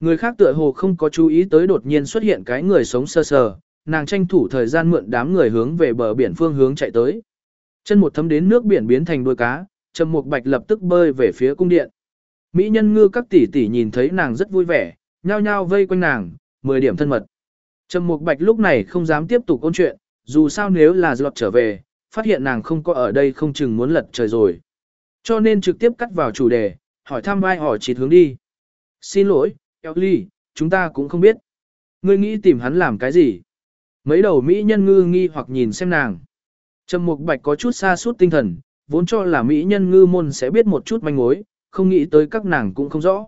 Người khác tựa hồ không có chú ý tới đột nhiên xuất hiện cái người sống sơ sờ, nàng tranh thủ thời gian mượn đám người hướng về bờ biển phương hướng chạy tới. Chân một thấm đến nước biển biến thành đuôi cá, Trầm Mục Bạch lập tức bơi về phía cung điện. Mỹ nhân ngư các tỷ tỷ nhìn thấy nàng rất vui vẻ, nhao nhao vây quanh nàng, 10 điểm thân mật. Trầm Mục Bạch lúc này không dám tiếp tục câu chuyện, dù sao nếu là giọt trở về, phát hiện nàng không có ở đây không chừng muốn lật trời rồi. Cho nên trực tiếp cắt vào chủ đề, hỏi thăm vai hỏi chỉ hướng đi. Xin lỗi, Ellie, chúng ta cũng không biết. Ngươi nghĩ tìm hắn làm cái gì? Mấy đầu Mỹ nhân ngư nghi hoặc nhìn xem nàng. Trầm Mục Bạch có chút xa suốt tinh thần, vốn cho là Mỹ nhân ngư môn sẽ biết một chút manh mối, không nghĩ tới các nàng cũng không rõ.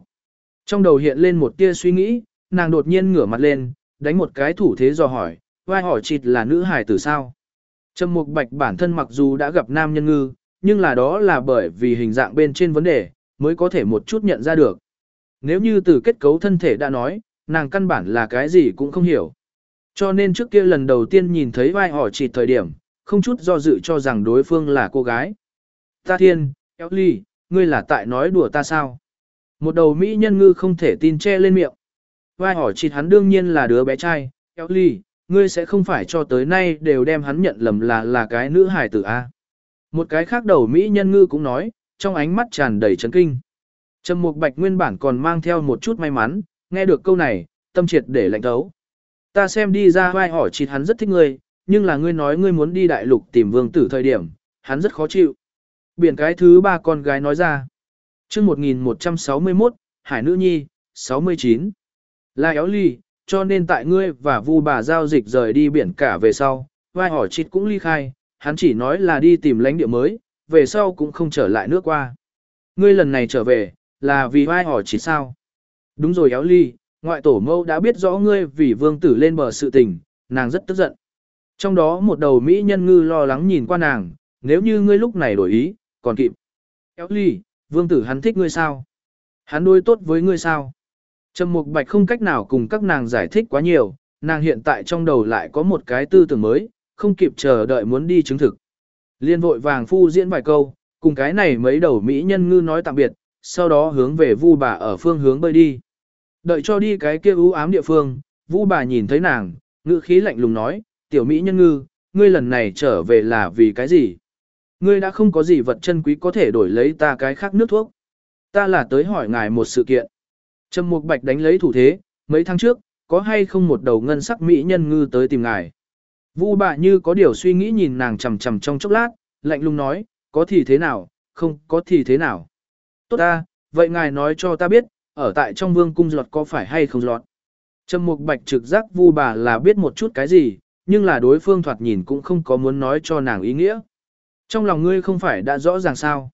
Trong đầu hiện lên một tia suy nghĩ, nàng đột nhiên ngửa mặt lên, đánh một cái thủ thế dò hỏi, vai hỏi chịt là nữ hài tử sao? Trầm Mục Bạch bản thân mặc dù đã gặp nam nhân ngư, nhưng là đó là bởi vì hình dạng bên trên vấn đề, mới có thể một chút nhận ra được. Nếu như từ kết cấu thân thể đã nói, nàng căn bản là cái gì cũng không hiểu. Cho nên trước kia lần đầu tiên nhìn thấy vai hỏi chỉ thời điểm, không chút do dự cho rằng đối phương là cô gái. Ta thiên, kéo ly, ngươi là tại nói đùa ta sao? Một đầu Mỹ nhân ngư không thể tin che lên miệng. Vai hỏi chỉ hắn đương nhiên là đứa bé trai, kéo ly, ngươi sẽ không phải cho tới nay đều đem hắn nhận lầm là là cái nữ hài tử A. Một cái khác đầu Mỹ nhân ngư cũng nói, trong ánh mắt tràn đầy chấn kinh. Trầm Mục Bạch nguyên bản còn mang theo một chút may mắn, nghe được câu này, tâm triệt để lạnh thấu. Ta xem đi ra vai hỏi chỉ hắn rất thích ngươi, nhưng là ngươi nói ngươi muốn đi đại lục tìm vương tử thời điểm, hắn rất khó chịu. Biển cái thứ ba con gái nói ra. chương 1161, Hải Nữ Nhi, 69. Là éo ly, cho nên tại ngươi và vu bà giao dịch rời đi biển cả về sau, vai hỏi chịt cũng ly khai, hắn chỉ nói là đi tìm lãnh địa mới, về sau cũng không trở lại nước qua. Ngươi lần này trở về, là vì vai hỏi chỉ sao? Đúng rồi éo ly, ngoại tổ mâu đã biết rõ ngươi vì vương tử lên bờ sự tình, nàng rất tức giận. Trong đó một đầu Mỹ nhân ngư lo lắng nhìn qua nàng, nếu như ngươi lúc này đổi ý, còn kịp. Éo ly, vương tử hắn thích ngươi sao? Hắn đối tốt với ngươi sao? Trầm Mục Bạch không cách nào cùng các nàng giải thích quá nhiều, nàng hiện tại trong đầu lại có một cái tư tưởng mới, không kịp chờ đợi muốn đi chứng thực. Liên vội vàng phu diễn vài câu, cùng cái này mấy đầu Mỹ nhân ngư nói tạm biệt, sau đó hướng về vu bà ở phương hướng bơi đi. Đợi cho đi cái kia ưu ám địa phương, vu bà nhìn thấy nàng, ngữ khí lạnh lùng nói, tiểu Mỹ nhân ngư, ngươi lần này trở về là vì cái gì? Ngươi đã không có gì vật chân quý có thể đổi lấy ta cái khác nước thuốc. Ta là tới hỏi ngài một sự kiện. Trầm Mục Bạch đánh lấy thủ thế, mấy tháng trước, có hay không một đầu ngân sắc mỹ nhân ngư tới tìm ngài. Vu Bà như có điều suy nghĩ nhìn nàng chằm chằm trong chốc lát, lạnh lùng nói, có thì thế nào, không có thì thế nào. Tốt ta, vậy ngài nói cho ta biết, ở tại trong vương cung giọt có phải hay không giọt? Trầm Mục Bạch trực giác Vu bà là biết một chút cái gì, nhưng là đối phương thoạt nhìn cũng không có muốn nói cho nàng ý nghĩa. Trong lòng ngươi không phải đã rõ ràng sao.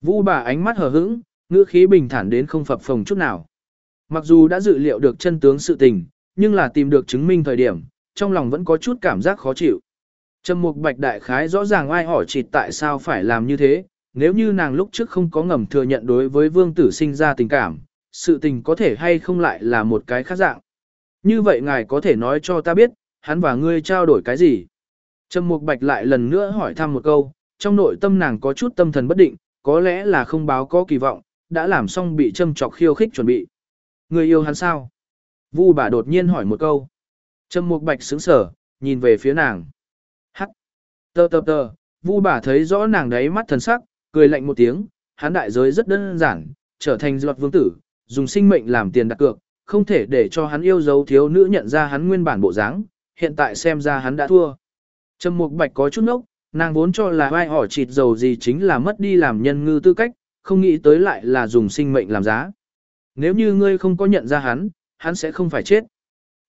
Vu bà ánh mắt hờ hững, ngữ khí bình thản đến không phập phồng chút nào. Mặc dù đã dự liệu được chân tướng sự tình, nhưng là tìm được chứng minh thời điểm, trong lòng vẫn có chút cảm giác khó chịu. Trầm Mục Bạch đại khái rõ ràng ai hỏi chỉ tại sao phải làm như thế, nếu như nàng lúc trước không có ngầm thừa nhận đối với vương tử sinh ra tình cảm, sự tình có thể hay không lại là một cái khác dạng. Như vậy ngài có thể nói cho ta biết, hắn và ngươi trao đổi cái gì? Trầm Mục Bạch lại lần nữa hỏi thăm một câu, trong nội tâm nàng có chút tâm thần bất định, có lẽ là không báo có kỳ vọng, đã làm xong bị châm chọc khiêu khích chuẩn bị. Người yêu hắn sao? Vu bà đột nhiên hỏi một câu. Trầm Mục Bạch sững sờ, nhìn về phía nàng. Hắc. Tơ tơ tơ, Vu bà thấy rõ nàng đấy mắt thần sắc, cười lạnh một tiếng, hắn đại giới rất đơn giản, trở thành giọt vương tử, dùng sinh mệnh làm tiền đặt cược, không thể để cho hắn yêu dấu thiếu nữ nhận ra hắn nguyên bản bộ dáng, hiện tại xem ra hắn đã thua. Trầm Mục Bạch có chút nốc, nàng vốn cho là vai hỏi chịt dầu gì chính là mất đi làm nhân ngư tư cách, không nghĩ tới lại là dùng sinh mệnh làm giá. Nếu như ngươi không có nhận ra hắn, hắn sẽ không phải chết.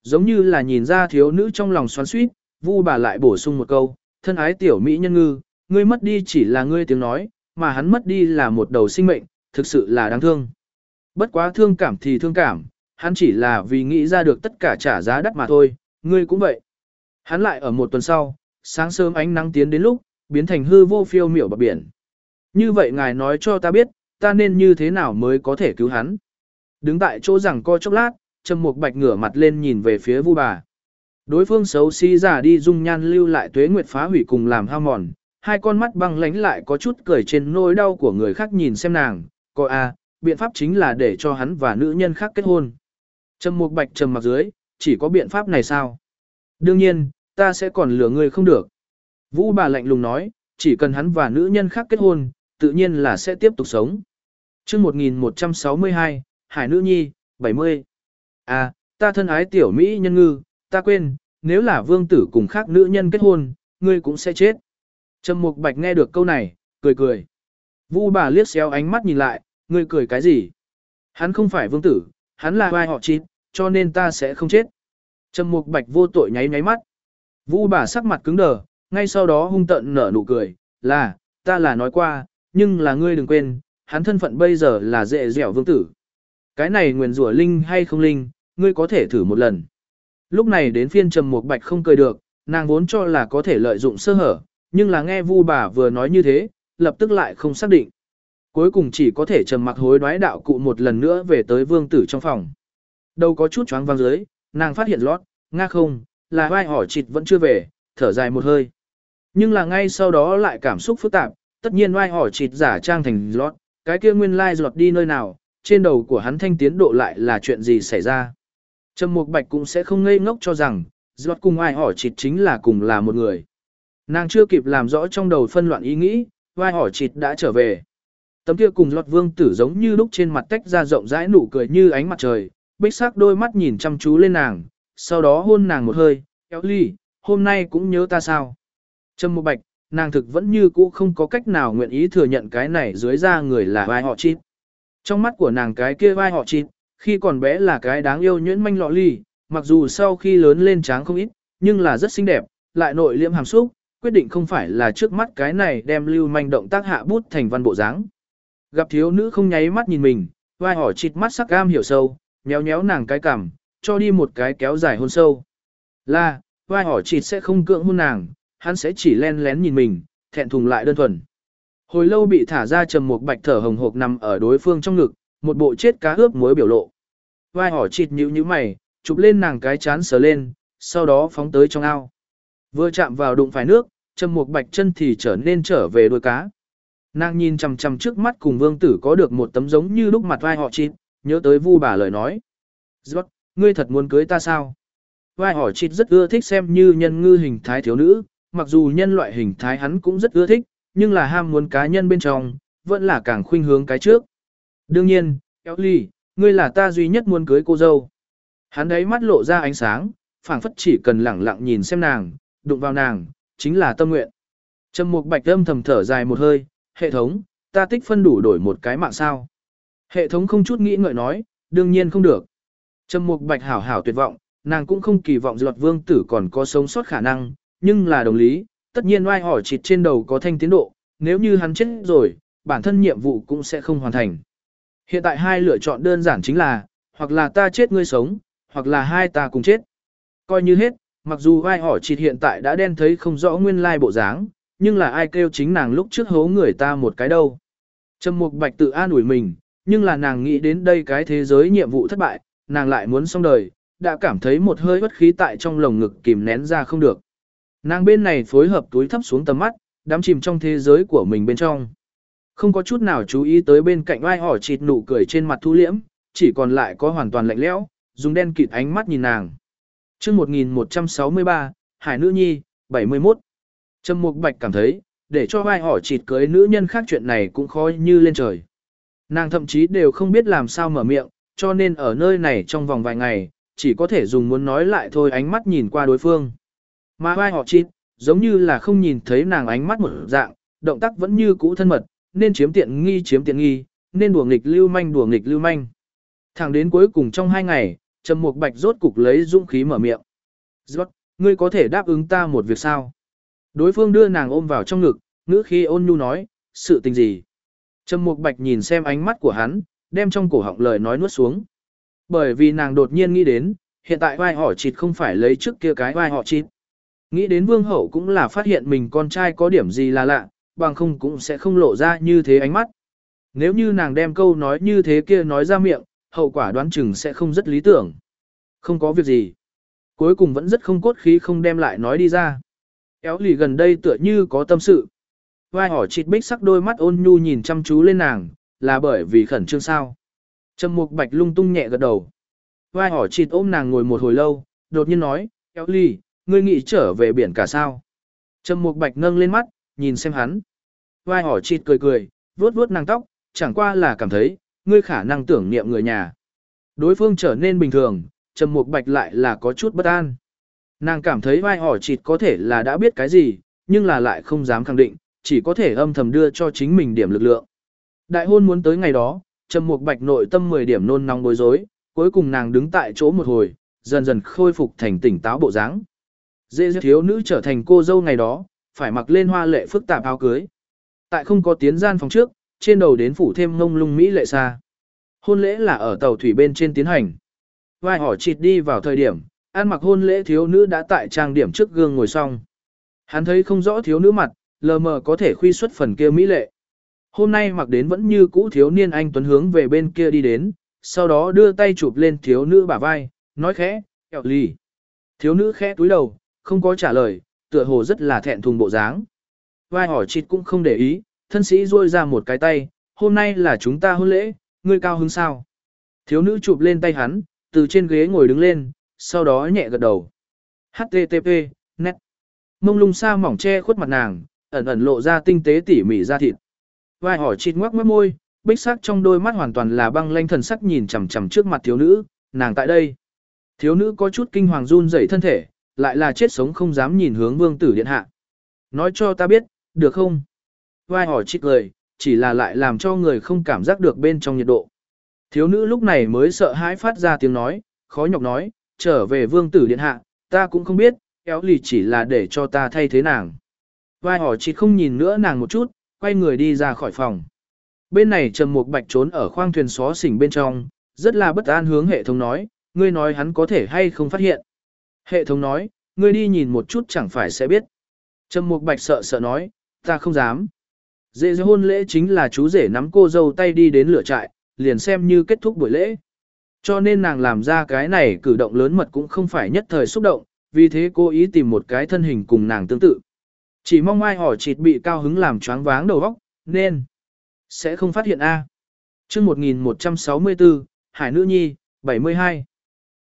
Giống như là nhìn ra thiếu nữ trong lòng xoắn suýt, vu bà lại bổ sung một câu, thân ái tiểu mỹ nhân ngư, ngươi mất đi chỉ là ngươi tiếng nói, mà hắn mất đi là một đầu sinh mệnh, thực sự là đáng thương. Bất quá thương cảm thì thương cảm, hắn chỉ là vì nghĩ ra được tất cả trả giá đắt mà thôi, ngươi cũng vậy. Hắn lại ở một tuần sau, sáng sớm ánh nắng tiến đến lúc, biến thành hư vô phiêu miểu bờ biển. Như vậy ngài nói cho ta biết, ta nên như thế nào mới có thể cứu hắn. Đứng tại chỗ rằng co chốc lát, Trầm Mục Bạch ngửa mặt lên nhìn về phía Vu bà. Đối phương xấu xí giả đi dung nhan lưu lại tuế nguyệt phá hủy cùng làm hao mòn, hai con mắt băng lánh lại có chút cười trên nỗi đau của người khác nhìn xem nàng, coi a, à, biện pháp chính là để cho hắn và nữ nhân khác kết hôn. Trầm Mục Bạch trầm mặc dưới, chỉ có biện pháp này sao? Đương nhiên, ta sẽ còn lừa ngươi không được. Vũ bà lạnh lùng nói, chỉ cần hắn và nữ nhân khác kết hôn, tự nhiên là sẽ tiếp tục sống. chương 1162, Hải Nữ Nhi, 70. À, ta thân ái tiểu Mỹ nhân ngư, ta quên, nếu là vương tử cùng khác nữ nhân kết hôn, ngươi cũng sẽ chết. Trầm Mục Bạch nghe được câu này, cười cười. Vu bà liếc xéo ánh mắt nhìn lại, ngươi cười cái gì? Hắn không phải vương tử, hắn là vai họ chín, cho nên ta sẽ không chết. Trầm Mục Bạch vô tội nháy nháy mắt. Vu bà sắc mặt cứng đờ, ngay sau đó hung tợn nở nụ cười, là, ta là nói qua, nhưng là ngươi đừng quên, hắn thân phận bây giờ là dễ dẻo vương tử. Cái này nguyền rủa linh hay không linh, ngươi có thể thử một lần. Lúc này đến phiên Trầm Mục Bạch không cười được, nàng vốn cho là có thể lợi dụng sơ hở, nhưng là nghe Vu bà vừa nói như thế, lập tức lại không xác định. Cuối cùng chỉ có thể trầm mặc hối đoái đạo cụ một lần nữa về tới vương tử trong phòng. Đâu có chút choáng vang dưới, nàng phát hiện lót, nga không, là vai hỏi chịt vẫn chưa về, thở dài một hơi. Nhưng là ngay sau đó lại cảm xúc phức tạp, tất nhiên vai hỏi chịt giả trang thành lót, cái kia nguyên lai like giọt đi nơi nào, trên đầu của hắn thanh tiến độ lại là chuyện gì xảy ra. Trầm Mục Bạch cũng sẽ không ngây ngốc cho rằng, Giọt cùng ai hỏi chịt chính là cùng là một người. Nàng chưa kịp làm rõ trong đầu phân loạn ý nghĩ, vai hỏi chịt đã trở về. Tấm kia cùng lọt vương tử giống như lúc trên mặt tách ra rộng rãi nụ cười như ánh mặt trời, bích sắc đôi mắt nhìn chăm chú lên nàng, sau đó hôn nàng một hơi, kéo ly, hôm nay cũng nhớ ta sao. Trâm một bạch, nàng thực vẫn như cũ không có cách nào nguyện ý thừa nhận cái này dưới da người là vai họ chịt. Trong mắt của nàng cái kia vai họ chịt, khi còn bé là cái đáng yêu nhuyễn manh lọ ly, mặc dù sau khi lớn lên tráng không ít, nhưng là rất xinh đẹp, lại nội liễm hàm xúc, quyết định không phải là trước mắt cái này đem lưu manh động tác hạ bút thành văn bộ dáng. Gặp thiếu nữ không nháy mắt nhìn mình, vai hỏi chịt mắt sắc gam hiểu sâu, nhéo nhéo nàng cái cằm, cho đi một cái kéo dài hôn sâu. Là, vai hỏi chịt sẽ không cưỡng hôn nàng, hắn sẽ chỉ len lén nhìn mình, thẹn thùng lại đơn thuần. Hồi lâu bị thả ra trầm một bạch thở hồng hộc nằm ở đối phương trong ngực, một bộ chết cá ướp muối biểu lộ. Vai hỏi chịt nhíu nhíu mày, chụp lên nàng cái chán sờ lên, sau đó phóng tới trong ao. Vừa chạm vào đụng phải nước, trầm một bạch chân thì trở nên trở về đuôi cá. Nàng nhìn chằm chằm trước mắt cùng vương tử có được một tấm giống như lúc mặt vai họ chít, nhớ tới vu bà lời nói. Rốt, ngươi thật muốn cưới ta sao? Vai họ chít rất ưa thích xem như nhân ngư hình thái thiếu nữ, mặc dù nhân loại hình thái hắn cũng rất ưa thích, nhưng là ham muốn cá nhân bên trong, vẫn là càng khuynh hướng cái trước. Đương nhiên, Ellie, ngươi là ta duy nhất muốn cưới cô dâu. Hắn đấy mắt lộ ra ánh sáng, phảng phất chỉ cần lẳng lặng nhìn xem nàng, đụng vào nàng, chính là tâm nguyện. Trầm Mục Bạch âm thầm thở dài một hơi, hệ thống, ta tích phân đủ đổi một cái mạng sao. Hệ thống không chút nghĩ ngợi nói, đương nhiên không được. Trầm Mục Bạch hảo hảo tuyệt vọng, nàng cũng không kỳ vọng Duật Vương tử còn có sống sót khả năng, nhưng là đồng lý, tất nhiên oai hỏi chịt trên đầu có thanh tiến độ, nếu như hắn chết rồi, bản thân nhiệm vụ cũng sẽ không hoàn thành. Hiện tại hai lựa chọn đơn giản chính là, hoặc là ta chết ngươi sống, hoặc là hai ta cùng chết. Coi như hết, mặc dù vai hỏi chịt hiện tại đã đen thấy không rõ nguyên lai bộ dáng, nhưng là ai kêu chính nàng lúc trước hố người ta một cái đâu. Trầm Mục Bạch tự an ủi mình, nhưng là nàng nghĩ đến đây cái thế giới nhiệm vụ thất bại, nàng lại muốn xong đời, đã cảm thấy một hơi bất khí tại trong lồng ngực kìm nén ra không được. Nàng bên này phối hợp túi thấp xuống tầm mắt, đắm chìm trong thế giới của mình bên trong. Không có chút nào chú ý tới bên cạnh ai hỏi chịt nụ cười trên mặt thu liễm, chỉ còn lại có hoàn toàn lạnh lẽo, dùng đen kịt ánh mắt nhìn nàng. Trước 1163, Hải Nữ Nhi, 71. Trầm Mục Bạch cảm thấy, để cho vai họ chịt cưới nữ nhân khác chuyện này cũng khó như lên trời. Nàng thậm chí đều không biết làm sao mở miệng, cho nên ở nơi này trong vòng vài ngày, chỉ có thể dùng muốn nói lại thôi ánh mắt nhìn qua đối phương. Mà vai họ chịt, giống như là không nhìn thấy nàng ánh mắt một dạng, động tác vẫn như cũ thân mật, nên chiếm tiện nghi chiếm tiện nghi, nên đùa nghịch lưu manh đùa nghịch lưu manh. Thẳng đến cuối cùng trong hai ngày, Trầm Mục Bạch rốt cục lấy dũng khí mở miệng. "Rốt, ngươi có thể đáp ứng ta một việc sao?" Đối phương đưa nàng ôm vào trong ngực, ngữ khi ôn nhu nói, sự tình gì? Trầm Mục Bạch nhìn xem ánh mắt của hắn, đem trong cổ họng lời nói nuốt xuống. Bởi vì nàng đột nhiên nghĩ đến, hiện tại vai họ chịt không phải lấy trước kia cái vai họ chịt. Nghĩ đến vương hậu cũng là phát hiện mình con trai có điểm gì là lạ, bằng không cũng sẽ không lộ ra như thế ánh mắt. Nếu như nàng đem câu nói như thế kia nói ra miệng, hậu quả đoán chừng sẽ không rất lý tưởng. Không có việc gì. Cuối cùng vẫn rất không cốt khí không đem lại nói đi ra. Éo lì gần đây tựa như có tâm sự. Vai hỏi chịt bích sắc đôi mắt ôn nhu nhìn chăm chú lên nàng, là bởi vì khẩn trương sao. Trầm mục bạch lung tung nhẹ gật đầu. vai hỏi chịt ôm nàng ngồi một hồi lâu, đột nhiên nói, Éo lì, ngươi nghĩ trở về biển cả sao? Trầm Mục Bạch nâng lên mắt, nhìn xem hắn. Vai hỏi chịt cười cười, vuốt vuốt nàng tóc, chẳng qua là cảm thấy, ngươi khả năng tưởng niệm người nhà. Đối phương trở nên bình thường, Trầm Mục Bạch lại là có chút bất an. Nàng cảm thấy vai hỏi chịt có thể là đã biết cái gì, nhưng là lại không dám khẳng định, chỉ có thể âm thầm đưa cho chính mình điểm lực lượng. Đại hôn muốn tới ngày đó, Trầm Mục Bạch nội tâm 10 điểm nôn nóng bối rối, cuối cùng nàng đứng tại chỗ một hồi, dần dần khôi phục thành tỉnh táo bộ dáng. Dễ dễ thiếu nữ trở thành cô dâu ngày đó, phải mặc lên hoa lệ phức tạp áo cưới. Tại không có tiến gian phòng trước, trên đầu đến phủ thêm ngông lung mỹ lệ xa. Hôn lễ là ở tàu thủy bên trên tiến hành. Vai hỏi chịt đi vào thời điểm, ăn mặc hôn lễ thiếu nữ đã tại trang điểm trước gương ngồi xong. Hắn thấy không rõ thiếu nữ mặt, lờ mờ có thể khuy xuất phần kia mỹ lệ. Hôm nay mặc đến vẫn như cũ thiếu niên anh tuấn hướng về bên kia đi đến, sau đó đưa tay chụp lên thiếu nữ bả vai, nói khẽ, kẹo lì. Thiếu nữ khẽ túi đầu, không có trả lời, tựa hồ rất là thẹn thùng bộ dáng. Vai hỏi chịt cũng không để ý, thân sĩ duỗi ra một cái tay, hôm nay là chúng ta hôn lễ, ngươi cao hứng sao. Thiếu nữ chụp lên tay hắn, từ trên ghế ngồi đứng lên, sau đó nhẹ gật đầu. HTTP, net. Mông lung sa mỏng che khuất mặt nàng, ẩn ẩn lộ ra tinh tế tỉ mỉ da thịt. Vai hỏi chít ngoắc mất môi, bích sắc trong đôi mắt hoàn toàn là băng lanh thần sắc nhìn chằm chằm trước mặt thiếu nữ, nàng tại đây. Thiếu nữ có chút kinh hoàng run rẩy thân thể, lại là chết sống không dám nhìn hướng vương tử điện hạ. Nói cho ta biết, được không? Vai hỏi chích lời, chỉ là lại làm cho người không cảm giác được bên trong nhiệt độ. Thiếu nữ lúc này mới sợ hãi phát ra tiếng nói, khó nhọc nói, trở về vương tử điện hạ, ta cũng không biết, kéo lì chỉ là để cho ta thay thế nàng. Vai hỏi chít không nhìn nữa nàng một chút, quay người đi ra khỏi phòng. Bên này Trầm Mục Bạch trốn ở khoang thuyền xó xỉnh bên trong, rất là bất an hướng hệ thống nói, ngươi nói hắn có thể hay không phát hiện. Hệ thống nói, ngươi đi nhìn một chút chẳng phải sẽ biết. Trầm Mục Bạch sợ sợ nói, ta không dám. Dễ dễ hôn lễ chính là chú rể nắm cô dâu tay đi đến lửa trại, liền xem như kết thúc buổi lễ. Cho nên nàng làm ra cái này cử động lớn mật cũng không phải nhất thời xúc động, vì thế cô ý tìm một cái thân hình cùng nàng tương tự. Chỉ mong ai hỏi chịt bị cao hứng làm choáng váng đầu óc, nên sẽ không phát hiện A. chương 1164, Hải Nữ Nhi, 72.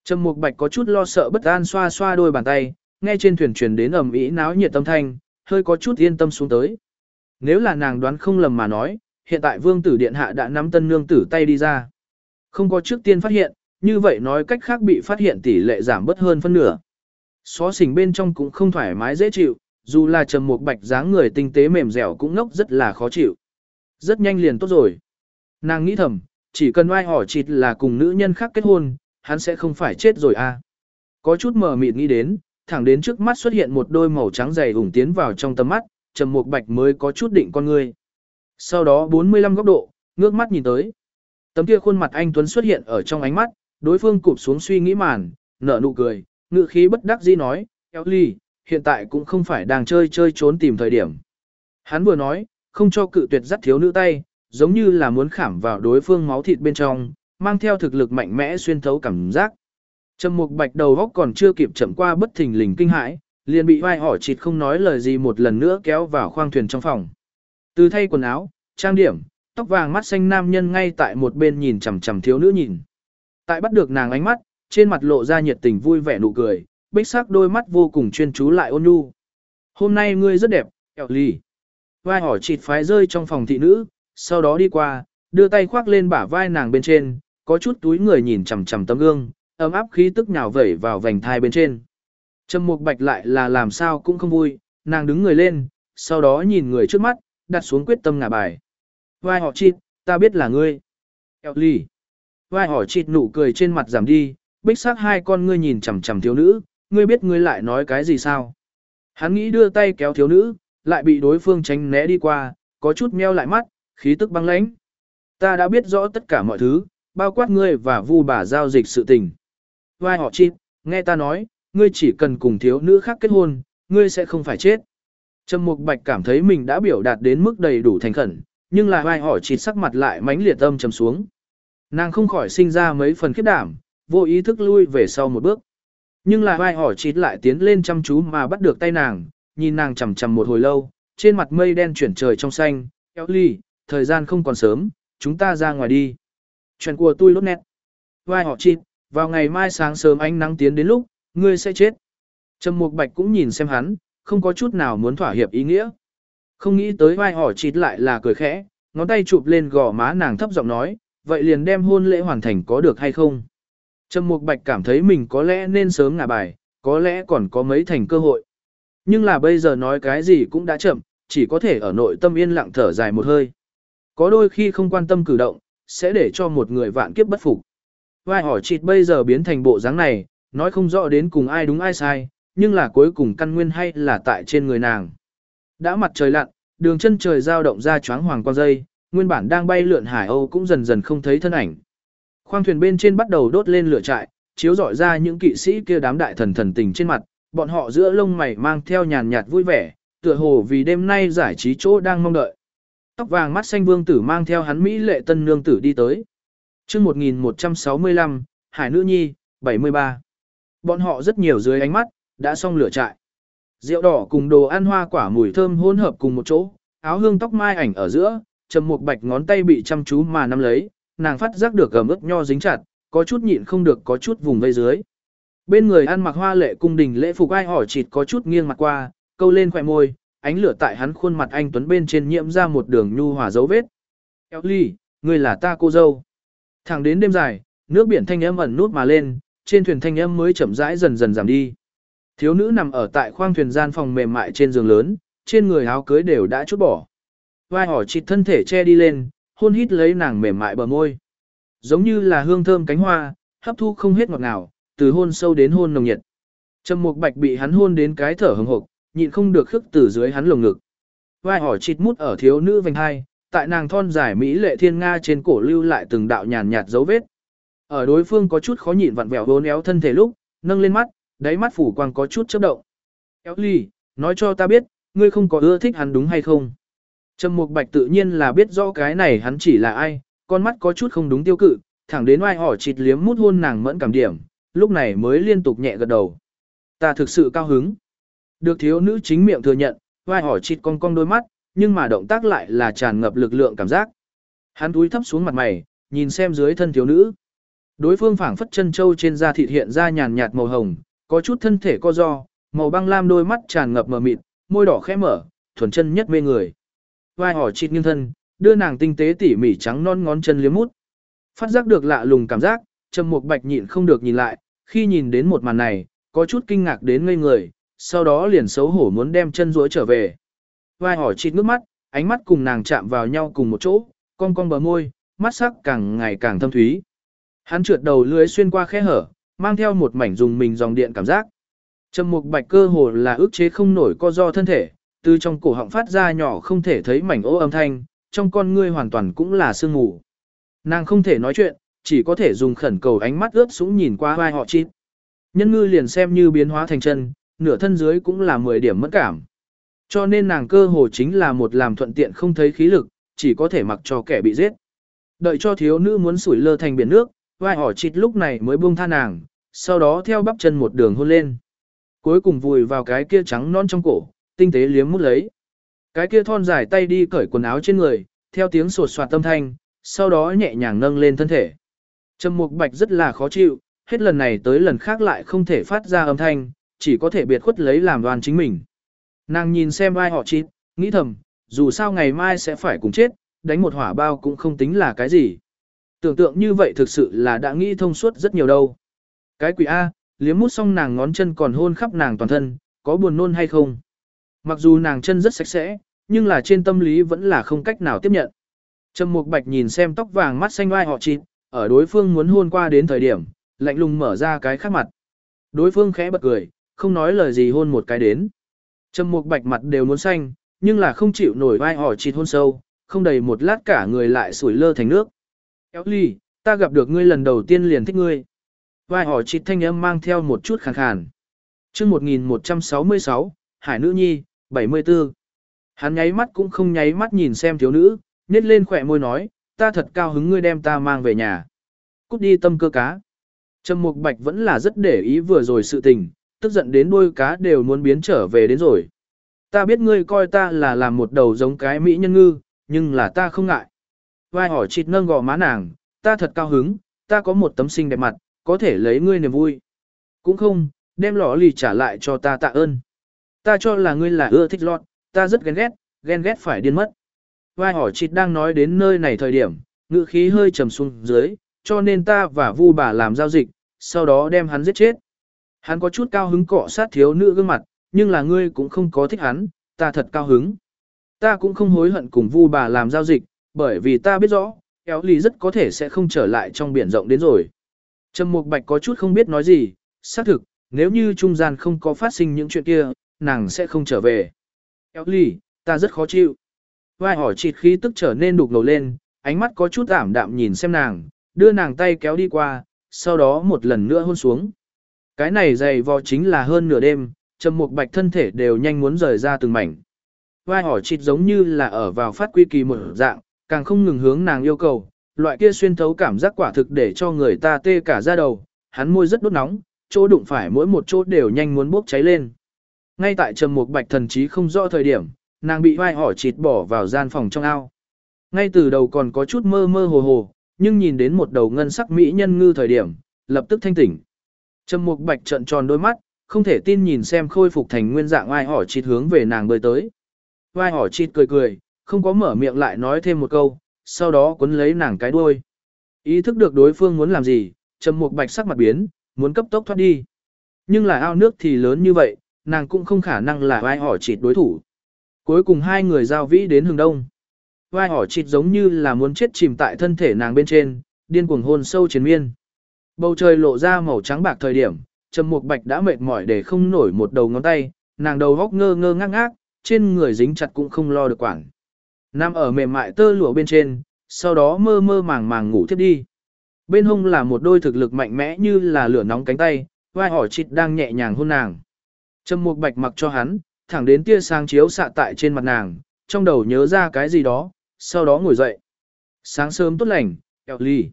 Trầm Mục Bạch có chút lo sợ bất an xoa xoa đôi bàn tay, nghe trên thuyền truyền đến ầm ĩ náo nhiệt tâm thanh, hơi có chút yên tâm xuống tới. Nếu là nàng đoán không lầm mà nói, hiện tại Vương tử điện hạ đã nắm tân nương tử tay đi ra. Không có trước tiên phát hiện, như vậy nói cách khác bị phát hiện tỷ lệ giảm bớt hơn phân nửa. Xó xỉnh bên trong cũng không thoải mái dễ chịu, dù là Trầm một Bạch dáng người tinh tế mềm dẻo cũng ngốc rất là khó chịu. Rất nhanh liền tốt rồi. Nàng nghĩ thầm, chỉ cần ai hỏi chịt là cùng nữ nhân khác kết hôn, hắn sẽ không phải chết rồi à. Có chút mờ mịt nghĩ đến, thẳng đến trước mắt xuất hiện một đôi màu trắng dày ủng tiến vào trong tầm mắt, trầm mục bạch mới có chút định con người. Sau đó 45 góc độ, ngước mắt nhìn tới. Tấm kia khuôn mặt anh Tuấn xuất hiện ở trong ánh mắt, đối phương cụp xuống suy nghĩ màn, nở nụ cười, ngự khí bất đắc dĩ nói, Eo Ly, hiện tại cũng không phải đang chơi chơi trốn tìm thời điểm. Hắn vừa nói, không cho cự tuyệt dắt thiếu nữ tay, giống như là muốn khảm vào đối phương máu thịt bên trong, mang theo thực lực mạnh mẽ xuyên thấu cảm giác. Trầm Mục Bạch đầu góc còn chưa kịp chậm qua bất thình lình kinh hãi, liền bị vai hỏi chịt không nói lời gì một lần nữa kéo vào khoang thuyền trong phòng. Từ thay quần áo, trang điểm, tóc vàng mắt xanh nam nhân ngay tại một bên nhìn chằm chằm thiếu nữ nhìn. Tại bắt được nàng ánh mắt, trên mặt lộ ra nhiệt tình vui vẻ nụ cười, bích sắc đôi mắt vô cùng chuyên chú lại ôn nhu. Hôm nay ngươi rất đẹp, kẹo lì. Vai hỏi chịt phái rơi trong phòng thị nữ, sau đó đi qua, đưa tay khoác lên bả vai nàng bên trên, có chút túi người nhìn chằm chằm tấm gương, ấm áp khí tức nhào vẩy vào vành thai bên trên. Trầm Mục Bạch lại là làm sao cũng không vui, nàng đứng người lên, sau đó nhìn người trước mắt, đặt xuống quyết tâm ngả bài. Vai họ chịt, ta biết là ngươi. Eo lì. Vai họ chịt nụ cười trên mặt giảm đi, bích sắc hai con ngươi nhìn chằm chằm thiếu nữ, ngươi biết ngươi lại nói cái gì sao? Hắn nghĩ đưa tay kéo thiếu nữ, lại bị đối phương tránh né đi qua, có chút meo lại mắt, khí tức băng lãnh. Ta đã biết rõ tất cả mọi thứ, bao quát ngươi và vu bà giao dịch sự tình. Vai họ chịt, nghe ta nói, ngươi chỉ cần cùng thiếu nữ khác kết hôn, ngươi sẽ không phải chết. Trầm Mục Bạch cảm thấy mình đã biểu đạt đến mức đầy đủ thành khẩn, nhưng là vai hỏi chít sắc mặt lại mãnh liệt âm trầm xuống. Nàng không khỏi sinh ra mấy phần khiếp đảm, vô ý thức lui về sau một bước. Nhưng là vai hỏi chít lại tiến lên chăm chú mà bắt được tay nàng, nhìn nàng chầm chầm một hồi lâu, trên mặt mây đen chuyển trời trong xanh, kéo ly, thời gian không còn sớm, chúng ta ra ngoài đi. Chuyện của tôi lốt nét. Vai họ chít, vào ngày mai sáng sớm ánh nắng tiến đến lúc, ngươi sẽ chết. Trầm Mục Bạch cũng nhìn xem hắn, không có chút nào muốn thỏa hiệp ý nghĩa. Không nghĩ tới vai họ chít lại là cười khẽ, ngón tay chụp lên gò má nàng thấp giọng nói, vậy liền đem hôn lễ hoàn thành có được hay không? Trầm Mục Bạch cảm thấy mình có lẽ nên sớm ngả bài, có lẽ còn có mấy thành cơ hội. Nhưng là bây giờ nói cái gì cũng đã chậm, chỉ có thể ở nội tâm yên lặng thở dài một hơi. Có đôi khi không quan tâm cử động, sẽ để cho một người vạn kiếp bất phục. Vai họ chịt bây giờ biến thành bộ dáng này, nói không rõ đến cùng ai đúng ai sai, nhưng là cuối cùng căn nguyên hay là tại trên người nàng. Đã mặt trời lặn, đường chân trời dao động ra choáng hoàng quang dây, nguyên bản đang bay lượn hải âu cũng dần dần không thấy thân ảnh. Khoang thuyền bên trên bắt đầu đốt lên lửa trại, chiếu rọi ra những kỵ sĩ kia đám đại thần thần tình trên mặt, bọn họ giữa lông mày mang theo nhàn nhạt vui vẻ, tựa hồ vì đêm nay giải trí chỗ đang mong đợi. Tóc vàng mắt xanh vương tử mang theo hắn Mỹ lệ tân nương tử đi tới. chương 1165, Hải Nữ Nhi, 73. Bọn họ rất nhiều dưới ánh mắt, đã xong lửa trại. Rượu đỏ cùng đồ ăn hoa quả mùi thơm hỗn hợp cùng một chỗ, áo hương tóc mai ảnh ở giữa, trầm một bạch ngón tay bị chăm chú mà nắm lấy, nàng phát giác được gầm ức nho dính chặt, có chút nhịn không được có chút vùng vây dưới. Bên người ăn mặc hoa lệ cung đình lễ phục ai hỏi chịt có chút nghiêng mặt qua, câu lên khỏe môi, ánh lửa tại hắn khuôn mặt anh tuấn bên trên nhiễm ra một đường nhu hòa dấu vết. Eo ly, người là ta cô dâu. Thẳng đến đêm dài, nước biển thanh âm ẩn nút mà lên, trên thuyền thanh âm mới chậm rãi dần dần giảm đi. Thiếu nữ nằm ở tại khoang thuyền gian phòng mềm mại trên giường lớn, trên người áo cưới đều đã chút bỏ. Vai hỏi chịt thân thể che đi lên, hôn hít lấy nàng mềm mại bờ môi. Giống như là hương thơm cánh hoa, hấp thu không hết ngọt ngào, từ hôn sâu đến hôn nồng nhiệt. Trầm Mục Bạch bị hắn hôn đến cái thở hừng hực, nhịn không được khước từ dưới hắn lồng ngực. Vai hỏi chịt mút ở thiếu nữ vành hai, tại nàng thon dài mỹ lệ thiên nga trên cổ lưu lại từng đạo nhàn nhạt dấu vết. Ở đối phương có chút khó nhịn vặn vẹo vốn éo thân thể lúc, nâng lên mắt, đáy mắt phủ quang có chút chớp động. Éo ly, nói cho ta biết, ngươi không có ưa thích hắn đúng hay không? Trầm Mục Bạch tự nhiên là biết rõ cái này hắn chỉ là ai, con mắt có chút không đúng tiêu cự, thẳng đến oai hỏi chịt liếm mút hôn nàng mẫn cảm điểm, lúc này mới liên tục nhẹ gật đầu. Ta thực sự cao hứng. Được thiếu nữ chính miệng thừa nhận, oai hỏi chịt cong cong đôi mắt, nhưng mà động tác lại là tràn ngập lực lượng cảm giác. Hắn túi thấp xuống mặt mày, nhìn xem dưới thân thiếu nữ. Đối phương phảng phất chân châu trên da thịt hiện ra nhàn nhạt màu hồng, có chút thân thể co do, màu băng lam đôi mắt tràn ngập mờ mịt, môi đỏ khẽ mở, thuần chân nhất mê người. Vai hỏi chịt nghiêng thân, đưa nàng tinh tế tỉ mỉ trắng non ngón chân liếm mút. Phát giác được lạ lùng cảm giác, Trầm Mục Bạch nhịn không được nhìn lại, khi nhìn đến một màn này, có chút kinh ngạc đến ngây người, sau đó liền xấu hổ muốn đem chân duỗi trở về. Vai hỏi chít nước mắt, ánh mắt cùng nàng chạm vào nhau cùng một chỗ, cong cong bờ môi, mắt sắc càng ngày càng thâm thúy. Hắn trượt đầu lưới xuyên qua khe hở, mang theo một mảnh dùng mình dòng điện cảm giác. Trầm Mục Bạch cơ hồ là ức chế không nổi co do thân thể, từ trong cổ họng phát ra nhỏ không thể thấy mảnh ố âm thanh, trong con ngươi hoàn toàn cũng là sương mù. Nàng không thể nói chuyện, chỉ có thể dùng khẩn cầu ánh mắt ướt sũng nhìn qua vai họ chít. Nhân ngư liền xem như biến hóa thành chân, nửa thân dưới cũng là 10 điểm mất cảm. Cho nên nàng cơ hồ chính là một làm thuận tiện không thấy khí lực, chỉ có thể mặc cho kẻ bị giết. Đợi cho thiếu nữ muốn sủi lơ thành biển nước, vai họ chít lúc này mới buông tha nàng, sau đó theo bắp chân một đường hôn lên. Cuối cùng vùi vào cái kia trắng non trong cổ, tinh tế liếm mút lấy. Cái kia thon dài tay đi cởi quần áo trên người, theo tiếng sột soạt tâm thanh, sau đó nhẹ nhàng nâng lên thân thể. Trầm Mục Bạch rất là khó chịu, hết lần này tới lần khác lại không thể phát ra âm thanh, chỉ có thể biệt khuất lấy làm đoàn chính mình. Nàng nhìn xem vai họ chít, nghĩ thầm, dù sao ngày mai sẽ phải cùng chết, đánh một hỏa bao cũng không tính là cái gì. Tưởng tượng như vậy thực sự là đã nghĩ thông suốt rất nhiều đâu. Cái quỷ A, liếm mút xong nàng ngón chân còn hôn khắp nàng toàn thân, có buồn nôn hay không? Mặc dù nàng chân rất sạch sẽ, nhưng là trên tâm lý vẫn là không cách nào tiếp nhận. Trầm Mục Bạch nhìn xem tóc vàng mắt xanh oai họ chít, ở đối phương muốn hôn qua đến thời điểm, lạnh lùng mở ra cái khác mặt. Đối phương khẽ bật cười, không nói lời gì hôn một cái đến. Trầm Mục Bạch mặt đều muốn xanh, nhưng là không chịu nổi vai họ chít hôn sâu, không đầy một lát cả người lại sủi lơ thành nước. Kéo ly, ta gặp được ngươi lần đầu tiên liền thích ngươi. Vai hỏi chị thanh âm mang theo một chút khàn khàn. chương 1166, Hải Nữ Nhi, 74. Hắn nháy mắt cũng không nháy mắt nhìn xem thiếu nữ, nhét lên khỏe môi nói, ta thật cao hứng ngươi đem ta mang về nhà. Cút đi tâm cơ cá. Trầm Mục Bạch vẫn là rất để ý vừa rồi sự tình, tức giận đến đôi cá đều muốn biến trở về đến rồi. Ta biết ngươi coi ta là làm một đầu giống cái mỹ nhân ngư, nhưng là ta không ngại. Vai hỏi chịt nâng gò má nàng, ta thật cao hứng, ta có một tấm sinh đẹp mặt, có thể lấy ngươi niềm vui. Cũng không, đem lọ lì trả lại cho ta tạ ơn. Ta cho là ngươi là ưa thích lọt, ta rất ghen ghét, ghen ghét phải điên mất. Vai hỏi chịt đang nói đến nơi này thời điểm, ngữ khí hơi trầm xuống dưới, cho nên ta và vu bà làm giao dịch, sau đó đem hắn giết chết. Hắn có chút cao hứng cọ sát thiếu nữ gương mặt, nhưng là ngươi cũng không có thích hắn, ta thật cao hứng. Ta cũng không hối hận cùng vu bà làm giao dịch, bởi vì ta biết rõ, kéo lì rất có thể sẽ không trở lại trong biển rộng đến rồi. Trầm Mục Bạch có chút không biết nói gì, xác thực, nếu như trung gian không có phát sinh những chuyện kia, nàng sẽ không trở về. Kéo lì, ta rất khó chịu. Vai hỏi chịt khí tức trở nên đục ngầu lên, ánh mắt có chút ảm đạm nhìn xem nàng, đưa nàng tay kéo đi qua, sau đó một lần nữa hôn xuống. Cái này dày vò chính là hơn nửa đêm, Trầm Mục Bạch thân thể đều nhanh muốn rời ra từng mảnh. Vai hỏi chịt giống như là ở vào phát quy kỳ một dạng, càng không ngừng hướng nàng yêu cầu, loại kia xuyên thấu cảm giác quả thực để cho người ta tê cả da đầu, hắn môi rất đốt nóng, chỗ đụng phải mỗi một chỗ đều nhanh muốn bốc cháy lên. Ngay tại Trầm Mục Bạch thần trí không rõ thời điểm, nàng bị vai hỏi chịt bỏ vào gian phòng trong ao. Ngay từ đầu còn có chút mơ mơ hồ hồ, nhưng nhìn đến một đầu ngân sắc mỹ nhân ngư thời điểm, lập tức thanh tỉnh. Trầm Mục Bạch trợn tròn đôi mắt, không thể tin nhìn xem khôi phục thành nguyên dạng vai hỏi chịt hướng về nàng bơi tới. Vai hỏi chịt cười cười, không có mở miệng lại nói thêm một câu, sau đó cuốn lấy nàng cái đuôi. Ý thức được đối phương muốn làm gì, Trầm Mục Bạch sắc mặt biến, muốn cấp tốc thoát đi. Nhưng là ao nước thì lớn như vậy, nàng cũng không khả năng là vai hỏi chịt đối thủ. Cuối cùng hai người giao vĩ đến hướng đông. Vai hỏi chịt giống như là muốn chết chìm tại thân thể nàng bên trên, điên cuồng hôn sâu chiến miên. Bầu trời lộ ra màu trắng bạc thời điểm, Trầm Mục Bạch đã mệt mỏi để không nổi một đầu ngón tay, nàng đầu góc ngơ ngơ ngác ngác, trên người dính chặt cũng không lo được quản. Nằm ở mềm mại tơ lụa bên trên, sau đó mơ mơ màng màng ngủ thiếp đi. Bên hông là một đôi thực lực mạnh mẽ như là lửa nóng cánh tay, vai hỏi chịt đang nhẹ nhàng hôn nàng. Trầm Mục Bạch mặc cho hắn, thẳng đến tia sáng chiếu xạ tại trên mặt nàng, trong đầu nhớ ra cái gì đó, sau đó ngồi dậy. Sáng sớm tốt lành, kẹo ly.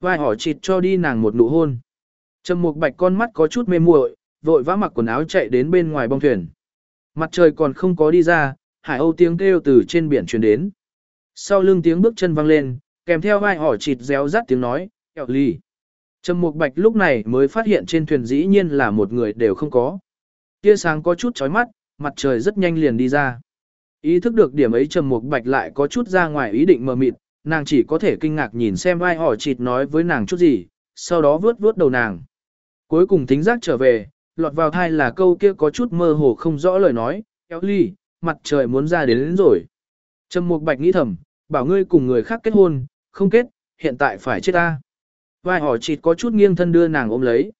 Vai hỏi chịt cho đi nàng một nụ hôn. Trầm Mục Bạch con mắt có chút mê muội, vội vã mặc quần áo chạy đến bên ngoài bong thuyền. Mặt trời còn không có đi ra, hải âu tiếng kêu từ trên biển truyền đến. Sau lưng tiếng bước chân vang lên, kèm theo vai hỏi chịt réo rắt tiếng nói, kẹo ly. Trầm Mục Bạch lúc này mới phát hiện trên thuyền dĩ nhiên là một người đều không có. Tia sáng có chút chói mắt, mặt trời rất nhanh liền đi ra. Ý thức được điểm ấy Trầm Mục Bạch lại có chút ra ngoài ý định mờ mịt, nàng chỉ có thể kinh ngạc nhìn xem vai hỏi chịt nói với nàng chút gì, sau đó vướt vướt đầu nàng. Cuối cùng tính giác trở về, lọt vào thai là câu kia có chút mơ hồ không rõ lời nói, kéo ly, mặt trời muốn ra đến, đến rồi. Trầm Mục Bạch nghĩ thầm, bảo ngươi cùng người khác kết hôn, không kết, hiện tại phải chết ta. Vai họ chỉ có chút nghiêng thân đưa nàng ôm lấy.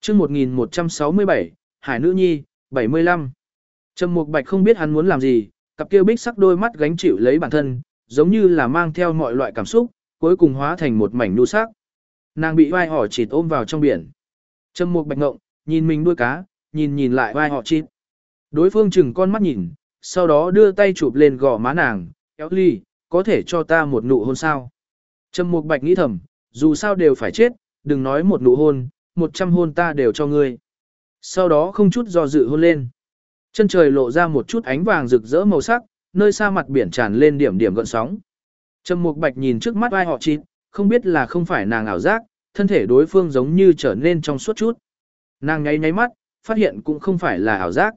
chương 1167, Hải Nữ Nhi, 75. Trầm Mục Bạch không biết hắn muốn làm gì, cặp kia bích sắc đôi mắt gánh chịu lấy bản thân, giống như là mang theo mọi loại cảm xúc, cuối cùng hóa thành một mảnh nu sắc. Nàng bị vai họ chỉ ôm vào trong biển. Trầm Mục Bạch ngộng, nhìn mình đuôi cá, nhìn nhìn lại vai họ chỉ. Đối phương chừng con mắt nhìn, sau đó đưa tay chụp lên gò má nàng, kéo ly, có thể cho ta một nụ hôn sao. Trầm Mục Bạch nghĩ thầm, dù sao đều phải chết, đừng nói một nụ hôn, một trăm hôn ta đều cho ngươi. Sau đó không chút do dự hôn lên. Chân trời lộ ra một chút ánh vàng rực rỡ màu sắc, nơi xa mặt biển tràn lên điểm điểm gợn sóng. Trầm Mục Bạch nhìn trước mắt ai họ chít, không biết là không phải nàng ảo giác, thân thể đối phương giống như trở nên trong suốt chút. Nàng nháy nháy mắt, phát hiện cũng không phải là ảo giác.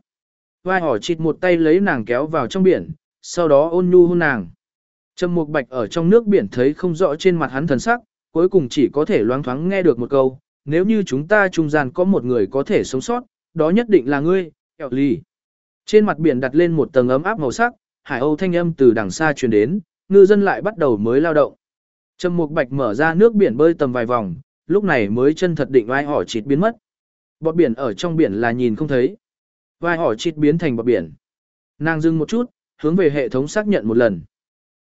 Vai hỏ chịt một tay lấy nàng kéo vào trong biển, sau đó ôn nhu hôn nàng. Trầm Mục Bạch ở trong nước biển thấy không rõ trên mặt hắn thần sắc, cuối cùng chỉ có thể loáng thoáng nghe được một câu, nếu như chúng ta trung gian có một người có thể sống sót, đó nhất định là ngươi, kẹo lì. Trên mặt biển đặt lên một tầng ấm áp màu sắc, hải âu thanh âm từ đằng xa truyền đến, ngư dân lại bắt đầu mới lao động. Trầm Mục Bạch mở ra nước biển bơi tầm vài vòng, lúc này mới chân thật định vai hỏi chịt biến mất. Bọt biển ở trong biển là nhìn không thấy. Vai hỏi chít biến thành bọt biển. Nàng dừng một chút, hướng về hệ thống xác nhận một lần.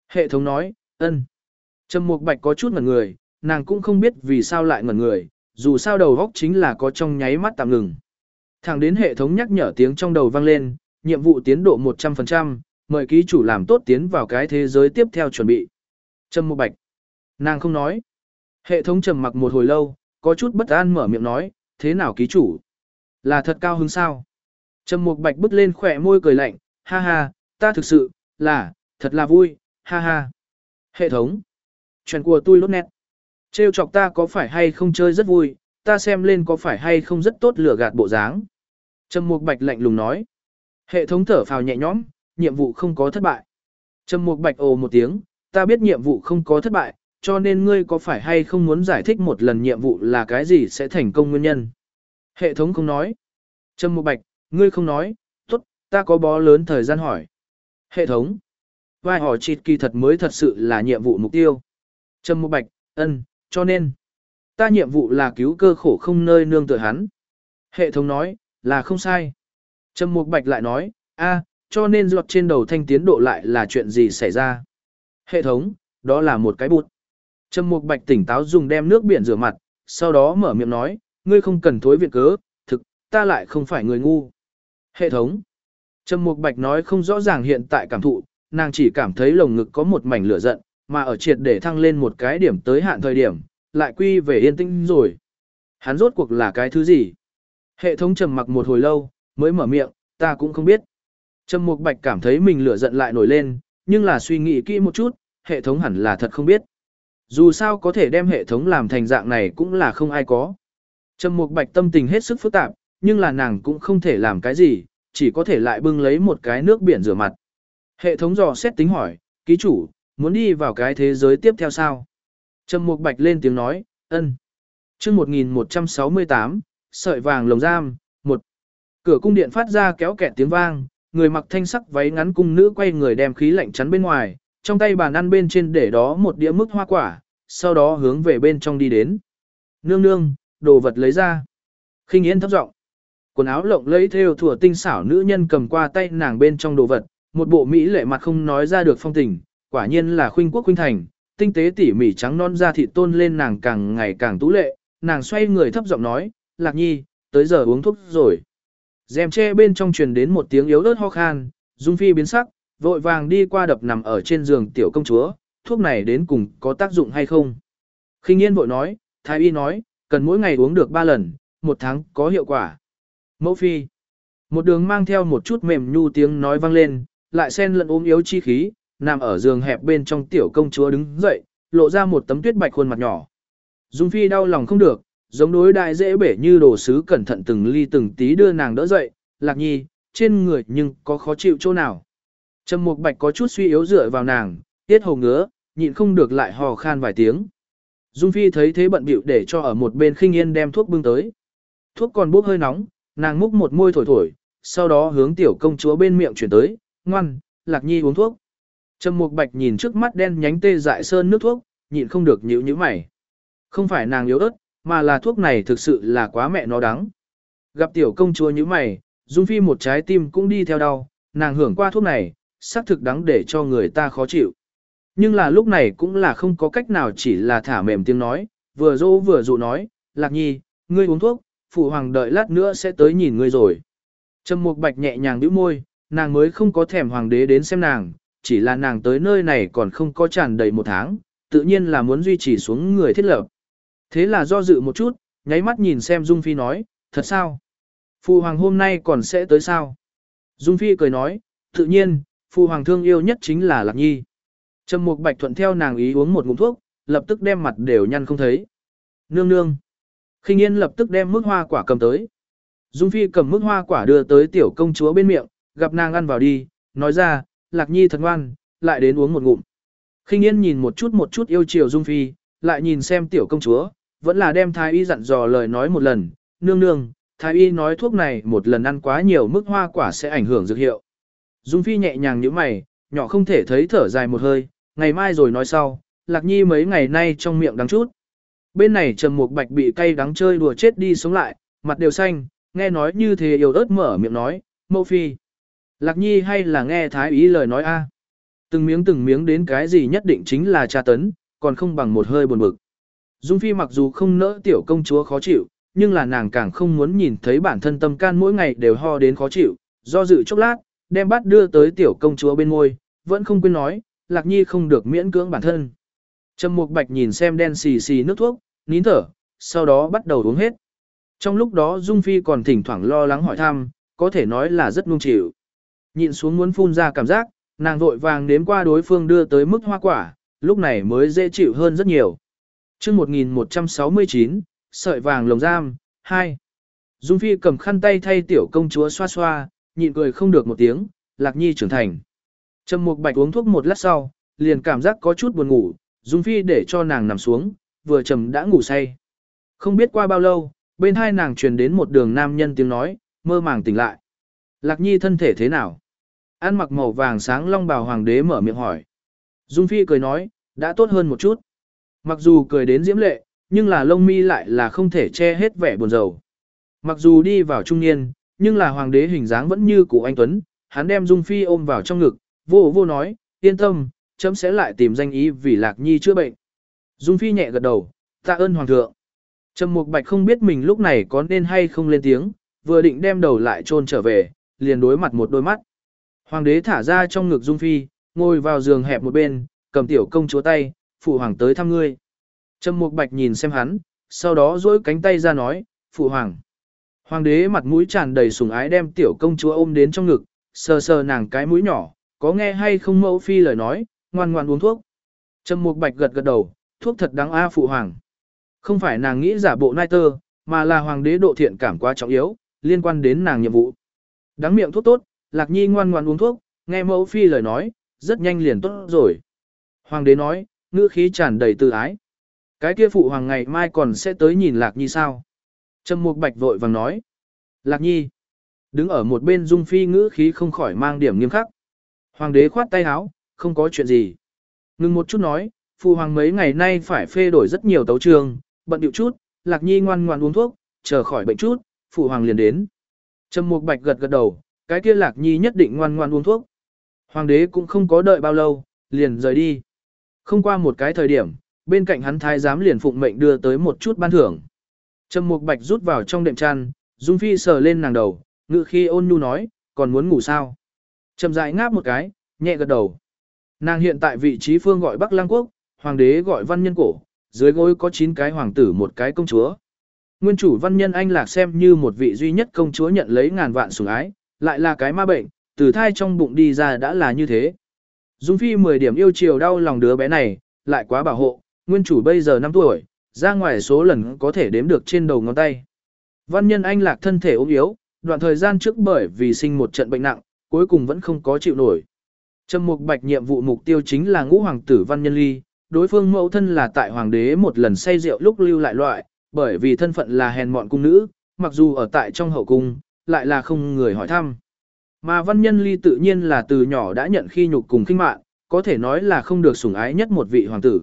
Hệ thống nói, ân. Trầm Mục Bạch có chút ngẩn người, nàng cũng không biết vì sao lại ngẩn người, dù sao đầu góc chính là có trong nháy mắt tạm ngừng. Thẳng đến hệ thống nhắc nhở tiếng trong đầu vang lên, nhiệm vụ tiến độ 100%, mời ký chủ làm tốt tiến vào cái thế giới tiếp theo chuẩn bị. Trầm Mục Bạch. Nàng không nói. Hệ thống trầm mặc một hồi lâu, có chút bất an mở miệng nói, thế nào ký chủ? Là thật cao hứng sao? Trầm Mục Bạch bứt lên khỏe môi cười lạnh, ha ha, ta thực sự, là, thật là vui, ha ha. Hệ thống. Chuyện của tôi lốt nét. Trêu chọc ta có phải hay không chơi rất vui, ta xem lên có phải hay không rất tốt lừa gạt bộ dáng. Trầm Mục Bạch lạnh lùng nói. Hệ thống thở phào nhẹ nhõm, nhiệm vụ không có thất bại. Trầm Mục Bạch ồ một tiếng, ta biết nhiệm vụ không có thất bại, cho nên ngươi có phải hay không muốn giải thích một lần nhiệm vụ là cái gì sẽ thành công nguyên nhân. Hệ thống không nói. Trầm Mục Bạch, ngươi không nói, tốt, ta có bó lớn thời gian hỏi. Hệ thống. Vai hỏi chịt kỳ thật mới thật sự là nhiệm vụ mục tiêu. Trầm Mục Bạch, ân, cho nên. Ta nhiệm vụ là cứu cơ khổ không nơi nương tựa hắn. Hệ thống nói, là không sai. Trầm Mục Bạch lại nói, a, cho nên giọt trên đầu thanh tiến độ lại là chuyện gì xảy ra. Hệ thống, đó là một cái bụt. Trầm Mục Bạch tỉnh táo dùng đem nước biển rửa mặt, sau đó mở miệng nói, ngươi không cần thối viện cớ, thực, ta lại không phải người ngu. Hệ thống. Trầm Mục Bạch nói không rõ ràng hiện tại cảm thụ, nàng chỉ cảm thấy lồng ngực có một mảnh lửa giận, mà ở triệt để thăng lên một cái điểm tới hạn thời điểm, lại quy về yên tĩnh rồi. Hắn rốt cuộc là cái thứ gì? Hệ thống trầm mặc một hồi lâu, mới mở miệng, ta cũng không biết. Trầm Mục Bạch cảm thấy mình lửa giận lại nổi lên, nhưng là suy nghĩ kỹ một chút, hệ thống hẳn là thật không biết. Dù sao có thể đem hệ thống làm thành dạng này cũng là không ai có. Trầm Mục Bạch tâm tình hết sức phức tạp, nhưng là nàng cũng không thể làm cái gì, chỉ có thể lại bưng lấy một cái nước biển rửa mặt. Hệ thống dò xét tính hỏi, ký chủ, muốn đi vào cái thế giới tiếp theo sao? Trầm Mục Bạch lên tiếng nói, ân. Chương 1168, sợi vàng lồng giam, một. Cửa cung điện phát ra kéo kẹt tiếng vang, người mặc thanh sắc váy ngắn cung nữ quay người đem khí lạnh chắn bên ngoài, trong tay bàn ăn bên trên để đó một đĩa mức hoa quả, sau đó hướng về bên trong đi đến. Nương nương, đồ vật lấy ra. Khinh Yên thấp giọng. Quần áo lộng lẫy theo thủa tinh xảo nữ nhân cầm qua tay nàng bên trong đồ vật, một bộ mỹ lệ mặt không nói ra được phong tình, quả nhiên là khuynh quốc khuynh thành, tinh tế tỉ mỉ trắng non da thịt tôn lên nàng càng ngày càng tú lệ, nàng xoay người thấp giọng nói, "Lạc Nhi, tới giờ uống thuốc rồi." Rèm che bên trong truyền đến một tiếng yếu ớt ho khan, Dung Phi biến sắc, vội vàng đi qua đập nằm ở trên giường tiểu công chúa, thuốc này đến cùng có tác dụng hay không? Khinh Yên vội nói, Thái y nói, cần mỗi ngày uống được 3 lần, một tháng có hiệu quả. Mẫu Phi. Một đường mang theo một chút mềm nhu tiếng nói vang lên, lại xen lẫn ốm yếu chi khí, nằm ở giường hẹp bên trong tiểu công chúa đứng dậy, lộ ra một tấm tuyết bạch khuôn mặt nhỏ. Dung Phi đau lòng không được, giống đối đại dễ bể như đồ sứ cẩn thận từng ly từng tí đưa nàng đỡ dậy, lạc nhi, trên người nhưng có khó chịu chỗ nào. Trầm Mục Bạch có chút suy yếu dựa vào nàng, tiết hầu ngứa, nhịn không được lại hò khan vài tiếng. Dung Phi thấy thế bận bịu để cho ở một bên khinh yên đem thuốc bưng tới. Thuốc còn bốc hơi nóng, nàng múc một môi thổi thổi, sau đó hướng tiểu công chúa bên miệng chuyển tới, ngoan, lạc nhi uống thuốc. Trầm Mục Bạch nhìn trước mắt đen nhánh tê dại sơn nước thuốc, nhịn không được nhíu nhíu mày. Không phải nàng yếu ớt, mà là thuốc này thực sự là quá mẹ nó đắng. Gặp tiểu công chúa nhíu mày, Dung Phi một trái tim cũng đi theo đau, nàng hưởng qua thuốc này, xác thực đắng để cho người ta khó chịu. Nhưng là lúc này cũng là không có cách nào chỉ là thả mềm tiếng nói, vừa dỗ vừa dụ nói, Lạc Nhi, ngươi uống thuốc, phụ hoàng đợi lát nữa sẽ tới nhìn ngươi rồi. Trầm Mục Bạch nhẹ nhàng nhíu môi, nàng mới không có thèm hoàng đế đến xem nàng, chỉ là nàng tới nơi này còn không có tràn đầy một tháng, tự nhiên là muốn duy trì xuống người thiết lập. Thế là do dự một chút, nháy mắt nhìn xem Dung Phi nói, thật sao? Phụ hoàng hôm nay còn sẽ tới sao? Dung Phi cười nói, tự nhiên, phụ hoàng thương yêu nhất chính là Lạc Nhi. Trầm Mục Bạch thuận theo nàng ý uống một ngụm thuốc, lập tức đem mặt đều nhăn không thấy. Nương nương. Khinh Yên lập tức đem mức hoa quả cầm tới. Dung Phi cầm mức hoa quả đưa tới tiểu công chúa bên miệng, gặp nàng ăn vào đi, nói ra, Lạc Nhi thật ngoan, lại đến uống một ngụm. Khinh Yên nhìn một chút một chút yêu chiều Dung Phi, lại nhìn xem tiểu công chúa, vẫn là đem thái y dặn dò lời nói một lần, nương nương, thái y nói thuốc này một lần ăn quá nhiều mức hoa quả sẽ ảnh hưởng dược hiệu. Dung Phi nhẹ nhàng nhíu mày, nhỏ không thể thấy thở dài một hơi, ngày mai rồi nói sau, Lạc Nhi mấy ngày nay trong miệng đắng chút. Bên này Trầm Mục Bạch bị cay đắng chơi đùa chết đi sống lại, mặt đều xanh, nghe nói như thế yêu ớt mở miệng nói, mẫu phi. Lạc Nhi hay là nghe thái ý lời nói a? Từng miếng từng miếng đến cái gì nhất định chính là tra tấn, còn không bằng một hơi buồn bực. Dung Phi mặc dù không nỡ tiểu công chúa khó chịu, nhưng là nàng càng không muốn nhìn thấy bản thân tâm can mỗi ngày đều ho đến khó chịu, do dự chốc lát, đem bát đưa tới tiểu công chúa bên ngôi, vẫn không quên nói, Lạc Nhi không được miễn cưỡng bản thân. Trầm Mục Bạch nhìn xem đen xì xì nước thuốc, nín thở, sau đó bắt đầu uống hết. Trong lúc đó Dung Phi còn thỉnh thoảng lo lắng hỏi thăm, có thể nói là rất nung chịu. Nhịn xuống muốn phun ra cảm giác, nàng vội vàng nếm qua đối phương đưa tới mức hoa quả, lúc này mới dễ chịu hơn rất nhiều. chương 1169, sợi vàng lồng giam, 2. Dung Phi cầm khăn tay thay tiểu công chúa xoa xoa, nhịn cười không được một tiếng, Lạc Nhi trưởng thành. Trầm Mục Bạch uống thuốc một lát sau, liền cảm giác có chút buồn ngủ, Dung Phi để cho nàng nằm xuống, vừa trầm đã ngủ say. Không biết qua bao lâu, bên hai nàng truyền đến một đường nam nhân tiếng nói, mơ màng tỉnh lại. Lạc Nhi thân thể thế nào? An mặc màu vàng sáng long bào hoàng đế mở miệng hỏi. Dung Phi cười nói, đã tốt hơn một chút. Mặc dù cười đến diễm lệ, nhưng là lông mi lại là không thể che hết vẻ buồn rầu. Mặc dù đi vào trung niên, nhưng là hoàng đế hình dáng vẫn như cụ anh Tuấn, hắn đem Dung Phi ôm vào trong ngực, vô vô nói, yên tâm, chấm sẽ lại tìm danh ý vì Lạc Nhi chữa bệnh. Dung Phi nhẹ gật đầu, tạ ơn hoàng thượng. Trầm Mục Bạch không biết mình lúc này có nên hay không lên tiếng, vừa định đem đầu lại chôn trở về, liền đối mặt một đôi mắt. Hoàng đế thả ra trong ngực Dung Phi, ngồi vào giường hẹp một bên, cầm tiểu công chúa tay, phụ hoàng tới thăm ngươi. Trầm Mục Bạch nhìn xem hắn, sau đó duỗi cánh tay ra nói, phụ hoàng. Hoàng đế mặt mũi tràn đầy sùng ái đem tiểu công chúa ôm đến trong ngực, sờ sờ nàng cái mũi nhỏ, có nghe hay không mẫu phi lời nói, ngoan ngoan uống thuốc. Trầm Mục Bạch gật gật đầu, thuốc thật đáng a phụ hoàng. Không phải nàng nghĩ giả bộ nai tơ, mà là hoàng đế độ thiện cảm quá trọng yếu, liên quan đến nàng nhiệm vụ. Đáng miệng thuốc tốt, Lạc Nhi ngoan ngoan uống thuốc, nghe mẫu phi lời nói, rất nhanh liền tốt rồi. Hoàng đế nói, ngữ khí tràn đầy từ ái. Cái kia phụ hoàng ngày mai còn sẽ tới nhìn Lạc Nhi sao? Trầm Mục Bạch vội vàng nói. Lạc Nhi. Đứng ở một bên Dung Phi ngữ khí không khỏi mang điểm nghiêm khắc. Hoàng đế khoát tay áo, không có chuyện gì. Ngừng một chút nói, phụ hoàng mấy ngày nay phải phê đổi rất nhiều tấu trường, bận điệu chút, Lạc Nhi ngoan ngoan uống thuốc, chờ khỏi bệnh chút, phụ hoàng liền đến. Trầm Mục Bạch gật gật đầu, cái kia Lạc Nhi nhất định ngoan ngoan uống thuốc. Hoàng đế cũng không có đợi bao lâu, liền rời đi. Không qua một cái thời điểm, bên cạnh hắn thái giám liền phụng mệnh đưa tới một chút ban thưởng. Trầm Mục Bạch rút vào trong đệm chăn, Dung Phi sờ lên nàng đầu, ngự khi ôn nhu nói, còn muốn ngủ sao? Trầm dại ngáp một cái, nhẹ gật đầu. Nàng hiện tại vị trí phương gọi Bắc Lăng Quốc, hoàng đế gọi văn nhân cổ, dưới gối có 9 cái hoàng tử một cái công chúa. Nguyên chủ văn nhân anh lạc xem như một vị duy nhất công chúa nhận lấy ngàn vạn sủng ái, lại là cái ma bệnh, từ thai trong bụng đi ra đã là như thế. Dung Phi 10 điểm yêu chiều đau lòng đứa bé này, lại quá bảo hộ, nguyên chủ bây giờ 5 tuổi, ra ngoài số lần có thể đếm được trên đầu ngón tay. Văn nhân anh lạc thân thể ốm yếu, đoạn thời gian trước bởi vì sinh một trận bệnh nặng, cuối cùng vẫn không có chịu nổi. Trầm Mục Bạch nhiệm vụ mục tiêu chính là ngũ hoàng tử Văn Nhân Ly, đối phương mẫu thân là tại hoàng đế một lần say rượu lúc lưu lại loại, bởi vì thân phận là hèn mọn cung nữ, mặc dù ở tại trong hậu cung, lại là không người hỏi thăm. Mà Văn Nhân Ly tự nhiên là từ nhỏ đã nhận khi nhục cùng kinh mạng, có thể nói là không được sủng ái nhất một vị hoàng tử.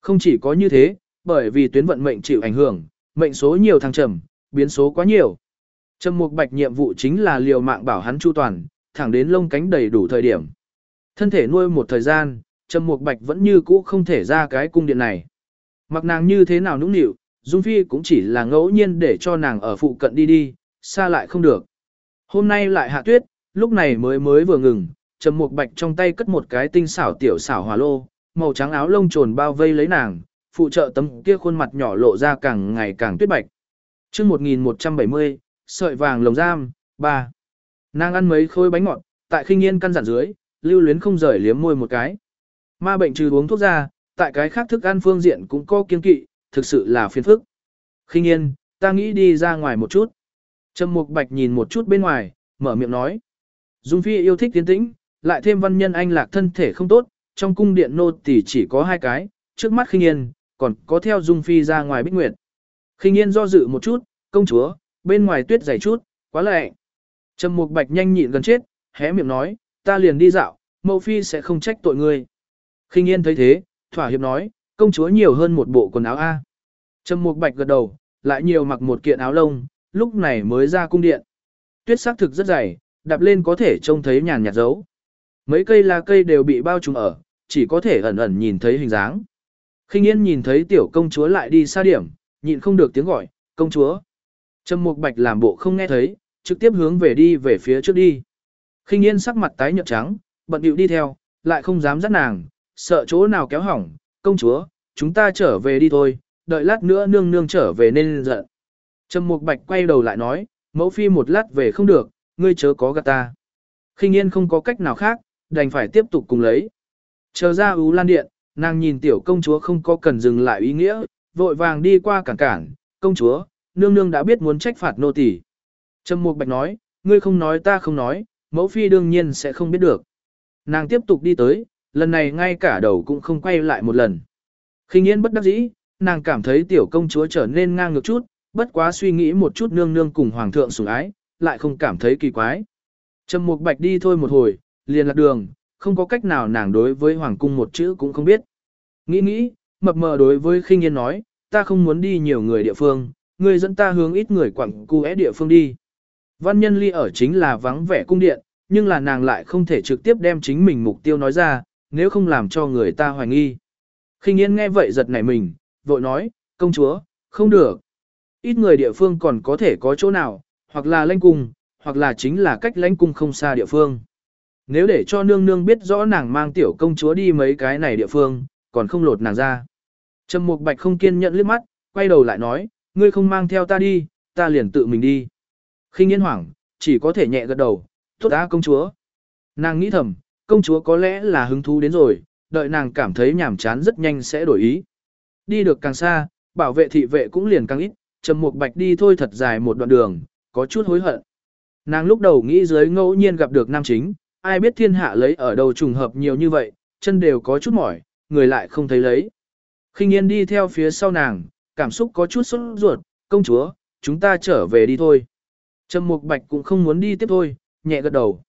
Không chỉ có như thế, bởi vì tuyến vận mệnh chịu ảnh hưởng, mệnh số nhiều thăng trầm, biến số quá nhiều. Trầm Mục Bạch nhiệm vụ chính là liều mạng bảo hắn chu toàn, thẳng đến lông cánh đầy đủ thời điểm. Thân thể nuôi một thời gian, Trầm Mục Bạch vẫn như cũ không thể ra cái cung điện này. Mặc nàng như thế nào nũng nịu, Dung Phi cũng chỉ là ngẫu nhiên để cho nàng ở phụ cận đi đi, xa lại không được. Hôm nay lại hạ tuyết, lúc này mới mới vừa ngừng, Trầm Mục Bạch trong tay cất một cái tinh xảo tiểu xảo hỏa lô, màu trắng áo lông trồn bao vây lấy nàng, phụ trợ tấm kia khuôn mặt nhỏ lộ ra càng ngày càng tuyết bạch. Chương 1170, sợi vàng lồng giam, 3. Nàng ăn mấy khối bánh ngọt, tại khinh yên căn dặn dưới, lưu luyến không rời liếm môi một cái. Ma bệnh trừ uống thuốc ra, tại cái khác thức ăn phương diện cũng có kiên kỵ, thực sự là phiền phức. Khinh yên, ta nghĩ đi ra ngoài một chút. Trầm Mục Bạch nhìn một chút bên ngoài, mở miệng nói. Dung Phi yêu thích tiến tĩnh, lại thêm văn nhân anh lạc thân thể không tốt, trong cung điện nô tỳ chỉ có hai cái, trước mắt khinh yên, còn có theo Dung Phi ra ngoài bích nguyệt. Khinh yên do dự một chút, công chúa, bên ngoài tuyết dày chút, quá lạnh. Trầm Mục Bạch nhanh nhịn gần chết, hé miệng nói, ta liền đi dạo, mẫu phi sẽ không trách tội ngươi. Khinh Yên thấy thế, thỏa hiệp nói, công chúa nhiều hơn một bộ quần áo a. Trầm Mục Bạch gật đầu, lại nhiều mặc một kiện áo lông, lúc này mới ra cung điện. Tuyết sắc thực rất dày, đạp lên có thể trông thấy nhàn nhạt dấu. Mấy cây lá cây đều bị bao trùm ở, chỉ có thể ẩn ẩn nhìn thấy hình dáng. Khinh Yên nhìn thấy tiểu công chúa lại đi xa điểm, nhịn không được tiếng gọi, công chúa. Trầm Mục Bạch làm bộ không nghe thấy, trực tiếp hướng về đi về phía trước đi. Khinh Yên sắc mặt tái nhợt trắng, bận bịu đi theo, lại không dám dắt nàng, sợ chỗ nào kéo hỏng, công chúa, chúng ta trở về đi thôi, đợi lát nữa nương nương trở về nên giận. Trầm Mục Bạch quay đầu lại nói, mẫu phi một lát về không được, ngươi chớ có gạt ta. Khinh Yên không có cách nào khác, đành phải tiếp tục cùng lấy. Chờ ra Ú Lan Điện, nàng nhìn tiểu công chúa không có cần dừng lại ý nghĩa, vội vàng đi qua cản cản, công chúa, nương nương đã biết muốn trách phạt nô tỳ. Trầm Mục Bạch nói, ngươi không nói ta không nói, mẫu phi đương nhiên sẽ không biết được. Nàng tiếp tục đi tới, lần này ngay cả đầu cũng không quay lại một lần. Khinh yên bất đắc dĩ, nàng cảm thấy tiểu công chúa trở nên ngang ngược chút, bất quá suy nghĩ một chút nương nương cùng hoàng thượng sủng ái, lại không cảm thấy kỳ quái. Trầm Mục Bạch đi thôi một hồi, liền lạc đường, không có cách nào nàng đối với hoàng cung một chữ cũng không biết. Nghĩ nghĩ, mập mờ đối với khinh yên nói, ta không muốn đi nhiều người địa phương, ngươi dẫn ta hướng ít người quặng cu é địa phương đi. Văn nhân ly ở chính là vắng vẻ cung điện, nhưng là nàng lại không thể trực tiếp đem chính mình mục tiêu nói ra, nếu không làm cho người ta hoài nghi. Khinh yên nghe vậy giật nảy mình, vội nói, công chúa, không được. Ít người địa phương còn có thể có chỗ nào, hoặc là lãnh cung, hoặc là chính là cách lãnh cung không xa địa phương. Nếu để cho nương nương biết rõ nàng mang tiểu công chúa đi mấy cái này địa phương, còn không lột nàng ra. Trầm Mục Bạch không kiên nhẫn liếc mắt, quay đầu lại nói, ngươi không mang theo ta đi, ta liền tự mình đi. Khinh Yên hoảng, chỉ có thể nhẹ gật đầu, tốt đã công chúa. Nàng nghĩ thầm, công chúa có lẽ là hứng thú đến rồi, đợi nàng cảm thấy nhàm chán rất nhanh sẽ đổi ý. Đi được càng xa, bảo vệ thị vệ cũng liền càng ít, Trầm Mục Bạch đi thôi thật dài một đoạn đường, có chút hối hận. Nàng lúc đầu nghĩ dưới ngẫu nhiên gặp được nam chính, ai biết thiên hạ lấy ở đâu trùng hợp nhiều như vậy, chân đều có chút mỏi, người lại không thấy lấy. Khinh Yên đi theo phía sau nàng, cảm xúc có chút sốt ruột, công chúa, chúng ta trở về đi thôi. Trầm Mục Bạch cũng không muốn đi tiếp thôi, nhẹ gật đầu.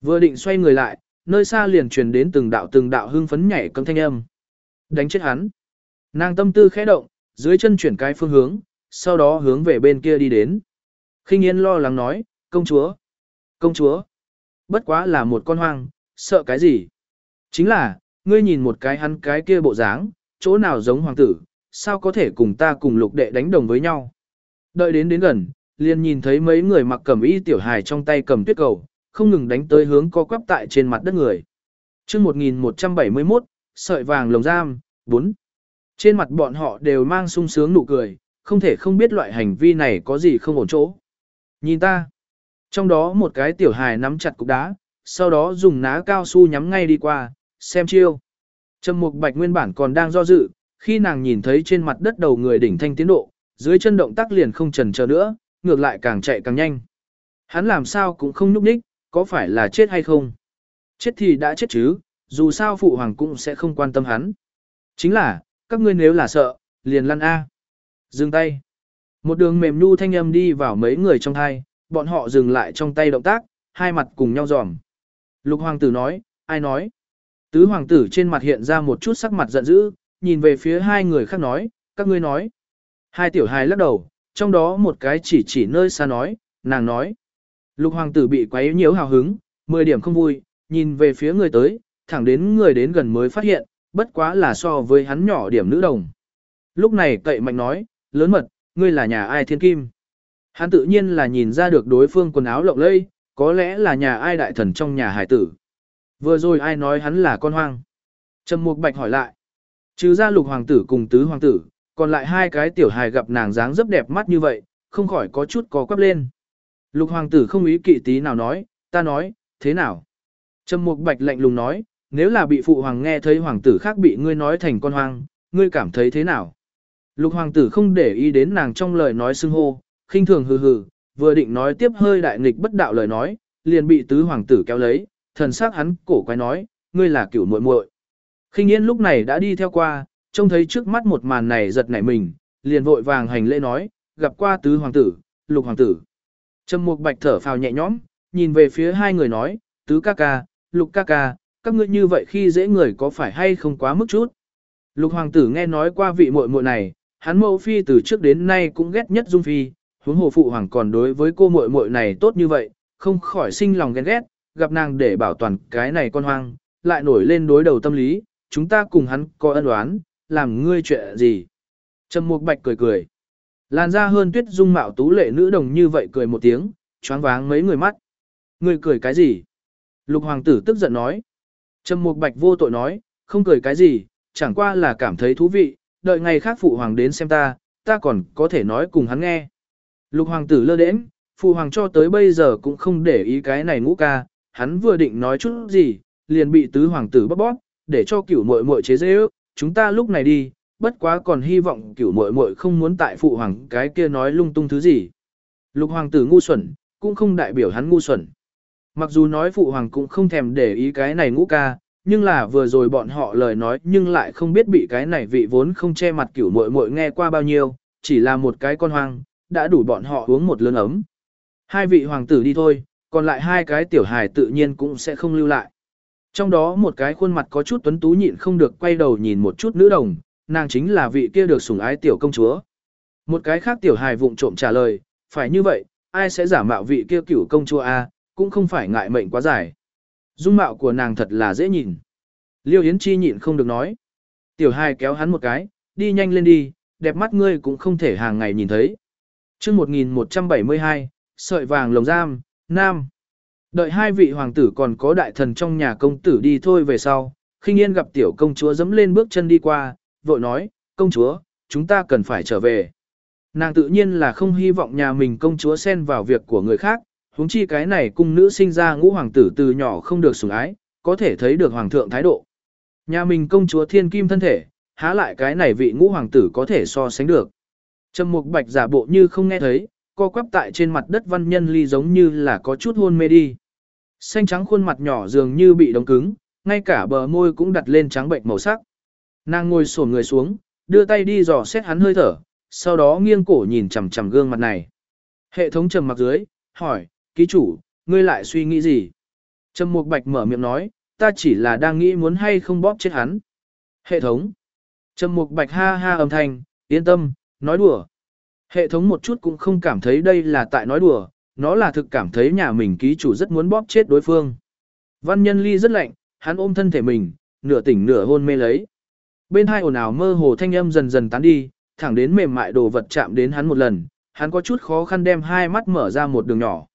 Vừa định xoay người lại, nơi xa liền truyền đến từng đạo từng đạo hưng phấn nhảy cấm thanh âm. Đánh chết hắn. Nàng tâm tư khẽ động, dưới chân chuyển cái phương hướng, sau đó hướng về bên kia đi đến. Khinh Yên lo lắng nói, công chúa, công chúa, bất quá là một con hoang, sợ cái gì? Chính là, ngươi nhìn một cái hắn cái kia bộ dáng, chỗ nào giống hoàng tử, sao có thể cùng ta cùng lục đệ đánh đồng với nhau? Đợi đến đến gần, liền nhìn thấy mấy người mặc cẩm y tiểu hài trong tay cầm tuyết cầu, không ngừng đánh tới hướng co quắp tại trên mặt đất người. Chương 1171, sợi vàng lồng giam, 4. Trên mặt bọn họ đều mang sung sướng nụ cười, không thể không biết loại hành vi này có gì không ổn chỗ. Nhìn ta. Trong đó một cái tiểu hài nắm chặt cục đá, sau đó dùng ná cao su nhắm ngay đi qua, xem chiêu. Trầm Mục Bạch nguyên bản còn đang do dự, khi nàng nhìn thấy trên mặt đất đầu người đỉnh thanh tiến độ, dưới chân động tác liền không chần chờ nữa, ngược lại càng chạy càng nhanh. Hắn làm sao cũng không núp đích, có phải là chết hay không? Chết thì đã chết chứ, dù sao phụ hoàng cũng sẽ không quan tâm hắn. Chính là, các ngươi nếu là sợ, liền lăn A. Dừng tay. Một đường mềm nu thanh âm đi vào mấy người trong thai, bọn họ dừng lại trong tay động tác, hai mặt cùng nhau dòm. Lục hoàng tử nói, ai nói? Tứ hoàng tử trên mặt hiện ra một chút sắc mặt giận dữ, nhìn về phía hai người khác nói, các ngươi nói. Hai tiểu hài lắc đầu, trong đó một cái chỉ chỉ nơi xa nói, nàng nói. Lục hoàng tử bị quấy nhiễu hào hứng, mười điểm không vui, nhìn về phía người tới, thẳng đến người đến gần mới phát hiện, bất quá là so với hắn nhỏ điểm nữ đồng. Lúc này cậy mạnh nói, lớn mật, ngươi là nhà ai thiên kim. Hắn tự nhiên là nhìn ra được đối phương quần áo lộng lẫy, có lẽ là nhà ai đại thần trong nhà hải tử. Vừa rồi ai nói hắn là con hoang? Trầm Mục Bạch hỏi lại. Trừ ra lục hoàng tử cùng tứ hoàng tử, còn lại hai cái tiểu hài gặp nàng dáng rất đẹp mắt như vậy, không khỏi có chút có quắp lên. Lục hoàng tử không ý kỵ tí nào nói, ta nói, thế nào? Trầm Mục Bạch lạnh lùng nói, nếu là bị phụ hoàng nghe thấy hoàng tử khác bị ngươi nói thành con hoang, ngươi cảm thấy thế nào? Lục hoàng tử không để ý đến nàng trong lời nói xưng hô, khinh thường hừ hừ, vừa định nói tiếp hơi đại nghịch bất đạo lời nói, liền bị tứ hoàng tử kéo lấy, thần sắc hắn cổ quái nói, ngươi là cửu muội muội. Khinh Yên lúc này đã đi theo qua, trông thấy trước mắt một màn này giật nảy mình, liền vội vàng hành lễ nói, gặp qua tứ hoàng tử, lục hoàng tử. Trầm Mục Bạch thở phào nhẹ nhõm, nhìn về phía hai người nói, tứ ca ca, lục ca ca, các ngươi như vậy khi dễ người có phải hay không quá mức chút. Lục hoàng tử nghe nói qua vị muội muội này, hắn mẫu phi từ trước đến nay cũng ghét nhất dung phi, huống hồ phụ hoàng còn đối với cô muội muội này tốt như vậy, không khỏi sinh lòng ghen ghét, gặp nàng để bảo toàn cái này con hoang, lại nổi lên đối đầu tâm lý, chúng ta cùng hắn có ân oán, làm ngươi chuyện gì. Trầm Mục Bạch cười cười. Làn ra hơn tuyết dung mạo tú lệ nữ đồng như vậy cười một tiếng, choáng váng mấy người mắt. Ngươi cười cái gì? Lục hoàng tử tức giận nói. Trầm Mục Bạch vô tội nói, không cười cái gì, chẳng qua là cảm thấy thú vị, đợi ngày khác phụ hoàng đến xem ta, ta còn có thể nói cùng hắn nghe. Lục hoàng tử lơ đễnh, phụ hoàng cho tới bây giờ cũng không để ý cái này ngũ ca, hắn vừa định nói chút gì, liền bị tứ hoàng tử bóp bóp, để cho cửu muội muội chế dễ ước, chúng ta lúc này đi, bất quá còn hy vọng cửu muội muội không muốn tại phụ hoàng cái kia nói lung tung thứ gì. Lục hoàng tử ngu xuẩn, cũng không đại biểu hắn ngu xuẩn. Mặc dù nói phụ hoàng cũng không thèm để ý cái này ngũ ca, nhưng là vừa rồi bọn họ lời nói nhưng lại không biết bị cái này vị vốn không che mặt cửu muội muội nghe qua bao nhiêu, chỉ là một cái con hoang, đã đủ bọn họ uống một lươn ấm. Hai vị hoàng tử đi thôi, còn lại hai cái tiểu hài tự nhiên cũng sẽ không lưu lại. Trong đó một cái khuôn mặt có chút tuấn tú nhịn không được quay đầu nhìn một chút nữ đồng, nàng chính là vị kia được sủng ái tiểu công chúa. Một cái khác tiểu hài vụng trộm trả lời, phải như vậy, ai sẽ giả mạo vị kia cửu công chúa A, cũng không phải ngại mệnh quá dài. Dung mạo của nàng thật là dễ nhìn. Liêu Yến Chi nhịn không được nói. Tiểu hài kéo hắn một cái, đi nhanh lên đi, đẹp mắt ngươi cũng không thể hàng ngày nhìn thấy. chương 1172, sợi vàng lồng giam, nam. Đợi hai vị hoàng tử còn có đại thần trong nhà công tử đi thôi về sau, khinh yên gặp tiểu công chúa dẫm lên bước chân đi qua, vội nói, công chúa, chúng ta cần phải trở về. Nàng tự nhiên là không hy vọng nhà mình công chúa xen vào việc của người khác, huống chi cái này cung nữ sinh ra ngũ hoàng tử từ nhỏ không được sủng ái, có thể thấy được hoàng thượng thái độ. Nhà mình công chúa thiên kim thân thể, há lại cái này vị ngũ hoàng tử có thể so sánh được. Trầm mục bạch giả bộ như không nghe thấy, co quắp tại trên mặt đất văn nhân ly giống như là có chút hôn mê đi. Xanh trắng khuôn mặt nhỏ dường như bị đóng cứng, ngay cả bờ môi cũng đặt lên trắng bệnh màu sắc. Nàng ngồi xổm người xuống, đưa tay đi dò xét hắn hơi thở, sau đó nghiêng cổ nhìn chằm chằm gương mặt này. Hệ thống trầm mặc dưới, hỏi, ký chủ, ngươi lại suy nghĩ gì? Trầm Mục Bạch mở miệng nói, ta chỉ là đang nghĩ muốn hay không bóp chết hắn. Hệ thống. Trầm Mục Bạch ha ha âm thanh, yên tâm, nói đùa. Hệ thống một chút cũng không cảm thấy đây là tại nói đùa, nó là thực cảm thấy nhà mình ký chủ rất muốn bóp chết đối phương. Văn nhân ly rất lạnh, hắn ôm thân thể mình, nửa tỉnh nửa hôn mê lấy. Bên hai ồn ào mơ hồ thanh âm dần dần tán đi, thẳng đến mềm mại đồ vật chạm đến hắn một lần, hắn có chút khó khăn đem hai mắt mở ra một đường nhỏ.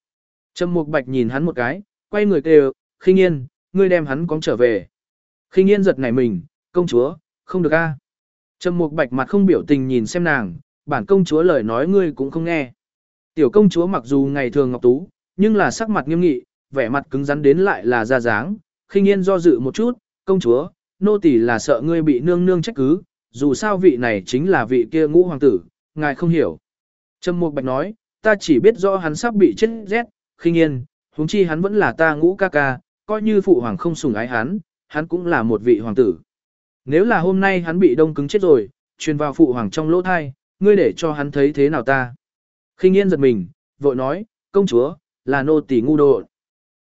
Trầm Mục Bạch nhìn hắn một cái, quay người kêu, "Khinh Yên, ngươi đem hắn cóng trở về." Khinh Yên giật nảy mình, "Công chúa, không được a." Trầm Mục Bạch mặt không biểu tình nhìn xem nàng, bản công chúa lời nói ngươi cũng không nghe. Tiểu công chúa mặc dù ngày thường ngọc tú, nhưng là sắc mặt nghiêm nghị, vẻ mặt cứng rắn đến lại là ra dáng, khinh yên do dự một chút, công chúa, nô tỳ là sợ ngươi bị nương nương trách cứ, dù sao vị này chính là vị kia ngũ hoàng tử, ngài không hiểu. Trầm Mục Bạch nói, ta chỉ biết rõ hắn sắp bị chết rét, khinh yên, huống chi hắn vẫn là ta ngũ ca ca, coi như phụ hoàng không sủng ái hắn, hắn cũng là một vị hoàng tử. Nếu là hôm nay hắn bị đông cứng chết rồi, truyền vào phụ hoàng trong lỗ thai, ngươi để cho hắn thấy thế nào ta. Khinh yên giật mình, vội nói, công chúa, là nô tỳ ngu độn.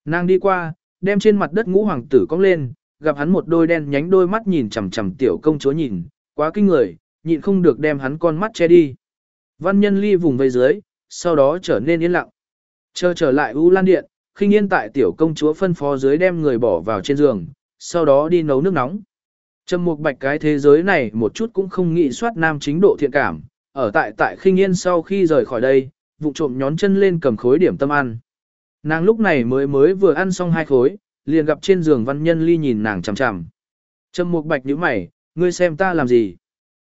Nàng đi qua, đem trên mặt đất ngũ hoàng tử cong lên, gặp hắn một đôi đen nhánh đôi mắt nhìn chằm chằm tiểu công chúa nhìn, quá kinh người, nhịn không được đem hắn con mắt che đi. Văn nhân ly vùng vây dưới, sau đó trở nên yên lặng. Chờ trở lại U Lan Điện, khinh yên tại tiểu công chúa phân phó dưới đem người bỏ vào trên giường, sau đó đi nấu nước nóng. Trầm mục bạch cái thế giới này một chút cũng không nghĩ soát nam chính độ thiện cảm, ở tại tại khinh yên sau khi rời khỏi đây, vụ trộm nhón chân lên cầm khối điểm tâm ăn. Nàng lúc này mới mới vừa ăn xong hai khối, liền gặp trên giường văn nhân ly nhìn nàng chằm chằm. Trầm mục bạch nhíu mày, ngươi xem ta làm gì?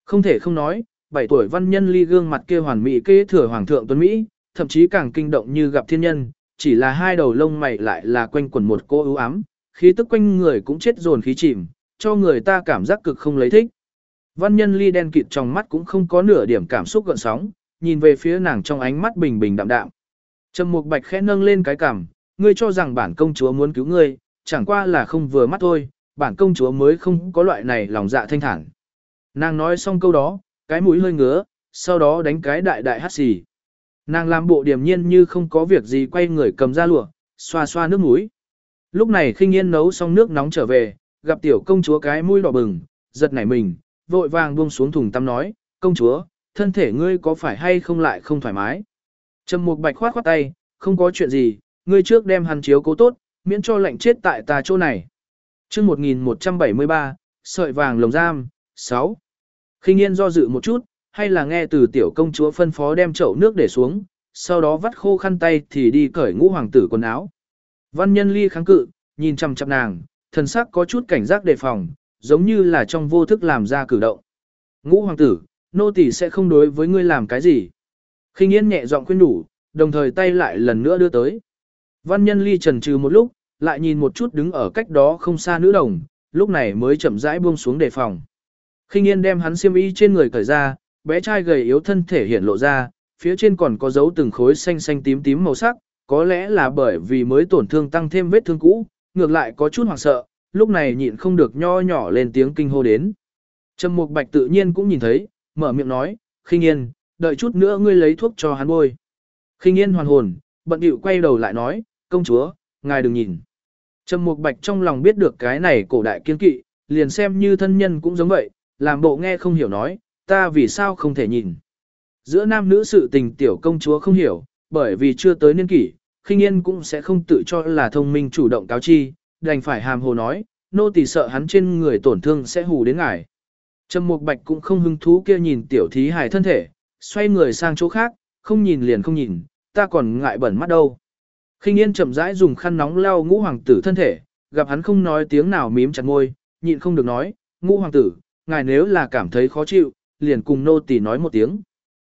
Không thể không nói, bảy tuổi văn nhân ly gương mặt kia hoàn mỹ kế thừa hoàng thượng tuấn Mỹ, thậm chí càng kinh động như gặp thiên nhân, chỉ là hai đầu lông mày lại là quanh quần một cô ưu ám, khí tức quanh người cũng chết dồn khí chìm, cho người ta cảm giác cực không lấy thích. Văn nhân ly đen kịt trong mắt cũng không có nửa điểm cảm xúc gợn sóng, nhìn về phía nàng trong ánh mắt bình bình đạm đạm. Trầm Mục Bạch khẽ nâng lên cái cằm, ngươi cho rằng bản công chúa muốn cứu ngươi, chẳng qua là không vừa mắt thôi, bản công chúa mới không có loại này lòng dạ thanh thản. Nàng nói xong câu đó, cái mũi hơi ngứa, sau đó đánh cái đại đại hát xì. Nàng làm bộ điềm nhiên như không có việc gì quay người cầm ra lụa, xoa xoa nước mũi. Lúc này khinh yên nấu xong nước nóng trở về, gặp tiểu công chúa cái mũi đỏ bừng, giật nảy mình, vội vàng buông xuống thùng tắm nói, công chúa, thân thể ngươi có phải hay không lại không thoải mái. Trầm mục bạch khoát khoát tay, không có chuyện gì, ngươi trước đem hắn chiếu cố tốt, miễn cho lạnh chết tại ta chỗ này. chương 1173, sợi vàng lồng giam, 6. Khinh yên do dự một chút, hay là nghe từ tiểu công chúa phân phó đem chậu nước để xuống, sau đó vắt khô khăn tay thì đi cởi ngũ hoàng tử quần áo. Văn nhân ly kháng cự, nhìn chăm chăm nàng, thần sắc có chút cảnh giác đề phòng, giống như là trong vô thức làm ra cử động. Ngũ hoàng tử, nô tỳ sẽ không đối với ngươi làm cái gì. Khinh yên nhẹ giọng khuyên đủ, đồng thời tay lại lần nữa đưa tới. Văn nhân ly trần trừ một lúc, lại nhìn một chút đứng ở cách đó không xa nữ đồng, lúc này mới chậm rãi buông xuống đề phòng. Khinh Yên đem hắn xiêm y trên người cởi ra, bé trai gầy yếu thân thể hiện lộ ra, phía trên còn có dấu từng khối xanh xanh tím tím màu sắc, có lẽ là bởi vì mới tổn thương tăng thêm vết thương cũ, ngược lại có chút hoảng sợ, lúc này nhịn không được nho nhỏ lên tiếng kinh hô đến. Trầm Mục Bạch tự nhiên cũng nhìn thấy, mở miệng nói, "Khinh Yên, đợi chút nữa ngươi lấy thuốc cho hắn bôi." Khinh Yên hoàn hồn, bận điệu quay đầu lại nói, "Công chúa, ngài đừng nhìn." Trầm Mục Bạch trong lòng biết được cái này cổ đại kiên kỵ, liền xem như thân nhân cũng giống vậy, làm bộ nghe không hiểu nói, "Ta vì sao không thể nhìn?" Giữa nam nữ sự tình tiểu công chúa không hiểu, bởi vì chưa tới niên kỷ, khinh yên cũng sẽ không tự cho là thông minh chủ động cáo chi, đành phải hàm hồ nói, nô tỳ sợ hắn trên người tổn thương sẽ hù đến ngài. Trầm Mục Bạch cũng không hứng thú kia nhìn tiểu thí hài thân thể, xoay người sang chỗ khác, không nhìn liền không nhìn, ta còn ngại bẩn mắt đâu. Khinh Yên chậm rãi dùng khăn nóng lau ngũ hoàng tử thân thể, gặp hắn không nói tiếng nào mím chặt môi, nhịn không được nói, ngũ hoàng tử, ngài nếu là cảm thấy khó chịu, liền cùng nô tỳ nói một tiếng.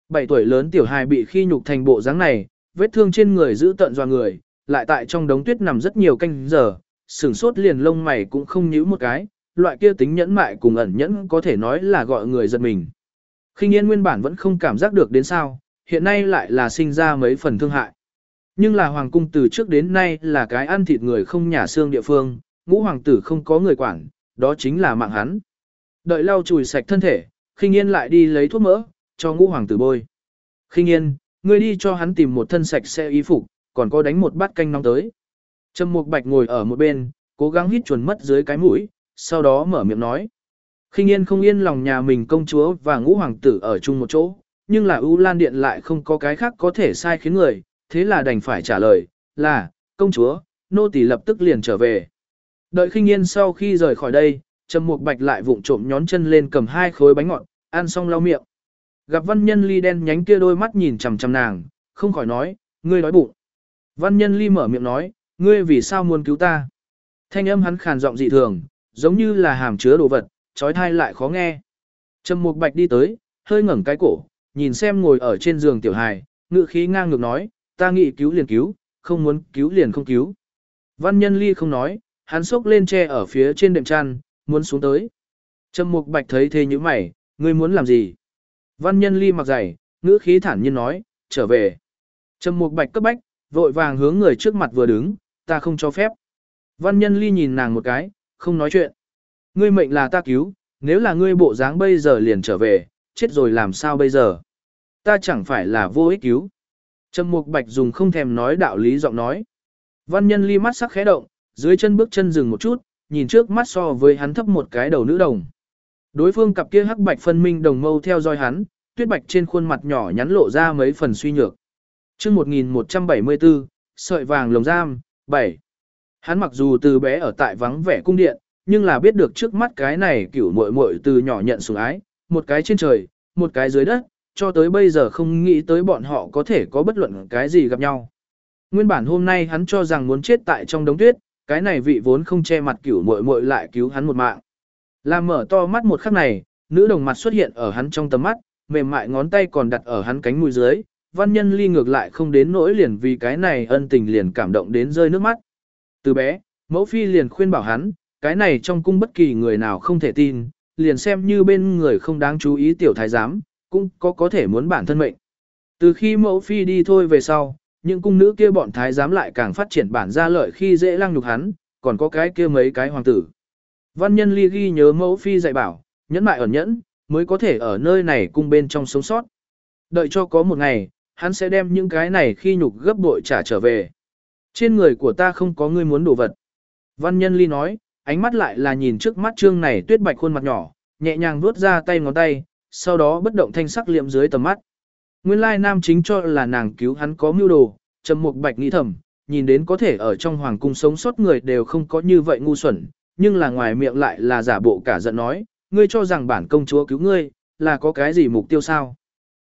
Bảy tuổi lớn tiểu hài bị khi nhục thành bộ dáng này, vết thương trên người giữ tận doa người, lại tại trong đống tuyết nằm rất nhiều canh giờ, sửng sốt liền lông mày cũng không nhíu một cái, loại kia tính nhẫn mại cùng ẩn nhẫn có thể nói là gọi người giật mình. Khinh Yên nguyên bản vẫn không cảm giác được đến sao, hiện nay lại là sinh ra mấy phần thương hại. Nhưng là hoàng cung từ trước đến nay là cái ăn thịt người không nhà xương địa phương, ngũ hoàng tử không có người quản, đó chính là mạng hắn. Đợi lau chùi sạch thân thể, Khinh Yên lại đi lấy thuốc mỡ, cho ngũ hoàng tử bôi. Khinh Yên, ngươi đi cho hắn tìm một thân sạch sẽ y phục, còn có đánh một bát canh nóng tới. Trầm Mục Bạch ngồi ở một bên, cố gắng hít chuẩn mất dưới cái mũi, sau đó mở miệng nói. Khinh Yên không yên lòng nhà mình công chúa và ngũ hoàng tử ở chung một chỗ, nhưng là U Lan Điện lại không có cái khác có thể sai khiến người, thế là đành phải trả lời, là, công chúa, nô tỳ lập tức liền trở về. Đợi Khinh Yên sau khi rời khỏi đây, Trầm Mục Bạch lại vụng trộm nhón chân lên cầm hai khối bánh ngọt, ăn xong lau miệng. Gặp văn nhân ly đen nhánh kia đôi mắt nhìn chằm chằm nàng, không khỏi nói, ngươi đói bụng. Văn nhân ly mở miệng nói, ngươi vì sao muốn cứu ta? Thanh âm hắn khàn giọng dị thường, giống như là hàm chứa đồ vật, trói thai lại khó nghe. Trầm Mục Bạch đi tới, hơi ngẩng cái cổ, nhìn xem ngồi ở trên giường tiểu hài, ngự khí ngang ngược nói, ta nghĩ cứu liền cứu, không muốn cứu liền không cứu. Văn nhân ly không nói, hắn xốc lên tre ở phía trên đệm chăn, muốn xuống tới. Trầm Mục Bạch thấy thế như mày, ngươi muốn làm gì? Văn nhân ly mặc giày, ngữ khí thản nhiên nói, trở về. Trầm mục bạch cấp bách, vội vàng hướng người trước mặt vừa đứng, ta không cho phép. Văn nhân ly nhìn nàng một cái, không nói chuyện. Ngươi mệnh là ta cứu, nếu là ngươi bộ dáng bây giờ liền trở về, chết rồi làm sao bây giờ? Ta chẳng phải là vô ích cứu. Trầm mục bạch dùng không thèm nói đạo lý giọng nói. Văn nhân ly mắt sắc khẽ động, dưới chân bước chân dừng một chút, nhìn trước mắt so với hắn thấp một cái đầu nữ đồng. Đối phương cặp kia hắc bạch phân minh đồng mâu theo dõi hắn, tuyết bạch trên khuôn mặt nhỏ nhắn lộ ra mấy phần suy nhược. Chương 1174, sợi vàng lồng giam, 7. Hắn mặc dù từ bé ở tại vắng vẻ cung điện, nhưng là biết được trước mắt cái này cửu muội muội từ nhỏ nhận sủng ái, một cái trên trời, một cái dưới đất, cho tới bây giờ không nghĩ tới bọn họ có thể có bất luận cái gì gặp nhau. Nguyên bản hôm nay hắn cho rằng muốn chết tại trong đống tuyết, cái này vị vốn không che mặt cửu muội muội lại cứu hắn một mạng. Làm mở to mắt một khắc này, nữ đồng mặt xuất hiện ở hắn trong tầm mắt, mềm mại ngón tay còn đặt ở hắn cánh mũi dưới, văn nhân ly ngược lại không đến nỗi liền vì cái này ân tình liền cảm động đến rơi nước mắt. Từ bé, mẫu phi liền khuyên bảo hắn, cái này trong cung bất kỳ người nào không thể tin, liền xem như bên người không đáng chú ý tiểu thái giám, cũng có có thể muốn bản thân mệnh. Từ khi mẫu phi đi thôi về sau, những cung nữ kia bọn thái giám lại càng phát triển bản ra lợi khi dễ lăng nhục hắn, còn có cái kia mấy cái hoàng tử. Văn nhân ly ghi nhớ mẫu phi dạy bảo, nhẫn mại ẩn nhẫn, mới có thể ở nơi này cung bên trong sống sót. Đợi cho có một ngày, hắn sẽ đem những cái này khi nhục gấp bội trả trở về. Trên người của ta không có ngươi muốn đồ vật. Văn nhân ly nói, ánh mắt lại là nhìn trước mắt trương này tuyết bạch khuôn mặt nhỏ, nhẹ nhàng vuốt ra tay ngón tay, sau đó bất động thanh sắc liệm dưới tầm mắt. Nguyên lai nam chính cho là nàng cứu hắn có mưu đồ, trầm mục bạch nghĩ thầm, nhìn đến có thể ở trong hoàng cung sống sót người đều không có như vậy ngu xuẩn, nhưng là ngoài miệng lại là giả bộ cả giận nói, ngươi cho rằng bản công chúa cứu ngươi, là có cái gì mục tiêu sao?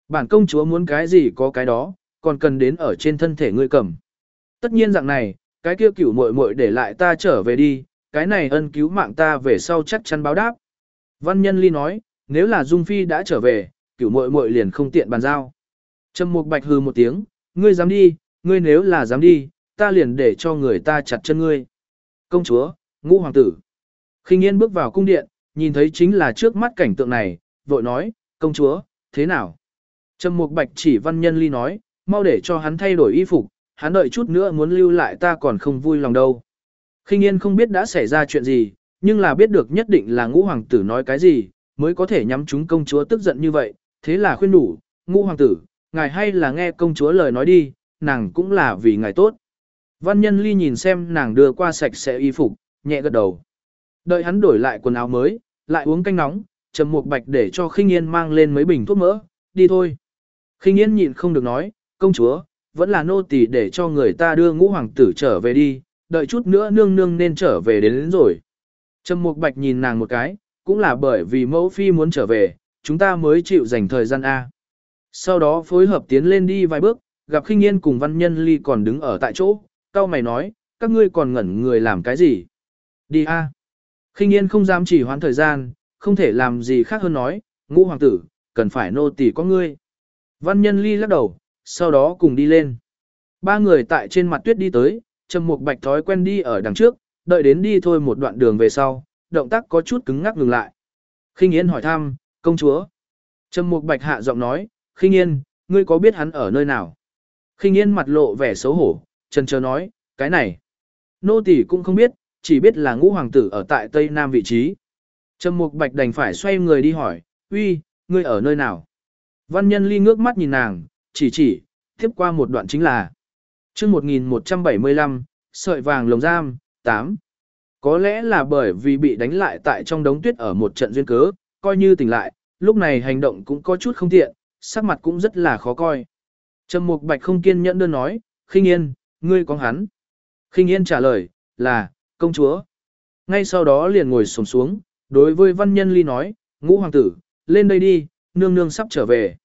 Bản công chúa muốn cái gì có cái đó, còn cần đến ở trên thân thể ngươi cầm. Tất nhiên dạng này, cái kia cửu muội muội để lại ta trở về đi, cái này ân cứu mạng ta về sau chắc chắn báo đáp. Văn nhân ly nói, nếu là Dung Phi đã trở về, cửu muội muội liền không tiện bàn giao. Trầm Mục Bạch hừ một tiếng, ngươi dám đi, ngươi nếu là dám đi, ta liền để cho người ta chặt chân ngươi. Công chúa, ngũ hoàng tử. Khinh Yên bước vào cung điện, nhìn thấy chính là trước mắt cảnh tượng này, vội nói, công chúa, thế nào? Trầm Mục Bạch chỉ văn nhân ly nói, mau để cho hắn thay đổi y phục, hắn đợi chút nữa muốn lưu lại ta còn không vui lòng đâu. Khinh Yên không biết đã xảy ra chuyện gì, nhưng là biết được nhất định là ngũ hoàng tử nói cái gì, mới có thể nhắm chúng công chúa tức giận như vậy, thế là khuyên đủ, ngũ hoàng tử, ngài hay là nghe công chúa lời nói đi, nàng cũng là vì ngài tốt. Văn nhân ly nhìn xem nàng đưa qua sạch sẽ y phục, nhẹ gật đầu. Đợi hắn đổi lại quần áo mới, lại uống canh nóng, trầm một bạch để cho khinh yên mang lên mấy bình thuốc mỡ, đi thôi. Khinh yên nhịn không được nói, công chúa, vẫn là nô tỳ để cho người ta đưa ngũ hoàng tử trở về đi, đợi chút nữa nương nương nên trở về đến, đến rồi. Trầm Mục Bạch nhìn nàng một cái, cũng là bởi vì mẫu phi muốn trở về, chúng ta mới chịu dành thời gian A. Sau đó phối hợp tiến lên đi vài bước, gặp khinh yên cùng văn nhân ly còn đứng ở tại chỗ, cao mày nói, các ngươi còn ngẩn người làm cái gì? Đi A. Khinh yên không dám chỉ hoãn thời gian, không thể làm gì khác hơn nói, ngũ hoàng tử, cần phải nô tỳ có ngươi. Văn nhân ly lắc đầu, sau đó cùng đi lên. Ba người tại trên mặt tuyết đi tới, Trầm Mục Bạch thói quen đi ở đằng trước, đợi đến đi thôi một đoạn đường về sau, động tác có chút cứng ngắc ngừng lại. Khinh Yên hỏi thăm, công chúa. Trầm Mục Bạch hạ giọng nói, Khinh Yên, ngươi có biết hắn ở nơi nào? Khinh Yên mặt lộ vẻ xấu hổ, trần chờ nói, cái này. Nô tỳ cũng không biết, chỉ biết là ngũ hoàng tử ở tại Tây Nam vị trí. Trầm Mục Bạch đành phải xoay người đi hỏi, uy, ngươi ở nơi nào? Văn nhân ly ngước mắt nhìn nàng, chỉ chỉ, tiếp qua một đoạn chính là chương 1175, sợi vàng lồng giam, 8. Có lẽ là bởi vì bị đánh lại tại trong đống tuyết ở một trận duyên cớ, coi như tỉnh lại, lúc này hành động cũng có chút không tiện, sắc mặt cũng rất là khó coi. Trầm Mục Bạch không kiên nhẫn đơn nói, khinh yên, ngươi có hắn. Khinh yên trả lời, là, công chúa. Ngay sau đó liền ngồi sổng xuống, đối với văn nhân ly nói, ngũ hoàng tử, lên đây đi, nương nương sắp trở về.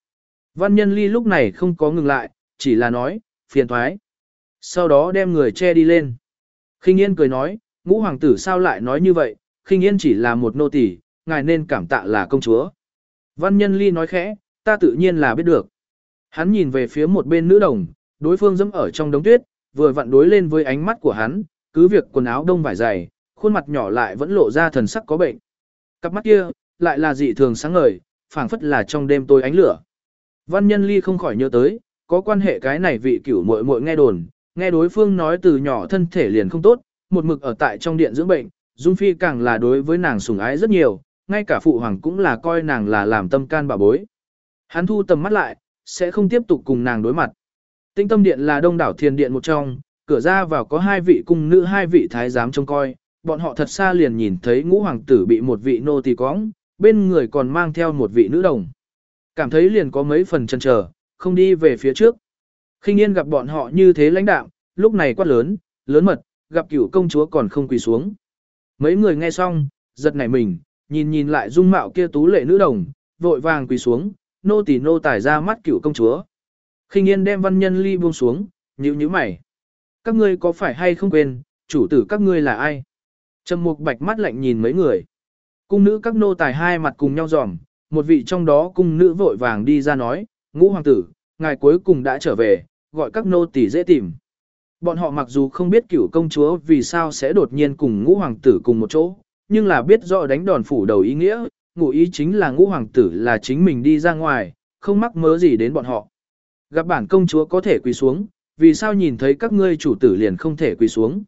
Văn nhân ly lúc này không có ngừng lại, chỉ là nói, phiền thoái. Sau đó đem người che đi lên. Khinh Yên cười nói, ngũ hoàng tử sao lại nói như vậy, Khinh Yên chỉ là một nô tỳ, ngài nên cảm tạ là công chúa. Văn nhân ly nói khẽ, ta tự nhiên là biết được. Hắn nhìn về phía một bên nữ đồng, đối phương dẫm ở trong đống tuyết, vừa vặn đối lên với ánh mắt của hắn, cứ việc quần áo đông vải dày, khuôn mặt nhỏ lại vẫn lộ ra thần sắc có bệnh. Cặp mắt kia, lại là dị thường sáng ngời, phảng phất là trong đêm tôi ánh lửa. Văn nhân ly không khỏi nhớ tới, có quan hệ cái này vị cửu muội muội nghe đồn, nghe đối phương nói từ nhỏ thân thể liền không tốt, một mực ở tại trong điện dưỡng bệnh, Dung Phi càng là đối với nàng sủng ái rất nhiều, ngay cả phụ hoàng cũng là coi nàng là làm tâm can bà bối. Hắn thu tầm mắt lại, sẽ không tiếp tục cùng nàng đối mặt. Tinh tâm điện là đông đảo thiền điện một trong, cửa ra vào có hai vị cung nữ hai vị thái giám trông coi, bọn họ thật xa liền nhìn thấy ngũ hoàng tử bị một vị nô tỳ cõng, bên người còn mang theo một vị nữ đồng. Cảm thấy liền có mấy phần chân chờ, không đi về phía trước. khinh yên gặp bọn họ như thế lãnh đạm, lúc này quát lớn, lớn mật, gặp cửu công chúa còn không quỳ xuống. Mấy người nghe xong, giật nảy mình, nhìn nhìn lại dung mạo kia tú lệ nữ đồng, vội vàng quỳ xuống, nô tỳ nô tải ra mắt cửu công chúa. khinh yên đem văn nhân ly buông xuống, nhíu nhíu mày. Các ngươi có phải hay không quên, chủ tử các ngươi là ai? Trầm mục bạch mắt lạnh nhìn mấy người. Cung nữ các nô tài hai mặt cùng nhau dòm, một vị trong đó cung nữ vội vàng đi ra nói, ngũ hoàng tử, ngài cuối cùng đã trở về, gọi các nô tỳ dễ tìm. Bọn họ mặc dù không biết cửu công chúa vì sao sẽ đột nhiên cùng ngũ hoàng tử cùng một chỗ, nhưng là biết rõ đánh đòn phủ đầu ý nghĩa, ngụ ý chính là ngũ hoàng tử là chính mình đi ra ngoài, không mắc mớ gì đến bọn họ. Gặp bản công chúa có thể quỳ xuống, vì sao nhìn thấy các ngươi chủ tử liền không thể quỳ xuống.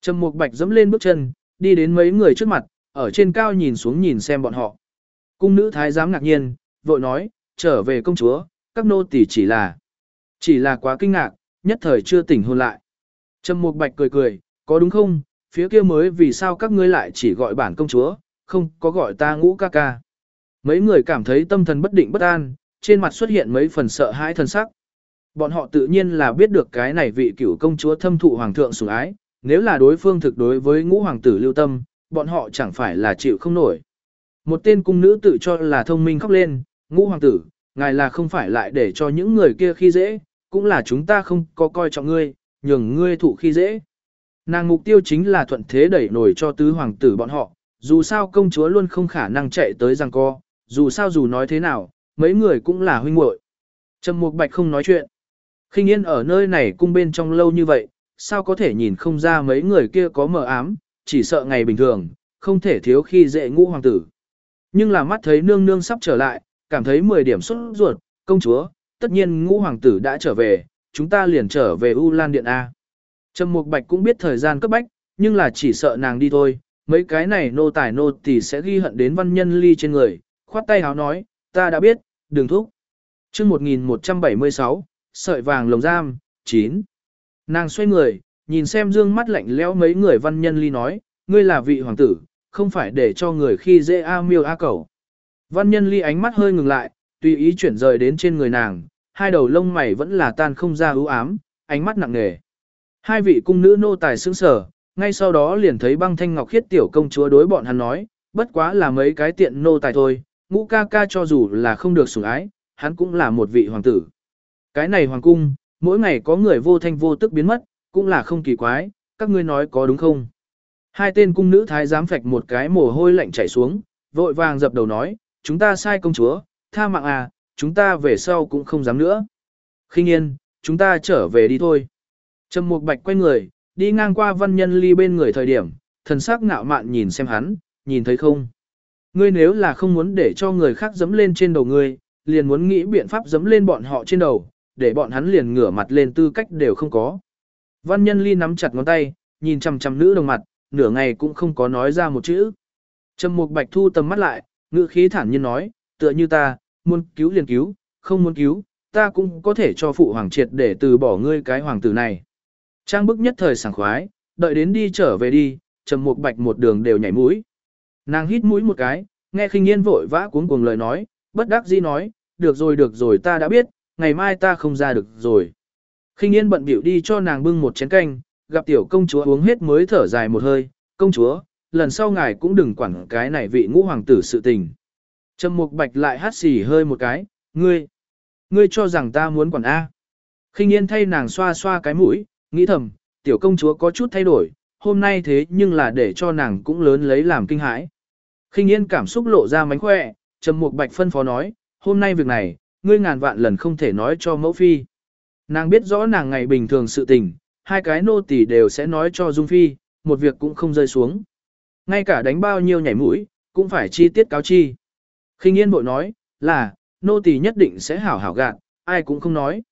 Trầm Mục Bạch dẫm lên bước chân, đi đến mấy người trước mặt, ở trên cao nhìn xuống nhìn xem bọn họ. Cung nữ thái giám ngạc nhiên, vội nói, trở về công chúa, các nô tỳ chỉ là, chỉ là quá kinh ngạc, nhất thời chưa tỉnh hôn lại. Trầm Mục Bạch cười cười, có đúng không, phía kia mới vì sao các ngươi lại chỉ gọi bản công chúa, không có gọi ta ngũ ca ca. Mấy người cảm thấy tâm thần bất định bất an, trên mặt xuất hiện mấy phần sợ hãi thần sắc. Bọn họ tự nhiên là biết được cái này vị cửu công chúa thâm thụ hoàng thượng sủng ái, nếu là đối phương thực đối với ngũ hoàng tử lưu tâm, bọn họ chẳng phải là chịu không nổi. Một tên cung nữ tự cho là thông minh khóc lên, ngũ hoàng tử, ngài là không phải lại để cho những người kia khi dễ, cũng là chúng ta không có coi trọng ngươi, nhường ngươi thụ khi dễ. Nàng mục tiêu chính là thuận thế đẩy nổi cho tứ hoàng tử bọn họ, dù sao công chúa luôn không khả năng chạy tới rằng co, dù sao dù nói thế nào, mấy người cũng là huynh muội. Trầm Mục Bạch không nói chuyện. Khinh Yên ở nơi này cung bên trong lâu như vậy, sao có thể nhìn không ra mấy người kia có mờ ám, chỉ sợ ngày bình thường, không thể thiếu khi dễ ngũ hoàng tử. Nhưng là mắt thấy nương nương sắp trở lại, cảm thấy 10 điểm xuất ruột, công chúa, tất nhiên ngũ hoàng tử đã trở về, chúng ta liền trở về U Lan Điện A. Trầm Mục Bạch cũng biết thời gian cấp bách, nhưng là chỉ sợ nàng đi thôi, mấy cái này nô tài nô thì sẽ ghi hận đến văn nhân ly trên người, khoát tay háo nói, ta đã biết, đừng thúc. chương 1176, sợi vàng lồng giam, 9. Nàng xoay người, nhìn xem dương mắt lạnh lẽo mấy người văn nhân ly nói, ngươi là vị hoàng tử, không phải để cho người khi dễ a miêu a cầu. Văn nhân ly ánh mắt hơi ngừng lại, tùy ý chuyển rời đến trên người nàng, hai đầu lông mày vẫn là tan không ra ưu ám, ánh mắt nặng nề. Hai vị cung nữ nô tài sững sở, ngay sau đó liền thấy băng thanh ngọc khiết tiểu công chúa đối bọn hắn nói, bất quá là mấy cái tiện nô tài thôi, ngũ ca ca cho dù là không được sủng ái, hắn cũng là một vị hoàng tử. Cái này hoàng cung, mỗi ngày có người vô thanh vô tức biến mất, cũng là không kỳ quái, các ngươi nói có đúng không? Hai tên cung nữ thái giám phạch một cái mồ hôi lạnh chảy xuống, vội vàng dập đầu nói, chúng ta sai công chúa, tha mạng à, chúng ta về sau cũng không dám nữa. Khinh yên, chúng ta trở về đi thôi. Trầm Mục Bạch quay người, đi ngang qua văn nhân ly bên người thời điểm, thần sắc ngạo mạn nhìn xem hắn, nhìn thấy không? Ngươi nếu là không muốn để cho người khác dẫm lên trên đầu ngươi, liền muốn nghĩ biện pháp dẫm lên bọn họ trên đầu, để bọn hắn liền ngửa mặt lên tư cách đều không có. Văn nhân ly nắm chặt ngón tay, nhìn chằm chằm nữ đồng mặt, nửa ngày cũng không có nói ra một chữ. Trầm Mục Bạch thu tầm mắt lại, ngữ khí thản nhiên nói, tựa như ta, muốn cứu liền cứu, không muốn cứu, ta cũng có thể cho phụ hoàng triệt để từ bỏ ngươi cái hoàng tử này. Trang bức nhất thời sảng khoái, đợi đến đi trở về đi, Trầm Mục Bạch một đường đều nhảy mũi. Nàng hít mũi một cái, nghe Khinh Yên vội vã cuống cuồng lời nói, bất đắc dĩ nói, được rồi được rồi ta đã biết, ngày mai ta không ra được rồi. Khinh Yên bận bịu đi cho nàng bưng một chén canh, gặp tiểu công chúa uống hết mới thở dài một hơi, công chúa, lần sau ngài cũng đừng quản cái này vị ngũ hoàng tử sự tình. Trầm Mục Bạch lại hắt xì hơi một cái, ngươi, ngươi cho rằng ta muốn quản A. Khinh Yên thay nàng xoa xoa cái mũi, nghĩ thầm, tiểu công chúa có chút thay đổi, hôm nay thế nhưng là để cho nàng cũng lớn lấy làm kinh hãi. Khinh Yên cảm xúc lộ ra mánh khỏe, Trầm Mục Bạch phân phó nói, hôm nay việc này, ngươi ngàn vạn lần không thể nói cho mẫu phi. Nàng biết rõ nàng ngày bình thường sự tình, hai cái nô tỳ đều sẽ nói cho Dung Phi, một việc cũng không rơi xuống. Ngay cả đánh bao nhiêu nhảy mũi, cũng phải chi tiết cáo chi. Khinh Yên bội nói, là, nô tỳ nhất định sẽ hảo hảo gạn, ai cũng không nói.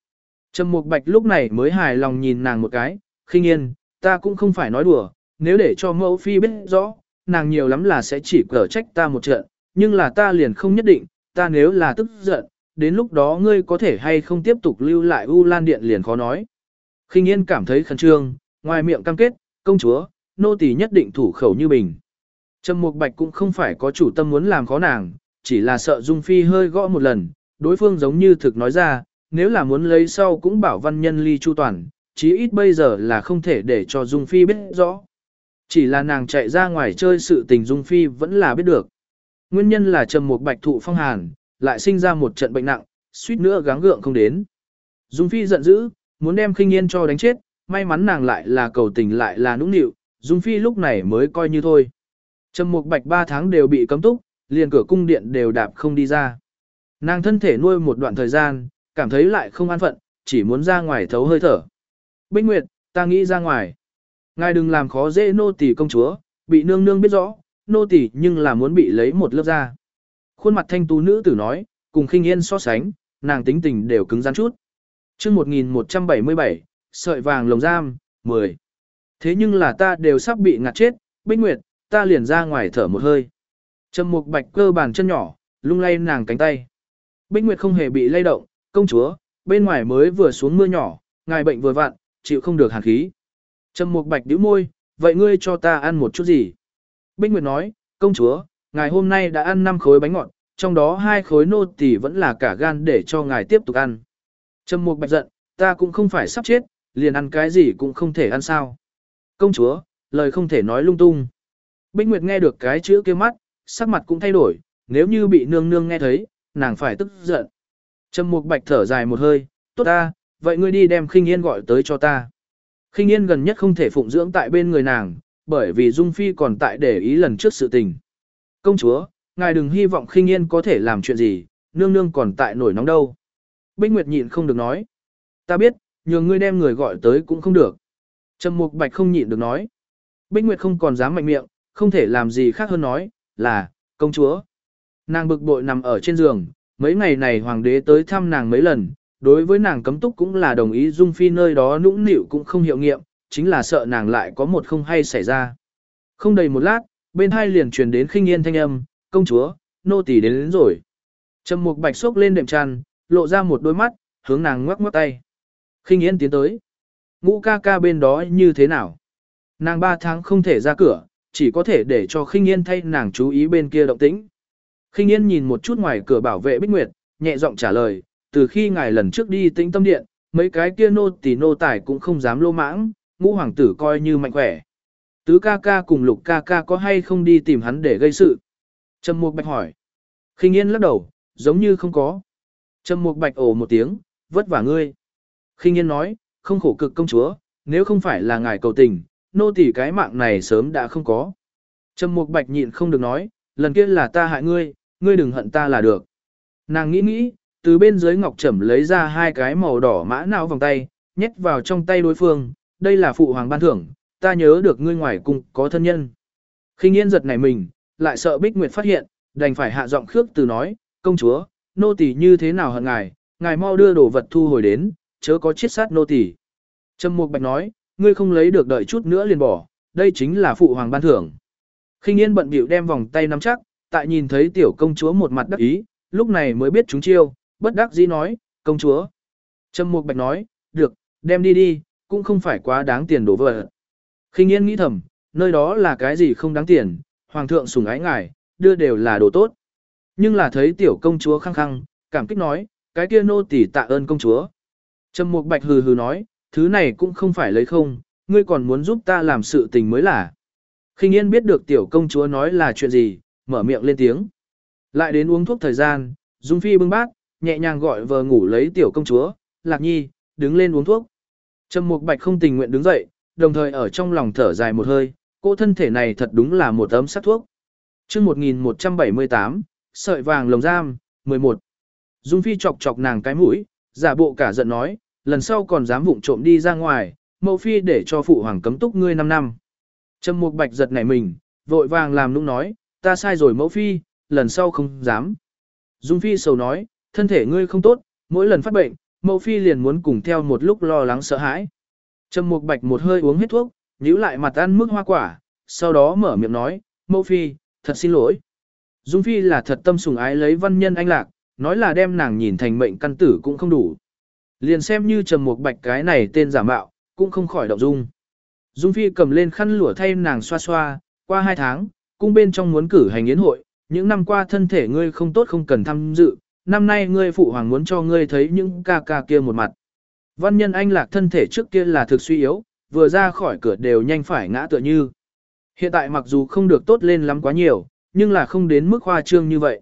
Trầm Mục Bạch lúc này mới hài lòng nhìn nàng một cái, Khinh Yên, ta cũng không phải nói đùa, nếu để cho mẫu phi biết rõ, nàng nhiều lắm là sẽ chỉ cở trách ta một trận, nhưng là ta liền không nhất định, ta nếu là tức giận, đến lúc đó ngươi có thể hay không tiếp tục lưu lại U Lan Điện liền khó nói. Khinh Yên cảm thấy khẩn trương, ngoài miệng cam kết, công chúa, nô tỳ nhất định thủ khẩu như bình. Trầm Mục Bạch cũng không phải có chủ tâm muốn làm khó nàng, chỉ là sợ Dung Phi hơi gõ một lần, đối phương giống như thực nói ra, nếu là muốn lấy sau cũng bảo văn nhân ly chu toàn, chí ít bây giờ là không thể để cho Dung Phi biết rõ. Chỉ là nàng chạy ra ngoài chơi sự tình Dung Phi vẫn là biết được. Nguyên nhân là Trầm Mục Bạch thụ phong hàn, lại sinh ra một trận bệnh nặng, suýt nữa gắng gượng không đến. Dung Phi giận dữ, muốn đem khinh yên cho đánh chết, may mắn nàng lại là cầu tình lại là nũng nịu, Dung Phi lúc này mới coi như thôi. Trầm Mục Bạch 3 tháng đều bị cấm túc, liền cửa cung điện đều đạp không đi ra. Nàng thân thể nuôi một đoạn thời gian, cảm thấy lại không an phận, chỉ muốn ra ngoài thấu hơi thở. Bích Nguyệt, ta nghĩ ra ngoài. Ngài đừng làm khó dễ nô tỳ công chúa, bị nương nương biết rõ, nô tỳ nhưng là muốn bị lấy một lớp da. Khuôn mặt thanh tú nữ tử nói, cùng khinh yên so sánh, nàng tính tình đều cứng rắn chút. chương 1177, sợi vàng lồng giam, 10. Thế nhưng là ta đều sắp bị ngạt chết, Bích Nguyệt, ta liền ra ngoài thở một hơi. Trầm mục bạch cơ bàn chân nhỏ, lung lay nàng cánh tay. Bích Nguyệt không hề bị lay động, công chúa, bên ngoài mới vừa xuống mưa nhỏ, ngài bệnh vừa vặn, chịu không được hàn khí. Trầm mục bạch nhíu môi, vậy ngươi cho ta ăn một chút gì? Bích Nguyệt nói, công chúa, ngài hôm nay đã ăn 5 khối bánh ngọt, trong đó hai khối nô tỳ vẫn là cả gan để cho ngài tiếp tục ăn. Trầm mục bạch giận, ta cũng không phải sắp chết, liền ăn cái gì cũng không thể ăn sao. Công chúa, lời không thể nói lung tung. Bích Nguyệt nghe được cái chữ kia mắt, sắc mặt cũng thay đổi, nếu như bị nương nương nghe thấy, nàng phải tức giận. Trầm Mục Bạch thở dài một hơi, tốt ta, vậy ngươi đi đem Khinh Yên gọi tới cho ta. Khinh Yên gần nhất không thể phụng dưỡng tại bên người nàng, bởi vì Dung Phi còn tại để ý lần trước sự tình. Công chúa, ngài đừng hy vọng Khinh Yên có thể làm chuyện gì, nương nương còn tại nổi nóng đâu. Bích Nguyệt nhịn không được nói. Ta biết, nhường ngươi đem người gọi tới cũng không được. Trầm Mục Bạch không nhịn được nói. Bích Nguyệt không còn dám mạnh miệng, không thể làm gì khác hơn nói, là, công chúa. Nàng bực bội nằm ở trên giường, mấy ngày này hoàng đế tới thăm nàng mấy lần, đối với nàng cấm túc cũng là đồng ý dung phi nơi đó nũng nịu cũng không hiệu nghiệm, chính là sợ nàng lại có một không hay xảy ra. Không đầy một lát, bên hai liền truyền đến khinh yên thanh âm, công chúa, nô tỳ đến, đến rồi. Trầm mục bạch xốc lên đệm tràn, lộ ra một đôi mắt, hướng nàng ngoắc ngoắc tay. Khinh yên tiến tới. Ngũ ca ca bên đó như thế nào? Nàng ba tháng không thể ra cửa, chỉ có thể để cho khinh yên thay nàng chú ý bên kia động tĩnh. Khinh yên nhìn một chút ngoài cửa bảo vệ Bích Nguyệt, nhẹ giọng trả lời, từ khi ngài lần trước đi tĩnh tâm điện, mấy cái kia nô tỳ nô tài cũng không dám lô mãng, ngũ hoàng tử coi như mạnh khỏe. Tứ ca ca cùng lục ca ca có hay không đi tìm hắn để gây sự? Trầm Mục Bạch hỏi. Khinh Yên lắc đầu, giống như không có. Trầm Mục Bạch ồ một tiếng, vất vả ngươi. Khinh Yên nói, không khổ cực công chúa, nếu không phải là ngài cầu tình, nô tỳ cái mạng này sớm đã không có. Trầm Mục Bạch nhịn không được nói, lần kia là ta hại ngươi, ngươi đừng hận ta là được. Nàng nghĩ nghĩ, từ bên dưới ngọc trầm lấy ra hai cái màu đỏ mã não vòng tay, nhét vào trong tay đối phương, đây là phụ hoàng ban thưởng, ta nhớ được ngươi ngoài cung có thân nhân. Khinh Yên giật này mình, lại sợ Bích Nguyệt phát hiện, đành phải hạ giọng khước từ nói, công chúa, nô tỳ như thế nào hận ngài, ngài mau đưa đồ vật thu hồi đến, chớ có chiết sát nô tỳ. Trầm Mục Bạch nói, ngươi không lấy được đợi chút nữa liền bỏ, đây chính là phụ hoàng ban thưởng. Khinh Yên bận bịu đem vòng tay nắm chắc, tại nhìn thấy tiểu công chúa một mặt đắc ý, lúc này mới biết chúng chiêu, bất đắc dĩ nói, công chúa. Trầm Mục Bạch nói, được, đem đi đi, cũng không phải quá đáng tiền đổ vật. Khinh Yên nghĩ thầm, nơi đó là cái gì không đáng tiền, hoàng thượng sủng ái ngài, đưa đều là đồ tốt. Nhưng là thấy tiểu công chúa khăng khăng, cảm kích nói, cái kia nô tỳ tạ ơn công chúa. Trầm Mục Bạch hừ hừ nói, thứ này cũng không phải lấy không, ngươi còn muốn giúp ta làm sự tình mới là. Khinh Yên biết được tiểu công chúa nói là chuyện gì, mở miệng lên tiếng. Lại đến uống thuốc thời gian, Dung Phi bưng bát, nhẹ nhàng gọi vờ ngủ lấy tiểu công chúa, Lạc Nhi, đứng lên uống thuốc. Trầm Mục Bạch không tình nguyện đứng dậy, đồng thời ở trong lòng thở dài một hơi, cô thân thể này thật đúng là một ấm sát thuốc. chương 1178, sợi vàng lồng giam, 11. Dung Phi chọc chọc nàng cái mũi, giả bộ cả giận nói, lần sau còn dám vụng trộm đi ra ngoài, mẫu phi để cho phụ hoàng cấm túc ngươi 5 năm. Trầm Mục Bạch giật nảy mình, vội vàng làm nũng nói, ta sai rồi mẫu phi, lần sau không dám. Dung Phi sầu nói, thân thể ngươi không tốt, mỗi lần phát bệnh, mẫu phi liền muốn cùng theo một lúc lo lắng sợ hãi. Trầm Mục Bạch một hơi uống hết thuốc, nhíu lại mặt ăn mức hoa quả, sau đó mở miệng nói, mẫu phi, thật xin lỗi. Dung Phi là thật tâm sủng ái lấy văn nhân anh lạc, nói là đem nàng nhìn thành mệnh căn tử cũng không đủ. Liền xem như Trầm Mục Bạch cái này tên giả mạo, cũng không khỏi động dung. Dung Phi cầm lên khăn lụa thay nàng xoa xoa, qua hai tháng, cung bên trong muốn cử hành yến hội, những năm qua thân thể ngươi không tốt không cần tham dự, năm nay ngươi phụ hoàng muốn cho ngươi thấy những ca ca kia một mặt. Văn nhân anh lạc thân thể trước kia là thực suy yếu, vừa ra khỏi cửa đều nhanh phải ngã tựa như. Hiện tại mặc dù không được tốt lên lắm quá nhiều, nhưng là không đến mức khoa trương như vậy.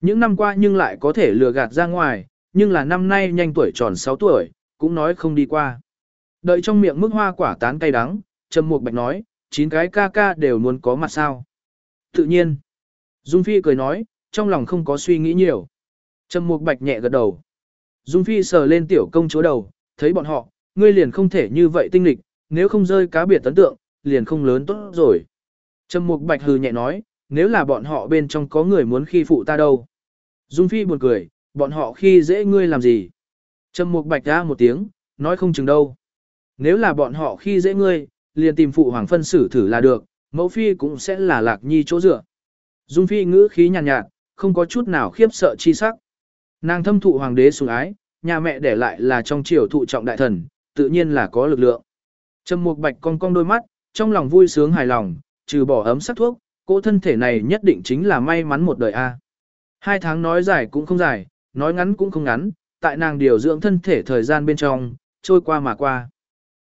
Những năm qua nhưng lại có thể lừa gạt ra ngoài, nhưng là năm nay nhanh tuổi tròn 6 tuổi, cũng nói không đi qua. Đợi trong miệng mức hoa quả tán cay đắng, Trầm Mục Bạch nói, chín cái ca ca đều muốn có mặt sao. Tự nhiên. Dung Phi cười nói, trong lòng không có suy nghĩ nhiều. Trầm Mục Bạch nhẹ gật đầu. Dung Phi sờ lên tiểu công chúa đầu, thấy bọn họ, ngươi liền không thể như vậy tinh lịch, nếu không rơi cá biệt tấn tượng, liền không lớn tốt rồi. Trầm Mục Bạch hừ nhẹ nói, nếu là bọn họ bên trong có người muốn khi phụ ta đâu. Dung Phi buồn cười, bọn họ khi dễ ngươi làm gì. Trầm Mục Bạch ra một tiếng, nói không chừng đâu. Nếu là bọn họ khi dễ ngươi, liền tìm phụ hoàng phân xử thử là được, mẫu phi cũng sẽ là lạc nhi chỗ dựa. Dung Phi ngữ khí nhàn nhạt, nhạt, không có chút nào khiếp sợ chi sắc. Nàng thâm thụ hoàng đế sủng ái, nhà mẹ để lại là trong triều thụ trọng đại thần, tự nhiên là có lực lượng. Trầm Mục Bạch cong cong đôi mắt, trong lòng vui sướng hài lòng, trừ bỏ ấm sắc thuốc, cô thân thể này nhất định chính là may mắn một đời a. Hai tháng nói dài cũng không dài, nói ngắn cũng không ngắn, tại nàng điều dưỡng thân thể thời gian bên trong, trôi qua mà qua.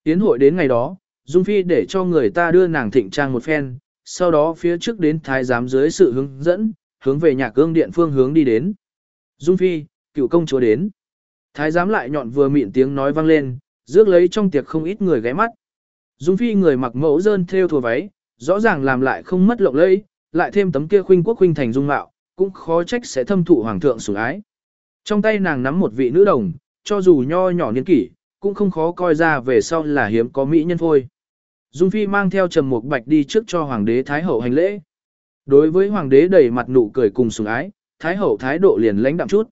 Tiến hội đến ngày đó, Dung Phi để cho người ta đưa nàng thịnh trang một phen, sau đó phía trước đến thái giám dưới sự hướng dẫn, hướng về nhà cương điện phương hướng đi đến. Dung Phi, cựu công chúa đến. Thái giám lại nhọn vừa mịn tiếng nói vang lên, rước lấy trong tiệc không ít người ghé mắt. Dung Phi người mặc mẫu dơn theo thùa váy, rõ ràng làm lại không mất lộng lẫy, lại thêm tấm kia khuynh quốc khuynh thành dung mạo, cũng khó trách sẽ thâm thụ hoàng thượng sủng ái. Trong tay nàng nắm một vị nữ đồng, cho dù nho nhỏ niên kỷ, cũng không khó coi ra về sau là hiếm có mỹ nhân phôi. Dung Phi mang theo Trầm Mục Bạch đi trước cho hoàng đế thái hậu hành lễ. Đối với hoàng đế đầy mặt nụ cười cùng sủng ái, Thái hậu thái độ liền lãnh đạm chút.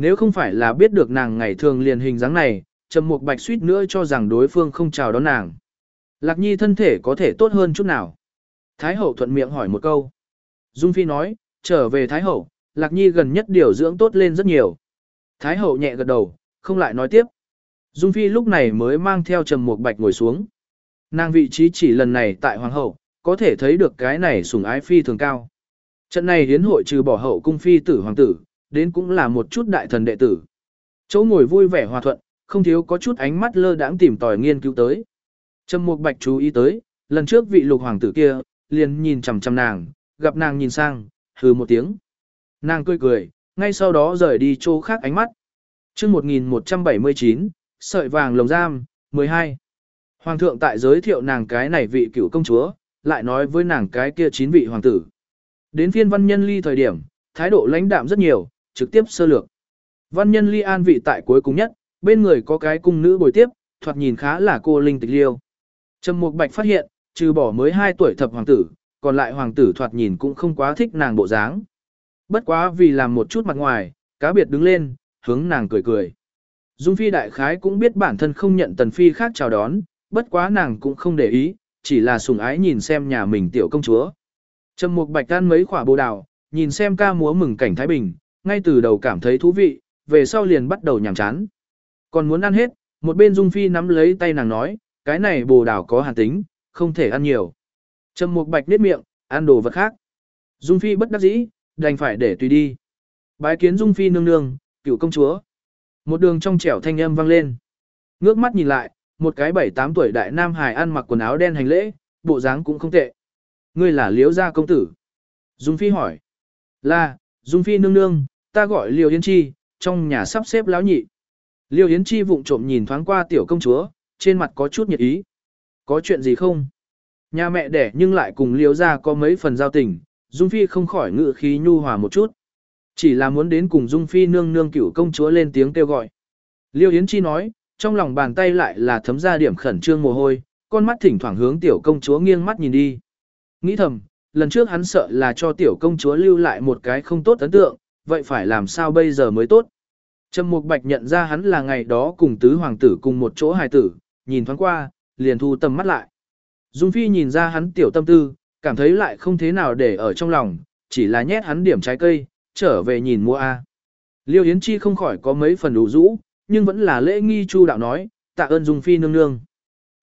Nếu không phải là biết được nàng ngày thường liền hình dáng này, Trầm Mục Bạch suýt nữa cho rằng đối phương không chào đón nàng. Lạc Nhi thân thể có thể tốt hơn chút nào? Thái hậu thuận miệng hỏi một câu. Dung Phi nói, trở về Thái hậu, Lạc Nhi gần nhất điều dưỡng tốt lên rất nhiều. Thái hậu nhẹ gật đầu, không lại nói tiếp. Dung Phi lúc này mới mang theo Trầm Mục Bạch ngồi xuống. Nàng vị trí chỉ lần này tại Hoàng hậu, có thể thấy được cái này sủng ái phi thường cao. Trận này hiến hội trừ bỏ hậu cung phi tử hoàng tử, đến cũng là một chút đại thần đệ tử. Chỗ ngồi vui vẻ hòa thuận, không thiếu có chút ánh mắt lơ đãng tìm tòi nghiên cứu tới. Trầm Mục Bạch chú ý tới, lần trước vị lục hoàng tử kia, liền nhìn chằm chằm nàng, gặp nàng nhìn sang, hừ một tiếng. Nàng cười cười, ngay sau đó rời đi chỗ khác ánh mắt. Chương 1179, sợi vàng lồng giam, 12. Hoàng thượng tại giới thiệu nàng cái này vị cựu công chúa, lại nói với nàng cái kia chín vị hoàng tử. Đến phiên văn nhân ly thời điểm, thái độ lãnh đạm rất nhiều, trực tiếp sơ lược. Văn nhân ly an vị tại cuối cùng nhất, bên người có cái cung nữ bồi tiếp, thoạt nhìn khá là cô linh tịch liêu. Trầm Mục Bạch phát hiện, trừ bỏ mới 2 tuổi thập hoàng tử, còn lại hoàng tử thoạt nhìn cũng không quá thích nàng bộ dáng. Bất quá vì làm một chút mặt ngoài, cá biệt đứng lên, hướng nàng cười cười. Dung Phi đại khái cũng biết bản thân không nhận Tần Phi khác chào đón, bất quá nàng cũng không để ý, chỉ là sùng ái nhìn xem nhà mình tiểu công chúa. Trầm Mục Bạch ăn mấy quả bồ đào, nhìn xem ca múa mừng cảnh Thái Bình, ngay từ đầu cảm thấy thú vị, về sau liền bắt đầu nhàm chán. Còn muốn ăn hết, một bên Dung Phi nắm lấy tay nàng nói, cái này bồ đào có hàn tính, không thể ăn nhiều. Trầm Mục Bạch niết miệng, ăn đồ vật khác. Dung Phi bất đắc dĩ, đành phải để tùy đi. Bái kiến Dung Phi nương nương, cựu công chúa. Một đường trong trẻo thanh âm vang lên. Ngước mắt nhìn lại, một cái bảy tám tuổi đại nam hài ăn mặc quần áo đen hành lễ, bộ dáng cũng không tệ. Ngươi là Liễu gia công tử? Dung Phi hỏi. Là, Dung Phi nương nương, ta gọi Liêu Yến Chi, trong nhà sắp xếp lão nhị. Liêu Yến Chi vụng trộm nhìn thoáng qua tiểu công chúa, trên mặt có chút nhiệt ý. Có chuyện gì không? Nhà mẹ đẻ nhưng lại cùng Liêu gia có mấy phần giao tình, Dung Phi không khỏi ngự khí nhu hòa một chút. Chỉ là muốn đến cùng Dung Phi nương nương cửu công chúa lên tiếng kêu gọi. Liêu Yến Chi nói, trong lòng bàn tay lại là thấm ra điểm khẩn trương mồ hôi, con mắt thỉnh thoảng hướng tiểu công chúa nghiêng mắt nhìn đi. Nghĩ thầm, lần trước hắn sợ là cho tiểu công chúa lưu lại một cái không tốt ấn tượng, vậy phải làm sao bây giờ mới tốt. Trầm Mục Bạch nhận ra hắn là ngày đó cùng tứ hoàng tử cùng một chỗ hài tử, nhìn thoáng qua, liền thu tầm mắt lại. Dung Phi nhìn ra hắn tiểu tâm tư, cảm thấy lại không thế nào để ở trong lòng, chỉ là nhét hắn điểm trái cây, trở về nhìn mua A. Liêu Yến Chi không khỏi có mấy phần đủ rũ, nhưng vẫn là lễ nghi chu đạo nói, tạ ơn Dung Phi nương nương.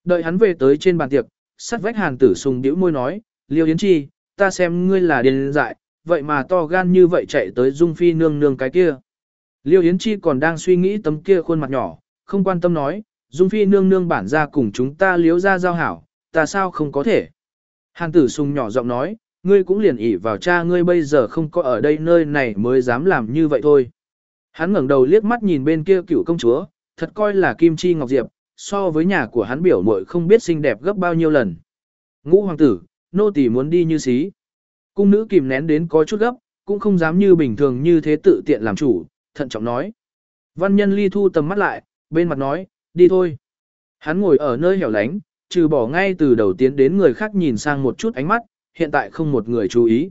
Đợi hắn về tới trên bàn tiệc, sắt vách hàn tử sùng điễu môi nói, Liêu Yến Chi, ta xem ngươi là điên dại, vậy mà to gan như vậy chạy tới Dung Phi nương nương cái kia. Liêu Yến Chi còn đang suy nghĩ tấm kia khuôn mặt nhỏ, không quan tâm nói, Dung Phi nương nương bản ra cùng chúng ta liếu ra giao hảo, ta sao không có thể. Hàn tử sùng nhỏ giọng nói, ngươi cũng liền ỉ vào cha ngươi bây giờ không có ở đây nơi này mới dám làm như vậy thôi. Hắn ngẩng đầu liếc mắt nhìn bên kia cựu công chúa, thật coi là Kim Chi Ngọc Diệp, so với nhà của hắn biểu muội không biết xinh đẹp gấp bao nhiêu lần. Ngũ hoàng tử, nô tỳ muốn đi như xí. Cung nữ kìm nén đến có chút gấp, cũng không dám như bình thường như thế tự tiện làm chủ, thận trọng nói. Văn nhân ly thu tầm mắt lại, bên mặt nói, đi thôi. Hắn ngồi ở nơi hẻo lánh, trừ bỏ ngay từ đầu tiến đến người khác nhìn sang một chút ánh mắt, hiện tại không một người chú ý.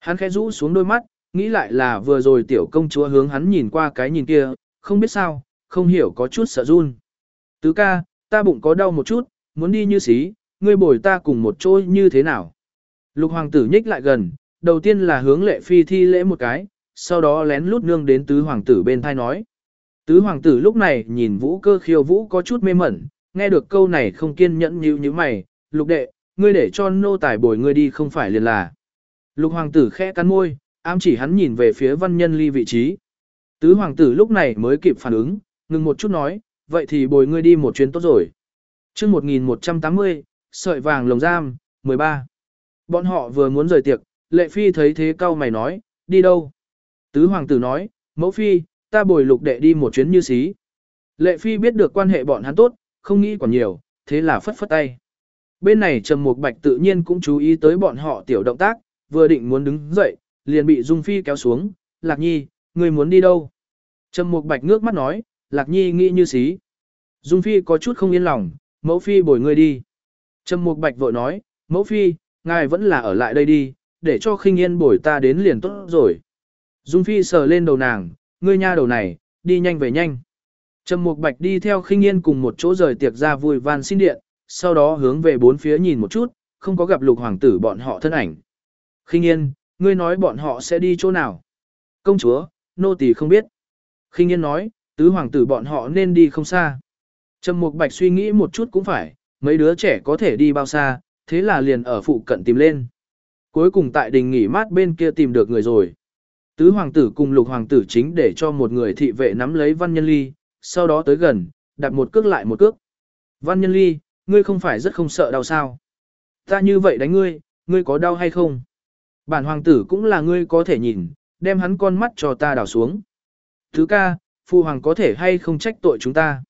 Hắn khẽ rũ xuống đôi mắt, nghĩ lại là vừa rồi tiểu công chúa hướng hắn nhìn qua cái nhìn kia, không biết sao, không hiểu có chút sợ run. Tứ ca, ta bụng có đau một chút, muốn đi như xí, ngươi bồi ta cùng một chỗ như thế nào? Lục hoàng tử nhích lại gần, đầu tiên là hướng lệ phi thi lễ một cái, sau đó lén lút nương đến tứ hoàng tử bên thai nói. Tứ hoàng tử lúc này nhìn vũ cơ khiêu vũ có chút mê mẩn, nghe được câu này không kiên nhẫn như như mày, lục đệ, ngươi để cho nô tài bồi ngươi đi không phải liền là. Lục hoàng tử khẽ cắn môi, ám chỉ hắn nhìn về phía văn nhân ly vị trí. Tứ hoàng tử lúc này mới kịp phản ứng, ngừng một chút nói, vậy thì bồi ngươi đi một chuyến tốt rồi. chương 1180, sợi vàng lồng giam, 13. Bọn họ vừa muốn rời tiệc, lệ phi thấy thế cao mày nói, đi đâu? Tứ hoàng tử nói, mẫu phi, ta bồi lục đệ đi một chuyến như xí. Lệ phi biết được quan hệ bọn hắn tốt, không nghĩ còn nhiều, thế là phất phất tay. Bên này Trầm Mục Bạch tự nhiên cũng chú ý tới bọn họ tiểu động tác, vừa định muốn đứng dậy, liền bị Dung Phi kéo xuống, Lạc Nhi, người muốn đi đâu? Trầm Mục Bạch ngước mắt nói, Lạc Nhi nghĩ như xí. Dung Phi có chút không yên lòng, mẫu Phi bồi người đi. Trầm Mục Bạch vội nói, mẫu Phi, ngài vẫn là ở lại đây đi, để cho khinh yên bồi ta đến liền tốt rồi. Dung Phi sờ lên đầu nàng, ngươi nha đầu này, đi nhanh về nhanh. Trầm Mục Bạch đi theo khinh yên cùng một chỗ rời tiệc ra vui van xin điện, sau đó hướng về bốn phía nhìn một chút, không có gặp lục hoàng tử bọn họ thân ảnh. Khinh yên, ngươi nói bọn họ sẽ đi chỗ nào? Công chúa, nô tỳ không biết. Khinh yên nói, tứ hoàng tử bọn họ nên đi không xa. Trầm Mục Bạch suy nghĩ một chút cũng phải, mấy đứa trẻ có thể đi bao xa, thế là liền ở phụ cận tìm lên. Cuối cùng tại đình nghỉ mát bên kia tìm được người rồi. Tứ hoàng tử cùng lục hoàng tử chính để cho một người thị vệ nắm lấy văn nhân ly, sau đó tới gần, đặt một cước lại một cước. Văn nhân ly, ngươi không phải rất không sợ đau sao? Ta như vậy đánh ngươi, ngươi có đau hay không? Bản hoàng tử cũng là ngươi có thể nhìn, đem hắn con mắt cho ta đào xuống. Thứ ca, phu hoàng có thể hay không trách tội chúng ta?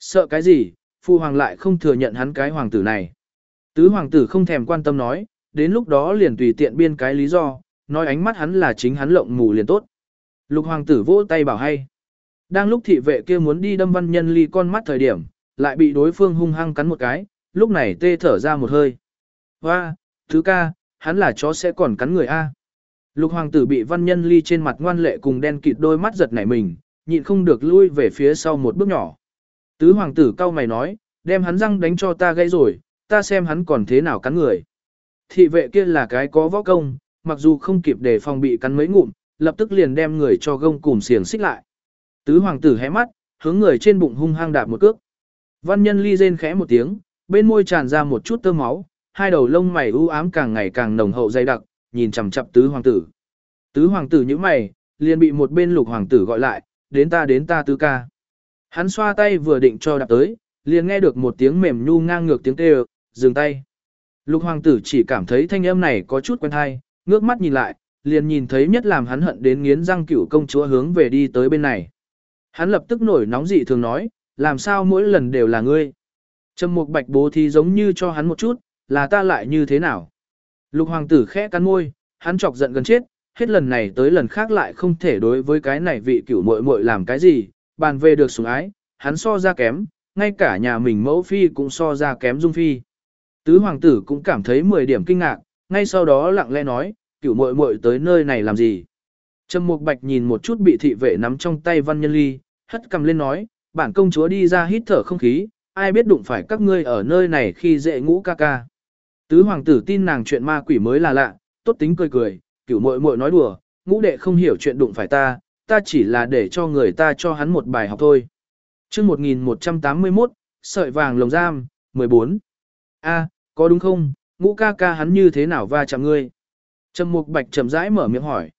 Sợ cái gì, phu hoàng lại không thừa nhận hắn cái hoàng tử này. Tứ hoàng tử không thèm quan tâm nói, đến lúc đó liền tùy tiện biên cái lý do, nói ánh mắt hắn là chính hắn lộng mù liền tốt. Lục hoàng tử vỗ tay bảo hay. Đang lúc thị vệ kia muốn đi đâm văn nhân ly con mắt thời điểm, lại bị đối phương hung hăng cắn một cái, lúc này tê thở ra một hơi. Hoa, thứ ca, hắn là chó sẽ còn cắn người A. Lục hoàng tử bị văn nhân ly trên mặt ngoan lệ cùng đen kịt đôi mắt giật nảy mình, nhịn không được lui về phía sau một bước nhỏ. Tứ hoàng tử cau mày nói, đem hắn răng đánh cho ta gây rồi, ta xem hắn còn thế nào cắn người. Thị vệ kia là cái có võ công, mặc dù không kịp để phòng bị cắn mấy ngụm, lập tức liền đem người cho gông cùm xiềng xích lại. Tứ hoàng tử hé mắt, hướng người trên bụng hung hăng đạp một cước. Văn nhân ly rên khẽ một tiếng, bên môi tràn ra một chút tơ máu, hai đầu lông mày u ám càng ngày càng nồng hậu dày đặc, nhìn chằm chằm tứ hoàng tử. Tứ hoàng tử nhíu mày, liền bị một bên lục hoàng tử gọi lại, đến ta đến ta tứ ca. Hắn xoa tay vừa định cho đạp tới, liền nghe được một tiếng mềm nhu ngang ngược tiếng kêu, dừng tay. Lục hoàng tử chỉ cảm thấy thanh âm này có chút quen hay, ngước mắt nhìn lại, liền nhìn thấy nhất làm hắn hận đến nghiến răng cửu công chúa hướng về đi tới bên này. Hắn lập tức nổi nóng dị thường nói, làm sao mỗi lần đều là ngươi. Trầm mục bạch bố thì giống như cho hắn một chút, là ta lại như thế nào. Lục hoàng tử khẽ cắn môi, hắn chọc giận gần chết, hết lần này tới lần khác lại không thể đối với cái này vị cửu muội muội làm cái gì, bàn về được sủng ái, hắn so ra kém, ngay cả nhà mình mẫu phi cũng so ra kém dung phi. Tứ hoàng tử cũng cảm thấy 10 điểm kinh ngạc, ngay sau đó lặng lẽ nói, cửu muội muội tới nơi này làm gì. Trầm Mục Bạch nhìn một chút bị thị vệ nắm trong tay Văn Nhân Ly, hất cầm lên nói, bản công chúa đi ra hít thở không khí, ai biết đụng phải các ngươi ở nơi này khi dễ ngũ ca ca. Tứ hoàng tử tin nàng chuyện ma quỷ mới là lạ, tốt tính cười cười, cửu muội muội nói đùa, ngũ đệ không hiểu chuyện đụng phải ta, ta chỉ là để cho người ta cho hắn một bài học thôi. chương 1181, sợi vàng lồng giam, 14. a có đúng không, ngũ ca ca hắn như thế nào va chạm ngươi? Trầm mục bạch chậm rãi mở miệng hỏi.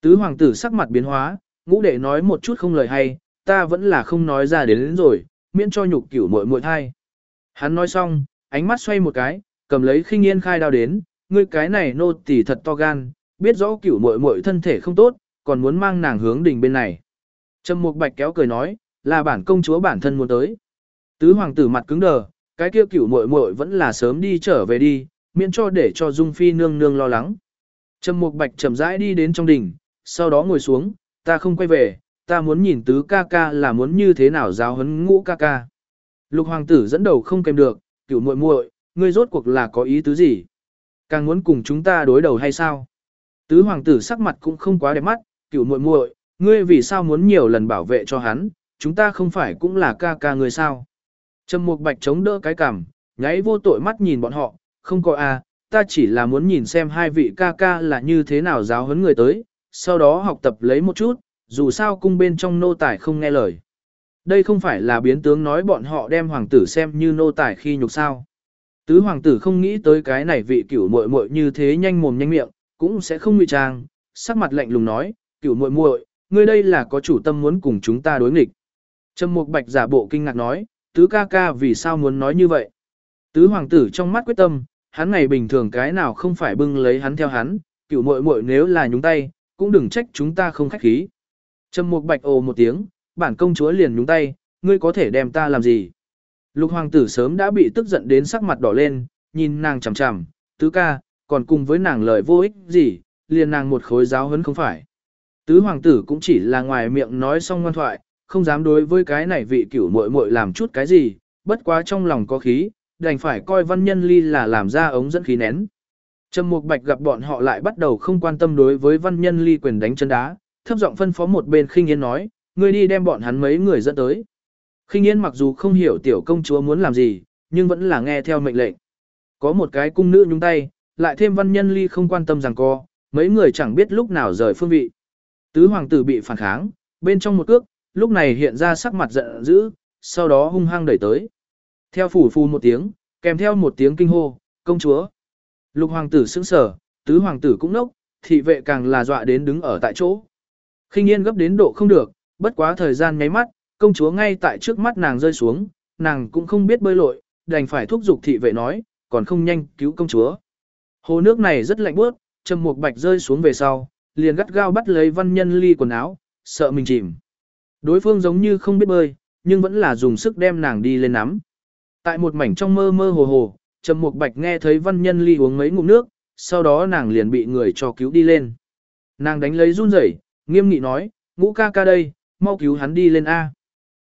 Tứ hoàng tử sắc mặt biến hóa, ngũ đệ nói một chút không lời hay, ta vẫn là không nói ra đến, đến rồi, miễn cho nhục cửu muội muội thai. Hắn nói xong, ánh mắt xoay một cái, cầm lấy khinh yên khai đao đến, ngươi cái này nô tỳ thật to gan, biết rõ cửu muội muội thân thể không tốt, còn muốn mang nàng hướng đỉnh bên này. Trầm Mục Bạch kéo cười nói, là bản công chúa bản thân muốn tới. Tứ hoàng tử mặt cứng đờ, cái kia cửu muội muội vẫn là sớm đi trở về đi, miễn cho để cho Dung Phi nương nương lo lắng. Trầm Mục Bạch chậm rãi đi đến trong đỉnh, sau đó ngồi xuống, ta không quay về, ta muốn nhìn tứ ca ca là muốn như thế nào giáo huấn ngũ ca ca. Lục hoàng tử dẫn đầu không kèm được, cửu muội muội, ngươi rốt cuộc là có ý tứ gì? Càng muốn cùng chúng ta đối đầu hay sao? Tứ hoàng tử sắc mặt cũng không quá đẹp mắt, cửu muội muội, ngươi vì sao muốn nhiều lần bảo vệ cho hắn, chúng ta không phải cũng là ca ca người sao? Trầm Mục Bạch chống đỡ cái cằm, nháy vô tội mắt nhìn bọn họ, không có a, à, ta chỉ là muốn nhìn xem hai vị ca ca là như thế nào giáo huấn người tới, sau đó học tập lấy một chút, dù sao cung bên trong nô tài không nghe lời. Đây không phải là biến tướng nói bọn họ đem hoàng tử xem như nô tài khi nhục sao. Tứ hoàng tử không nghĩ tới cái này vị cửu muội muội như thế nhanh mồm nhanh miệng, cũng sẽ không ngụy trang, sắc mặt lạnh lùng nói, cửu muội muội, ngươi đây là có chủ tâm muốn cùng chúng ta đối nghịch. Trầm Mục Bạch giả bộ kinh ngạc nói, tứ ca ca vì sao muốn nói như vậy? Tứ hoàng tử trong mắt quyết tâm, hắn ngày bình thường cái nào không phải bưng lấy hắn theo hắn, cựu muội muội nếu là nhúng tay, cũng đừng trách chúng ta không khách khí. Trầm Mục Bạch ồ một tiếng, bản công chúa liền nhúng tay, ngươi có thể đem ta làm gì? Lục hoàng tử sớm đã bị tức giận đến sắc mặt đỏ lên, nhìn nàng chằm chằm, tứ ca, còn cùng với nàng lời vô ích gì, liền nàng một khối giáo hấn không phải. Tứ hoàng tử cũng chỉ là ngoài miệng nói xong ngoan thoại, không dám đối với cái này vị cửu muội muội làm chút cái gì, bất quá trong lòng có khí, đành phải coi văn nhân ly là làm ra ống dẫn khí nén. Trầm Mục Bạch gặp bọn họ lại bắt đầu không quan tâm đối với văn nhân ly quyền đánh chân đá, thấp giọng phân phó một bên khinh yên nói, ngươi đi đem bọn hắn mấy người dẫn tới. Khinh yên mặc dù không hiểu tiểu công chúa muốn làm gì, nhưng vẫn là nghe theo mệnh lệnh. Có một cái cung nữ nhúng tay, lại thêm văn nhân ly không quan tâm rằng co, mấy người chẳng biết lúc nào rời phương vị. Tứ hoàng tử bị phản kháng, bên trong một cước, lúc này hiện ra sắc mặt giận dữ, sau đó hung hăng đẩy tới. Theo phủ phù một tiếng, kèm theo một tiếng kinh hô, công chúa. Lục hoàng tử sững sờ, tứ hoàng tử cũng nốc, thị vệ càng là dọa đến đứng ở tại chỗ. Khinh yên gấp đến độ không được, bất quá thời gian nháy mắt, công chúa ngay tại trước mắt nàng rơi xuống, nàng cũng không biết bơi lội, đành phải thúc giục thị vệ nói, còn không nhanh cứu công chúa. Hồ nước này rất lạnh bước, trầm một bạch rơi xuống về sau, liền gắt gao bắt lấy văn nhân ly quần áo, sợ mình chìm. Đối phương giống như không biết bơi, nhưng vẫn là dùng sức đem nàng đi lên nắm. Tại một mảnh trong mơ mơ hồ hồ, trầm một bạch nghe thấy văn nhân ly uống mấy ngụm nước, sau đó nàng liền bị người cho cứu đi lên. Nàng đánh lấy run rẩy, nghiêm nghị nói, ngũ ca ca đây, mau cứu hắn đi lên A.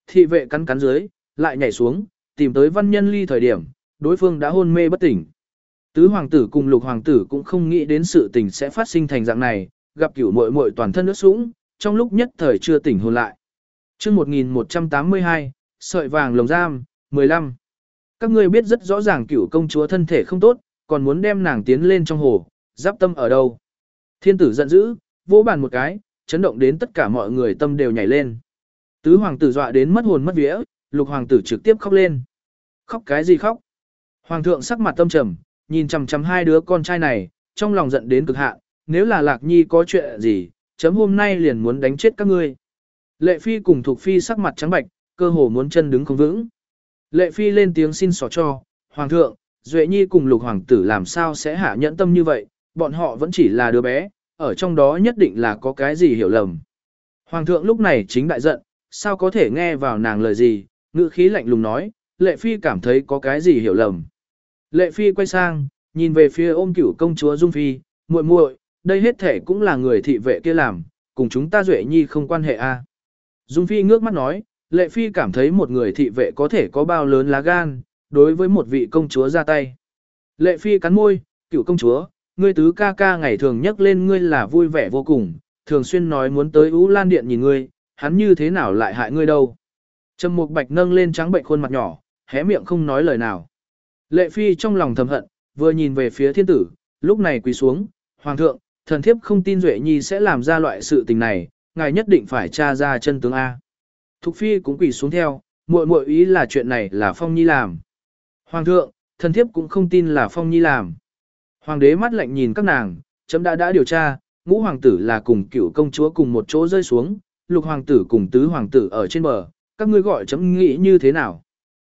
Thị vệ cắn cắn dưới, lại nhảy xuống, tìm tới văn nhân ly thời điểm, đối phương đã hôn mê bất tỉnh. Tứ hoàng tử cùng lục hoàng tử cũng không nghĩ đến sự tình sẽ phát sinh thành dạng này, gặp cửu muội muội toàn thân nước sũng, trong lúc nhất thời chưa tỉnh hồn lại chương 1182, sợi vàng lồng giam, 15. Các ngươi biết rất rõ ràng cửu công chúa thân thể không tốt, còn muốn đem nàng tiến lên trong hồ, giáp tâm ở đâu. Thiên tử giận dữ, vỗ bàn một cái, chấn động đến tất cả mọi người tâm đều nhảy lên. Tứ hoàng tử dọa đến mất hồn mất vía, lục hoàng tử trực tiếp khóc lên. Khóc cái gì khóc? Hoàng thượng sắc mặt tâm trầm, nhìn chằm chằm hai đứa con trai này, trong lòng giận đến cực hạn, nếu là Lạc Nhi có chuyện gì, chấm hôm nay liền muốn đánh chết các ngươi. Lệ Phi cùng Thục Phi sắc mặt trắng bạch, cơ hồ muốn chân đứng không vững. Lệ Phi lên tiếng xin xỏ cho, Hoàng thượng, Duệ Nhi cùng Lục Hoàng tử làm sao sẽ hạ nhẫn tâm như vậy, bọn họ vẫn chỉ là đứa bé, ở trong đó nhất định là có cái gì hiểu lầm. Hoàng thượng lúc này chính đại giận, sao có thể nghe vào nàng lời gì, ngữ khí lạnh lùng nói, Lệ Phi cảm thấy có cái gì hiểu lầm. Lệ Phi quay sang, nhìn về phía ôm cửu công chúa Dung Phi, muội muội, đây hết thể cũng là người thị vệ kia làm, cùng chúng ta Duệ Nhi không quan hệ a. Dung Phi ngước mắt nói, Lệ Phi cảm thấy một người thị vệ có thể có bao lớn lá gan, đối với một vị công chúa ra tay. Lệ Phi cắn môi, cựu công chúa, ngươi tứ ca ca ngày thường nhắc lên ngươi là vui vẻ vô cùng, thường xuyên nói muốn tới Ú Lan Điện nhìn ngươi, hắn như thế nào lại hại ngươi đâu. Trầm Mục Bạch nâng lên trắng bệnh khuôn mặt nhỏ, hé miệng không nói lời nào. Lệ Phi trong lòng thầm hận, vừa nhìn về phía thiên tử, lúc này quỳ xuống, Hoàng thượng, thần thiếp không tin Duệ Nhi sẽ làm ra loại sự tình này, ngài nhất định phải tra ra chân tướng A. Thục Phi cũng quỳ xuống theo, muội muội ý là chuyện này là Phong Nhi làm. Hoàng thượng, thần thiếp cũng không tin là Phong Nhi làm. Hoàng đế mắt lạnh nhìn các nàng, chấm đã đã điều tra, ngũ hoàng tử là cùng cựu công chúa cùng một chỗ rơi xuống, lục hoàng tử cùng tứ hoàng tử ở trên bờ, các ngươi gọi chấm nghĩ như thế nào.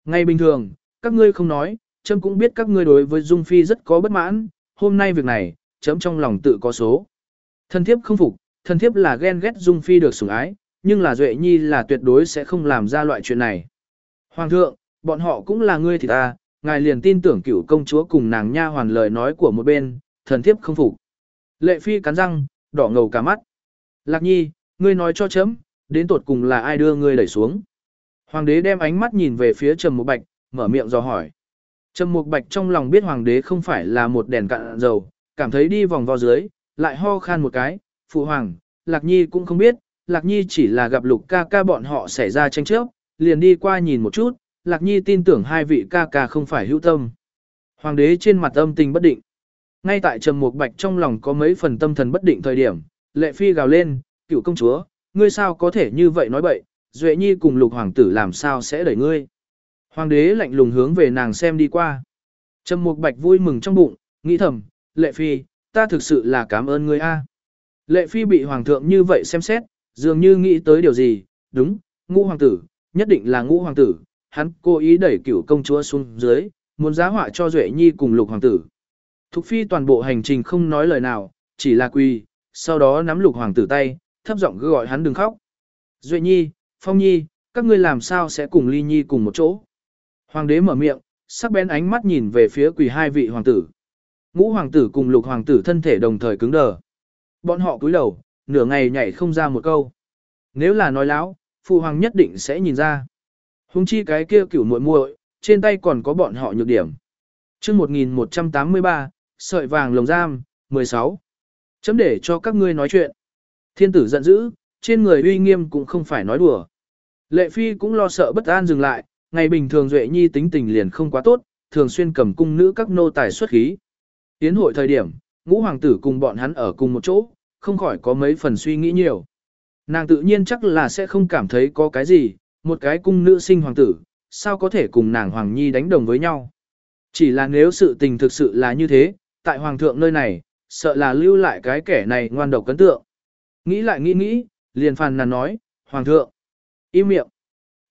Ngay bình thường, các ngươi không nói, chấm cũng biết các ngươi đối với Dung Phi rất có bất mãn, hôm nay việc này, chấm trong lòng tự có số. Thần thiếp không phục, thần thiếp là ghen ghét Dung Phi được sủng ái, nhưng là Duệ Nhi là tuyệt đối sẽ không làm ra loại chuyện này. Hoàng thượng, bọn họ cũng là ngươi thì ta, ngài liền tin tưởng cựu công chúa cùng nàng nha hoàn lời nói của một bên, thần thiếp không phục. Lệ Phi cắn răng, đỏ ngầu cả mắt. Lạc Nhi, ngươi nói cho chấm, đến tột cùng là ai đưa ngươi đẩy xuống. Hoàng đế đem ánh mắt nhìn về phía Trầm Mục Bạch, mở miệng dò hỏi. Trầm Mục Bạch trong lòng biết hoàng đế không phải là một đèn cạn dầu, cảm thấy đi vòng vo dưới, lại ho khan một cái, phụ hoàng, Lạc Nhi cũng không biết, Lạc Nhi chỉ là gặp lục ca ca bọn họ xảy ra tranh chấp, liền đi qua nhìn một chút, Lạc Nhi tin tưởng hai vị ca ca không phải hữu tâm. Hoàng đế trên mặt âm tình bất định. Ngay tại Trầm Mục Bạch trong lòng có mấy phần tâm thần bất định thời điểm, Lệ Phi gào lên, cựu công chúa, ngươi sao có thể như vậy nói bậy, Duệ Nhi cùng lục hoàng tử làm sao sẽ đẩy ngươi. Hoàng đế lạnh lùng hướng về nàng xem đi qua. Trầm Mục Bạch vui mừng trong bụng, nghĩ thầm, Lệ Phi, ta thực sự là cảm ơn ngươi a. Lệ Phi bị hoàng thượng như vậy xem xét, dường như nghĩ tới điều gì, đúng, ngũ hoàng tử, nhất định là ngũ hoàng tử, hắn cố ý đẩy cửu công chúa xuống dưới, muốn giá họa cho Duệ Nhi cùng lục hoàng tử. Thục Phi toàn bộ hành trình không nói lời nào, chỉ là quỳ, sau đó nắm lục hoàng tử tay, thấp giọng gọi hắn đừng khóc. Duệ Nhi, Phong Nhi, các ngươi làm sao sẽ cùng Ly Nhi cùng một chỗ? Hoàng đế mở miệng, sắc bén ánh mắt nhìn về phía quỳ hai vị hoàng tử. Ngũ hoàng tử cùng lục hoàng tử thân thể đồng thời cứng đờ. Bọn họ cúi đầu, nửa ngày nhảy không ra một câu. Nếu là nói láo, phụ hoàng nhất định sẽ nhìn ra. Hùng chi cái kia cửu muội muội, trên tay còn có bọn họ nhược điểm. chương 1183, sợi vàng lồng giam, 16. Chấm để cho các ngươi nói chuyện. Thiên tử giận dữ, trên người uy nghiêm cũng không phải nói đùa. Lệ Phi cũng lo sợ bất an dừng lại, ngày bình thường Duệ Nhi tính tình liền không quá tốt, thường xuyên cầm cung nữ các nô tài xuất khí. Tiến hội thời điểm, ngũ hoàng tử cùng bọn hắn ở cùng một chỗ, không khỏi có mấy phần suy nghĩ nhiều. Nàng tự nhiên chắc là sẽ không cảm thấy có cái gì, một cái cung nữ sinh hoàng tử, sao có thể cùng nàng Hoàng Nhi đánh đồng với nhau. Chỉ là nếu sự tình thực sự là như thế, tại Hoàng thượng nơi này, sợ là lưu lại cái kẻ này ngoan độc cấn tượng. Nghĩ lại nghĩ nghĩ, liền phàn nàn nói, Hoàng thượng, im miệng.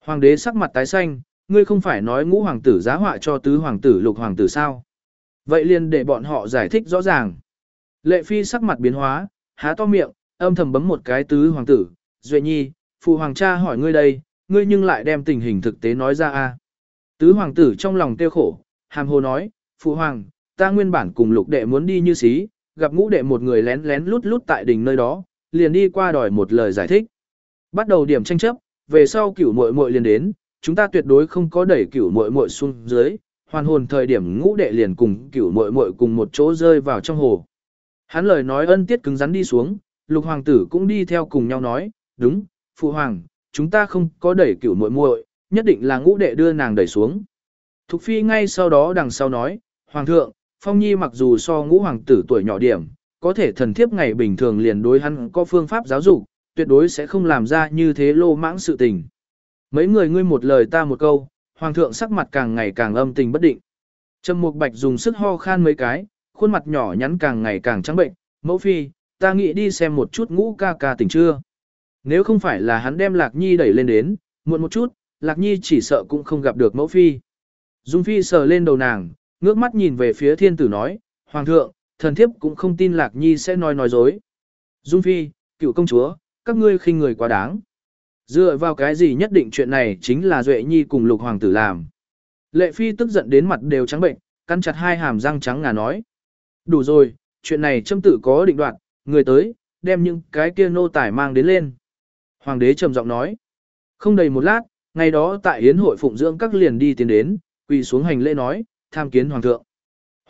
Hoàng đế sắc mặt tái xanh, ngươi không phải nói ngũ hoàng tử giá họa cho tứ hoàng tử lục hoàng tử sao. Vậy liền để bọn họ giải thích rõ ràng. Lệ phi sắc mặt biến hóa, há to miệng, âm thầm bấm một cái tứ hoàng tử, Duệ Nhi, phụ hoàng cha hỏi ngươi đây, ngươi nhưng lại đem tình hình thực tế nói ra a. Tứ hoàng tử trong lòng tiêu khổ, hàm hồ nói, phụ hoàng, ta nguyên bản cùng lục đệ muốn đi như xí, gặp ngũ đệ một người lén lén lút lút tại đỉnh nơi đó, liền đi qua đòi một lời giải thích. Bắt đầu điểm tranh chấp, về sau cửu muội muội liền đến, chúng ta tuyệt đối không có đẩy cửu muội muội xuống dưới, hoàn hồn thời điểm ngũ đệ liền cùng cửu muội muội cùng một chỗ rơi vào trong hồ. Hắn lời nói ân tiết cứng rắn đi xuống, lục hoàng tử cũng đi theo cùng nhau nói, đúng, phụ hoàng, chúng ta không có đẩy cửu muội muội, nhất định là ngũ đệ đưa nàng đẩy xuống. Thục phi ngay sau đó đằng sau nói, hoàng thượng, phong nhi mặc dù so ngũ hoàng tử tuổi nhỏ điểm, có thể thần thiếp ngày bình thường liền đối hắn có phương pháp giáo dục, tuyệt đối sẽ không làm ra như thế lô mãng sự tình. Mấy người ngươi một lời ta một câu, hoàng thượng sắc mặt càng ngày càng âm tình bất định. Trầm Mục Bạch dùng sức ho khan mấy cái, khuôn mặt nhỏ nhắn càng ngày càng trắng bệnh, mẫu phi, ta nghĩ đi xem một chút ngũ ca ca tỉnh chưa. Nếu không phải là hắn đem Lạc Nhi đẩy lên đến, muộn một chút, Lạc Nhi chỉ sợ cũng không gặp được mẫu phi. Dung phi sờ lên đầu nàng, ngước mắt nhìn về phía thiên tử nói, Hoàng thượng, thần thiếp cũng không tin Lạc Nhi sẽ nói nói dối. Dung phi, cựu công chúa, các ngươi khinh người quá đáng. Dựa vào cái gì nhất định chuyện này chính là Duệ Nhi cùng lục hoàng tử làm. Lệ phi tức giận đến mặt đều trắng bệnh, căn chặt hai hàm răng trắng ngà nói. Đủ rồi, chuyện này châm tử có định đoạt người tới, đem những cái kia nô tải mang đến lên. Hoàng đế trầm giọng nói. Không đầy một lát, ngày đó tại hiến hội phụng dưỡng các liền đi tiến đến, quỳ xuống hành lễ nói, tham kiến hoàng thượng.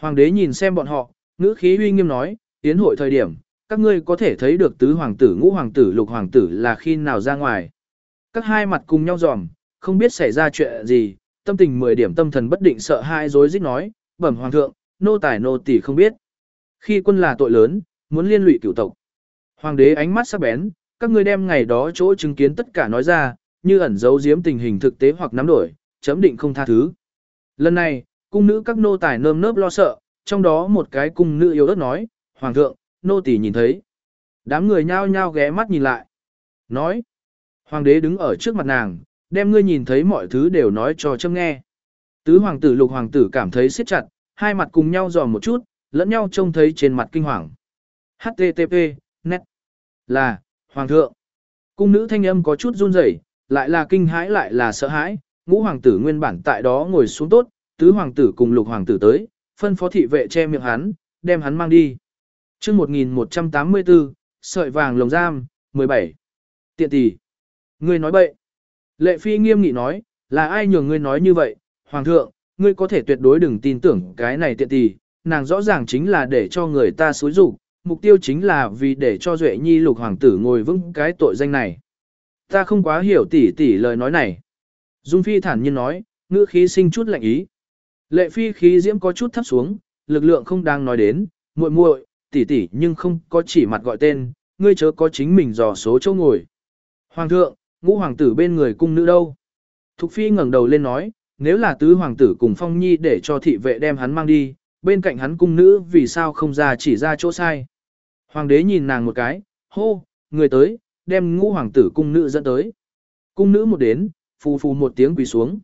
Hoàng đế nhìn xem bọn họ, ngữ khí uy nghiêm nói, hiến hội thời điểm, các ngươi có thể thấy được tứ hoàng tử ngũ hoàng tử lục hoàng tử là khi nào ra ngoài. Các hai mặt cùng nhau dòm, không biết xảy ra chuyện gì, tâm tình mười điểm tâm thần bất định sợ hai dối dích nói, bẩm hoàng thượng, nô tài nô tỷ không biết. Khi quân là tội lớn, muốn liên lụy cửu tộc. Hoàng đế ánh mắt sắc bén, các ngươi đem ngày đó chỗ chứng kiến tất cả nói ra, như ẩn giấu giếm tình hình thực tế hoặc nắm đổi, chấm định không tha thứ. Lần này, cung nữ các nô tài nơm nớp lo sợ, trong đó một cái cung nữ yếu ớt nói, Hoàng thượng, nô tỳ nhìn thấy. Đám người nhao nhao ghé mắt nhìn lại. Nói, Hoàng đế đứng ở trước mặt nàng, đem ngươi nhìn thấy mọi thứ đều nói cho chấm nghe. Tứ hoàng tử lục hoàng tử cảm thấy siết chặt, hai mặt cùng nhau dò một chút, lẫn nhau trông thấy trên mặt kinh hoàng. HTTP, net. Là, Hoàng thượng. Cung nữ thanh âm có chút run rẩy, lại là kinh hãi lại là sợ hãi, ngũ hoàng tử nguyên bản tại đó ngồi xuống tốt, tứ hoàng tử cùng lục hoàng tử tới, phân phó thị vệ che miệng hắn, đem hắn mang đi. chương 1184, sợi vàng lồng giam, 17. Tiện tỷ. Ngươi nói bậy. Lệ phi nghiêm nghị nói, là ai nhường ngươi nói như vậy, hoàng thượng, ngươi có thể tuyệt đối đừng tin tưởng cái này tiện tỷ, nàng rõ ràng chính là để cho người ta xúi dục mục tiêu chính là vì để cho Duệ Nhi lục hoàng tử ngồi vững cái tội danh này. Ta không quá hiểu tỉ tỉ lời nói này. Dung Phi thản nhiên nói, ngữ khí sinh chút lạnh ý. Lệ Phi khí diễm có chút thấp xuống, lực lượng không đang nói đến, muội muội, tỉ tỉ nhưng không có chỉ mặt gọi tên, ngươi chớ có chính mình dò số chỗ ngồi. Hoàng thượng, ngũ hoàng tử bên người cung nữ đâu? Thục Phi ngẩng đầu lên nói, nếu là tứ hoàng tử cùng Phong Nhi để cho thị vệ đem hắn mang đi, bên cạnh hắn cung nữ vì sao không ra chỉ ra chỗ sai. Hoàng đế nhìn nàng một cái, hô, người tới, đem ngũ hoàng tử cung nữ dẫn tới. Cung nữ một đến, phù phù một tiếng quỳ xuống.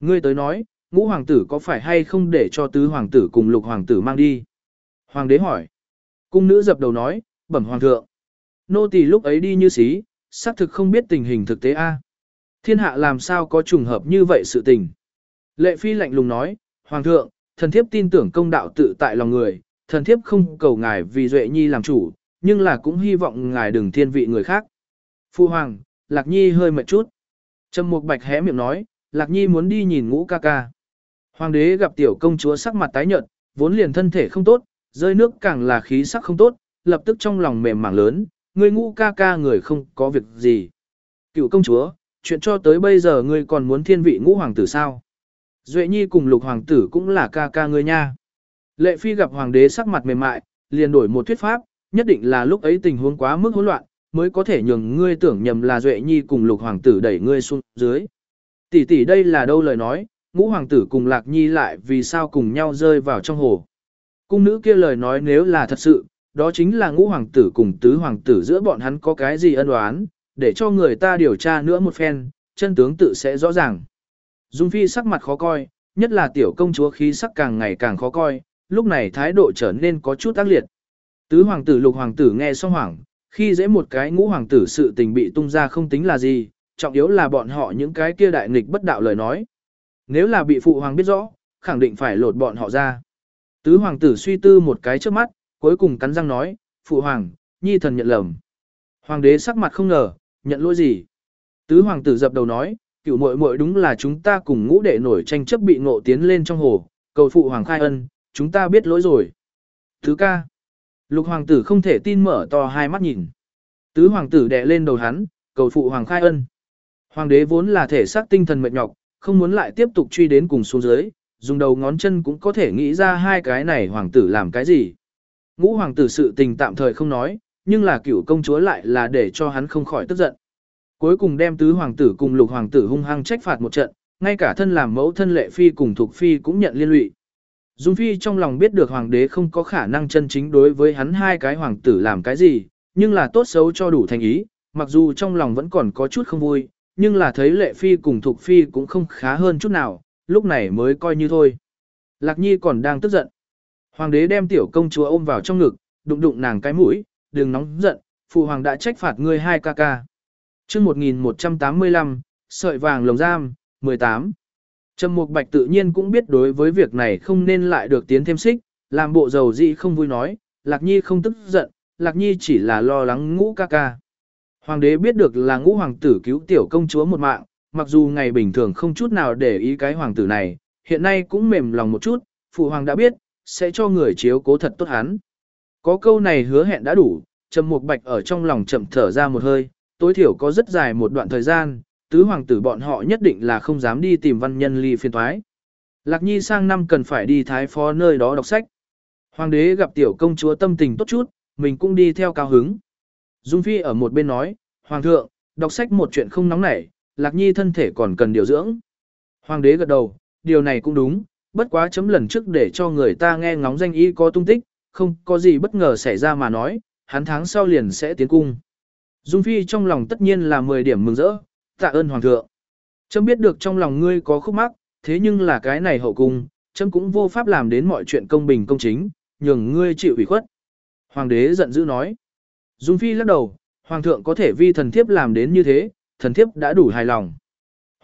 Ngươi tới nói, ngũ hoàng tử có phải hay không để cho tứ hoàng tử cùng lục hoàng tử mang đi? Hoàng đế hỏi. Cung nữ dập đầu nói, bẩm hoàng thượng. Nô tỳ lúc ấy đi như xí, xác thực không biết tình hình thực tế a. Thiên hạ làm sao có trùng hợp như vậy sự tình. Lệ phi lạnh lùng nói, hoàng thượng, thần thiếp tin tưởng công đạo tự tại lòng người, thần thiếp không cầu ngài vì Duệ Nhi làm chủ, nhưng là cũng hy vọng ngài đừng thiên vị người khác. Phu Hoàng, Lạc Nhi hơi mệt chút. Trầm Mục Bạch hé miệng nói, Lạc Nhi muốn đi nhìn ngũ ca ca. Hoàng đế gặp tiểu công chúa sắc mặt tái nhợt, vốn liền thân thể không tốt, rơi nước càng là khí sắc không tốt, lập tức trong lòng mềm mảng lớn, người ngũ ca ca người không có việc gì. Cựu công chúa, chuyện cho tới bây giờ ngươi còn muốn thiên vị ngũ hoàng tử sao? Duệ nhi cùng lục hoàng tử cũng là ca ca ngươi nha. Lệ phi gặp hoàng đế sắc mặt mềm mại, liền đổi một thuyết pháp, nhất định là lúc ấy tình huống quá mức hỗn loạn, mới có thể nhường ngươi tưởng nhầm là Duệ nhi cùng lục hoàng tử đẩy ngươi xuống dưới. Tỷ tỷ đây là đâu lời nói, ngũ hoàng tử cùng lạc nhi lại vì sao cùng nhau rơi vào trong hồ. Cung nữ kia lời nói nếu là thật sự, đó chính là ngũ hoàng tử cùng tứ hoàng tử giữa bọn hắn có cái gì ân oán, để cho người ta điều tra nữa một phen, chân tướng tự sẽ rõ ràng. Dung Phi sắc mặt khó coi, nhất là tiểu công chúa khí sắc càng ngày càng khó coi, lúc này thái độ trở nên có chút ác liệt. Tứ hoàng tử lục hoàng tử nghe xong hoảng, khi dễ một cái ngũ hoàng tử sự tình bị tung ra không tính là gì, trọng yếu là bọn họ những cái kia đại nghịch bất đạo lời nói. Nếu là bị phụ hoàng biết rõ, khẳng định phải lột bọn họ ra. Tứ hoàng tử suy tư một cái trước mắt, cuối cùng cắn răng nói, phụ hoàng, nhi thần nhận lầm. Hoàng đế sắc mặt không ngờ, nhận lỗi gì. Tứ hoàng tử dập đầu nói, cửu muội muội đúng là chúng ta cùng ngũ đệ nổi tranh chấp bị ngộ tiến lên trong hồ, cầu phụ hoàng khai ân, chúng ta biết lỗi rồi. Thứ ca. Lục hoàng tử không thể tin mở to hai mắt nhìn. Tứ hoàng tử đè lên đầu hắn, cầu phụ hoàng khai ân. Hoàng đế vốn là thể xác tinh thần mệt nhọc, không muốn lại tiếp tục truy đến cùng xuống dưới, dùng đầu ngón chân cũng có thể nghĩ ra hai cái này hoàng tử làm cái gì. Ngũ hoàng tử sự tình tạm thời không nói, nhưng là cửu công chúa lại là để cho hắn không khỏi tức giận. Cuối cùng đem tứ hoàng tử cùng lục hoàng tử hung hăng trách phạt một trận, ngay cả thân làm mẫu thân lệ phi cùng thuộc phi cũng nhận liên lụy. Dung phi trong lòng biết được hoàng đế không có khả năng chân chính đối với hắn hai cái hoàng tử làm cái gì, nhưng là tốt xấu cho đủ thành ý, mặc dù trong lòng vẫn còn có chút không vui, nhưng là thấy lệ phi cùng thuộc phi cũng không khá hơn chút nào, lúc này mới coi như thôi. Lạc nhi còn đang tức giận. Hoàng đế đem tiểu công chúa ôm vào trong ngực, đụng đụng nàng cái mũi, đừng nóng giận, phụ hoàng đã trách phạt ngươi hai ca ca. Chương 1185, sợi vàng lồng giam, 18. Trầm Mục Bạch tự nhiên cũng biết đối với việc này không nên lại được tiến thêm xích, làm bộ dầu dị không vui nói, Lạc Nhi không tức giận, Lạc Nhi chỉ là lo lắng ngũ ca ca. Hoàng đế biết được là ngũ hoàng tử cứu tiểu công chúa một mạng, mặc dù ngày bình thường không chút nào để ý cái hoàng tử này, hiện nay cũng mềm lòng một chút, phụ hoàng đã biết, sẽ cho người chiếu cố thật tốt hắn. Có câu này hứa hẹn đã đủ, Trầm Mục Bạch ở trong lòng chậm thở ra một hơi, tối thiểu có rất dài một đoạn thời gian, tứ hoàng tử bọn họ nhất định là không dám đi tìm văn nhân ly phiên thoái. Lạc Nhi sang năm cần phải đi thái phó nơi đó đọc sách. Hoàng đế gặp tiểu công chúa tâm tình tốt chút, mình cũng đi theo cao hứng. Dung Phi ở một bên nói, Hoàng thượng, đọc sách một chuyện không nóng nảy, Lạc Nhi thân thể còn cần điều dưỡng. Hoàng đế gật đầu, điều này cũng đúng, bất quá chấm lần trước để cho người ta nghe ngóng danh y có tung tích, không có gì bất ngờ xảy ra mà nói, hắn tháng sau liền sẽ tiến cung. Dung Phi trong lòng tất nhiên là 10 điểm mừng rỡ, tạ ơn Hoàng thượng. Chấm biết được trong lòng ngươi có khúc mắc, thế nhưng là cái này hậu cung, chấm cũng vô pháp làm đến mọi chuyện công bình công chính, nhường ngươi chịu ủy khuất. Hoàng đế giận dữ nói. Dung Phi lắc đầu, Hoàng thượng có thể vi thần thiếp làm đến như thế, thần thiếp đã đủ hài lòng.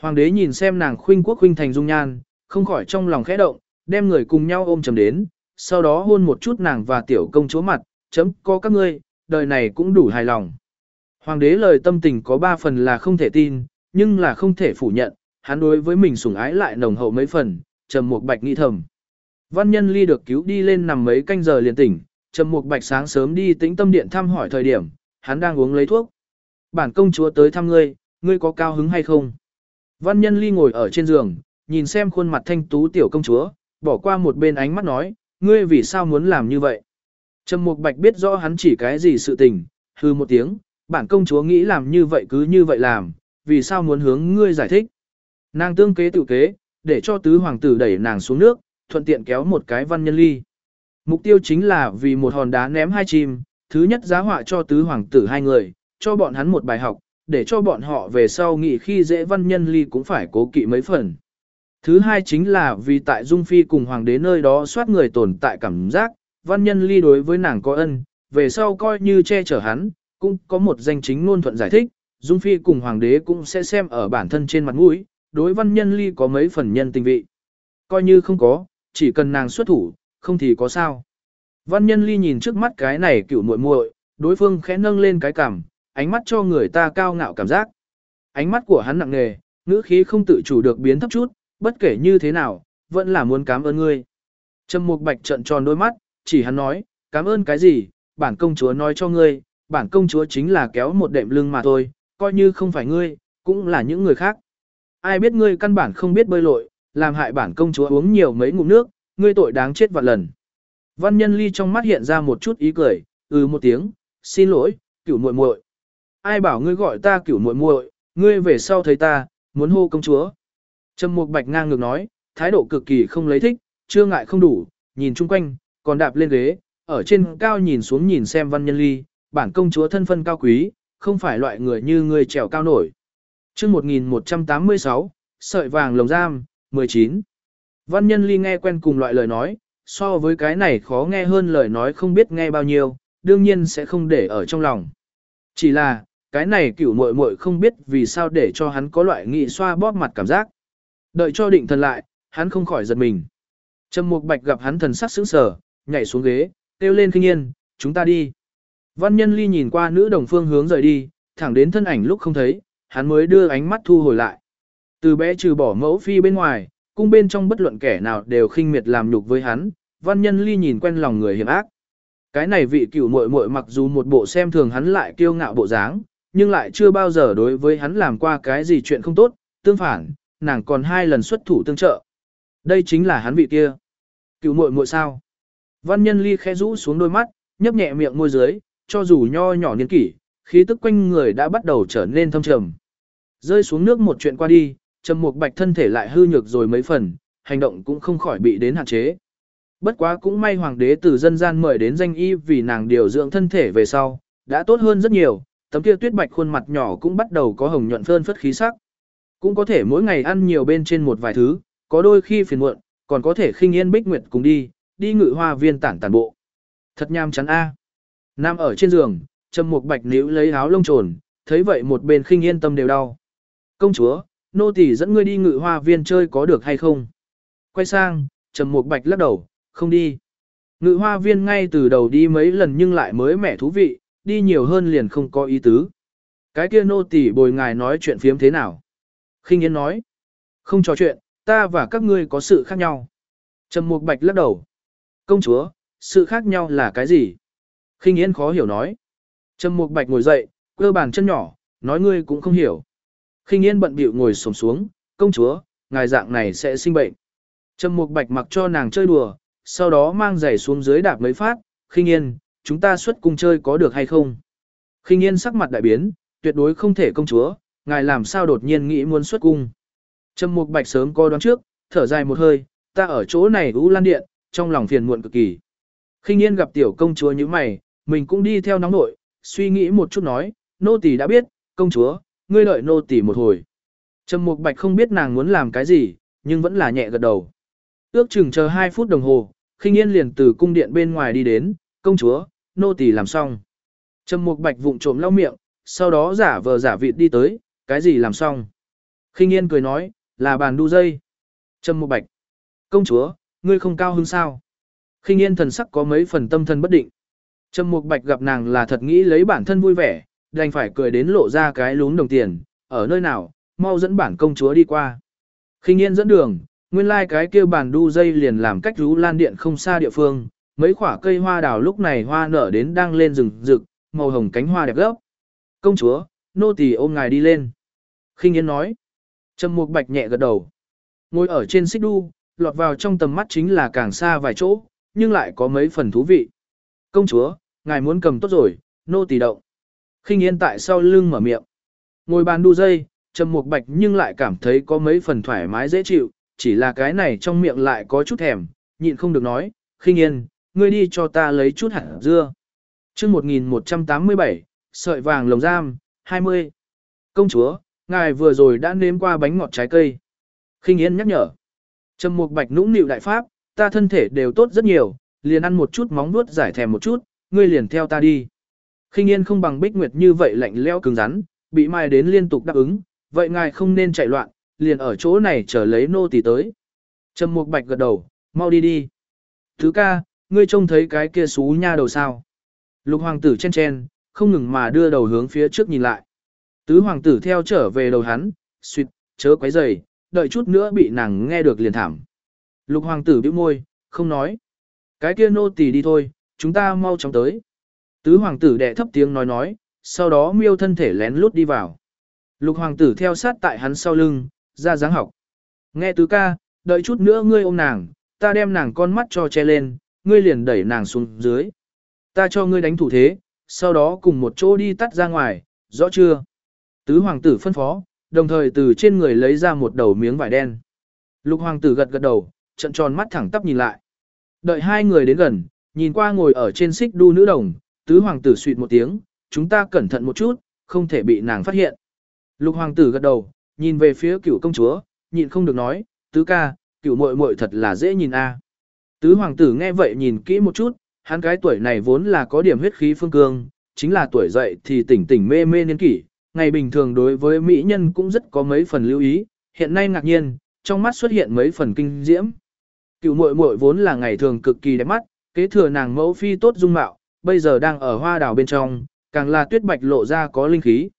Hoàng đế nhìn xem nàng khuynh quốc khuynh thành dung nhan, không khỏi trong lòng khẽ động, đem người cùng nhau ôm chầm đến, sau đó hôn một chút nàng và tiểu công chúa mặt, chấm có các ngươi, đời này cũng đủ hài lòng. Hoàng đế lời tâm tình có ba phần là không thể tin, nhưng là không thể phủ nhận, hắn đối với mình sủng ái lại nồng hậu mấy phần, trầm Mục bạch nghĩ thầm. Văn nhân ly được cứu đi lên nằm mấy canh giờ liền tỉnh, trầm Mục bạch sáng sớm đi tĩnh tâm điện thăm hỏi thời điểm, hắn đang uống lấy thuốc. Bản công chúa tới thăm ngươi, ngươi có cao hứng hay không? Văn nhân ly ngồi ở trên giường, nhìn xem khuôn mặt thanh tú tiểu công chúa, bỏ qua một bên ánh mắt nói, ngươi vì sao muốn làm như vậy? Trầm Mục Bạch biết rõ hắn chỉ cái gì sự tình, hư một tiếng, bản công chúa nghĩ làm như vậy cứ như vậy làm, vì sao muốn hướng ngươi giải thích? Nàng tương kế tự kế, để cho tứ hoàng tử đẩy nàng xuống nước, thuận tiện kéo một cái văn nhân ly. Mục tiêu chính là vì một hòn đá ném hai chim, thứ nhất giá họa cho tứ hoàng tử hai người, cho bọn hắn một bài học, để cho bọn họ về sau nghĩ khi dễ văn nhân ly cũng phải cố kỵ mấy phần. Thứ hai chính là vì tại Dung Phi cùng hoàng đế nơi đó soát người tồn tại cảm giác, văn nhân ly đối với nàng có ân, về sau coi như che chở hắn, cũng có một danh chính ngôn thuận giải thích, Dung Phi cùng hoàng đế cũng sẽ xem ở bản thân trên mặt mũi, đối văn nhân ly có mấy phần nhân tình vị. Coi như không có, chỉ cần nàng xuất thủ, không thì có sao. Văn nhân ly nhìn trước mắt cái này cựu muội muội, đối phương khẽ nâng lên cái cằm, ánh mắt cho người ta cao ngạo cảm giác. Ánh mắt của hắn nặng nề, ngữ khí không tự chủ được biến thấp chút, bất kể như thế nào, vẫn là muốn cảm ơn ngươi. Trầm Mục Bạch trợn tròn đôi mắt, chỉ hắn nói, cảm ơn cái gì, bản công chúa nói cho ngươi, bản công chúa chính là kéo một đệm lưng mà thôi, coi như không phải ngươi, cũng là những người khác. Ai biết ngươi căn bản không biết bơi lội, làm hại bản công chúa uống nhiều mấy ngụm nước, ngươi tội đáng chết vạn lần. Văn nhân ly trong mắt hiện ra một chút ý cười, ừ một tiếng, xin lỗi, cửu muội muội. Ai bảo ngươi gọi ta cửu muội muội, ngươi về sau thấy ta, muốn hô công chúa. Trầm Mục Bạch ngang ngược nói, thái độ cực kỳ không lấy thích, chưa ngại không đủ, nhìn chung quanh, còn đạp lên ghế, ở trên cao nhìn xuống nhìn xem văn nhân ly, bản công chúa thân phân cao quý, không phải loại người như người trèo cao nổi. chương 1186, sợi vàng lồng giam, 19. Văn nhân ly nghe quen cùng loại lời nói, so với cái này khó nghe hơn lời nói không biết nghe bao nhiêu, đương nhiên sẽ không để ở trong lòng. Chỉ là, cái này cửu muội muội không biết vì sao để cho hắn có loại nghị xoa bóp mặt cảm giác. Đợi cho định thần lại, hắn không khỏi giật mình. Trầm Mục Bạch gặp hắn thần sắc sững sờ, nhảy xuống ghế, kêu lên kinh yên, chúng ta đi. Văn nhân ly nhìn qua nữ đồng phương hướng rời đi, thẳng đến thân ảnh lúc không thấy, hắn mới đưa ánh mắt thu hồi lại. Từ bé trừ bỏ mẫu phi bên ngoài, cung bên trong bất luận kẻ nào đều khinh miệt làm nhục với hắn, văn nhân ly nhìn quen lòng người hiểm ác. Cái này vị cựu muội muội mặc dù một bộ xem thường hắn lại kiêu ngạo bộ dáng, nhưng lại chưa bao giờ đối với hắn làm qua cái gì chuyện không tốt, tương phản, nàng còn hai lần xuất thủ tương trợ. Đây chính là hắn vị kia. cựu muội muội sao? Văn nhân ly khẽ rũ xuống đôi mắt, nhấp nhẹ miệng môi dưới, cho dù nho nhỏ niên kỷ, khí tức quanh người đã bắt đầu trở nên thâm trầm. Rơi xuống nước một chuyện qua đi, Trầm Mục Bạch thân thể lại hư nhược rồi mấy phần, hành động cũng không khỏi bị đến hạn chế. Bất quá cũng may hoàng đế từ dân gian mời đến danh y vì nàng điều dưỡng thân thể về sau, đã tốt hơn rất nhiều, tấm kia tuyết bạch khuôn mặt nhỏ cũng bắt đầu có hồng nhuận phơn phất khí sắc. Cũng có thể mỗi ngày ăn nhiều bên trên một vài thứ, có đôi khi phiền muộn, còn có thể khinh yên bích nguyệt cùng đi, đi ngự hoa viên tản tản bộ. Thật nham chắn a. Nam ở trên giường, Trầm Mục Bạch níu lấy áo lông trồn, thấy vậy một bên khinh yên tâm đều đau. Công chúa, nô tỳ dẫn ngươi đi ngự hoa viên chơi có được hay không? Quay sang, Trầm Mục Bạch lắc đầu, không đi. Ngự hoa viên ngay từ đầu đi mấy lần nhưng lại mới mẻ thú vị, đi nhiều hơn liền không có ý tứ. Cái kia nô tỳ bồi ngài nói chuyện phiếm thế nào? Khinh Yên nói, không trò chuyện, ta và các ngươi có sự khác nhau. Trầm Mục Bạch lắc đầu. Công chúa, sự khác nhau là cái gì? Khinh Yên khó hiểu nói. Trầm Mục Bạch ngồi dậy, cơ bàn chân nhỏ, nói ngươi cũng không hiểu. Khinh Yên bận bịu ngồi xổm xuống, công chúa, ngài dạng này sẽ sinh bệnh. Trầm Mục Bạch mặc cho nàng chơi đùa, sau đó mang giày xuống dưới đạp mấy phát, Khinh Yên, chúng ta xuất cung chơi có được hay không? Khinh Yên sắc mặt đại biến, tuyệt đối không thể công chúa, ngài làm sao đột nhiên nghĩ muốn xuất cung? Trầm Mục Bạch sớm có đoán trước, thở dài một hơi, ta ở chỗ này U Lan Điện, trong lòng phiền muộn cực kỳ. Khinh Yên gặp tiểu công chúa như mày, mình cũng đi theo nóng nội, suy nghĩ một chút nói, nô tỳ đã biết, công chúa, ngươi đợi nô tỳ một hồi. Trầm Mục Bạch không biết nàng muốn làm cái gì, nhưng vẫn là nhẹ gật đầu. Ước chừng chờ 2 phút đồng hồ, Khinh Yên liền từ cung điện bên ngoài đi đến, công chúa, nô tỳ làm xong. Trầm Mục Bạch vụng trộm lau miệng, sau đó giả vờ giả vịt đi tới, cái gì làm xong. Khinh Yên cười nói, là bàn đu dây. Trầm Mục Bạch, công chúa, ngươi không cao hứng sao? Khinh Yên thần sắc có mấy phần tâm thần bất định. Trầm Mục Bạch gặp nàng là thật nghĩ lấy bản thân vui vẻ, đành phải cười đến lộ ra cái lún đồng tiền, ở nơi nào, mau dẫn bản công chúa đi qua. Khinh Yên dẫn đường, nguyên lai like cái kia bàn đu dây liền làm cách rú lan điện không xa địa phương, mấy quả cây hoa đào lúc này hoa nở đến đang lên rừng rực, màu hồng cánh hoa đẹp gấp. Công chúa, nô tỳ ôm ngài đi lên. Khinh Yên nói. Trầm Mục Bạch nhẹ gật đầu. Ngồi ở trên xích đu, lọt vào trong tầm mắt chính là càng xa vài chỗ, nhưng lại có mấy phần thú vị. Công chúa, ngài muốn cầm tốt rồi, nô tỳ động. Khinh Yên tại sau lưng mở miệng. Ngồi bàn đu dây, Trầm Mục Bạch nhưng lại cảm thấy có mấy phần thoải mái dễ chịu, chỉ là cái này trong miệng lại có chút thèm, nhịn không được nói, Khinh Yên, ngươi đi cho ta lấy chút hạt dưa. Chương 1187, sợi vàng lồng giam, 20. Công chúa, ngài vừa rồi đã nếm qua bánh ngọt trái cây. Khinh Yên nhắc nhở. Trầm Mục Bạch nũng nịu đại pháp, ta thân thể đều tốt rất nhiều, liền ăn một chút móng nuốt giải thèm một chút, ngươi liền theo ta đi. Khinh Yên không bằng Bích Nguyệt như vậy lạnh lẽo cứng rắn, bị mai đến liên tục đáp ứng, vậy ngài không nên chạy loạn, liền ở chỗ này chờ lấy nô tỳ tới. Trầm Mục Bạch gật đầu, mau đi đi. Thứ ca, ngươi trông thấy cái kia xú nha đầu sao? Lục hoàng tử chen chen, không ngừng mà đưa đầu hướng phía trước nhìn lại. Tứ hoàng tử theo trở về đầu hắn, suýt, chớ quấy rầy, đợi chút nữa bị nàng nghe được liền thảm. Lục hoàng tử bĩu môi, không nói. Cái kia nô tỳ đi thôi, chúng ta mau chóng tới. Tứ hoàng tử đệ thấp tiếng nói nói, sau đó miêu thân thể lén lút đi vào. Lục hoàng tử theo sát tại hắn sau lưng, ra dáng học. Nghe tứ ca, đợi chút nữa ngươi ôm nàng, ta đem nàng con mắt cho che lên, ngươi liền đẩy nàng xuống dưới. Ta cho ngươi đánh thủ thế, sau đó cùng một chỗ đi tắt ra ngoài, rõ chưa? Tứ hoàng tử phân phó, đồng thời từ trên người lấy ra một đầu miếng vải đen. Lục hoàng tử gật gật đầu, trận tròn mắt thẳng tắp nhìn lại. Đợi hai người đến gần, nhìn qua ngồi ở trên xích đu nữ đồng, tứ hoàng tử suýt một tiếng, chúng ta cẩn thận một chút, không thể bị nàng phát hiện. Lục hoàng tử gật đầu, nhìn về phía cửu công chúa, nhịn không được nói, tứ ca, cửu muội muội thật là dễ nhìn a. Tứ hoàng tử nghe vậy nhìn kỹ một chút, hắn cái tuổi này vốn là có điểm huyết khí phương cương, chính là tuổi dậy thì tỉnh tỉnh mê mê niên kỷ, ngày bình thường đối với mỹ nhân cũng rất có mấy phần lưu ý, hiện nay ngạc nhiên, trong mắt xuất hiện mấy phần kinh diễm. Cựu muội muội vốn là ngày thường cực kỳ đẹp mắt, kế thừa nàng mẫu phi tốt dung mạo, bây giờ đang ở hoa đào bên trong, càng là tuyết bạch lộ ra có linh khí.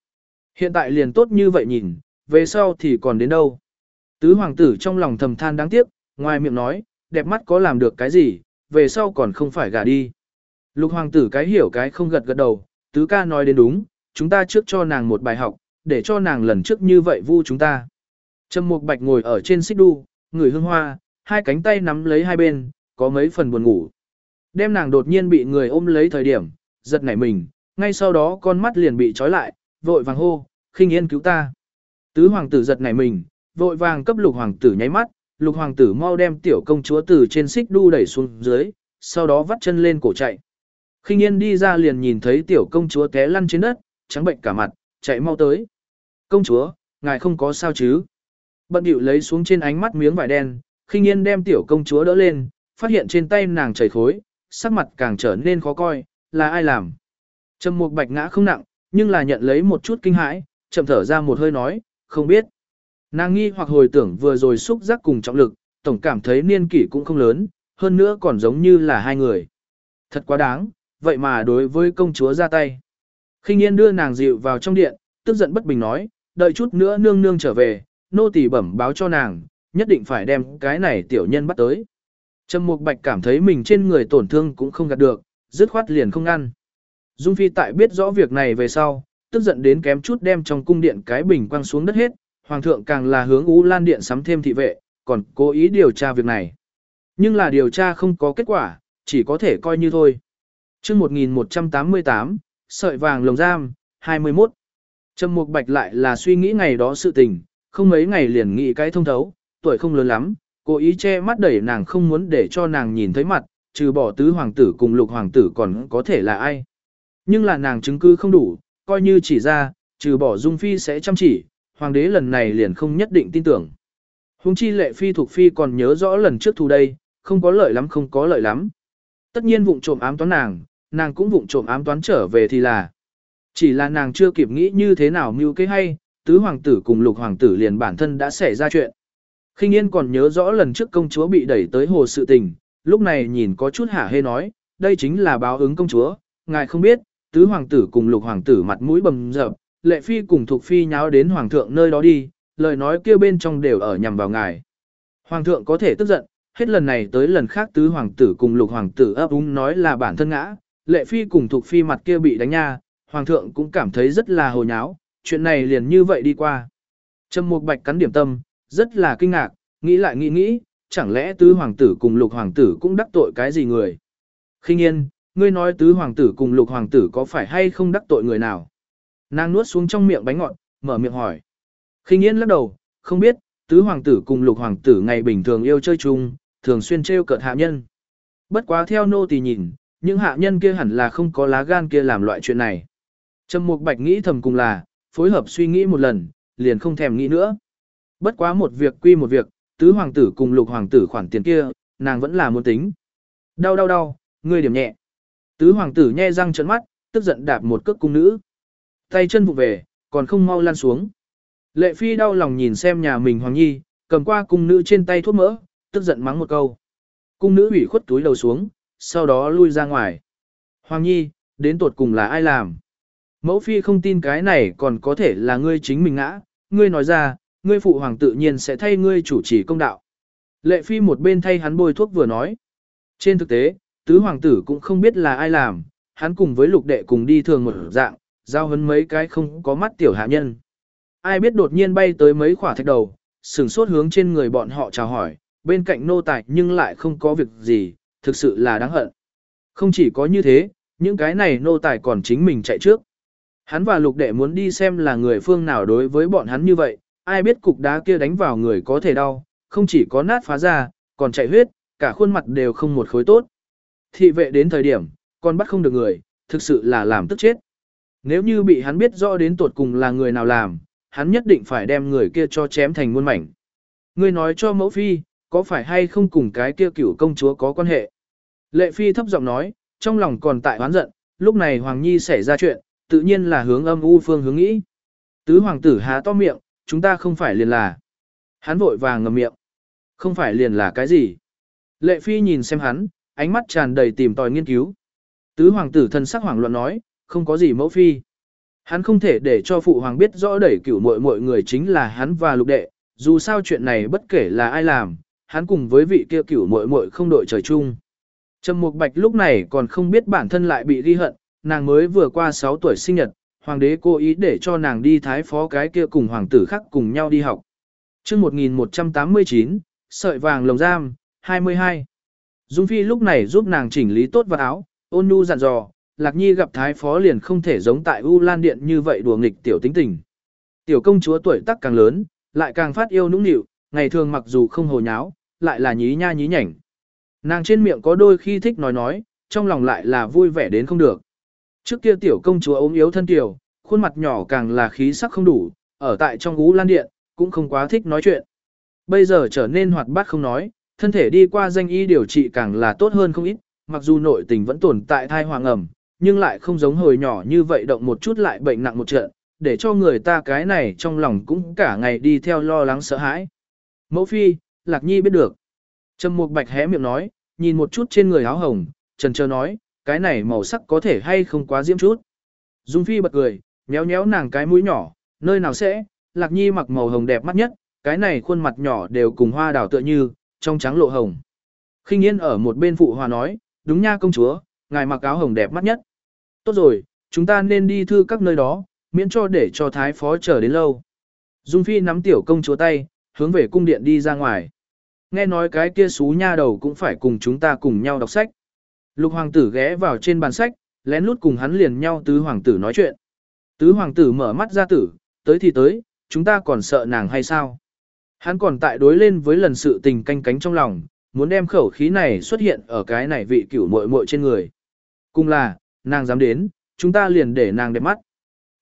Hiện tại liền tốt như vậy nhìn, về sau thì còn đến đâu. Tứ hoàng tử trong lòng thầm than đáng tiếc, ngoài miệng nói, đẹp mắt có làm được cái gì, về sau còn không phải gả đi. Lục hoàng tử cái hiểu cái không gật gật đầu, tứ ca nói đến đúng, chúng ta trước cho nàng một bài học, để cho nàng lần trước như vậy vu chúng ta. Trầm Mục Bạch ngồi ở trên xích đu, người hương hoa, hai cánh tay nắm lấy hai bên, có mấy phần buồn ngủ. Đem nàng đột nhiên bị người ôm lấy thời điểm, giật nảy mình, ngay sau đó con mắt liền bị trói lại, vội vàng hô, khinh yên cứu ta. Tứ hoàng tử giật nảy mình, vội vàng cấp lục hoàng tử nháy mắt, lục hoàng tử mau đem tiểu công chúa từ trên xích đu đẩy xuống dưới, sau đó vắt chân lên cổ chạy. Khinh yên đi ra liền nhìn thấy tiểu công chúa té lăn trên đất, trắng bệnh cả mặt, chạy mau tới. Công chúa, ngài không có sao chứ? Bận điệu lấy xuống trên ánh mắt miếng vải đen, khinh yên đem tiểu công chúa đỡ lên, phát hiện trên tay nàng chảy khối, sắc mặt càng trở nên khó coi, là ai làm? Trầm mục bạch ngã không nặng, nhưng là nhận lấy một chút kinh hãi, chậm thở ra một hơi nói, không biết. Nàng nghi hoặc hồi tưởng vừa rồi xúc giác cùng trọng lực, tổng cảm thấy niên kỷ cũng không lớn, hơn nữa còn giống như là hai người. Thật quá đáng, vậy mà đối với công chúa ra tay. khinh yên đưa nàng dịu vào trong điện, tức giận bất bình nói, đợi chút nữa nương nương trở về, nô tỳ bẩm báo cho nàng, nhất định phải đem cái này tiểu nhân bắt tới. Trầm Mục Bạch cảm thấy mình trên người tổn thương cũng không gạt được, dứt khoát liền không ăn. Dung Phi tại biết rõ việc này về sau, tức giận đến kém chút đem trong cung điện cái bình quăng xuống đất hết, hoàng thượng càng là hướng U Lan điện sắm thêm thị vệ, còn cố ý điều tra việc này. Nhưng là điều tra không có kết quả, chỉ có thể coi như thôi. Chương 1188, sợi vàng lồng giam, 21. Trầm Mục Bạch lại là suy nghĩ ngày đó sự tình, không mấy ngày liền nghĩ cái thông thấu, tuổi không lớn lắm, cố ý che mắt đẩy nàng không muốn để cho nàng nhìn thấy mặt, trừ bỏ tứ hoàng tử cùng lục hoàng tử còn có thể là ai. Nhưng là nàng chứng cứ không đủ, coi như chỉ ra, trừ bỏ dung phi sẽ chăm chỉ, hoàng đế lần này liền không nhất định tin tưởng. Hùng chi lệ phi thuộc phi còn nhớ rõ lần trước thu đây, không có lợi lắm không có lợi lắm. Tất nhiên vụng trộm ám toán nàng, nàng cũng vụng trộm ám toán trở về thì là. Chỉ là nàng chưa kịp nghĩ như thế nào mưu kế hay, tứ hoàng tử cùng lục hoàng tử liền bản thân đã xảy ra chuyện. Khinh Yên còn nhớ rõ lần trước công chúa bị đẩy tới hồ sự tình, lúc này nhìn có chút hả hê nói, đây chính là báo ứng công chúa, ngài không biết, tứ hoàng tử cùng lục hoàng tử mặt mũi bầm dập, lệ phi cùng thuộc phi nháo đến hoàng thượng nơi đó đi, lời nói kia bên trong đều ở nhằm vào ngài. Hoàng thượng có thể tức giận, hết lần này tới lần khác tứ hoàng tử cùng lục hoàng tử ấp úng nói là bản thân ngã, lệ phi cùng thuộc phi mặt kia bị đánh nha, hoàng thượng cũng cảm thấy rất là hồ nháo, chuyện này liền như vậy đi qua. Trầm Mục Bạch cắn điểm tâm, rất là kinh ngạc, nghĩ lại nghĩ nghĩ, chẳng lẽ tứ hoàng tử cùng lục hoàng tử cũng đắc tội cái gì người? Khinh yên, ngươi nói tứ hoàng tử cùng lục hoàng tử có phải hay không đắc tội người nào? Nàng nuốt xuống trong miệng bánh ngọt, mở miệng hỏi. Khinh yên lắc đầu, không biết, tứ hoàng tử cùng lục hoàng tử ngày bình thường yêu chơi chung, thường xuyên trêu cợt hạ nhân. Bất quá theo nô tỳ nhìn, những hạ nhân kia hẳn là không có lá gan kia làm loại chuyện này. Trầm Mục Bạch nghĩ thầm cùng là, phối hợp suy nghĩ một lần, liền không thèm nghĩ nữa. Bất quá một việc quy một việc, tứ hoàng tử cùng lục hoàng tử khoản tiền kia, nàng vẫn là muốn tính. Đau đau đau, ngươi điểm nhẹ. Tứ hoàng tử nhe răng trợn mắt, tức giận đạp một cước cung nữ. Tay chân vụ về, còn không mau lan xuống. Lệ phi đau lòng nhìn xem nhà mình hoàng nhi, cầm qua cung nữ trên tay thuốc mỡ, tức giận mắng một câu. Cung nữ ủy khuất túi đầu xuống, sau đó lui ra ngoài. Hoàng nhi, đến tột cùng là ai làm? Mẫu phi không tin cái này còn có thể là ngươi chính mình ngã, ngươi nói ra, ngươi phụ hoàng tự nhiên sẽ thay ngươi chủ trì công đạo. Lệ phi một bên thay hắn bôi thuốc vừa nói. Trên thực tế, tứ hoàng tử cũng không biết là ai làm, hắn cùng với lục đệ cùng đi thường một dạng, giao hấn mấy cái không có mắt tiểu hạ nhân. Ai biết đột nhiên bay tới mấy khỏa thạch đầu, sừng sốt hướng trên người bọn họ chào hỏi, bên cạnh nô tài nhưng lại không có việc gì, thực sự là đáng hận. Không chỉ có như thế, những cái này nô tài còn chính mình chạy trước. Hắn và lục đệ muốn đi xem là người phương nào đối với bọn hắn như vậy, ai biết cục đá kia đánh vào người có thể đau, không chỉ có nát phá ra, còn chạy huyết, cả khuôn mặt đều không một khối tốt. Thị vệ đến thời điểm, còn bắt không được người, thực sự là làm tức chết. Nếu như bị hắn biết rõ đến tuột cùng là người nào làm, hắn nhất định phải đem người kia cho chém thành muôn mảnh. Ngươi nói cho mẫu phi, có phải hay không cùng cái kia cửu công chúa có quan hệ? Lệ phi thấp giọng nói, trong lòng còn tại oán giận, lúc này Hoàng Nhi xảy ra chuyện, tự nhiên là hướng âm u phương hướng nghĩ. Tứ hoàng tử há to miệng, chúng ta không phải liền là. Hắn vội vàng ngậm miệng. Không phải liền là cái gì? Lệ phi nhìn xem hắn, ánh mắt tràn đầy tìm tòi nghiên cứu. Tứ hoàng tử thân sắc hoảng loạn nói, không có gì mẫu phi. Hắn không thể để cho phụ hoàng biết rõ đẩy cửu muội muội người chính là hắn và lục đệ, dù sao chuyện này bất kể là ai làm, hắn cùng với vị kia cửu muội muội không đội trời chung. Trầm Mục Bạch lúc này còn không biết bản thân lại bị ghi hận, nàng mới vừa qua 6 tuổi sinh nhật, hoàng đế cố ý để cho nàng đi thái phó cái kia cùng hoàng tử khác cùng nhau đi học. Chương 1189, sợi vàng lồng giam, 22. Dung Phi lúc này giúp nàng chỉnh lý tốt vật áo, ôn nhu dặn dò, Lạc Nhi gặp thái phó liền không thể giống tại U Lan Điện như vậy đùa nghịch tiểu tính tình. Tiểu công chúa tuổi tác càng lớn, lại càng phát yêu nũng nịu, ngày thường mặc dù không hồ nháo, lại là nhí nha nhí nhảnh. Nàng trên miệng có đôi khi thích nói nói, trong lòng lại là vui vẻ đến không được. Trước kia tiểu công chúa ốm yếu thân tiểu, khuôn mặt nhỏ càng là khí sắc không đủ, ở tại trong gú lan điện, cũng không quá thích nói chuyện. Bây giờ trở nên hoạt bát không nói, thân thể đi qua danh y điều trị càng là tốt hơn không ít, mặc dù nội tình vẫn tồn tại thai hoàng ẩm, nhưng lại không giống hồi nhỏ như vậy động một chút lại bệnh nặng một trận, để cho người ta cái này trong lòng cũng cả ngày đi theo lo lắng sợ hãi. Mẫu phi, Lạc Nhi biết được. Trầm Mục Bạch hé miệng nói, nhìn một chút trên người áo hồng, trần chờ nói, cái này màu sắc có thể hay không quá diễm chút. Dung Phi bật cười, nhéo nhéo nàng cái mũi nhỏ, nơi nào sẽ, Lạc Nhi mặc màu hồng đẹp mắt nhất, cái này khuôn mặt nhỏ đều cùng hoa đào tựa như, trong trắng lộ hồng. Khinh Yên ở một bên phụ hòa nói, đúng nha công chúa, ngài mặc áo hồng đẹp mắt nhất. Tốt rồi, chúng ta nên đi thư các nơi đó, miễn cho để cho thái phó chờ đến lâu. Dung Phi nắm tiểu công chúa tay, hướng về cung điện đi ra ngoài. Nghe nói cái kia xú nha đầu cũng phải cùng chúng ta cùng nhau đọc sách. Lục hoàng tử ghé vào trên bàn sách, lén lút cùng hắn liền nhau tứ hoàng tử nói chuyện. Tứ hoàng tử mở mắt ra tử, tới thì tới, chúng ta còn sợ nàng hay sao? Hắn còn tại đối lên với lần sự tình canh cánh trong lòng, muốn đem khẩu khí này xuất hiện ở cái này vị cửu muội muội trên người. Cùng là, nàng dám đến, chúng ta liền để nàng đẹp mắt.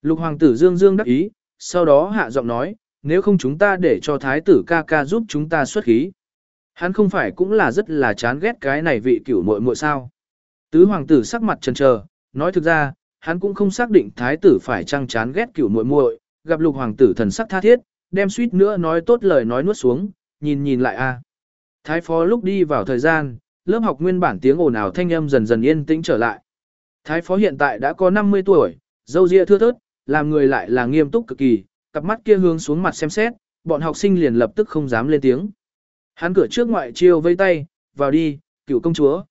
Lục hoàng tử dương dương đắc ý, sau đó hạ giọng nói, nếu không chúng ta để cho thái tử ca ca giúp chúng ta xuất khí. Hắn không phải cũng là rất là chán ghét cái này vị cửu muội muội sao. Tứ hoàng tử sắc mặt chần chờ, nói thực ra, hắn cũng không xác định thái tử phải chăng chán ghét cửu muội muội, gặp lục hoàng tử thần sắc tha thiết, đem suýt nữa nói tốt lời nói nuốt xuống, nhìn nhìn lại a. Thái phó lúc đi vào thời gian, lớp học nguyên bản tiếng ồn ào thanh âm dần dần yên tĩnh trở lại. Thái phó hiện tại đã có 50 tuổi, dâu ria thưa thớt, làm người lại là nghiêm túc cực kỳ, cặp mắt kia hướng xuống mặt xem xét, bọn học sinh liền lập tức không dám lên tiếng. Hắn cửa trước ngoại chiêu vây tay, vào đi, cựu công chúa.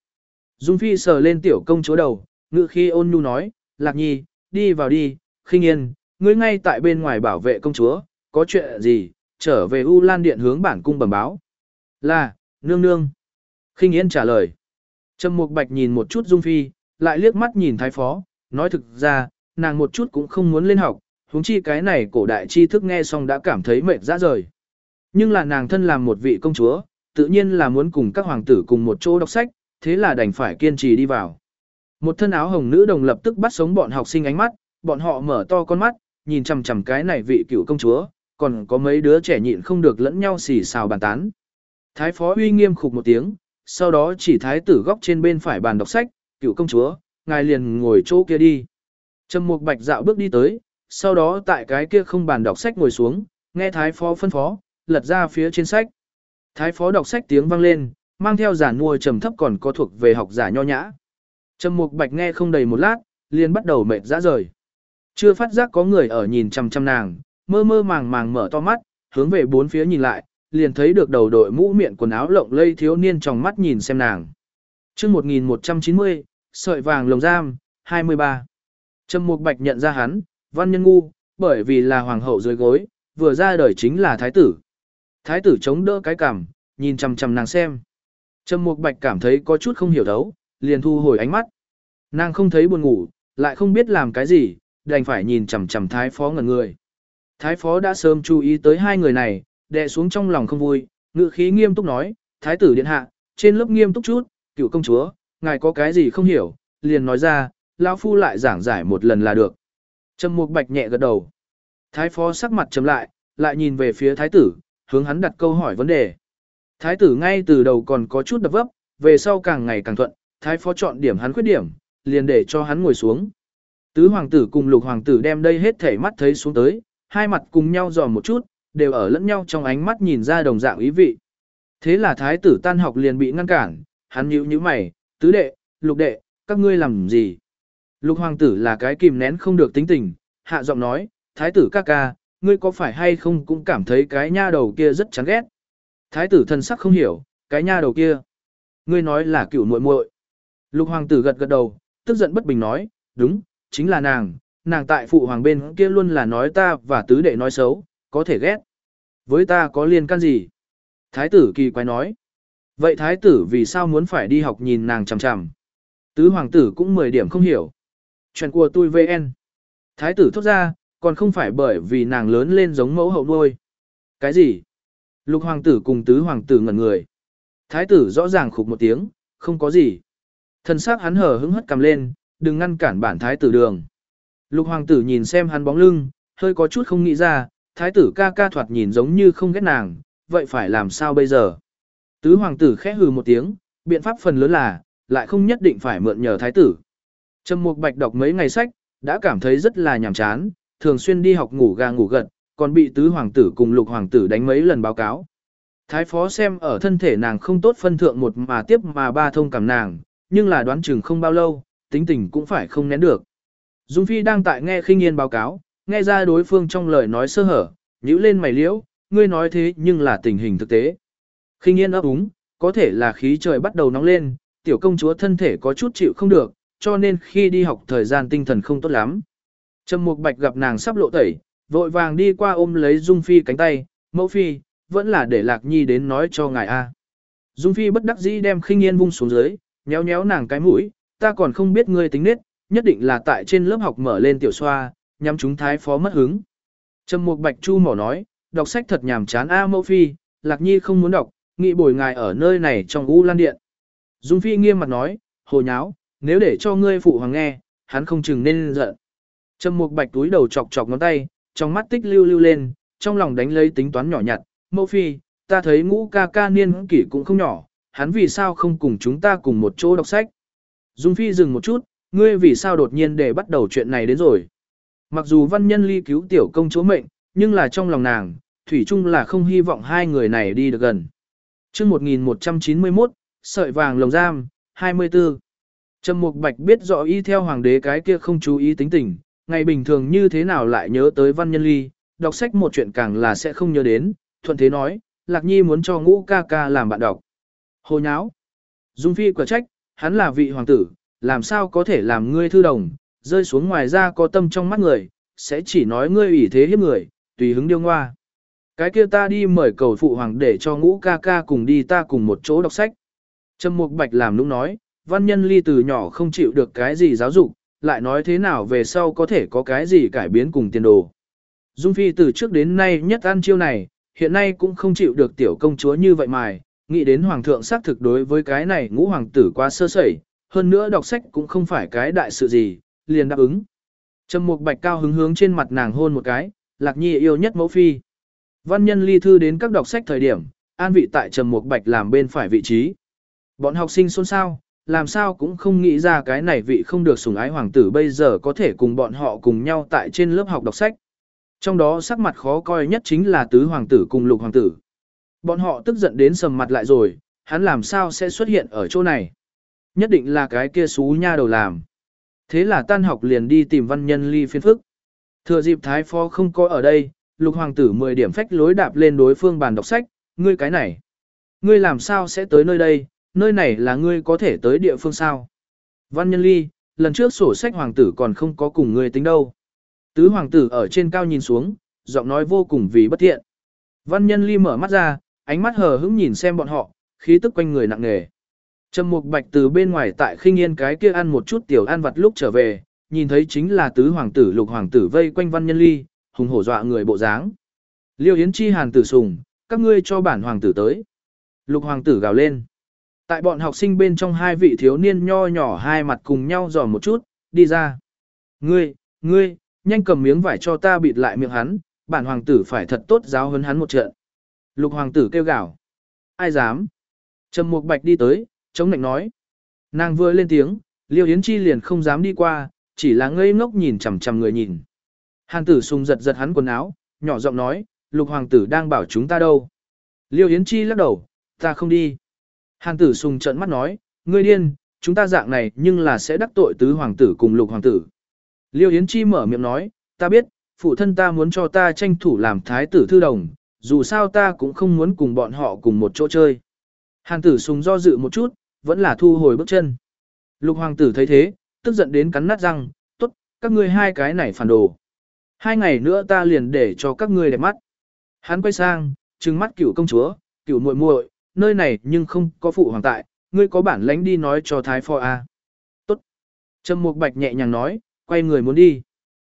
Dung Phi sờ lên tiểu công chúa đầu, ngự khi ôn nhu nói, Lạc Nhi, đi vào đi, khinh yên, ngươi ngay tại bên ngoài bảo vệ công chúa, có chuyện gì, trở về U Lan Điện hướng bản cung bẩm báo. Là, nương nương. Khinh yên trả lời. Trầm Mục Bạch nhìn một chút Dung Phi, lại liếc mắt nhìn Thái Phó, nói thực ra, nàng một chút cũng không muốn lên học, huống chi cái này cổ đại tri thức nghe xong đã cảm thấy mệt ra rời. Nhưng là nàng thân làm một vị công chúa, tự nhiên là muốn cùng các hoàng tử cùng một chỗ đọc sách, thế là đành phải kiên trì đi vào. Một thân áo hồng nữ đồng lập tức bắt sống bọn học sinh ánh mắt, bọn họ mở to con mắt, nhìn chằm chằm cái này vị cựu công chúa, còn có mấy đứa trẻ nhịn không được lẫn nhau xì xào bàn tán. Thái phó uy nghiêm khục một tiếng, sau đó chỉ thái tử góc trên bên phải bàn đọc sách, cựu công chúa, ngài liền ngồi chỗ kia đi. Trầm Mục Bạch dạo bước đi tới, sau đó tại cái kia không bàn đọc sách ngồi xuống, nghe thái phó phân phó, lật ra phía trên sách. Thái phó đọc sách tiếng vang lên, mang theo giả mua trầm thấp còn có thuộc về học giả nho nhã. Trầm Mục Bạch nghe không đầy một lát, liền bắt đầu mệt rã rời. Chưa phát giác có người ở nhìn chằm chằm nàng, mơ mơ màng màng mở to mắt, hướng về bốn phía nhìn lại, liền thấy được đầu đội mũ miệng quần áo lộng lây thiếu niên trong mắt nhìn xem nàng. Chương 1190, sợi vàng lồng giam, 23. Trầm Mục Bạch nhận ra hắn, văn nhân ngu, bởi vì là hoàng hậu dưới gối, vừa ra đời chính là thái tử. Thái tử chống đỡ cái cằm, nhìn chằm chằm nàng xem. Trầm Mục Bạch cảm thấy có chút không hiểu thấu, liền thu hồi ánh mắt. Nàng không thấy buồn ngủ, lại không biết làm cái gì, đành phải nhìn chằm chằm thái phó ngẩn người. Thái phó đã sớm chú ý tới hai người này, đè xuống trong lòng không vui, ngự khí nghiêm túc nói, thái tử điện hạ, trên lớp nghiêm túc chút, cựu công chúa, ngài có cái gì không hiểu, liền nói ra, lão phu lại giảng giải một lần là được. Trầm Mục Bạch nhẹ gật đầu. Thái phó sắc mặt trầm lại, lại nhìn về phía thái tử, hướng hắn đặt câu hỏi vấn đề. Thái tử ngay từ đầu còn có chút đập vấp, về sau càng ngày càng thuận, thái phó chọn điểm hắn khuyết điểm, liền để cho hắn ngồi xuống. Tứ hoàng tử cùng lục hoàng tử đem đây hết thể mắt thấy xuống tới, hai mặt cùng nhau dò một chút, đều ở lẫn nhau trong ánh mắt nhìn ra đồng dạng ý vị. Thế là thái tử tan học liền bị ngăn cản, hắn nhíu nhíu mày, tứ đệ, lục đệ, các ngươi làm gì? Lục hoàng tử là cái kìm nén không được tính tình, hạ giọng nói, thái tử ca ca, ngươi có phải hay không cũng cảm thấy cái nha đầu kia rất chán ghét. Thái tử thân sắc không hiểu, cái nha đầu kia. Ngươi nói là cựu muội muội. Lục hoàng tử gật gật đầu, tức giận bất bình nói, đúng, chính là nàng, nàng tại phụ hoàng bên kia luôn là nói ta và tứ đệ nói xấu, có thể ghét. Với ta có liên can gì? Thái tử kỳ quái nói. Vậy thái tử vì sao muốn phải đi học nhìn nàng chằm chằm? Tứ hoàng tử cũng 10 điểm không hiểu. Chuyện của tôi VN. Thái tử thốt ra, còn không phải bởi vì nàng lớn lên giống mẫu hậu nuôi. Cái gì? Lục hoàng tử cùng tứ hoàng tử ngẩn người. Thái tử rõ ràng khục một tiếng, không có gì. Thần sắc hắn hở hứng hất cầm lên, đừng ngăn cản bản thái tử đường. Lục hoàng tử nhìn xem hắn bóng lưng, hơi có chút không nghĩ ra, thái tử ca ca thoạt nhìn giống như không ghét nàng, vậy phải làm sao bây giờ? Tứ hoàng tử khẽ hừ một tiếng, biện pháp phần lớn là, lại không nhất định phải mượn nhờ thái tử. Trầm Mục Bạch đọc mấy ngày sách, đã cảm thấy rất là nhàm chán, thường xuyên đi học ngủ gà ngủ gật, còn bị tứ hoàng tử cùng lục hoàng tử đánh mấy lần báo cáo. Thái phó xem ở thân thể nàng không tốt phân thượng một mà tiếp mà ba thông cảm nàng, nhưng là đoán chừng không bao lâu, tính tình cũng phải không nén được. Dung Phi đang tại nghe khinh yên báo cáo, nghe ra đối phương trong lời nói sơ hở, nhíu lên mày liễu, ngươi nói thế nhưng là tình hình thực tế. Khinh yên ấp úng, có thể là khí trời bắt đầu nóng lên, tiểu công chúa thân thể có chút chịu không được, cho nên khi đi học thời gian tinh thần không tốt lắm. Trầm Mục Bạch gặp nàng sắp lộ tẩy, vội vàng đi qua ôm lấy Dung Phi cánh tay, mẫu phi, vẫn là để Lạc Nhi đến nói cho ngài a. Dung Phi bất đắc dĩ đem khinh yên vung xuống dưới, nhéo nhéo nàng cái mũi, ta còn không biết ngươi tính nết, nhất định là tại trên lớp học mở lên tiểu xoa, nhắm chúng thái phó mất hứng. Trầm Mục Bạch Chu mỏ nói, đọc sách thật nhàm chán a mẫu phi, Lạc Nhi không muốn đọc, nghị bồi ngài ở nơi này trong U Lan Điện. Dung Phi nghiêm mặt nói, hồ nháo, nếu để cho ngươi phụ hoàng nghe, hắn không chừng nên giận. Trầm Mục Bạch túi đầu chọc chọc ngón tay, trong mắt tích lưu lưu lên, trong lòng đánh lấy tính toán nhỏ nhặt, mẫu phi, ta thấy ngũ ca ca niên kỷ cũng không nhỏ, hắn vì sao không cùng chúng ta cùng một chỗ đọc sách. Dung Phi dừng một chút, ngươi vì sao đột nhiên để bắt đầu chuyện này đến rồi. Mặc dù văn nhân ly cứu tiểu công chúa mệnh, nhưng là trong lòng nàng, Thủy chung là không hy vọng hai người này đi được gần. chương 1191, sợi vàng lồng giam, 24. Trầm Mục Bạch biết rõ y theo hoàng đế cái kia không chú ý tính tình, ngày bình thường như thế nào lại nhớ tới văn nhân ly, đọc sách một chuyện càng là sẽ không nhớ đến, thuận thế nói, Lạc Nhi muốn cho ngũ ca ca làm bạn đọc. Hồ nháo. Dung Phi quả trách, hắn là vị hoàng tử, làm sao có thể làm ngươi thư đồng, rơi xuống ngoài ra có tâm trong mắt người, sẽ chỉ nói ngươi ủy thế hiếp người, tùy hứng điêu ngoa. Cái kia ta đi mời cầu phụ hoàng để cho ngũ ca ca cùng đi ta cùng một chỗ đọc sách. Trầm Mục Bạch làm nũng nói, văn nhân ly từ nhỏ không chịu được cái gì giáo dục, lại nói thế nào về sau có thể có cái gì cải biến cùng tiền đồ. Dung Phi từ trước đến nay nhất ăn chiêu này, hiện nay cũng không chịu được tiểu công chúa như vậy mài, nghĩ đến hoàng thượng xác thực đối với cái này ngũ hoàng tử quá sơ sẩy, hơn nữa đọc sách cũng không phải cái đại sự gì, liền đáp ứng. Trầm Mục Bạch cao hứng hướng trên mặt nàng hôn một cái, Lạc Nhi yêu nhất mẫu phi. Văn nhân ly thư đến các đọc sách thời điểm, an vị tại Trầm Mục Bạch làm bên phải vị trí. Bọn học sinh xôn xao, làm sao cũng không nghĩ ra cái này vị không được sủng ái hoàng tử bây giờ có thể cùng bọn họ cùng nhau tại trên lớp học đọc sách. Trong đó sắc mặt khó coi nhất chính là tứ hoàng tử cùng lục hoàng tử. Bọn họ tức giận đến sầm mặt lại rồi, hắn làm sao sẽ xuất hiện ở chỗ này. Nhất định là cái kia xú nha đầu làm. Thế là tan học liền đi tìm văn nhân ly phiên phức. Thừa dịp thái phó không có ở đây, lục hoàng tử 10 điểm phách lối đạp lên đối phương bàn đọc sách, ngươi cái này. Ngươi làm sao sẽ tới nơi đây, nơi này là ngươi có thể tới địa phương sao. Văn nhân ly, lần trước sổ sách hoàng tử còn không có cùng ngươi tính đâu. Tứ hoàng tử ở trên cao nhìn xuống, giọng nói vô cùng vì bất thiện. Văn nhân ly mở mắt ra, ánh mắt hờ hững nhìn xem bọn họ, khí tức quanh người nặng nề. Trầm Mục Bạch từ bên ngoài tại Khinh Yên cái kia ăn một chút tiểu ăn vặt lúc trở về, nhìn thấy chính là tứ hoàng tử lục hoàng tử vây quanh văn nhân ly, hùng hổ dọa người bộ dáng. Liêu Yến Chi Hàn tử sùng, các ngươi cho bản hoàng tử tới. Lục hoàng tử gào lên. Tại bọn học sinh bên trong hai vị thiếu niên nho nhỏ hai mặt cùng nhau dò một chút, đi ra. Ngươi, ngươi, nhanh cầm miếng vải cho ta bịt lại miệng hắn, bản hoàng tử phải thật tốt giáo huấn hắn một trận. Lục hoàng tử kêu gào. Ai dám? Trầm Mục Bạch đi tới, chống nạnh nói. Nàng vừa lên tiếng, Liêu Yến Chi liền không dám đi qua, chỉ là ngây ngốc nhìn chằm chằm người nhìn. Hàn tử sùng giật giật hắn quần áo, nhỏ giọng nói, lục hoàng tử đang bảo chúng ta đâu. Liêu Yến Chi lắc đầu, ta không đi. Hàn tử sùng trợn mắt nói, ngươi điên, chúng ta dạng này nhưng là sẽ đắc tội tứ hoàng tử cùng lục hoàng tử. Liêu Yến Chi mở miệng nói, ta biết, phụ thân ta muốn cho ta tranh thủ làm thái tử thư đồng, dù sao ta cũng không muốn cùng bọn họ cùng một chỗ chơi. Hàn tử sùng do dự một chút, vẫn là thu hồi bước chân. Lục hoàng tử thấy thế, tức giận đến cắn nát răng, tốt, các ngươi hai cái này phản đồ. Hai ngày nữa ta liền để cho các ngươi đẹp mắt. Hắn quay sang, trừng mắt cửu công chúa, cửu muội muội, nơi này nhưng không có phụ hoàng tại, ngươi có bản lãnh đi nói cho thái phò a. À? Tốt. Trầm Mục Bạch nhẹ nhàng nói, quay người muốn đi.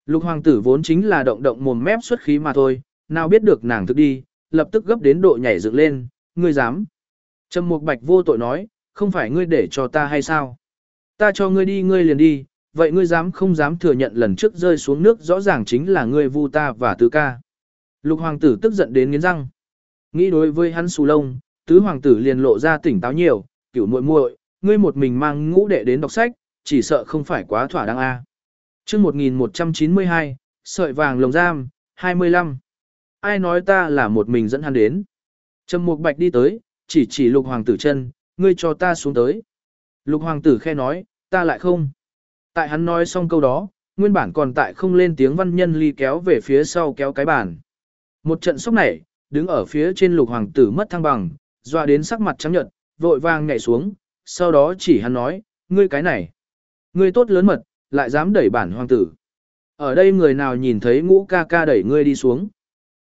Lục hoàng tử vốn chính là động động mồm mép xuất khí mà thôi, nào biết được nàng thức đi, lập tức gấp đến độ nhảy dựng lên, ngươi dám. Trầm Mục Bạch vô tội nói, không phải ngươi để cho ta hay sao? Ta cho ngươi đi ngươi liền đi, vậy ngươi dám không dám thừa nhận lần trước rơi xuống nước rõ ràng chính là ngươi vu ta và tứ ca. Lục hoàng tử tức giận đến nghiến răng. Nghĩ đối với hắn xù lông, tứ hoàng tử liền lộ ra tỉnh táo nhiều, kiểu muội muội, ngươi một mình mang ngũ đệ đến đọc sách, chỉ sợ không phải quá thỏa đáng a. Chương 1192, sợi vàng lồng giam, 25. Ai nói ta là một mình dẫn hắn đến? Trầm Mục Bạch đi tới, chỉ chỉ Lục hoàng tử chân, ngươi cho ta xuống tới. Lục hoàng tử khe nói, ta lại không. Tại hắn nói xong câu đó, nguyên bản còn tại không lên tiếng văn nhân ly kéo về phía sau kéo cái bàn. Một trận sốc này, đứng ở phía trên lục hoàng tử mất thăng bằng, doa đến sắc mặt trắng nhợt, vội vàng nhảy xuống, sau đó chỉ hắn nói, ngươi cái này, ngươi tốt lớn mật, lại dám đẩy bản hoàng tử. Ở đây người nào nhìn thấy ngũ ca ca đẩy ngươi đi xuống.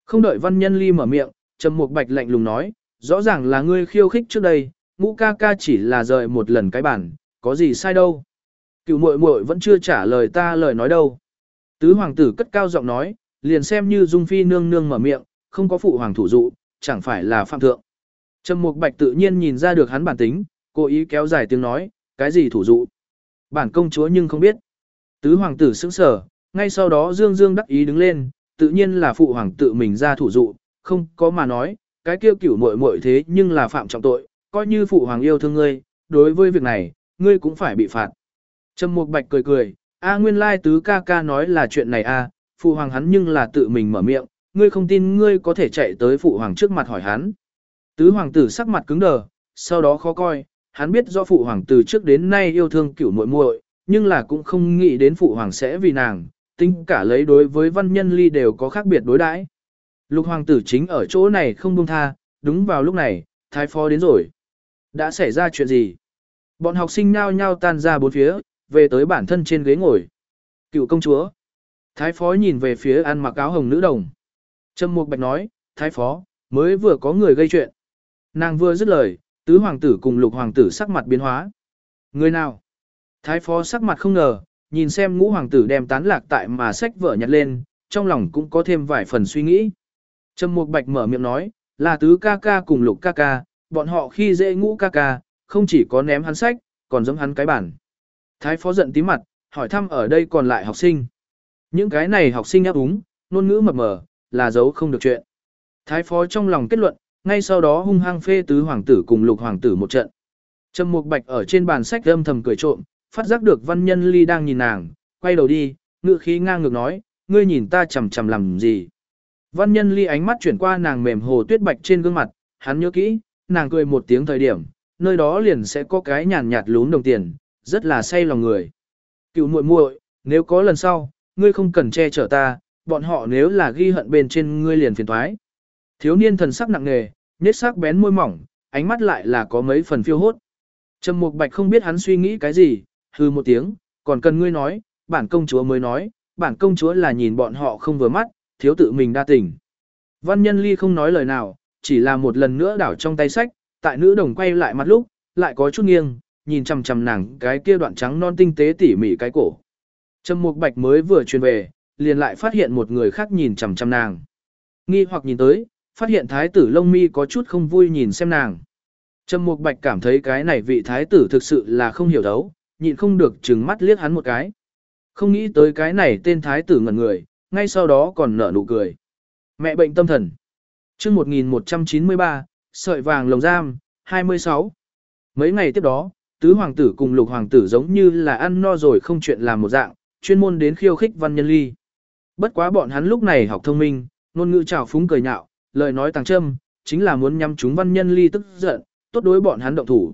Không đợi văn nhân ly mở miệng, trầm mục bạch lạnh lùng nói, rõ ràng là ngươi khiêu khích trước đây, ngũ ca ca chỉ là rời một lần cái bản, có gì sai đâu. Cựu muội muội vẫn chưa trả lời ta lời nói đâu. Tứ hoàng tử cất cao giọng nói, liền xem như Dung Phi nương nương mở miệng, không có phụ hoàng thủ dụ, chẳng phải là phạm thượng. Trầm Mục Bạch tự nhiên nhìn ra được hắn bản tính, cố ý kéo dài tiếng nói, cái gì thủ dụ. Bản công chúa nhưng không biết. Tứ hoàng tử sững sờ, ngay sau đó Dương Dương đắc ý đứng lên, tự nhiên là phụ hoàng tự mình ra thủ dụ, không có mà nói, cái kêu cửu muội muội thế nhưng là phạm trọng tội, coi như phụ hoàng yêu thương ngươi, đối với việc này, ngươi cũng phải bị phạt. Trầm Mục Bạch cười cười, a nguyên lai tứ ca ca nói là chuyện này a, phụ hoàng hắn nhưng là tự mình mở miệng, ngươi không tin ngươi có thể chạy tới phụ hoàng trước mặt hỏi hắn. Tứ hoàng tử sắc mặt cứng đờ, sau đó khó coi, hắn biết do phụ hoàng từ trước đến nay yêu thương cửu muội muội, nhưng là cũng không nghĩ đến phụ hoàng sẽ vì nàng, tính cả lấy đối với văn nhân ly đều có khác biệt đối đãi. Lục hoàng tử chính ở chỗ này không buông tha, đúng vào lúc này, thái phó đến rồi. Đã xảy ra chuyện gì? Bọn học sinh nhao nhao tan ra bốn phía, về tới bản thân trên ghế ngồi. Cựu công chúa. Thái phó nhìn về phía ăn mặc áo hồng nữ đồng. Trâm Mục Bạch nói, Thái phó, mới vừa có người gây chuyện. Nàng vừa dứt lời, tứ hoàng tử cùng lục hoàng tử sắc mặt biến hóa. Người nào? Thái phó sắc mặt không ngờ, nhìn xem ngũ hoàng tử đem tán lạc tại mà sách vở nhặt lên, trong lòng cũng có thêm vài phần suy nghĩ. Trâm Mục Bạch mở miệng nói, là tứ ca ca cùng lục ca ca, bọn họ khi dễ ngũ ca ca, không chỉ có ném hắn sách, còn giống hắn cái bản. Thái phó giận tí mặt, hỏi thăm ở đây còn lại học sinh. Những cái này học sinh áp úng, ngôn ngữ mập mờ, là giấu không được chuyện. Thái phó trong lòng kết luận, ngay sau đó hung hăng phê tứ hoàng tử cùng lục hoàng tử một trận. Trầm Mục Bạch ở trên bàn sách âm thầm cười trộm, phát giác được Văn Nhân Ly đang nhìn nàng, quay đầu đi, ngữ khí ngang ngược nói, ngươi nhìn ta chằm chằm làm gì? Văn Nhân Ly ánh mắt chuyển qua nàng mềm hồ tuyết bạch trên gương mặt, hắn nhớ kỹ, nàng cười một tiếng thời điểm, nơi đó liền sẽ có cái nhàn nhạt lún đồng tiền, rất là say lòng người. Cựu muội muội, nếu có lần sau, ngươi không cần che chở ta, bọn họ nếu là ghi hận bên trên ngươi liền phiền toái. Thiếu niên thần sắc nặng nề, nết sắc bén môi mỏng, ánh mắt lại là có mấy phần phiêu hốt. Trầm Mục Bạch không biết hắn suy nghĩ cái gì, hư một tiếng, còn cần ngươi nói, bản công chúa mới nói, bản công chúa là nhìn bọn họ không vừa mắt, thiếu tự mình đa tình. Văn nhân ly không nói lời nào, chỉ là một lần nữa đảo trong tay sách, tại nữ đồng quay lại mặt lúc, lại có chút nghiêng, nhìn chằm chằm nàng cái kia đoạn trắng non tinh tế tỉ mỉ cái cổ. Trầm Mục Bạch mới vừa truyền về, liền lại phát hiện một người khác nhìn chằm chằm nàng. Nghi hoặc nhìn tới, phát hiện thái tử Long Mi có chút không vui nhìn xem nàng. Trầm Mục Bạch cảm thấy cái này vị thái tử thực sự là không hiểu đấu, nhịn không được trừng mắt liếc hắn một cái. Không nghĩ tới cái này tên thái tử ngẩn người, ngay sau đó còn nở nụ cười. Mẹ bệnh tâm thần. Chương 1193, sợi vàng lồng giam, 26. Mấy ngày tiếp đó, tứ hoàng tử cùng lục hoàng tử giống như là ăn no rồi không chuyện làm một dạng, chuyên môn đến khiêu khích văn nhân ly. Bất quá bọn hắn lúc này học thông minh, ngôn ngữ trào phúng cười nhạo, lời nói tàng châm, chính là muốn nhắm chúng văn nhân ly tức giận, tốt đối bọn hắn động thủ.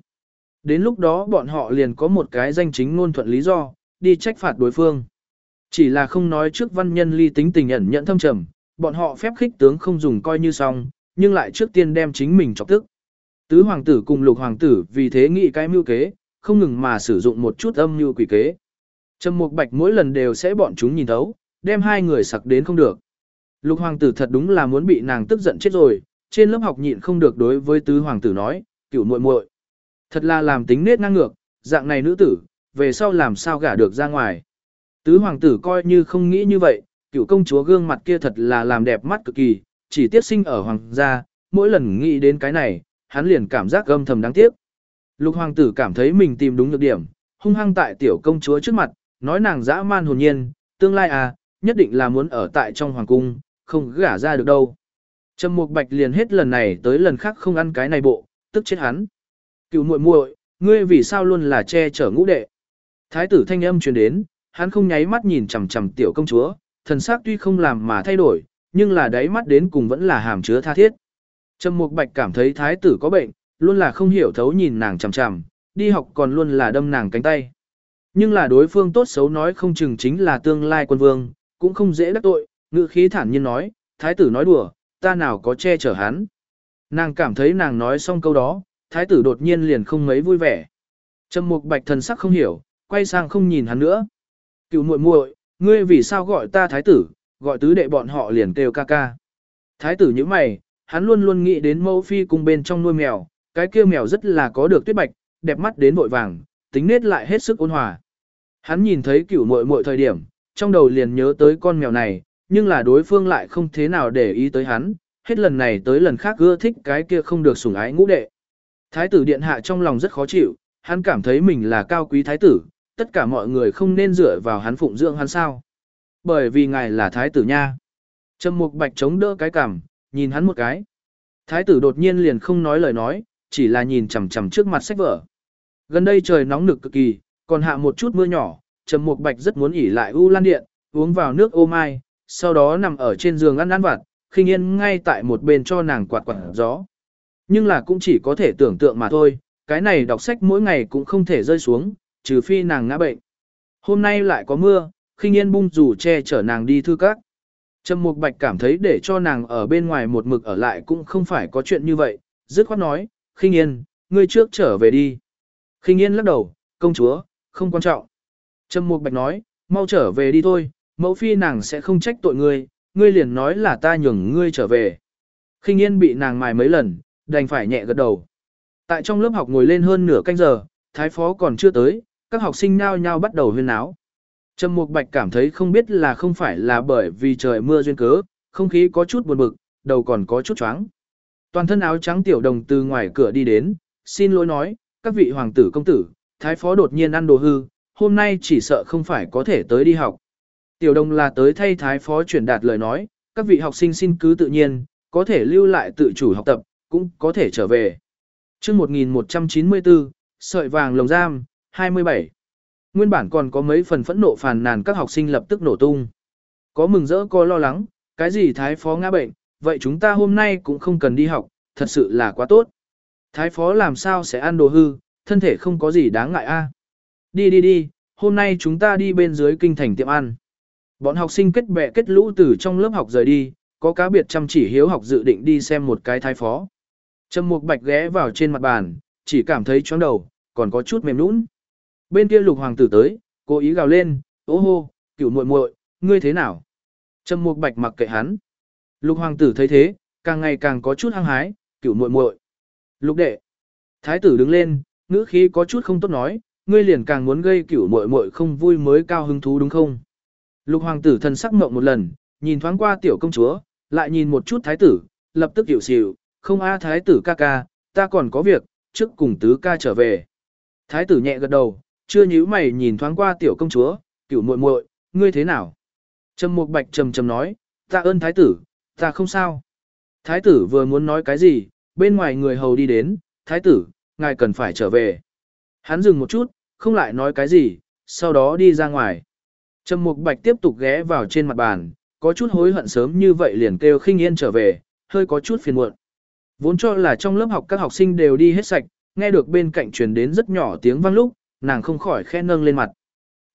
Đến lúc đó bọn họ liền có một cái danh chính ngôn thuận lý do, đi trách phạt đối phương. Chỉ là không nói trước văn nhân ly tính tình ẩn nhận thâm trầm, bọn họ phép khích tướng không dùng coi như xong, nhưng lại trước tiên đem chính mình chọc tức. Tứ hoàng tử cùng lục hoàng tử vì thế nghĩ cái mưu kế, không ngừng mà sử dụng một chút âm mưu quỷ kế. Trầm Mục Bạch mỗi lần đều sẽ bọn chúng nhìn thấu, đem hai người sặc đến không được. Lục hoàng tử thật đúng là muốn bị nàng tức giận chết rồi, trên lớp học nhịn không được đối với tứ hoàng tử nói, cửu muội muội, thật là làm tính nết ngang ngược, dạng này nữ tử, về sau làm sao gả được ra ngoài. Tứ hoàng tử coi như không nghĩ như vậy, cựu công chúa gương mặt kia thật là làm đẹp mắt cực kỳ, chỉ tiếc sinh ở hoàng gia, mỗi lần nghĩ đến cái này, hắn liền cảm giác gâm thầm đáng tiếc. Lục hoàng tử cảm thấy mình tìm đúng nhược điểm, hung hăng tại tiểu công chúa trước mặt, nói nàng dã man hồn nhiên, tương lai à, nhất định là muốn ở tại trong hoàng cung, không gả ra được đâu. Trầm Mục Bạch liền hết lần này tới lần khác không ăn cái này bộ, tức chết hắn. Cựu muội muội, ngươi vì sao luôn là che chở ngũ đệ? Thái tử thanh âm truyền đến, hắn không nháy mắt nhìn chằm chằm tiểu công chúa, thần sắc tuy không làm mà thay đổi, nhưng là đáy mắt đến cùng vẫn là hàm chứa tha thiết. Trầm Mục Bạch cảm thấy thái tử có bệnh, luôn là không hiểu thấu nhìn nàng chằm chằm, đi học còn luôn là đâm nàng cánh tay. Nhưng là đối phương tốt xấu nói không chừng chính là tương lai quân vương, cũng không dễ đắc tội, ngữ khí thản nhiên nói, thái tử nói đùa, ta nào có che chở hắn. Nàng cảm thấy nàng nói xong câu đó, thái tử đột nhiên liền không mấy vui vẻ. Trầm Mục Bạch thần sắc không hiểu, quay sang không nhìn hắn nữa. Cựu muội muội, ngươi vì sao gọi ta thái tử, gọi tứ đệ bọn họ liền kêu ca ca. Thái tử như mày, hắn luôn luôn nghĩ đến mẫu phi cùng bên trong nuôi mèo, cái kia mèo rất là có được tuyết bạch, đẹp mắt đến vội vàng, tính nết lại hết sức ôn hòa. Hắn nhìn thấy cựu muội muội thời điểm, trong đầu liền nhớ tới con mèo này, nhưng là đối phương lại không thế nào để ý tới hắn, hết lần này tới lần khác ưa thích cái kia không được sủng ái ngũ đệ. Thái tử điện hạ trong lòng rất khó chịu, hắn cảm thấy mình là cao quý thái tử, tất cả mọi người không nên dựa vào hắn phụng dưỡng hắn sao. Bởi vì ngài là thái tử nha. Trầm mục bạch chống đỡ cái cằm, nhìn hắn một cái. Thái tử đột nhiên liền không nói lời nói, chỉ là nhìn chằm chằm trước mặt sách vở. Gần đây trời nóng nực cực kỳ, còn hạ một chút mưa nhỏ, Trầm Mục Bạch rất muốn ỉ lại U Lan Điện, uống vào nước ô mai, sau đó nằm ở trên giường ăn ăn vặt, khinh yên ngay tại một bên cho nàng quạt quạt gió. Nhưng là cũng chỉ có thể tưởng tượng mà thôi, cái này đọc sách mỗi ngày cũng không thể rơi xuống, trừ phi nàng ngã bệnh. Hôm nay lại có mưa, khinh yên bung rủ che chở nàng đi thư các. Trầm Mục Bạch cảm thấy để cho nàng ở bên ngoài một mực ở lại cũng không phải có chuyện như vậy, dứt khoát nói, khinh yên, ngươi trước trở về đi. Khinh yên lắc đầu, công chúa, không quan trọng. Trầm Mục Bạch nói, mau trở về đi thôi, mẫu phi nàng sẽ không trách tội ngươi, ngươi liền nói là ta nhường ngươi trở về. Khinh yên bị nàng mài mấy lần, đành phải nhẹ gật đầu. Tại trong lớp học ngồi lên hơn nửa canh giờ, thái phó còn chưa tới, các học sinh nhao nhao bắt đầu huyên náo. Trầm Mục Bạch cảm thấy không biết là không phải là bởi vì trời mưa duyên cớ, không khí có chút buồn bực, đầu còn có chút choáng. Toàn thân áo trắng tiểu đồng từ ngoài cửa đi đến, xin lỗi nói, các vị hoàng tử công tử, thái phó đột nhiên ăn đồ hư, hôm nay chỉ sợ không phải có thể tới đi học. Tiểu đồng là tới thay thái phó truyền đạt lời nói, các vị học sinh xin cứ tự nhiên, có thể lưu lại tự chủ học tập, cũng có thể trở về. chương 1194, sợi vàng lồng giam, 27. Nguyên bản còn có mấy phần phẫn nộ phàn nàn các học sinh lập tức nổ tung. Có mừng rỡ có lo lắng, cái gì thái phó ngã bệnh, vậy chúng ta hôm nay cũng không cần đi học, thật sự là quá tốt. Thái phó làm sao sẽ ăn đồ hư, thân thể không có gì đáng ngại a. Đi đi đi, hôm nay chúng ta đi bên dưới kinh thành tiệm ăn. Bọn học sinh kết bè kết lũ từ trong lớp học rời đi, có cá biệt chăm chỉ hiếu học dự định đi xem một cái thái phó. Trầm Mục Bạch ghé vào trên mặt bàn, chỉ cảm thấy chóng đầu, còn có chút mềm nũng. Bên kia lục hoàng tử tới, cố ý gào lên, ô hô, cửu muội muội, ngươi thế nào? Trầm Mục Bạch mặc kệ hắn. Lục hoàng tử thấy thế, càng ngày càng có chút hăng hái, cửu muội muội. Lục đệ. Thái tử đứng lên, ngữ khí có chút không tốt nói, ngươi liền càng muốn gây cửu muội muội không vui mới cao hứng thú đúng không? Lục hoàng tử thần sắc ngộng một lần, nhìn thoáng qua tiểu công chúa, lại nhìn một chút thái tử, lập tức hiểu xỉu, không a thái tử ca ca, ta còn có việc, trước cùng tứ ca trở về. Thái tử nhẹ gật đầu, chưa nhíu mày nhìn thoáng qua tiểu công chúa, cửu muội muội, ngươi thế nào? Trầm Mục Bạch trầm trầm nói, ta ơn thái tử, ta không sao. Thái tử vừa muốn nói cái gì, bên ngoài người hầu đi đến, thái tử, ngài cần phải trở về. Hắn dừng một chút, không lại nói cái gì, sau đó đi ra ngoài. Trầm Mục Bạch tiếp tục ghé vào trên mặt bàn, có chút hối hận sớm như vậy liền kêu khinh yên trở về, hơi có chút phiền muộn. Vốn cho là trong lớp học các học sinh đều đi hết sạch, nghe được bên cạnh truyền đến rất nhỏ tiếng vang lúc, nàng không khỏi khẽ nâng lên mặt.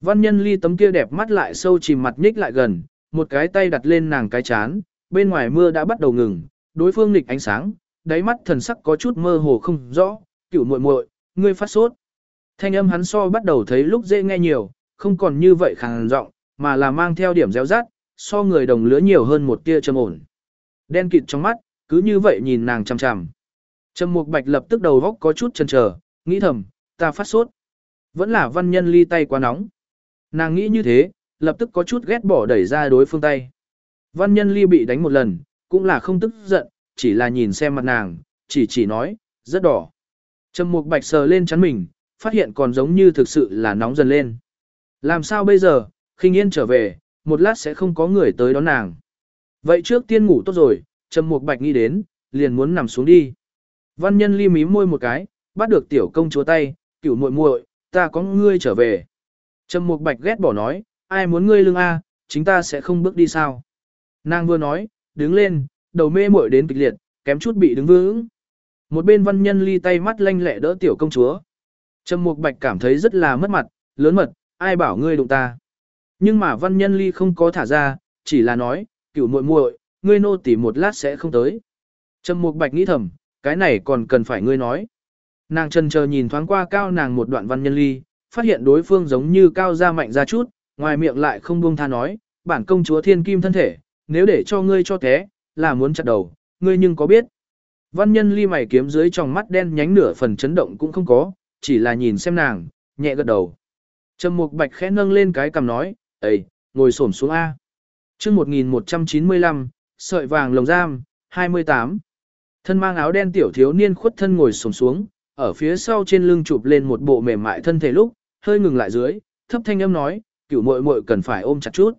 Văn nhân ly tấm kia đẹp mắt lại sâu chìm mặt nhích lại gần, một cái tay đặt lên nàng cái chán, bên ngoài mưa đã bắt đầu ngừng, đối phương nghịch ánh sáng, đáy mắt thần sắc có chút mơ hồ không rõ, cửu muội muội, ngươi phát sốt. Thanh âm hắn so bắt đầu thấy lúc dễ nghe nhiều, không còn như vậy khàn giọng, mà là mang theo điểm réo rắt, so người đồng lứa nhiều hơn một tia trầm ổn. Đen kịt trong mắt, cứ như vậy nhìn nàng chằm chằm. Trầm Mục Bạch lập tức đầu góc có chút chần chờ, nghĩ thầm, ta phát sốt. Vẫn là văn nhân ly tay quá nóng. Nàng nghĩ như thế, lập tức có chút ghét bỏ đẩy ra đối phương tay. Văn nhân ly bị đánh một lần, cũng là không tức giận, chỉ là nhìn xem mặt nàng, chỉ chỉ nói, rất đỏ. Trầm Mục Bạch sờ lên chắn mình, phát hiện còn giống như thực sự là nóng dần lên. Làm sao bây giờ, khinh yên trở về, một lát sẽ không có người tới đón nàng. Vậy trước tiên ngủ tốt rồi, Trầm Mục Bạch nghĩ đến, liền muốn nằm xuống đi. Văn nhân ly mím môi một cái, bắt được tiểu công chúa tay, cửu muội muội, ta có ngươi trở về. Trầm Mục Bạch ghét bỏ nói, ai muốn ngươi lưng a, chính ta sẽ không bước đi sao. Nàng vừa nói, đứng lên, đầu mê muội đến kịch liệt, kém chút bị đứng vững. Một bên văn nhân ly tay mắt lanh lẹ đỡ tiểu công chúa. Trầm Mục Bạch cảm thấy rất là mất mặt, lớn mật, ai bảo ngươi đụng ta. Nhưng mà văn nhân ly không có thả ra, chỉ là nói, cửu muội muội, ngươi nô tỉ một lát sẽ không tới. Trầm Mục Bạch nghĩ thầm, cái này còn cần phải ngươi nói. Nàng chân chờ nhìn thoáng qua cao nàng một đoạn văn nhân ly, phát hiện đối phương giống như cao ra mạnh ra chút, ngoài miệng lại không buông tha nói, bản công chúa thiên kim thân thể, nếu để cho ngươi cho té, là muốn chặt đầu, ngươi nhưng có biết. Văn nhân ly mày kiếm dưới trong mắt đen nhánh nửa phần chấn động cũng không có, chỉ là nhìn xem nàng, nhẹ gật đầu. Trầm mục bạch khẽ nâng lên cái cằm nói, Ê, ngồi xổm xuống A. chương 1195, sợi vàng lồng giam, 28. Thân mang áo đen tiểu thiếu niên khuất thân ngồi xổm xuống, ở phía sau trên lưng chụp lên một bộ mềm mại thân thể lúc, hơi ngừng lại dưới, thấp thanh âm nói, cửu muội muội cần phải ôm chặt chút.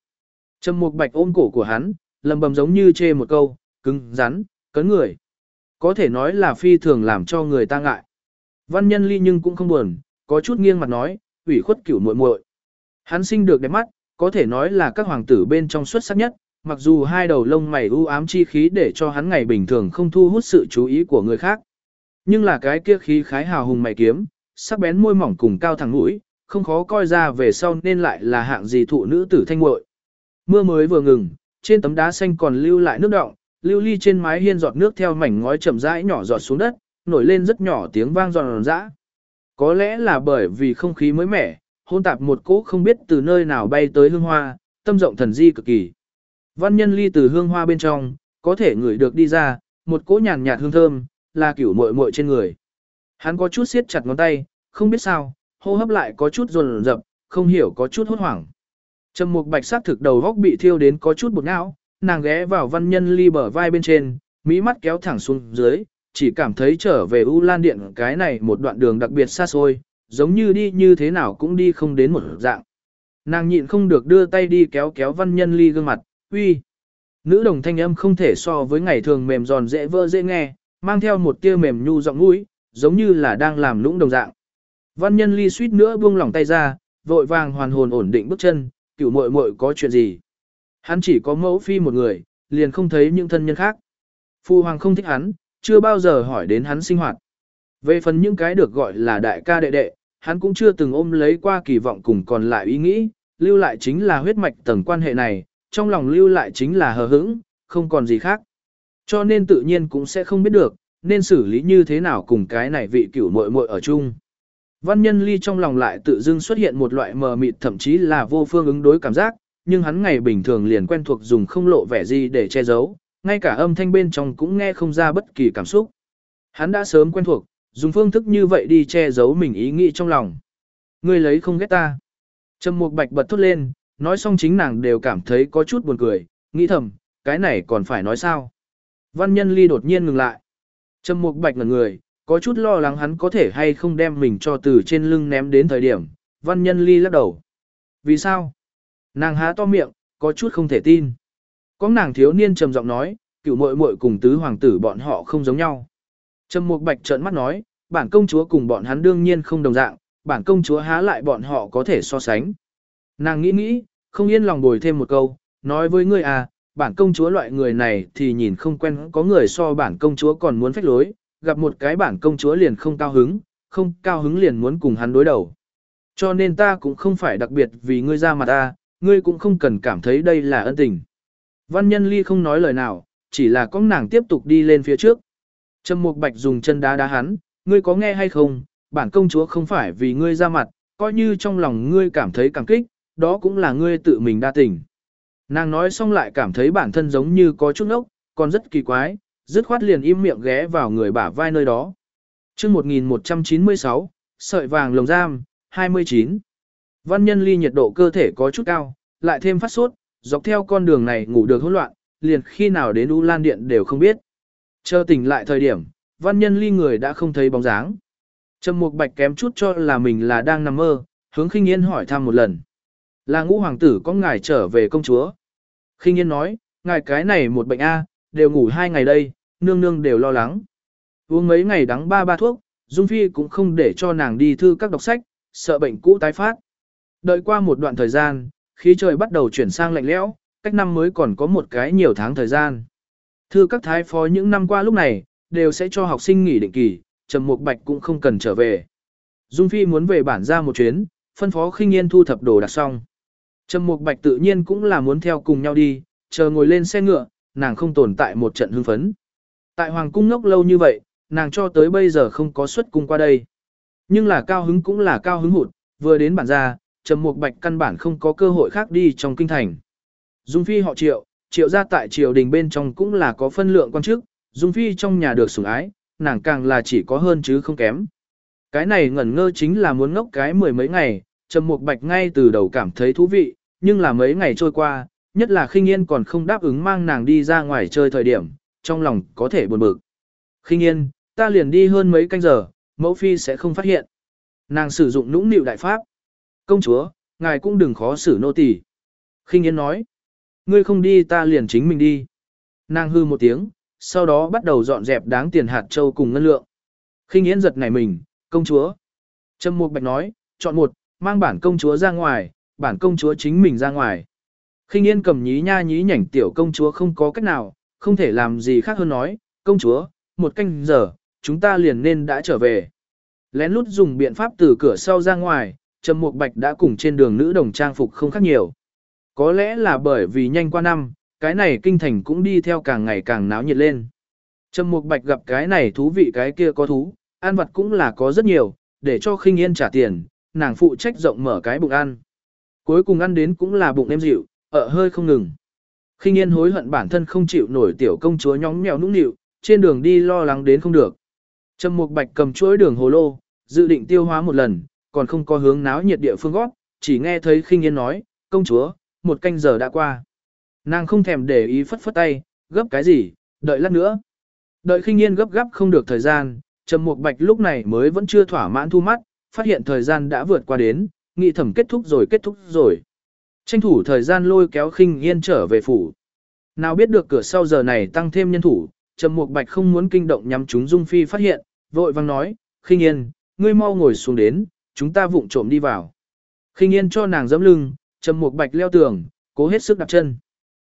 Trầm Mục Bạch ôm cổ của hắn, lầm bầm giống như chê một câu, cứng, rắn, cấn người. Có thể nói là phi thường làm cho người ta ngại. Văn Nhân Ly nhưng cũng không buồn, có chút nghiêng mặt nói, ủy khuất cửu muội muội. Hắn sinh được đẹp mắt, có thể nói là các hoàng tử bên trong xuất sắc nhất, mặc dù hai đầu lông mày u ám chi khí để cho hắn ngày bình thường không thu hút sự chú ý của người khác. Nhưng là cái kia khí khái hào hùng mày kiếm, sắc bén môi mỏng cùng cao thẳng mũi, không khó coi ra về sau nên lại là hạng gì thụ nữ tử thanh muội. Mưa mới vừa ngừng, trên tấm đá xanh còn lưu lại nước động, lưu ly trên mái hiên giọt nước theo mảnh ngói chậm rãi nhỏ giọt xuống đất, nổi lên rất nhỏ tiếng vang giòn giã. Có lẽ là bởi vì không khí mới mẻ, hôn tạp một cỗ không biết từ nơi nào bay tới hương hoa, tâm rộng thần di cực kỳ. Văn nhân ly từ hương hoa bên trong, có thể ngửi được đi ra, một cỗ nhàn nhạt hương thơm, là kiểu muội muội trên người. Hắn có chút siết chặt ngón tay, không biết sao, hô hấp lại có chút rồn rập, không hiểu có chút hốt hoảng. Trầm Mục Bạch sắc thực đầu góc bị thiêu đến có chút bột não, nàng ghé vào văn nhân ly bờ vai bên trên, mỹ mắt kéo thẳng xuống dưới, chỉ cảm thấy trở về U Lan Điện cái này một đoạn đường đặc biệt xa xôi, giống như đi như thế nào cũng đi không đến một dạng. Nàng nhịn không được đưa tay đi kéo kéo văn nhân ly gương mặt, uy. Nữ đồng thanh âm không thể so với ngày thường mềm giòn dễ vỡ dễ nghe, mang theo một tia mềm nhu giọng mũi, giống như là đang làm lũng đồng dạng. Văn nhân ly suýt nữa buông lỏng tay ra, vội vàng hoàn hồn ổn định bước chân, cửu muội muội có chuyện gì. Hắn chỉ có mẫu phi một người, liền không thấy những thân nhân khác. Phu hoàng không thích hắn, chưa bao giờ hỏi đến hắn sinh hoạt. Về phần những cái được gọi là đại ca đệ đệ, hắn cũng chưa từng ôm lấy qua kỳ vọng cùng còn lại ý nghĩ, lưu lại chính là huyết mạch tầng quan hệ này, trong lòng lưu lại chính là hờ hững, không còn gì khác. Cho nên tự nhiên cũng sẽ không biết được, nên xử lý như thế nào cùng cái này vị cửu muội muội ở chung. Văn nhân ly trong lòng lại tự dưng xuất hiện một loại mờ mịt thậm chí là vô phương ứng đối cảm giác, nhưng hắn ngày bình thường liền quen thuộc dùng không lộ vẻ gì để che giấu, ngay cả âm thanh bên trong cũng nghe không ra bất kỳ cảm xúc. Hắn đã sớm quen thuộc, dùng phương thức như vậy đi che giấu mình ý nghĩ trong lòng. Ngươi lấy không ghét ta. Trầm Mục Bạch bật thốt lên, nói xong chính nàng đều cảm thấy có chút buồn cười, nghĩ thầm, cái này còn phải nói sao. Văn nhân ly đột nhiên ngừng lại. Trầm Mục Bạch ngẩn người, có chút lo lắng hắn có thể hay không đem mình cho từ trên lưng ném đến thời điểm. Văn nhân ly lắc đầu. Vì sao? Nàng há to miệng, có chút không thể tin. Có nàng thiếu niên trầm giọng nói, cựu muội muội cùng tứ hoàng tử bọn họ không giống nhau. Trầm Mục Bạch trợn mắt nói, bản công chúa cùng bọn hắn đương nhiên không đồng dạng, bản công chúa há lại bọn họ có thể so sánh. Nàng nghĩ nghĩ, không yên lòng bồi thêm một câu, nói với ngươi à, bản công chúa loại người này thì nhìn không quen có người so bản công chúa còn muốn phách lối, gặp một cái bản công chúa liền không cao hứng, không cao hứng liền muốn cùng hắn đối đầu. Cho nên ta cũng không phải đặc biệt vì ngươi ra mặt ta, ngươi cũng không cần cảm thấy đây là ân tình. Văn nhân ly không nói lời nào, chỉ là có nàng tiếp tục đi lên phía trước. Trầm Mục Bạch dùng chân đá đá hắn, ngươi có nghe hay không, bản công chúa không phải vì ngươi ra mặt, coi như trong lòng ngươi cảm thấy cảm kích, đó cũng là ngươi tự mình đa tình. Nàng nói xong lại cảm thấy bản thân giống như có chút ốc, còn rất kỳ quái, dứt khoát liền im miệng ghé vào người bả vai nơi đó. chương 1196, sợi vàng lồng giam, 29. Văn nhân ly nhiệt độ cơ thể có chút cao, lại thêm phát sốt, dọc theo con đường này ngủ được hỗn loạn, liền khi nào đến U Lan Điện đều không biết. Chờ tỉnh lại thời điểm, văn nhân ly người đã không thấy bóng dáng. Trầm Mục Bạch kém chút cho là mình là đang nằm mơ, hướng Khinh Yên hỏi thăm một lần. Là ngũ hoàng tử có ngài trở về công chúa. Khinh Yên nói, ngài cái này một bệnh A, đều ngủ hai ngày đây, nương nương đều lo lắng. Uống mấy ngày đắng ba ba thuốc, Dung Phi cũng không để cho nàng đi thư các đọc sách, sợ bệnh cũ tái phát. Đợi qua một đoạn thời gian, khí trời bắt đầu chuyển sang lạnh lẽo, cách năm mới còn có một cái nhiều tháng thời gian. Thư các thái phó những năm qua lúc này, đều sẽ cho học sinh nghỉ định kỳ, Trầm Mục Bạch cũng không cần trở về. Dung Phi muốn về bản ra một chuyến, phân phó khinh yên thu thập đồ đặt xong. Trầm Mục Bạch tự nhiên cũng là muốn theo cùng nhau đi, chờ ngồi lên xe ngựa, nàng không tồn tại một trận hưng phấn. Tại Hoàng cung ngốc lâu như vậy, nàng cho tới bây giờ không có xuất cung qua đây. Nhưng là cao hứng cũng là cao hứng hụt, vừa đến bản ra, Trầm Mục Bạch căn bản không có cơ hội khác đi trong kinh thành. Dung Phi họ Triệu, Triệu gia tại triều đình bên trong cũng là có phân lượng quan chức, Dung Phi trong nhà được sủng ái, nàng càng là chỉ có hơn chứ không kém. Cái này ngẩn ngơ chính là muốn ngốc cái mười mấy ngày, Trầm Mục Bạch ngay từ đầu cảm thấy thú vị, nhưng là mấy ngày trôi qua, nhất là Khinh Yên còn không đáp ứng mang nàng đi ra ngoài chơi thời điểm, trong lòng có thể buồn bực. Khinh Yên, ta liền đi hơn mấy canh giờ, mẫu phi sẽ không phát hiện. Nàng sử dụng nũng nịu đại pháp. Công chúa, ngài cũng đừng khó xử nô tỳ. Khinh Yên nói, ngươi không đi ta liền chính mình đi. Nàng hư một tiếng, sau đó bắt đầu dọn dẹp đáng tiền hạt châu cùng ngân lượng. Khinh Yến giật nảy mình, công chúa. Trâm Mục Bạch nói, chọn một, mang bản công chúa ra ngoài, bản công chúa chính mình ra ngoài. Khinh Yên cầm nhí nha nhí nhảnh tiểu công chúa không có cách nào, không thể làm gì khác hơn nói, công chúa, một canh giờ, chúng ta liền nên đã trở về. Lén lút dùng biện pháp từ cửa sau ra ngoài, Trầm Mục Bạch đã cùng trên đường nữ đồng trang phục không khác nhiều. Có lẽ là bởi vì nhanh qua năm, cái này kinh thành cũng đi theo càng ngày càng náo nhiệt lên. Trầm Mục Bạch gặp cái này thú vị cái kia có thú, ăn vật cũng là có rất nhiều, để cho khinh yên trả tiền, nàng phụ trách rộng mở cái bụng ăn. Cuối cùng ăn đến cũng là bụng em dịu, ở hơi không ngừng. Khinh yên hối hận bản thân không chịu nổi tiểu công chúa nhóng nhẽo nũng nịu, trên đường đi lo lắng đến không được. Trầm Mục Bạch cầm chuỗi đường hồ lô, dự định tiêu hóa một lần, còn không có hướng náo nhiệt địa phương gót, chỉ nghe thấy khinh yên nói, công chúa, một canh giờ đã qua. Nàng không thèm để ý phất phất tay, gấp cái gì, đợi lát nữa. Đợi khinh yên gấp gáp không được thời gian, Trầm Mục Bạch lúc này mới vẫn chưa thỏa mãn thu mắt, phát hiện thời gian đã vượt qua đến, nghị thẩm kết thúc rồi kết thúc rồi. Tranh thủ thời gian lôi kéo khinh yên trở về phủ. Nào biết được cửa sau giờ này tăng thêm nhân thủ, Trầm Mục Bạch không muốn kinh động nhắm chúng Dung Phi phát hiện, vội vang nói, khinh yên, ngươi mau ngồi xuống đến, chúng ta vụng trộm đi vào. Khinh yên cho nàng dẫm lưng, Trầm Mục Bạch leo tường, cố hết sức đặt chân.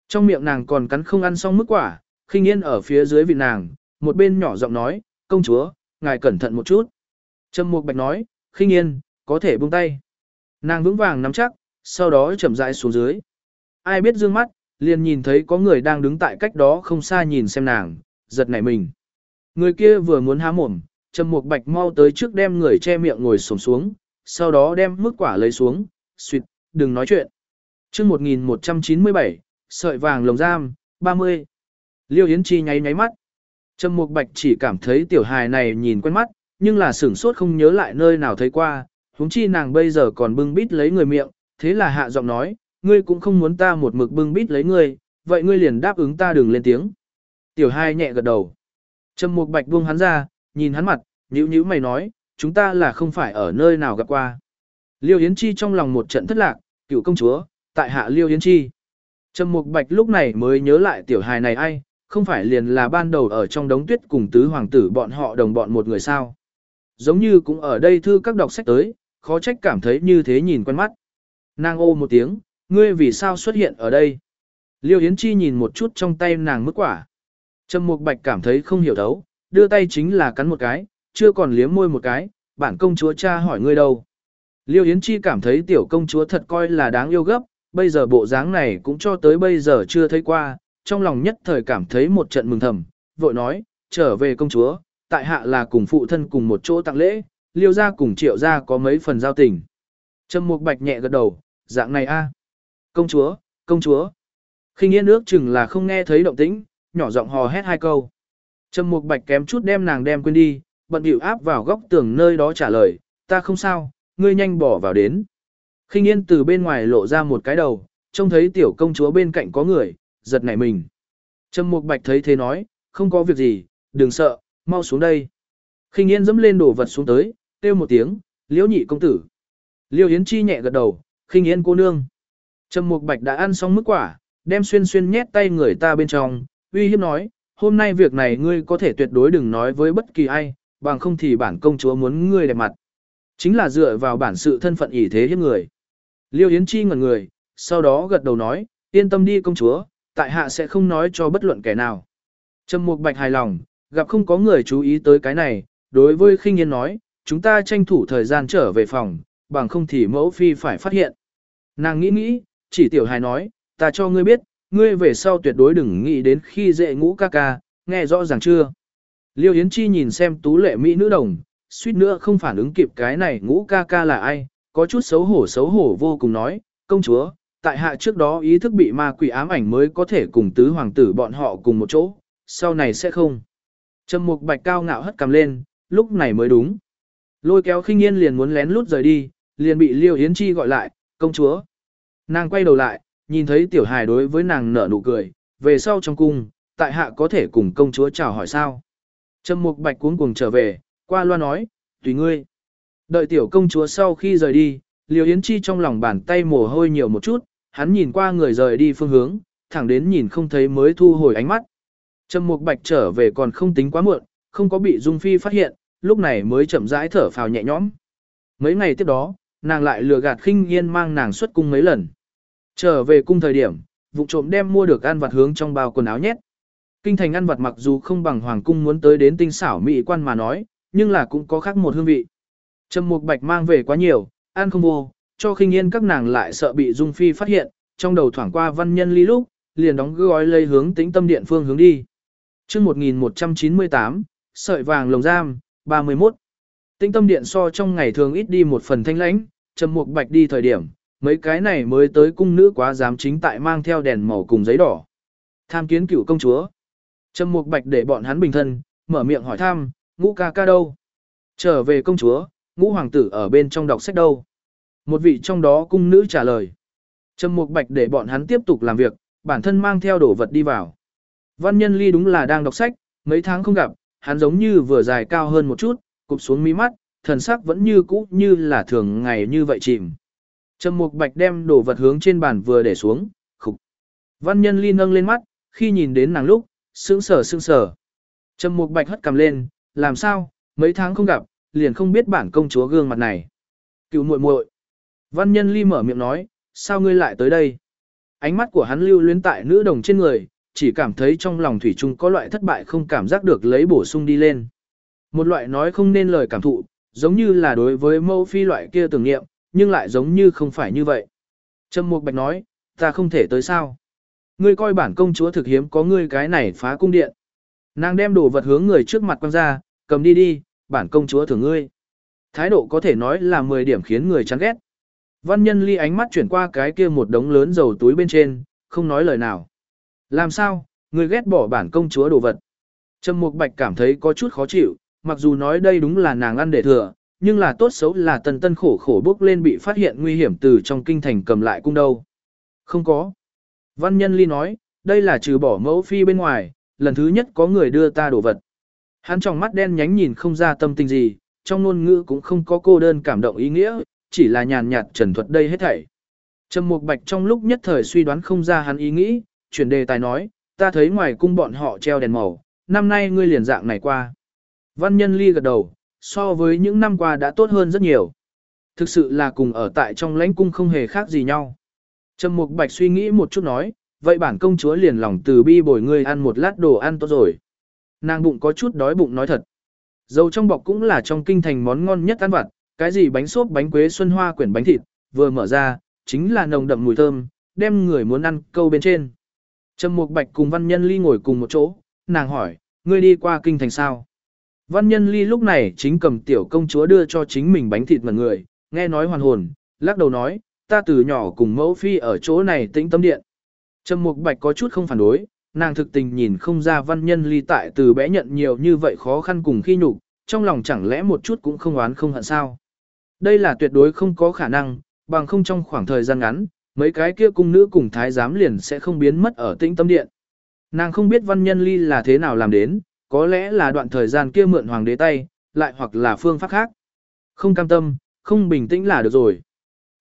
Trong miệng nàng còn cắn không ăn xong mức quả, khinh yên ở phía dưới vị nàng, một bên nhỏ giọng nói, công chúa, ngài cẩn thận một chút. Trầm Mục Bạch nói, khinh yên, có thể buông tay. Nàng vững vàng nắm chắc, sau đó chậm rãi xuống dưới. Ai biết dương mắt, liền nhìn thấy có người đang đứng tại cách đó không xa nhìn xem nàng, giật nảy mình. Người kia vừa muốn há mồm, Trầm Mục Bạch mau tới trước đem người che miệng ngồi xổm xuống, sau đó đem mức quả lấy xuống, "Xuyệt, đừng nói chuyện." Chương 1197, sợi vàng lồng giam, 30. Liêu Yến Chi nháy nháy mắt. Trầm Mục Bạch chỉ cảm thấy tiểu hài này nhìn quen mắt, nhưng là sửng sốt không nhớ lại nơi nào thấy qua, huống chi nàng bây giờ còn bưng bít lấy người miệng, thế là hạ giọng nói, ngươi cũng không muốn ta một mực bưng bít lấy ngươi, vậy ngươi liền đáp ứng ta đừng lên tiếng. Tiểu hai nhẹ gật đầu. Trầm Mục Bạch buông hắn ra, nhìn hắn mặt, nhữ nhữ mày nói, chúng ta là không phải ở nơi nào gặp qua. Liêu Yến Chi trong lòng một trận thất lạc, cựu công chúa, tại hạ Liêu Yến Chi. Trầm Mục Bạch lúc này mới nhớ lại tiểu hài này ai, không phải liền là ban đầu ở trong đống tuyết cùng tứ hoàng tử bọn họ đồng bọn một người sao. Giống như cũng ở đây thư các đọc sách tới, khó trách cảm thấy như thế nhìn quen mắt. Nàng ô một tiếng, ngươi vì sao xuất hiện ở đây? Liêu Yến Chi nhìn một chút trong tay nàng mức quả. Trầm Mục Bạch cảm thấy không hiểu thấu, đưa tay chính là cắn một cái, chưa còn liếm môi một cái, bản công chúa cha hỏi ngươi đâu. Liêu Yến Chi cảm thấy tiểu công chúa thật coi là đáng yêu gấp, bây giờ bộ dáng này cũng cho tới bây giờ chưa thấy qua, trong lòng nhất thời cảm thấy một trận mừng thầm, vội nói, trở về công chúa, tại hạ là cùng phụ thân cùng một chỗ tặng lễ, liêu ra cùng triệu ra có mấy phần giao tình. Trầm Mục Bạch nhẹ gật đầu, dạng này a Công chúa, công chúa. khinh yên ước chừng là không nghe thấy động tĩnh, nhỏ giọng hò hét hai câu. Trầm Mục Bạch kém chút đem nàng đem quên đi, bận bịu áp vào góc tường nơi đó trả lời, ta không sao, ngươi nhanh bỏ vào đến. khinh yên từ bên ngoài lộ ra một cái đầu, trông thấy tiểu công chúa bên cạnh có người, giật nảy mình. Trầm Mục Bạch thấy thế nói, không có việc gì, đừng sợ, mau xuống đây. khinh yên dẫm lên đổ vật xuống tới, kêu một tiếng, liễu nhị công tử. Liêu Yến Chi nhẹ gật đầu, khinh yên cô nương. Trầm Mục Bạch đã ăn xong mức quả, đem xuyên xuyên nhét tay người ta bên trong, uy hiếp nói, hôm nay việc này ngươi có thể tuyệt đối đừng nói với bất kỳ ai, bằng không thì bản công chúa muốn ngươi đẹp mặt. Chính là dựa vào bản sự thân phận ỷ thế hiếp người. Liêu Yến Chi ngẩn người, sau đó gật đầu nói, yên tâm đi công chúa, tại hạ sẽ không nói cho bất luận kẻ nào. Trầm Mục Bạch hài lòng, gặp không có người chú ý tới cái này, đối với khinh yên nói, chúng ta tranh thủ thời gian trở về phòng, bằng không thì mẫu phi phải phát hiện. Nàng nghĩ nghĩ, chỉ tiểu hài nói, ta cho ngươi biết, ngươi về sau tuyệt đối đừng nghĩ đến khi dễ ngũ ca ca, nghe rõ ràng chưa? Liêu Yến Chi nhìn xem tú lệ mỹ nữ đồng, suýt nữa không phản ứng kịp cái này ngũ ca ca là ai, có chút xấu hổ xấu hổ vô cùng nói, công chúa, tại hạ trước đó ý thức bị ma quỷ ám ảnh mới có thể cùng tứ hoàng tử bọn họ cùng một chỗ, sau này sẽ không. Trầm mục bạch cao ngạo hất cầm lên, lúc này mới đúng. Lôi kéo khinh yên liền muốn lén lút rời đi, liền bị Liêu Yến Chi gọi lại, công chúa. Nàng quay đầu lại, nhìn thấy tiểu hài đối với nàng nở nụ cười, về sau trong cung, tại hạ có thể cùng công chúa chào hỏi sao. Trầm mục bạch cuống cuồng trở về, qua loa nói, tùy ngươi. Đợi tiểu công chúa sau khi rời đi, Liêu Yến Chi trong lòng bàn tay mồ hôi nhiều một chút, hắn nhìn qua người rời đi phương hướng, thẳng đến nhìn không thấy mới thu hồi ánh mắt. Trầm mục bạch trở về còn không tính quá muộn, không có bị Dung Phi phát hiện, lúc này mới chậm rãi thở phào nhẹ nhõm. Mấy ngày tiếp đó, nàng lại lừa gạt khinh yên mang nàng xuất cung mấy lần. Trở về cung thời điểm, vụ trộm đem mua được ăn vặt hướng trong bao quần áo nhét. Kinh thành ăn vặt mặc dù không bằng hoàng cung muốn tới đến tinh xảo mỹ quan mà nói, nhưng là cũng có khác một hương vị. Trầm Mục Bạch mang về quá nhiều, ăn không vô, cho khinh yên các nàng lại sợ bị Dung Phi phát hiện, trong đầu thoảng qua văn nhân ly lúc, liền đóng gói lây hướng tính tâm điện phương hướng đi. Trước 1198, sợi vàng lồng giam, 31. tinh tâm điện so trong ngày thường ít đi một phần thanh lãnh, Trầm Mục Bạch đi thời điểm, mấy cái này mới tới cung nữ quá dám chính tại mang theo đèn màu cùng giấy đỏ. Tham kiến cựu công chúa. Trầm Mục Bạch để bọn hắn bình thân, mở miệng hỏi thăm, ngũ ca ca đâu? Trở về công chúa, ngũ hoàng tử ở bên trong đọc sách đâu? Một vị trong đó cung nữ trả lời. Trầm Mục Bạch để bọn hắn tiếp tục làm việc, bản thân mang theo đồ vật đi vào. Văn nhân ly đúng là đang đọc sách, mấy tháng không gặp, hắn giống như vừa dài cao hơn một chút, cụp xuống mí mắt, thần sắc vẫn như cũ như là thường ngày như vậy chìm. Trầm Mục Bạch đem đồ vật hướng trên bàn vừa để xuống, khục. Văn nhân ly nâng lên mắt, khi nhìn đến nàng lúc, sững sờ sững sờ. Trầm Mục Bạch hất cầm lên, làm sao, mấy tháng không gặp, liền không biết bản công chúa gương mặt này. Cựu muội muội. Văn nhân ly mở miệng nói, sao ngươi lại tới đây? Ánh mắt của hắn lưu luyến tại nữ đồng trên người, chỉ cảm thấy trong lòng thủy chung có loại thất bại không cảm giác được lấy bổ sung đi lên. Một loại nói không nên lời cảm thụ, giống như là đối với mẫu phi loại kia tưởng niệm, nhưng lại giống như không phải như vậy. Trầm Mục Bạch nói, ta không thể tới sao? Ngươi coi bản công chúa thực hiếm có ngươi cái này phá cung điện. Nàng đem đồ vật hướng người trước mặt quăng ra, cầm đi đi, bản công chúa thưởng ngươi. Thái độ có thể nói là 10 điểm khiến người chán ghét. Văn nhân ly ánh mắt chuyển qua cái kia một đống lớn dầu túi bên trên, không nói lời nào. Làm sao, người ghét bỏ bản công chúa đồ vật. Trầm Mục Bạch cảm thấy có chút khó chịu, mặc dù nói đây đúng là nàng ăn để thừa, nhưng là tốt xấu là tần tân khổ khổ bước lên bị phát hiện nguy hiểm từ trong kinh thành cầm lại cung đâu. Không có. Văn nhân ly nói, đây là trừ bỏ mẫu phi bên ngoài, lần thứ nhất có người đưa ta đồ vật. Hắn trong mắt đen nhánh nhìn không ra tâm tình gì, trong ngôn ngữ cũng không có cô đơn cảm động ý nghĩa, chỉ là nhàn nhạt trần thuật đây hết thảy. Trầm Mục Bạch trong lúc nhất thời suy đoán không ra hắn ý nghĩ, chuyển đề tài nói, ta thấy ngoài cung bọn họ treo đèn màu, năm nay ngươi liền dạng này qua. Văn nhân ly gật đầu, so với những năm qua đã tốt hơn rất nhiều. Thực sự là cùng ở tại trong lãnh cung không hề khác gì nhau. Trầm Mục Bạch suy nghĩ một chút nói, vậy bản công chúa liền lòng từ bi bồi ngươi ăn một lát đồ ăn tốt rồi. Nàng bụng có chút đói bụng nói thật. Dầu trong bọc cũng là trong kinh thành món ngon nhất ăn vặt, cái gì bánh xốp bánh quế xuân hoa quyển bánh thịt, vừa mở ra, chính là nồng đậm mùi thơm, đem người muốn ăn câu bên trên. Trầm Mục Bạch cùng Văn Nhân Ly ngồi cùng một chỗ, nàng hỏi, ngươi đi qua kinh thành sao? Văn Nhân Ly lúc này chính cầm tiểu công chúa đưa cho chính mình bánh thịt mà người, nghe nói hoàn hồn, lắc đầu nói, ta từ nhỏ cùng mẫu phi ở chỗ này tĩnh tâm điện. Trầm Mục Bạch có chút không phản đối, nàng thực tình nhìn không ra Văn Nhân Ly tại từ bé nhận nhiều như vậy khó khăn cùng khi nhục, trong lòng chẳng lẽ một chút cũng không oán không hận sao? Đây là tuyệt đối không có khả năng, bằng không trong khoảng thời gian ngắn, mấy cái kia cung nữ cùng thái giám liền sẽ không biến mất ở tĩnh tâm điện. Nàng không biết văn nhân ly là thế nào làm đến, có lẽ là đoạn thời gian kia mượn hoàng đế tay, lại hoặc là phương pháp khác. Không cam tâm, không bình tĩnh là được rồi.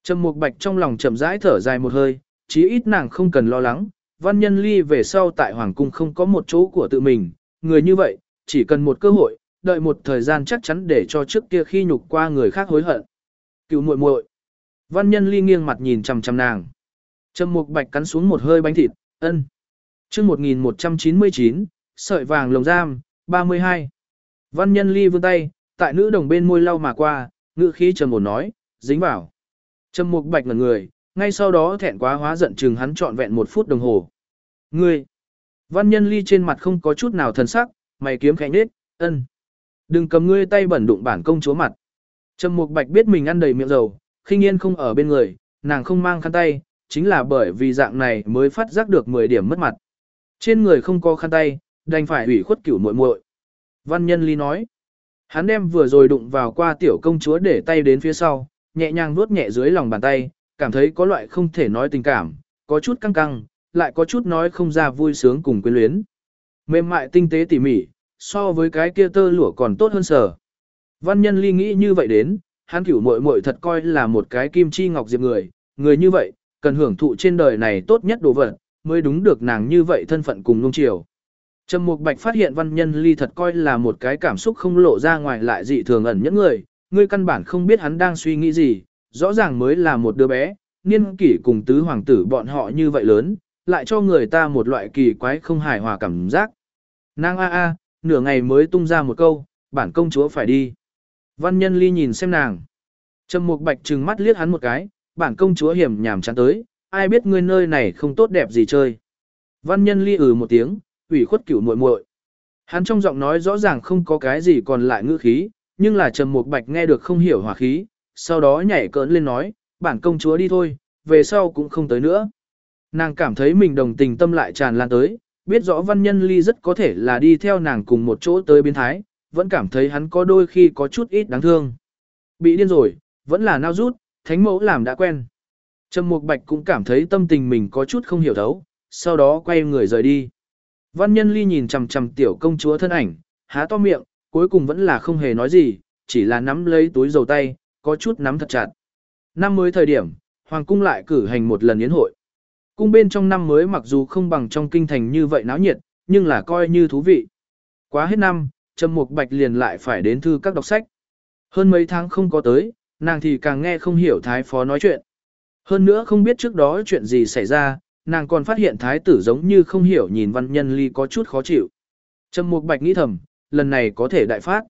Trầm Mục Bạch trong lòng chậm rãi thở dài một hơi, chí ít nàng không cần lo lắng, văn nhân ly về sau tại hoàng cung không có một chỗ của tự mình, người như vậy, chỉ cần một cơ hội, đợi một thời gian chắc chắn để cho trước kia khi nhục qua người khác hối hận. Cựu muội muội. Văn Nhân Ly nghiêng mặt nhìn chằm chằm nàng. Trầm Mục Bạch cắn xuống một hơi bánh thịt, ân. Chương 1199, sợi vàng lồng giam, 32. Văn Nhân Ly vươn tay, tại nữ đồng bên môi lau mà qua, ngữ khí trầm ổn nói, dính vào. Trầm Mục Bạch ngẩn người, ngay sau đó thẹn quá hóa giận chừng hắn trọn vẹn một phút đồng hồ. Ngươi! Văn Nhân Ly trên mặt không có chút nào thần sắc, mày kiếm khẽ nết, ân. Đừng cầm ngươi tay bẩn đụng bản công chúa mặt. Trầm Mục Bạch biết mình ăn đầy miệng dầu, khinh yên không ở bên người, nàng không mang khăn tay, chính là bởi vì dạng này mới phát giác được 10 điểm mất mặt. Trên người không có khăn tay, đành phải ủy khuất cửu muội muội. Văn Nhân Ly nói, hắn đem vừa rồi đụng vào qua tiểu công chúa để tay đến phía sau, nhẹ nhàng vuốt nhẹ dưới lòng bàn tay, cảm thấy có loại không thể nói tình cảm, có chút căng căng, lại có chút nói không ra vui sướng cùng quyến luyến. Mềm mại tinh tế tỉ mỉ, so với cái kia tơ lụa còn tốt hơn sở. Văn nhân ly nghĩ như vậy đến, hắn cửu muội muội thật coi là một cái kim chi ngọc diệp người, người như vậy, cần hưởng thụ trên đời này tốt nhất đồ vật, mới đúng được nàng như vậy thân phận cùng nung chiều. Trầm Mục Bạch phát hiện văn nhân ly thật coi là một cái cảm xúc không lộ ra ngoài lại dị thường ẩn những người, người căn bản không biết hắn đang suy nghĩ gì, rõ ràng mới là một đứa bé, niên kỷ cùng tứ hoàng tử bọn họ như vậy lớn, lại cho người ta một loại kỳ quái không hài hòa cảm giác. Nàng a a, nửa ngày mới tung ra một câu, bản công chúa phải đi. Văn nhân ly nhìn xem nàng. Trầm mục bạch trừng mắt liếc hắn một cái, bản công chúa hiểm nhảm chán tới, ai biết ngươi nơi này không tốt đẹp gì chơi. Văn nhân ly ừ một tiếng, ủy khuất cửu muội muội. Hắn trong giọng nói rõ ràng không có cái gì còn lại ngữ khí, nhưng là trầm mục bạch nghe được không hiểu hòa khí, sau đó nhảy cỡn lên nói, bản công chúa đi thôi, về sau cũng không tới nữa. Nàng cảm thấy mình đồng tình tâm lại tràn lan tới, biết rõ văn nhân ly rất có thể là đi theo nàng cùng một chỗ tới biến thái, vẫn cảm thấy hắn có đôi khi có chút ít đáng thương. Bị điên rồi, vẫn là nao rút, thánh mẫu làm đã quen. Trầm Mục Bạch cũng cảm thấy tâm tình mình có chút không hiểu thấu, sau đó quay người rời đi. Văn nhân ly nhìn chằm chằm tiểu công chúa thân ảnh, há to miệng, cuối cùng vẫn là không hề nói gì, chỉ là nắm lấy túi dầu tay, có chút nắm thật chặt. Năm mới thời điểm, Hoàng cung lại cử hành một lần yến hội. Cung bên trong năm mới mặc dù không bằng trong kinh thành như vậy náo nhiệt, nhưng là coi như thú vị. Quá hết năm, Trầm Mục Bạch liền lại phải đến thư các đọc sách. Hơn mấy tháng không có tới, nàng thì càng nghe không hiểu thái phó nói chuyện. Hơn nữa không biết trước đó chuyện gì xảy ra, nàng còn phát hiện thái tử giống như không hiểu nhìn văn nhân ly có chút khó chịu. Trầm Mục Bạch nghĩ thầm, lần này có thể đại phát.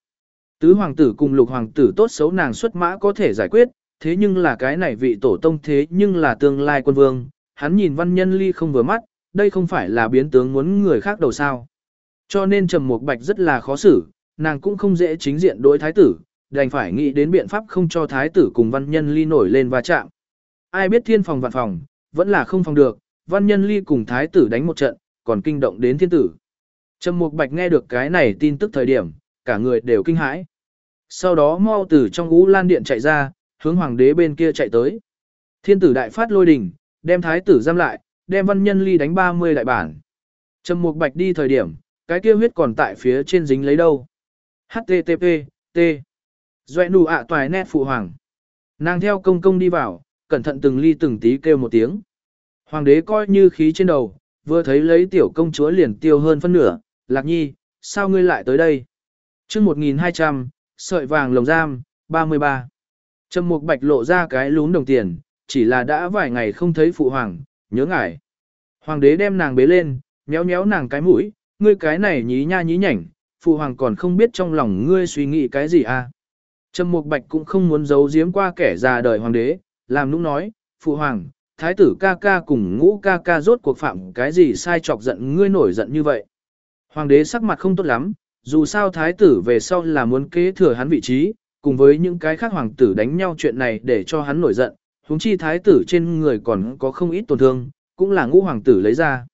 Tứ hoàng tử cùng lục hoàng tử tốt xấu nàng xuất mã có thể giải quyết, thế nhưng là cái này vị tổ tông thế nhưng là tương lai quân vương, hắn nhìn văn nhân ly không vừa mắt, đây không phải là biến tướng muốn người khác đầu sao. Cho nên Trầm Mục Bạch rất là khó xử, nàng cũng không dễ chính diện đối thái tử, đành phải nghĩ đến biện pháp không cho thái tử cùng văn nhân ly nổi lên va chạm. Ai biết thiên phòng vạn phòng, vẫn là không phòng được, văn nhân ly cùng thái tử đánh một trận, còn kinh động đến thiên tử. Trầm Mục Bạch nghe được cái này tin tức thời điểm, cả người đều kinh hãi. Sau đó mau từ trong ú lan điện chạy ra, hướng hoàng đế bên kia chạy tới. Thiên tử đại phát lôi đình, đem thái tử giam lại, đem văn nhân ly đánh 30 đại bản. Trầm Mục Bạch đi thời điểm, cái kia huyết còn tại phía trên dính lấy đâu. HTTP, T. Doẹ nụ ạ toài nét phụ hoàng. Nàng theo công công đi vào, cẩn thận từng ly từng tí kêu một tiếng. Hoàng đế coi như khí trên đầu, vừa thấy lấy tiểu công chúa liền tiêu hơn phân nửa, lạc nhi, sao ngươi lại tới đây? chương 1200, sợi vàng lồng giam, 33. Trầm mục bạch lộ ra cái lún đồng tiền, chỉ là đã vài ngày không thấy phụ hoàng, nhớ ngại. Hoàng đế đem nàng bế lên, méo méo nàng cái mũi, ngươi cái này nhí nha nhí nhảnh, phụ hoàng còn không biết trong lòng ngươi suy nghĩ cái gì à. Trầm mục bạch cũng không muốn giấu giếm qua kẻ già đời hoàng đế, làm nũng nói, phụ hoàng, thái tử ca ca cùng ngũ ca ca rốt cuộc phạm cái gì sai chọc giận ngươi nổi giận như vậy. Hoàng đế sắc mặt không tốt lắm, dù sao thái tử về sau là muốn kế thừa hắn vị trí, cùng với những cái khác hoàng tử đánh nhau chuyện này để cho hắn nổi giận, huống chi thái tử trên người còn có không ít tổn thương, cũng là ngũ hoàng tử lấy ra.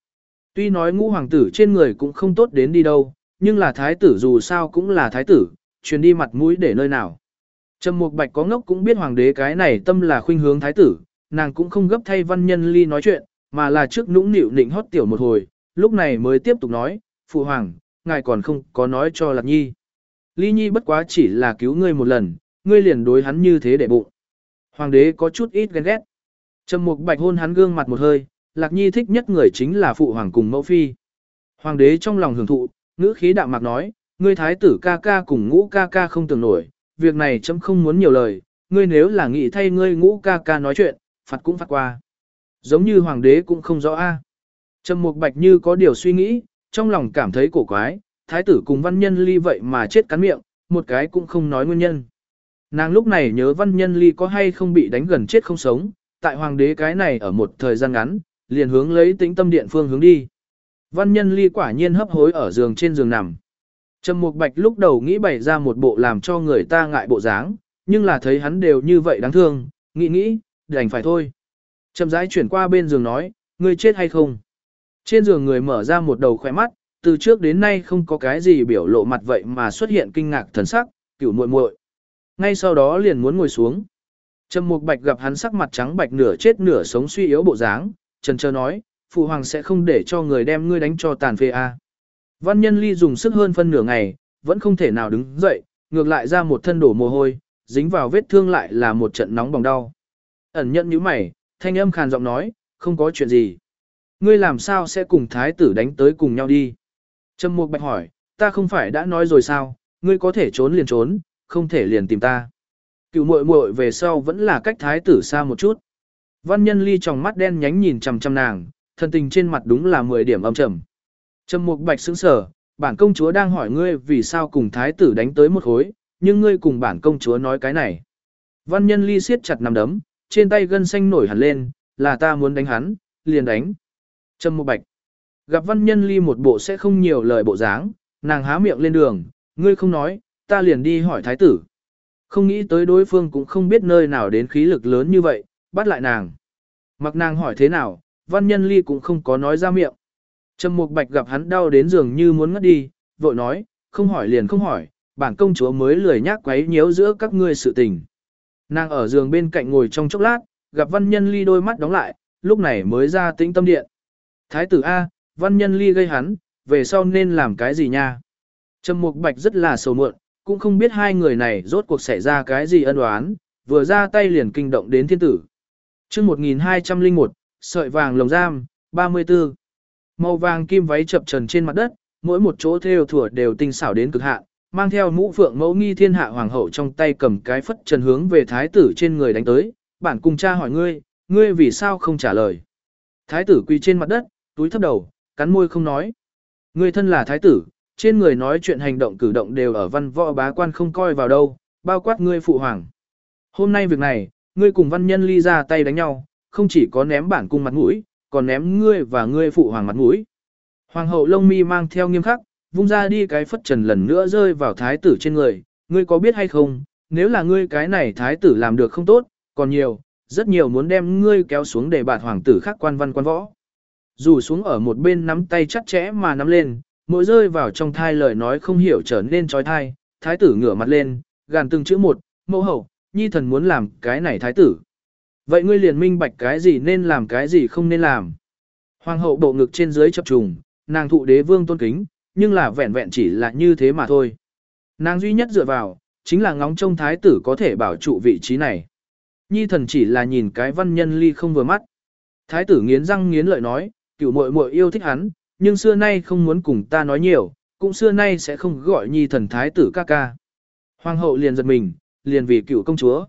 Tuy nói ngũ hoàng tử trên người cũng không tốt đến đi đâu, nhưng là thái tử dù sao cũng là thái tử, truyền đi mặt mũi để nơi nào. Trầm Mục Bạch có ngốc cũng biết hoàng đế cái này tâm là khuynh hướng thái tử, nàng cũng không gấp thay văn nhân ly nói chuyện, mà là trước nũng nịu nịnh hót tiểu một hồi, lúc này mới tiếp tục nói, phụ hoàng, ngài còn không có nói cho Lạc Nhi. Ly Nhi bất quá chỉ là cứu ngươi một lần, ngươi liền đối hắn như thế để bụng. Hoàng đế có chút ít ghen ghét. Trầm Mục Bạch hôn hắn gương mặt một hơi, Lạc Nhi thích nhất người chính là phụ hoàng cùng mẫu phi. Hoàng đế trong lòng hưởng thụ, ngữ khí đạm mạc nói, ngươi thái tử ca ca cùng ngũ ca ca không tưởng nổi, việc này chấm không muốn nhiều lời, ngươi nếu là nghĩ thay ngươi ngũ ca ca nói chuyện, phạt cũng phạt qua. Giống như hoàng đế cũng không rõ a. Trầm Mục Bạch như có điều suy nghĩ, trong lòng cảm thấy cổ quái, thái tử cùng văn nhân ly vậy mà chết cắn miệng, một cái cũng không nói nguyên nhân. Nàng lúc này nhớ văn nhân ly có hay không bị đánh gần chết không sống, tại hoàng đế cái này ở một thời gian ngắn, liền hướng lấy tĩnh tâm điện phương hướng đi. Văn nhân ly quả nhiên hấp hối ở giường trên giường nằm. Trầm Mục Bạch lúc đầu nghĩ bày ra một bộ làm cho người ta ngại bộ dáng, nhưng là thấy hắn đều như vậy đáng thương, nghĩ nghĩ, đành phải thôi. Chậm rãi chuyển qua bên giường nói, ngươi chết hay không? Trên giường người mở ra một đầu khỏe mắt, từ trước đến nay không có cái gì biểu lộ mặt vậy mà xuất hiện kinh ngạc thần sắc, cửu muội muội. Ngay sau đó liền muốn ngồi xuống. Trầm Mục Bạch gặp hắn sắc mặt trắng bạch nửa chết nửa sống suy yếu bộ dáng, trần chờ nói, phụ hoàng sẽ không để cho người đem ngươi đánh cho tàn phế a. À. Văn Nhân Ly dùng sức hơn phân nửa ngày, vẫn không thể nào đứng dậy, ngược lại ra một thân đổ mồ hôi, dính vào vết thương lại là một trận nóng bỏng đau. Ẩn nhận như mày, thanh âm khàn giọng nói, không có chuyện gì. Ngươi làm sao sẽ cùng thái tử đánh tới cùng nhau đi? Trầm Mục Bạch hỏi, ta không phải đã nói rồi sao, ngươi có thể trốn liền trốn, không thể liền tìm ta. Cựu muội muội về sau vẫn là cách thái tử xa một chút. Văn nhân ly trong mắt đen nhánh nhìn chằm chằm nàng, thân tình trên mặt đúng là 10 điểm âm trầm. Trầm Mục Bạch sững sờ, bản công chúa đang hỏi ngươi vì sao cùng thái tử đánh tới một khối, nhưng ngươi cùng bản công chúa nói cái này. Văn nhân ly siết chặt nắm đấm, trên tay gân xanh nổi hẳn lên, là ta muốn đánh hắn, liền đánh. Trâm Mục Bạch. Gặp Văn Nhân Ly một bộ sẽ không nhiều lời bộ dáng, nàng há miệng lên đường, ngươi không nói, ta liền đi hỏi thái tử. Không nghĩ tới đối phương cũng không biết nơi nào đến khí lực lớn như vậy, bắt lại nàng. Mặc nàng hỏi thế nào, Văn Nhân Ly cũng không có nói ra miệng. Trầm Mục Bạch gặp hắn đau đến giường như muốn ngất đi, vội nói, không hỏi liền không hỏi, bản công chúa mới lười nhác quấy nhiễu giữa các ngươi sự tình. Nàng ở giường bên cạnh ngồi trong chốc lát, gặp Văn Nhân Ly đôi mắt đóng lại, lúc này mới ra tĩnh tâm điện. Thái tử A, Văn Nhân Ly gây hắn, về sau nên làm cái gì nha? Trầm Mục Bạch rất là sầu muộn, cũng không biết hai người này rốt cuộc xảy ra cái gì ân oán, vừa ra tay liền kinh động đến thiên tử. Chương 1201, sợi vàng lồng giam, 34. Màu vàng kim váy chập trần trên mặt đất, mỗi một chỗ thêu thủa đều tinh xảo đến cực hạn, mang theo mũ phượng mẫu nghi thiên hạ hoàng hậu trong tay cầm cái phất trần hướng về thái tử trên người đánh tới, bản cung cha hỏi ngươi, ngươi vì sao không trả lời. Thái tử quỳ trên mặt đất, túi thấp đầu, cắn môi không nói. Ngươi thân là thái tử, trên người nói chuyện hành động cử động đều ở văn võ bá quan không coi vào đâu, bao quát ngươi phụ hoàng. Hôm nay việc này, ngươi cùng văn nhân ly ra tay đánh nhau, không chỉ có ném bản cung mặt mũi, còn ném ngươi và ngươi phụ hoàng mặt mũi. Hoàng hậu lông mi mang theo nghiêm khắc, vung ra đi cái phất trần lần nữa rơi vào thái tử trên người, ngươi có biết hay không, nếu là ngươi cái này thái tử làm được không tốt, còn nhiều, rất nhiều muốn đem ngươi kéo xuống để bạt hoàng tử khác quan văn quan võ. Dù xuống ở một bên nắm tay chặt chẽ mà nắm lên, mỗi rơi vào trong thai lời nói không hiểu trở nên trói thai, thái tử ngửa mặt lên, gàn từng chữ một, mẫu hậu, nhi thần muốn làm cái này thái tử. Vậy ngươi liền minh bạch cái gì nên làm cái gì không nên làm. Hoàng hậu bộ ngực trên dưới chập trùng, nàng thụ đế vương tôn kính, nhưng là vẹn vẹn chỉ là như thế mà thôi. Nàng duy nhất dựa vào, chính là ngóng trông thái tử có thể bảo trụ vị trí này. Nhi thần chỉ là nhìn cái văn nhân ly không vừa mắt. Thái tử nghiến răng nghiến lợi nói, cựu muội muội yêu thích hắn, nhưng xưa nay không muốn cùng ta nói nhiều, cũng xưa nay sẽ không gọi nhi thần thái tử ca ca. Hoàng hậu liền giật mình, liền vì cựu công chúa.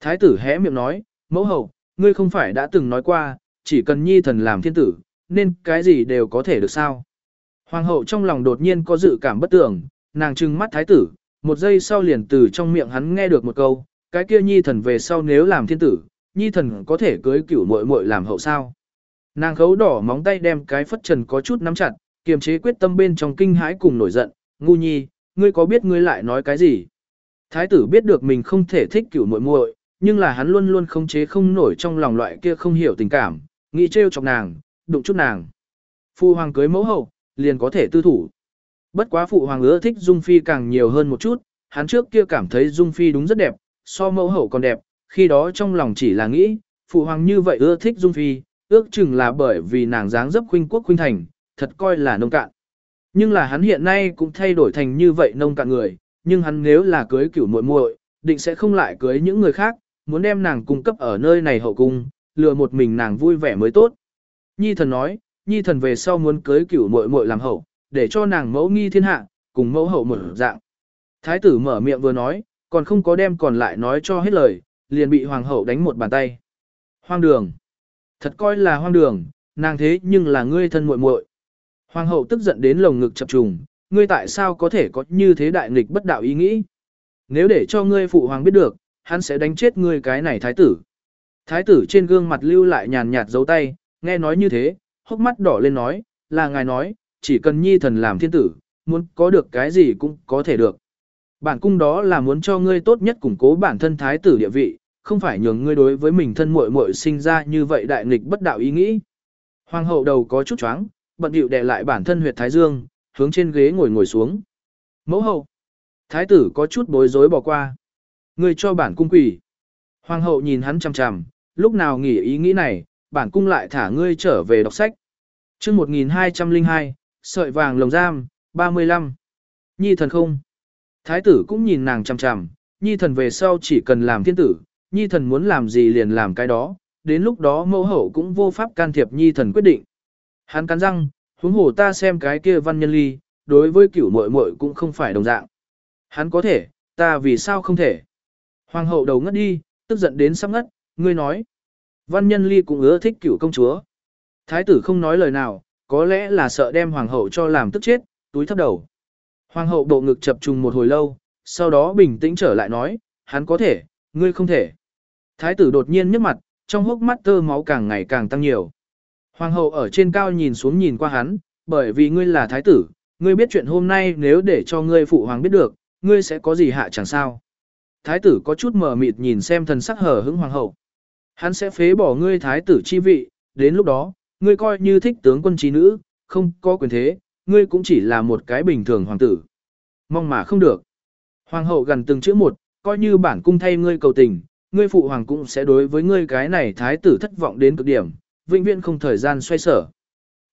Thái tử hé miệng nói, mẫu hậu, ngươi không phải đã từng nói qua, chỉ cần nhi thần làm thiên tử, nên cái gì đều có thể được sao. Hoàng hậu trong lòng đột nhiên có dự cảm bất tưởng, nàng trừng mắt thái tử, một giây sau liền từ trong miệng hắn nghe được một câu, cái kia nhi thần về sau nếu làm thiên tử, nhi thần có thể cưới cửu muội muội làm hậu sao. Nàng khấu đỏ móng tay đem cái phất trần có chút nắm chặt, kiềm chế quyết tâm bên trong kinh hãi cùng nổi giận, ngu nhi, ngươi có biết ngươi lại nói cái gì? Thái tử biết được mình không thể thích cửu muội muội, nhưng là hắn luôn luôn không chế không nổi trong lòng loại kia không hiểu tình cảm, nghĩ trêu chọc nàng, đụng chút nàng. Phu hoàng cưới mẫu hậu, liền có thể tư thủ. Bất quá phụ hoàng ưa thích Dung Phi càng nhiều hơn một chút, hắn trước kia cảm thấy Dung Phi đúng rất đẹp, so mẫu hậu còn đẹp, khi đó trong lòng chỉ là nghĩ, phụ hoàng như vậy ưa thích Dung Phi, ước chừng là bởi vì nàng dáng dấp khuynh quốc khuynh thành, thật coi là nông cạn. Nhưng là hắn hiện nay cũng thay đổi thành như vậy nông cạn người, nhưng hắn nếu là cưới cửu muội muội, định sẽ không lại cưới những người khác, muốn đem nàng cung cấp ở nơi này hậu cung, lừa một mình nàng vui vẻ mới tốt. Nhi thần nói, nhi thần về sau muốn cưới cửu muội muội làm hậu, để cho nàng mẫu nghi thiên hạ, cùng mẫu hậu một dạng. Thái tử mở miệng vừa nói, còn không có đem còn lại nói cho hết lời, liền bị hoàng hậu đánh một bàn tay. Hoang đường. Thật coi là hoang đường, nàng thế nhưng là ngươi thân muội muội. Hoàng hậu tức giận đến lồng ngực chập trùng, ngươi tại sao có thể có như thế đại nghịch bất đạo ý nghĩ? Nếu để cho ngươi phụ hoàng biết được, hắn sẽ đánh chết ngươi cái này thái tử. Thái tử trên gương mặt lưu lại nhàn nhạt dấu tay, nghe nói như thế, hốc mắt đỏ lên nói, là ngài nói, chỉ cần nhi thần làm thiên tử, muốn có được cái gì cũng có thể được. Bản cung đó là muốn cho ngươi tốt nhất củng cố bản thân thái tử địa vị, không phải nhường ngươi đối với mình thân muội muội sinh ra như vậy đại nghịch bất đạo ý nghĩ. Hoàng hậu đầu có chút choáng, bận điệu đè lại bản thân huyệt thái dương, hướng trên ghế ngồi ngồi xuống. Mẫu hậu. Thái tử có chút bối rối bỏ qua. Ngươi cho bản cung quỷ. Hoàng hậu nhìn hắn chằm chằm, lúc nào nghỉ ý nghĩ này, bản cung lại thả ngươi trở về đọc sách. chương 1202, sợi vàng lồng giam, 35. Nhi thần không. Thái tử cũng nhìn nàng chằm chằm, nhi thần về sau chỉ cần làm thiên tử, nhi thần muốn làm gì liền làm cái đó, đến lúc đó mẫu hậu cũng vô pháp can thiệp nhi thần quyết định. Hắn cắn răng, huống hồ ta xem cái kia văn nhân ly, đối với cửu muội muội cũng không phải đồng dạng. Hắn có thể, ta vì sao không thể? Hoàng hậu đầu ngất đi, tức giận đến sắp ngất, ngươi nói. Văn nhân ly cũng ưa thích cựu công chúa. Thái tử không nói lời nào, có lẽ là sợ đem hoàng hậu cho làm tức chết, túi thấp đầu. Hoàng hậu bộ ngực chập trùng một hồi lâu, sau đó bình tĩnh trở lại nói, hắn có thể, ngươi không thể. Thái tử đột nhiên nhấc mặt, trong hốc mắt tơ máu càng ngày càng tăng nhiều. Hoàng hậu ở trên cao nhìn xuống nhìn qua hắn, bởi vì ngươi là thái tử, ngươi biết chuyện hôm nay nếu để cho ngươi phụ hoàng biết được, ngươi sẽ có gì hạ chẳng sao. Thái tử có chút mờ mịt nhìn xem thần sắc hở hững hoàng hậu. Hắn sẽ phế bỏ ngươi thái tử chi vị, đến lúc đó, ngươi coi như thích tướng quân trí nữ, không có quyền thế, ngươi cũng chỉ là một cái bình thường hoàng tử. Mong mà không được. Hoàng hậu gần từng chữ một, coi như bản cung thay ngươi cầu tình, ngươi phụ hoàng cũng sẽ đối với ngươi cái này thái tử thất vọng đến cực điểm, vĩnh viễn không thời gian xoay sở.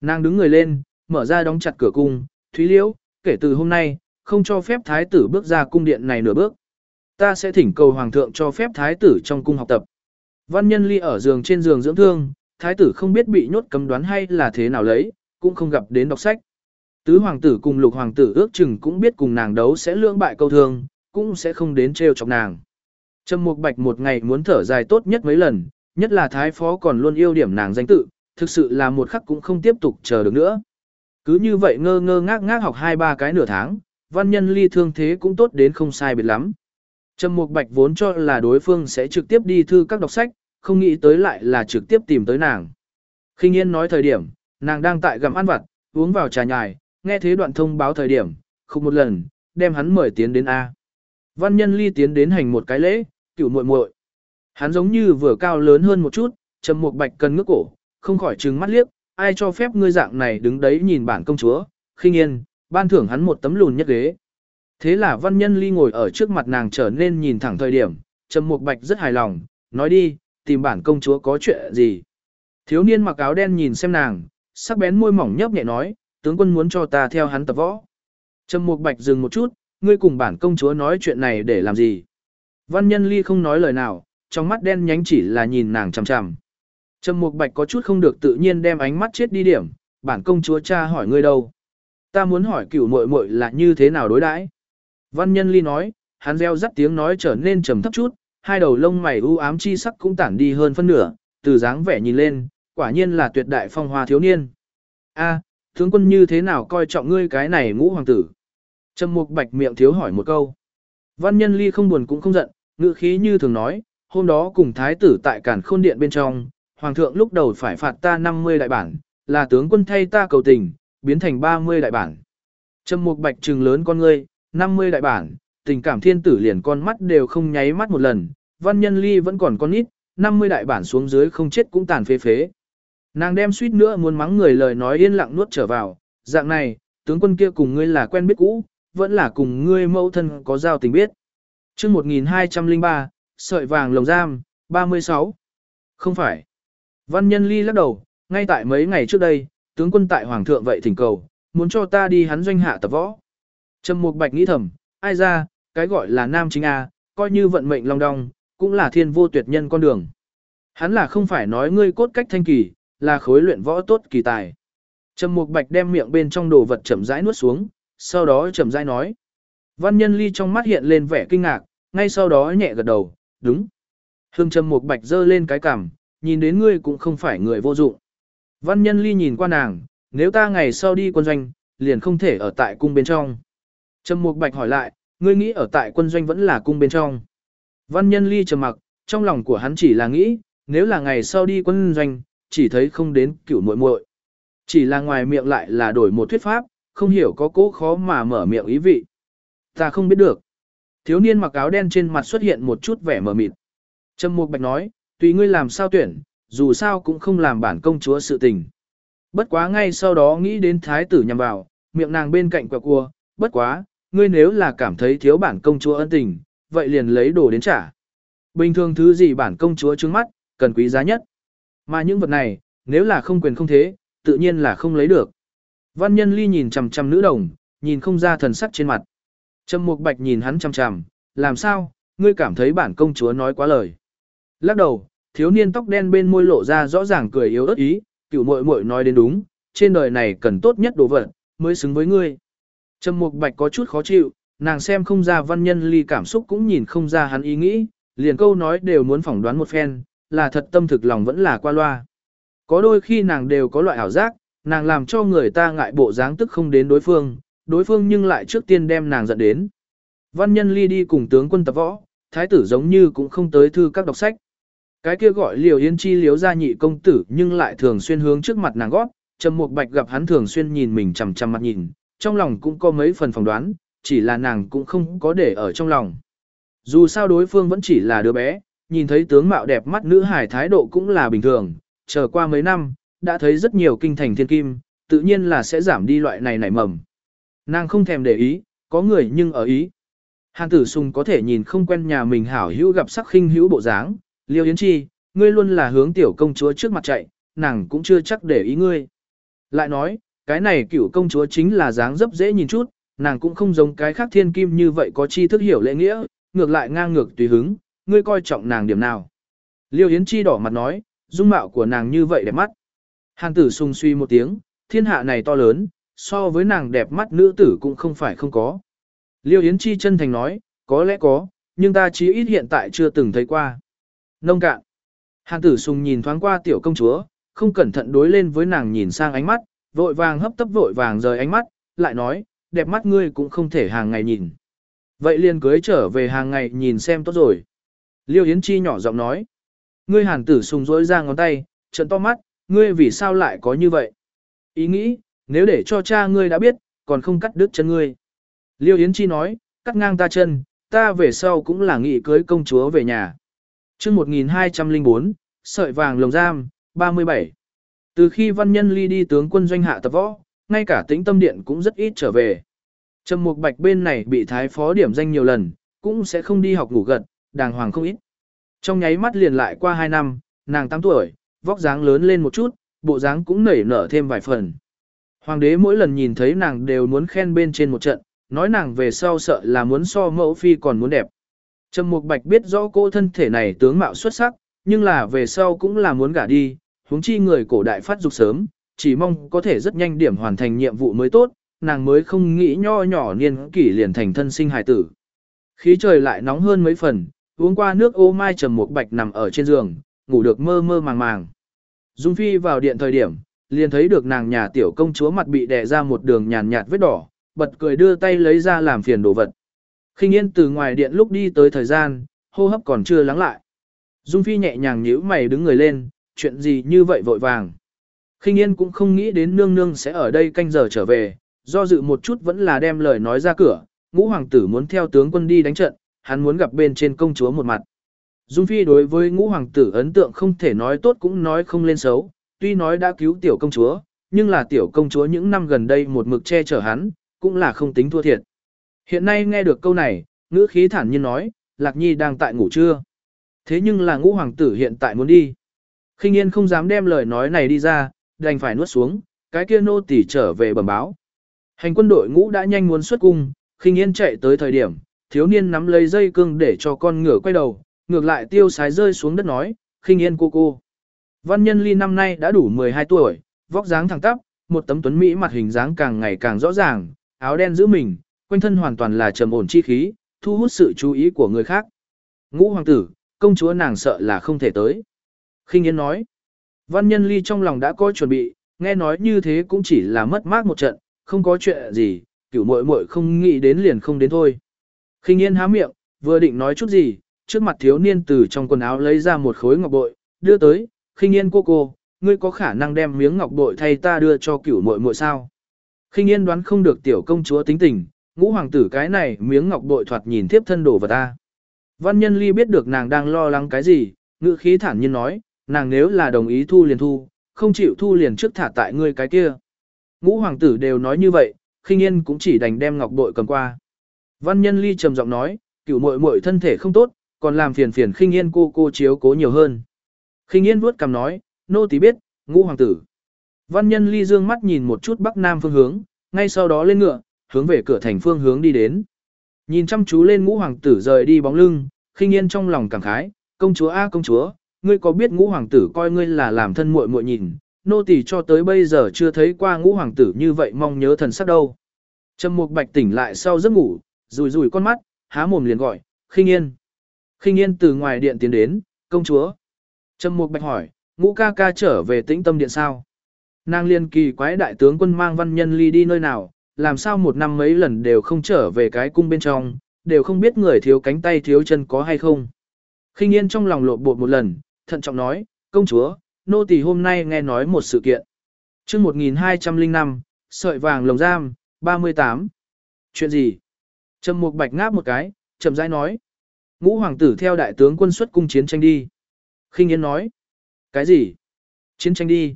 Nàng đứng người lên, mở ra đóng chặt cửa cung, Thúy Liễu, kể từ hôm nay, không cho phép thái tử bước ra cung điện này nửa bước. Ta sẽ thỉnh cầu hoàng thượng cho phép thái tử trong cung học tập. Văn nhân ly ở giường trên giường dưỡng thương, thái tử không biết bị nhốt cấm đoán hay là thế nào lấy, cũng không gặp đến đọc sách. Tứ hoàng tử cùng lục hoàng tử ước chừng cũng biết cùng nàng đấu sẽ lưỡng bại câu thương, cũng sẽ không đến trêu chọc nàng. Trầm Mục Bạch một ngày muốn thở dài tốt nhất mấy lần, nhất là thái phó còn luôn yêu điểm nàng danh tự, thực sự là một khắc cũng không tiếp tục chờ được nữa. Cứ như vậy ngơ ngơ ngác ngác học hai ba cái nửa tháng, văn nhân ly thương thế cũng tốt đến không sai biệt lắm. Trầm Mục Bạch vốn cho là đối phương sẽ trực tiếp đi thư các đọc sách, không nghĩ tới lại là trực tiếp tìm tới nàng. Khinh Yên nói thời điểm, nàng đang tại gặm ăn vặt, uống vào trà nhài, nghe thế đoạn thông báo thời điểm, không một lần, đem hắn mời tiến đến A. Văn nhân ly tiến đến hành một cái lễ, cựu muội muội. Hắn giống như vừa cao lớn hơn một chút, trầm Mục bạch cần ngước cổ, không khỏi trừng mắt liếc, ai cho phép ngươi dạng này đứng đấy nhìn bản công chúa, khinh yên, ban thưởng hắn một tấm lùn nhất ghế. Thế là văn nhân ly ngồi ở trước mặt nàng trở nên nhìn thẳng thời điểm, trầm mục bạch rất hài lòng, nói đi, tìm bản công chúa có chuyện gì. Thiếu niên mặc áo đen nhìn xem nàng, sắc bén môi mỏng nhấp nhẹ nói, tướng quân muốn cho ta theo hắn tập võ. Trầm Mục Bạch dừng một chút, ngươi cùng bản công chúa nói chuyện này để làm gì? Văn Nhân Ly không nói lời nào, trong mắt đen nhánh chỉ là nhìn nàng chằm chằm. Trầm Mục Bạch có chút không được tự nhiên đem ánh mắt chết đi điểm, bản công chúa cha hỏi ngươi đâu? Ta muốn hỏi cửu muội muội là như thế nào đối đãi? Văn Nhân Ly nói, hắn reo rắt tiếng nói trở nên trầm thấp chút, hai đầu lông mày u ám chi sắc cũng tản đi hơn phân nửa, từ dáng vẻ nhìn lên, quả nhiên là tuyệt đại phong hoa thiếu niên. A, tướng quân như thế nào coi trọng ngươi cái này ngũ hoàng tử? Trầm Mục Bạch miệng thiếu hỏi một câu. Văn Nhân Ly không buồn cũng không giận, ngữ khí như thường nói, hôm đó cùng thái tử tại Cản Khôn điện bên trong, hoàng thượng lúc đầu phải phạt ta 50 đại bản, là tướng quân thay ta cầu tình, biến thành 30 đại bản. Trầm Mục Bạch trừng lớn con ngươi, 50 đại bản, tình cảm thiên tử liền con mắt đều không nháy mắt một lần, Văn Nhân Ly vẫn còn con nít, 50 đại bản xuống dưới không chết cũng tàn phế phế. Nàng đem suýt nữa muốn mắng người lời nói yên lặng nuốt trở vào, dạng này, tướng quân kia cùng ngươi là quen biết cũ, vẫn là cùng ngươi mẫu thân có giao tình biết. chương 1203, sợi vàng lồng giam, 36. Không phải. Văn nhân ly lắc đầu, ngay tại mấy ngày trước đây, tướng quân tại hoàng thượng vậy thỉnh cầu, muốn cho ta đi hắn doanh hạ tập võ. Trầm Mục Bạch nghĩ thầm, ai ra, cái gọi là nam chính A, coi như vận mệnh long đong, cũng là thiên vô tuyệt nhân con đường. Hắn là không phải nói ngươi cốt cách thanh kỳ, là khối luyện võ tốt kỳ tài. Trầm Mục Bạch đem miệng bên trong đồ vật chậm rãi nuốt xuống, sau đó chậm rãi nói. Văn Nhân Ly trong mắt hiện lên vẻ kinh ngạc, ngay sau đó nhẹ gật đầu, đúng. Hương Trầm Mục Bạch giơ lên cái cằm, nhìn đến ngươi cũng không phải người vô dụng. Văn Nhân Ly nhìn qua nàng, nếu ta ngày sau đi quân doanh, liền không thể ở tại cung bên trong. Trầm Mục Bạch hỏi lại, ngươi nghĩ ở tại quân doanh vẫn là cung bên trong. Văn Nhân Ly trầm mặc, trong lòng của hắn chỉ là nghĩ, nếu là ngày sau đi quân doanh, chỉ thấy không đến cửu muội muội. Chỉ là ngoài miệng lại là đổi một thuyết pháp, không hiểu có cố khó mà mở miệng ý vị. Ta không biết được. Thiếu niên mặc áo đen trên mặt xuất hiện một chút vẻ mờ mịt. Trầm Mục Bạch nói, tùy ngươi làm sao tuyển, dù sao cũng không làm bản công chúa sự tình. Bất quá ngay sau đó nghĩ đến thái tử nhằm vào, miệng nàng bên cạnh quẹo cua, bất quá, ngươi nếu là cảm thấy thiếu bản công chúa ân tình, vậy liền lấy đồ đến trả. Bình thường thứ gì bản công chúa trứng mắt, cần quý giá nhất. Mà những vật này, nếu là không quyền không thế, tự nhiên là không lấy được. Văn nhân ly nhìn chằm chằm nữ đồng, nhìn không ra thần sắc trên mặt. Trầm Mục Bạch nhìn hắn chằm chằm, làm sao, ngươi cảm thấy bản công chúa nói quá lời. Lắc đầu, thiếu niên tóc đen bên môi lộ ra rõ ràng cười yếu ớt ý, Cựu muội muội nói đến đúng, trên đời này cần tốt nhất đồ vật, mới xứng với ngươi. Trầm Mục Bạch có chút khó chịu, nàng xem không ra văn nhân ly cảm xúc cũng nhìn không ra hắn ý nghĩ, liền câu nói đều muốn phỏng đoán một phen, là thật tâm thực lòng vẫn là qua loa. Có đôi khi nàng đều có loại ảo giác, nàng làm cho người ta ngại bộ dáng tức không đến đối phương, đối phương nhưng lại trước tiên đem nàng giận đến. Văn nhân ly đi cùng tướng quân tập võ, thái tử giống như cũng không tới thư các đọc sách. Cái kia gọi liều yên chi liếu ra nhị công tử nhưng lại thường xuyên hướng trước mặt nàng gót, trầm mục bạch gặp hắn thường xuyên nhìn mình chằm chằm mặt nhìn, trong lòng cũng có mấy phần phỏng đoán, chỉ là nàng cũng không có để ở trong lòng. Dù sao đối phương vẫn chỉ là đứa bé, nhìn thấy tướng mạo đẹp mắt nữ hải thái độ cũng là bình thường, chờ qua mấy năm, đã thấy rất nhiều kinh thành thiên kim, tự nhiên là sẽ giảm đi loại này nảy mầm. Nàng không thèm để ý, có người nhưng ở ý. Hàn tử sùng có thể nhìn không quen nhà mình hảo hữu gặp sắc khinh hữu bộ dáng, liêu yến chi, ngươi luôn là hướng tiểu công chúa trước mặt chạy, nàng cũng chưa chắc để ý ngươi. Lại nói, cái này cựu công chúa chính là dáng dấp dễ nhìn chút, nàng cũng không giống cái khác thiên kim như vậy có chi thức hiểu lễ nghĩa, ngược lại ngang ngược tùy hứng, ngươi coi trọng nàng điểm nào. Liêu Yến Chi đỏ mặt nói, dung mạo của nàng như vậy đẹp mắt. Hàn tử sung suy một tiếng, thiên hạ này to lớn, so với nàng đẹp mắt nữ tử cũng không phải không có. Liêu Yến Chi chân thành nói, có lẽ có, nhưng ta chí ít hiện tại chưa từng thấy qua. Nông cạn. Hàn tử sung nhìn thoáng qua tiểu công chúa, không cẩn thận đối lên với nàng nhìn sang ánh mắt, vội vàng hấp tấp vội vàng rời ánh mắt, lại nói, đẹp mắt ngươi cũng không thể hàng ngày nhìn. Vậy liền cưới trở về hàng ngày nhìn xem tốt rồi. Liêu Yến Chi nhỏ giọng nói. Ngươi hàn tử sùng rỗi ra ngón tay, trận to mắt, ngươi vì sao lại có như vậy? Ý nghĩ, nếu để cho cha ngươi đã biết, còn không cắt đứt chân ngươi. Liêu Yến Chi nói, cắt ngang ta chân, ta về sau cũng là nghị cưới công chúa về nhà. chương 1204, sợi vàng lồng giam, 37. Từ khi văn nhân ly đi tướng quân doanh hạ tập võ, ngay cả tĩnh tâm điện cũng rất ít trở về. Trầm Mục Bạch bên này bị thái phó điểm danh nhiều lần, cũng sẽ không đi học ngủ gật, đàng hoàng không ít. Trong nháy mắt liền lại qua 2 năm, nàng 8 tuổi, vóc dáng lớn lên một chút, bộ dáng cũng nảy nở thêm vài phần. Hoàng đế mỗi lần nhìn thấy nàng đều muốn khen bên trên một trận, nói nàng về sau sợ là muốn so mẫu phi còn muốn đẹp. Trầm Mục Bạch biết rõ cô thân thể này tướng mạo xuất sắc, nhưng là về sau cũng là muốn gả đi, huống chi người cổ đại phát dục sớm, chỉ mong có thể rất nhanh điểm hoàn thành nhiệm vụ mới tốt, nàng mới không nghĩ nho nhỏ niên kỷ liền thành thân sinh hài tử. Khí trời lại nóng hơn mấy phần, uống qua nước ô mai trầm một bạch nằm ở trên giường, ngủ được mơ mơ màng màng. Dung Phi vào điện thời điểm, liền thấy được nàng nhà tiểu công chúa mặt bị đè ra một đường nhàn nhạt vết đỏ, bật cười đưa tay lấy ra làm phiền đồ vật. Khinh Yên từ ngoài điện lúc đi tới thời gian, hô hấp còn chưa lắng lại. Dung Phi nhẹ nhàng nhíu mày đứng người lên, chuyện gì như vậy vội vàng. Khinh Yên cũng không nghĩ đến nương nương sẽ ở đây canh giờ trở về, do dự một chút vẫn là đem lời nói ra cửa, ngũ hoàng tử muốn theo tướng quân đi đánh trận, hắn muốn gặp bên trên công chúa một mặt. Dung Phi đối với ngũ hoàng tử ấn tượng không thể nói tốt cũng nói không lên xấu, tuy nói đã cứu tiểu công chúa, nhưng là tiểu công chúa những năm gần đây một mực che chở hắn, cũng là không tính thua thiệt. Hiện nay nghe được câu này, ngữ khí thản nhiên nói, Lạc Nhi đang tại ngủ trưa. Thế nhưng là ngũ hoàng tử hiện tại muốn đi khinh yên không dám đem lời nói này đi ra, đành phải nuốt xuống, cái kia nô tỳ trở về bẩm báo. Hành quân đội ngũ đã nhanh muốn xuất cung, khinh yên chạy tới thời điểm, thiếu niên nắm lấy dây cương để cho con ngựa quay đầu, ngược lại tiêu sái rơi xuống đất nói, khinh yên cô cô. Văn nhân ly năm nay đã đủ 12 tuổi, vóc dáng thẳng tắp, một tấm tuấn mỹ mặt hình dáng càng ngày càng rõ ràng, áo đen giữ mình, quanh thân hoàn toàn là trầm ổn chi khí, thu hút sự chú ý của người khác. Ngũ hoàng tử, công chúa nàng sợ là không thể tới. Khinh Yên nói, văn nhân ly trong lòng đã có chuẩn bị, nghe nói như thế cũng chỉ là mất mát một trận, không có chuyện gì, cửu muội muội không nghĩ đến liền không đến thôi. Khinh Yên há miệng, vừa định nói chút gì, trước mặt thiếu niên từ trong quần áo lấy ra một khối ngọc bội, đưa tới, Khinh Yên cô cô, ngươi có khả năng đem miếng ngọc bội thay ta đưa cho cửu muội muội sao? Khinh Yên đoán không được tiểu công chúa tính tình, ngũ hoàng tử cái này miếng ngọc bội thoạt nhìn tiếp thân đồ vật ta. Văn nhân ly biết được nàng đang lo lắng cái gì, ngữ khí thản nhiên nói, nàng nếu là đồng ý thu liền thu, không chịu thu liền trước thả tại ngươi cái kia. Ngũ hoàng tử đều nói như vậy, khinh yên cũng chỉ đành đem ngọc bội cầm qua. Văn nhân ly trầm giọng nói, cửu muội muội thân thể không tốt, còn làm phiền phiền khinh yên cô cô chiếu cố nhiều hơn. Khinh yên vuốt cầm nói, nô tỳ biết, ngũ hoàng tử. Văn nhân ly dương mắt nhìn một chút bắc nam phương hướng, ngay sau đó lên ngựa, hướng về cửa thành phương hướng đi đến. Nhìn chăm chú lên ngũ hoàng tử rời đi bóng lưng, khinh yên trong lòng cảm khái, công chúa a công chúa, ngươi có biết ngũ hoàng tử coi ngươi là làm thân muội muội nhìn, nô tỳ cho tới bây giờ chưa thấy qua ngũ hoàng tử như vậy mong nhớ thần sắc đâu. Trầm Mục Bạch tỉnh lại sau giấc ngủ, rùi rùi con mắt, há mồm liền gọi, "Khinh Yên." Khinh Yên từ ngoài điện tiến đến, "Công chúa." Trầm Mục Bạch hỏi, "Ngũ ca ca trở về Tĩnh Tâm điện sao?" Nàng liên kỳ quái đại tướng quân mang văn nhân ly đi nơi nào, làm sao một năm mấy lần đều không trở về cái cung bên trong, đều không biết người thiếu cánh tay thiếu chân có hay không. Khinh Yên trong lòng lộn bột một lần, thận trọng nói, công chúa, nô tỳ hôm nay nghe nói một sự kiện. chương 1205, sợi vàng lồng giam, 38. Chuyện gì? Trầm Mục Bạch ngáp một cái, chậm rãi nói. Ngũ hoàng tử theo đại tướng quân xuất cung chiến tranh đi. Khinh Yên nói. Cái gì? Chiến tranh đi.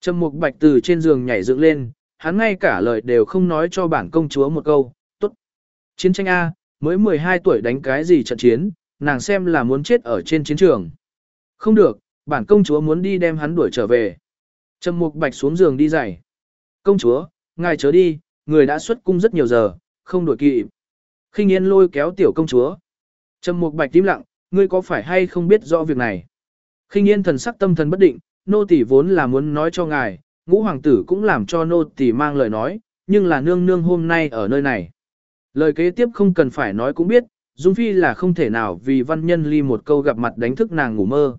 Trầm Mục Bạch từ trên giường nhảy dựng lên, hắn ngay cả lời đều không nói cho bản công chúa một câu, tốt. Chiến tranh A, mới 12 tuổi đánh cái gì trận chiến, nàng xem là muốn chết ở trên chiến trường. Không được, bản công chúa muốn đi đem hắn đuổi trở về. Trầm Mục Bạch xuống giường đi dậy. Công chúa, ngài chớ đi, người đã xuất cung rất nhiều giờ, không đuổi kịp. Khinh Yên lôi kéo tiểu công chúa. Trầm Mục Bạch im lặng, ngươi có phải hay không biết rõ việc này? Khinh Yên thần sắc tâm thần bất định, nô tỳ vốn là muốn nói cho ngài, ngũ hoàng tử cũng làm cho nô tỳ mang lời nói, nhưng là nương nương hôm nay ở nơi này. Lời kế tiếp không cần phải nói cũng biết, Dung Phi là không thể nào vì văn nhân ly một câu gặp mặt đánh thức nàng ngủ mơ.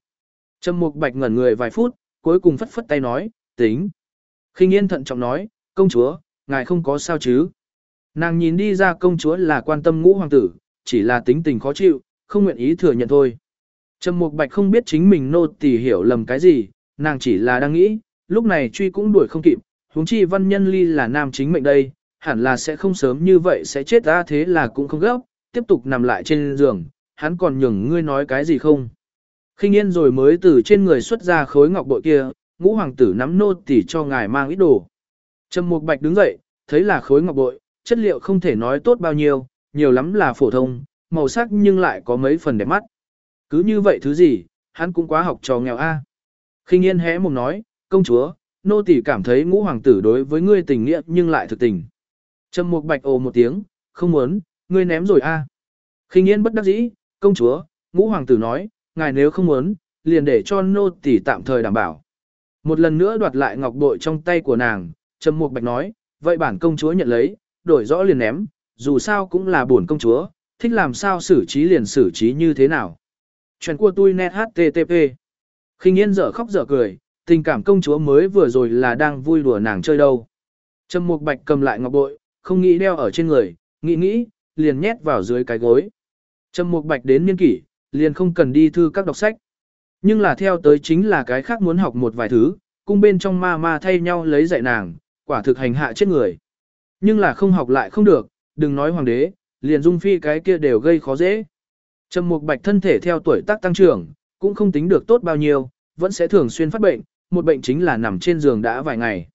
Trầm Mục Bạch ngẩn người vài phút, cuối cùng phất phất tay nói, tính. Khinh Yên thận trọng nói, công chúa, ngài không có sao chứ. Nàng nhìn đi ra công chúa là quan tâm ngũ hoàng tử, chỉ là tính tình khó chịu, không nguyện ý thừa nhận thôi. Trầm Mục Bạch không biết chính mình nô tỳ hiểu lầm cái gì, nàng chỉ là đang nghĩ, lúc này truy cũng đuổi không kịp, huống chi văn nhân ly là nam chính mệnh đây, hẳn là sẽ không sớm như vậy sẽ chết ra thế là cũng không gấp, tiếp tục nằm lại trên giường, hắn còn nhường ngươi nói cái gì không khinh yên rồi mới từ trên người xuất ra khối ngọc bội kia, ngũ hoàng tử nắm nô tỉ cho ngài mang ít đồ. Trầm Mục Bạch đứng dậy, thấy là khối ngọc bội, chất liệu không thể nói tốt bao nhiêu, nhiều lắm là phổ thông, màu sắc nhưng lại có mấy phần đẹp mắt. Cứ như vậy thứ gì, hắn cũng quá học trò nghèo a. À. Khinh Yên hé mồm nói, công chúa, nô tỳ cảm thấy ngũ hoàng tử đối với ngươi tình nghĩa nhưng lại thực tình. Trầm Mục Bạch ồ một tiếng, không muốn, ngươi ném rồi a. À. Khinh Yên bất đắc dĩ, công chúa, ngũ hoàng tử nói, ngài nếu không muốn, liền để cho nô tỷ tạm thời đảm bảo. Một lần nữa đoạt lại ngọc bội trong tay của nàng, Trầm Mục Bạch nói, vậy bản công chúa nhận lấy, đổi rõ liền ném, dù sao cũng là buồn công chúa, thích làm sao xử trí liền xử trí như thế nào. Chuyện của tôi net http. Khinh Yên dở khóc dở cười, tình cảm công chúa mới vừa rồi là đang vui đùa nàng chơi đâu. Trầm Mục Bạch cầm lại ngọc bội, không nghĩ đeo ở trên người, nghĩ nghĩ, liền nhét vào dưới cái gối. Trầm Mục Bạch đến niên kỷ, liền không cần đi thư các đọc sách. Nhưng là theo tới chính là cái khác muốn học một vài thứ, cung bên trong ma ma thay nhau lấy dạy nàng, quả thực hành hạ chết người. Nhưng là không học lại không được, đừng nói hoàng đế, liền dung phi cái kia đều gây khó dễ. Trầm Mục Bạch thân thể theo tuổi tác tăng trưởng, cũng không tính được tốt bao nhiêu, vẫn sẽ thường xuyên phát bệnh, một bệnh chính là nằm trên giường đã vài ngày.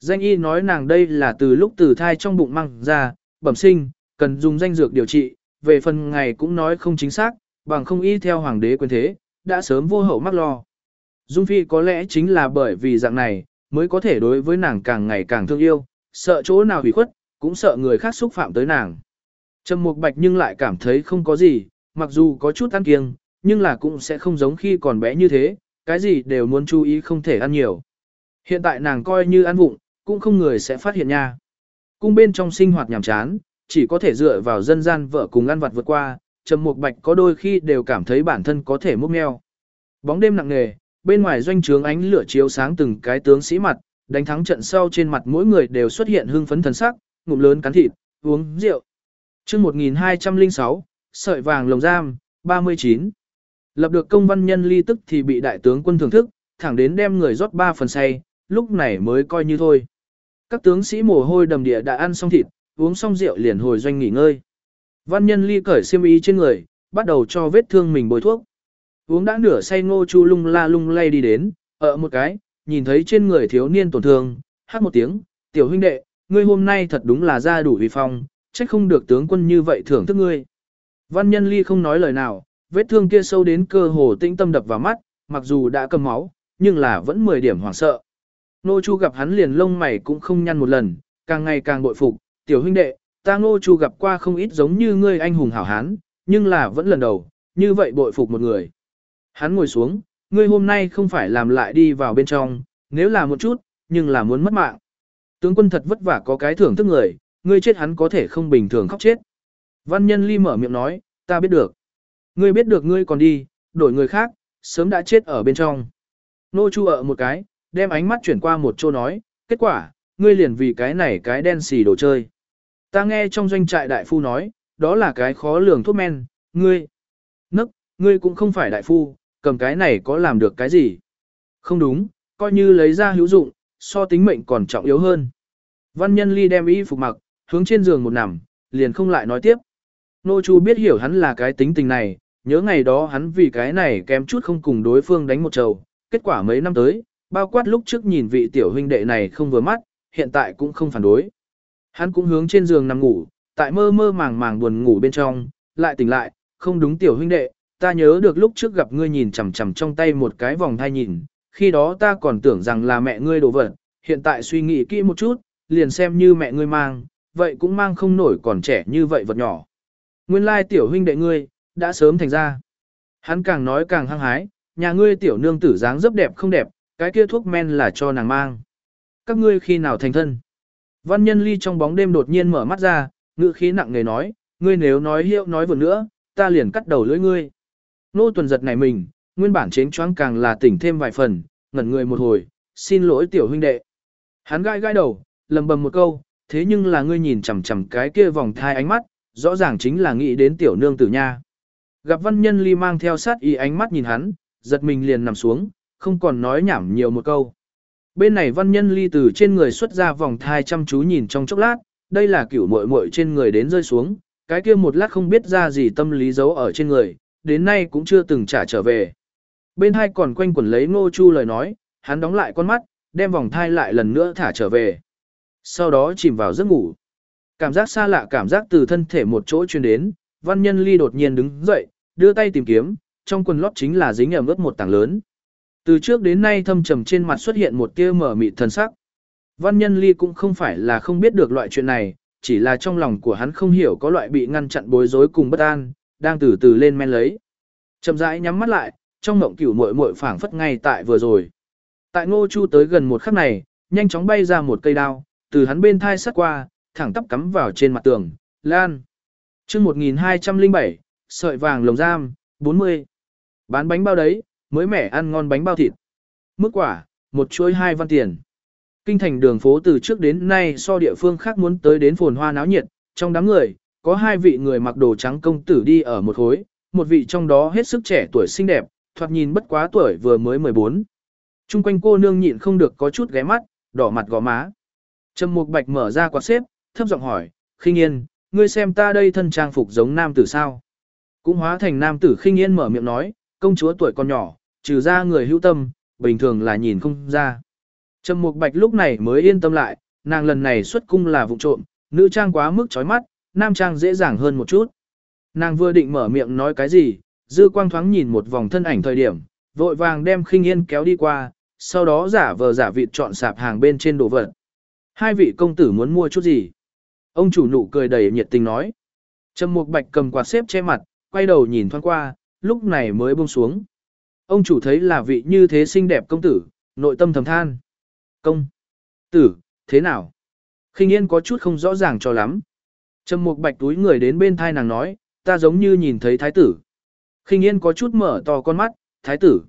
Danh y nói nàng đây là từ lúc từ thai trong bụng mang ra, bẩm sinh, cần dùng danh dược điều trị, về phần ngày cũng nói không chính xác, bằng không y theo hoàng đế quyền thế, đã sớm vô hậu mắc lo. Dung Phi có lẽ chính là bởi vì dạng này, mới có thể đối với nàng càng ngày càng thương yêu, sợ chỗ nào hủy khuất, cũng sợ người khác xúc phạm tới nàng. Trầm Mục Bạch nhưng lại cảm thấy không có gì, mặc dù có chút ăn kiêng, nhưng là cũng sẽ không giống khi còn bé như thế, cái gì đều muốn chú ý không thể ăn nhiều. Hiện tại nàng coi như ăn vụng, cũng không người sẽ phát hiện nha. Cung bên trong sinh hoạt nhàm chán, chỉ có thể dựa vào dân gian vợ cùng ăn vặt vượt qua, Trầm Mục Bạch có đôi khi đều cảm thấy bản thân có thể múc meo. Bóng đêm nặng nề, bên ngoài doanh trướng ánh lửa chiếu sáng từng cái tướng sĩ mặt, đánh thắng trận sau trên mặt mỗi người đều xuất hiện hưng phấn thần sắc, ngụm lớn cắn thịt, uống rượu. Chương 1206, sợi vàng lồng giam, 39. Lập được công văn nhân ly tức thì bị đại tướng quân thưởng thức, thẳng đến đem người rót ba phần say, lúc này mới coi như thôi. Các tướng sĩ mồ hôi đầm địa đã ăn xong thịt, uống xong rượu liền hồi doanh nghỉ ngơi. Văn nhân ly cởi xiêm y trên người, bắt đầu cho vết thương mình bôi thuốc. Uống đã nửa say ngô chu lung la lung lay đi đến, ở một cái, nhìn thấy trên người thiếu niên tổn thương, hát một tiếng, tiểu huynh đệ, ngươi hôm nay thật đúng là ra đủ vi phong, trách không được tướng quân như vậy thưởng thức ngươi. Văn nhân ly không nói lời nào, vết thương kia sâu đến cơ hồ tĩnh tâm đập vào mắt, mặc dù đã cầm máu, nhưng là vẫn 10 điểm hoảng sợ. Nô Chu gặp hắn liền lông mày cũng không nhăn một lần, càng ngày càng bội phục, tiểu huynh đệ, ta Ngô Chu gặp qua không ít giống như ngươi anh hùng hảo hán, nhưng là vẫn lần đầu, như vậy bội phục một người. Hắn ngồi xuống, ngươi hôm nay không phải làm lại đi vào bên trong, nếu là một chút, nhưng là muốn mất mạng. Tướng quân thật vất vả có cái thưởng thức người, ngươi chết hắn có thể không bình thường khóc chết. Văn nhân ly mở miệng nói, ta biết được. Ngươi biết được ngươi còn đi, đổi người khác, sớm đã chết ở bên trong. Nô chu ở một cái, đem ánh mắt chuyển qua một chỗ nói, kết quả, ngươi liền vì cái này cái đen xì đồ chơi. Ta nghe trong doanh trại đại phu nói, đó là cái khó lường thuốc men, ngươi. Nấc, ngươi cũng không phải đại phu, cầm cái này có làm được cái gì. Không đúng, coi như lấy ra hữu dụng, so tính mệnh còn trọng yếu hơn. Văn nhân ly đem y phục mặc, hướng trên giường một nằm, liền không lại nói tiếp. Nô Chu biết hiểu hắn là cái tính tình này, nhớ ngày đó hắn vì cái này kém chút không cùng đối phương đánh một trầu, kết quả mấy năm tới, bao quát lúc trước nhìn vị tiểu huynh đệ này không vừa mắt, hiện tại cũng không phản đối. Hắn cũng hướng trên giường nằm ngủ, tại mơ mơ màng màng buồn ngủ bên trong, lại tỉnh lại, không đúng tiểu huynh đệ, ta nhớ được lúc trước gặp ngươi nhìn chằm chằm trong tay một cái vòng thai nhìn, khi đó ta còn tưởng rằng là mẹ ngươi đồ vật, hiện tại suy nghĩ kỹ một chút, liền xem như mẹ ngươi mang, vậy cũng mang không nổi còn trẻ như vậy vật nhỏ. Nguyên lai tiểu huynh đệ ngươi, đã sớm thành ra. Hắn càng nói càng hăng hái, nhà ngươi tiểu nương tử dáng dấp đẹp không đẹp, cái kia thuốc men là cho nàng mang. Các ngươi khi nào thành thân? Văn nhân ly trong bóng đêm đột nhiên mở mắt ra, ngữ khí nặng nề nói, ngươi nếu nói hiệu nói vừa nữa, ta liền cắt đầu lưỡi ngươi. Nô tuần giật này mình, nguyên bản chến choáng càng là tỉnh thêm vài phần, ngẩn người một hồi, xin lỗi tiểu huynh đệ. Hắn gai gai đầu, lầm bầm một câu, thế nhưng là ngươi nhìn chằm chằm cái kia vòng thai ánh mắt, rõ ràng chính là nghĩ đến tiểu nương tử nha. Gặp văn nhân ly mang theo sát ý ánh mắt nhìn hắn, giật mình liền nằm xuống, không còn nói nhảm nhiều một câu. Bên này văn nhân ly từ trên người xuất ra vòng thai chăm chú nhìn trong chốc lát, đây là cửu muội muội trên người đến rơi xuống, cái kia một lát không biết ra gì tâm lý giấu ở trên người, đến nay cũng chưa từng trả trở về. Bên hai còn quanh quẩn lấy Ngô Chu lời nói, hắn đóng lại con mắt, đem vòng thai lại lần nữa thả trở về. Sau đó chìm vào giấc ngủ. Cảm giác xa lạ cảm giác từ thân thể một chỗ truyền đến, văn nhân ly đột nhiên đứng dậy, đưa tay tìm kiếm, trong quần lót chính là dính ẩm ướt một tảng lớn. Từ trước đến nay thâm trầm trên mặt xuất hiện một tia mở mịt thần sắc. Văn nhân ly cũng không phải là không biết được loại chuyện này, chỉ là trong lòng của hắn không hiểu có loại bị ngăn chặn bối rối cùng bất an, đang từ từ lên men lấy. Chậm rãi nhắm mắt lại, trong mộng cửu muội muội phảng phất ngay tại vừa rồi. Tại Ngô Chu tới gần một khắc này, nhanh chóng bay ra một cây đao, từ hắn bên thai sắt qua, thẳng tắp cắm vào trên mặt tường, lan. Chương 1207, sợi vàng lồng giam, 40. Bán bánh bao đấy, mới mẻ ăn ngon bánh bao thịt. Mức quả, một chuỗi hai văn tiền. Kinh thành đường phố từ trước đến nay so địa phương khác muốn tới đến phồn hoa náo nhiệt, trong đám người, có hai vị người mặc đồ trắng công tử đi ở một khối, một vị trong đó hết sức trẻ tuổi xinh đẹp, thoạt nhìn bất quá tuổi vừa mới 14. Trung quanh cô nương nhịn không được có chút ghé mắt, đỏ mặt gò má. Trầm Mục Bạch mở ra quạt xếp, thấp giọng hỏi, "Khinh Yên, ngươi xem ta đây thân trang phục giống nam tử sao?" Cũng hóa thành nam tử Khinh Yên mở miệng nói, "Công chúa tuổi còn nhỏ, trừ ra người hữu tâm, bình thường là nhìn không ra." Trầm Mục Bạch lúc này mới yên tâm lại, nàng lần này xuất cung là vụ trộm, nữ trang quá mức chói mắt, nam trang dễ dàng hơn một chút. Nàng vừa định mở miệng nói cái gì, dư quang thoáng nhìn một vòng thân ảnh thời điểm, vội vàng đem khinh yên kéo đi qua, sau đó giả vờ giả vịt chọn sạp hàng bên trên đồ vật. Hai vị công tử muốn mua chút gì? Ông chủ nụ cười đầy nhiệt tình nói. Trầm Mục Bạch cầm quạt xếp che mặt, quay đầu nhìn thoáng qua, lúc này mới buông xuống. Ông chủ thấy là vị như thế xinh đẹp công tử, nội tâm thầm than. Công tử, thế nào? Khinh Yên có chút không rõ ràng cho lắm. Trầm Mục Bạch túi người đến bên thai nàng nói, ta giống như nhìn thấy thái tử. Khinh Yên có chút mở to con mắt, thái tử.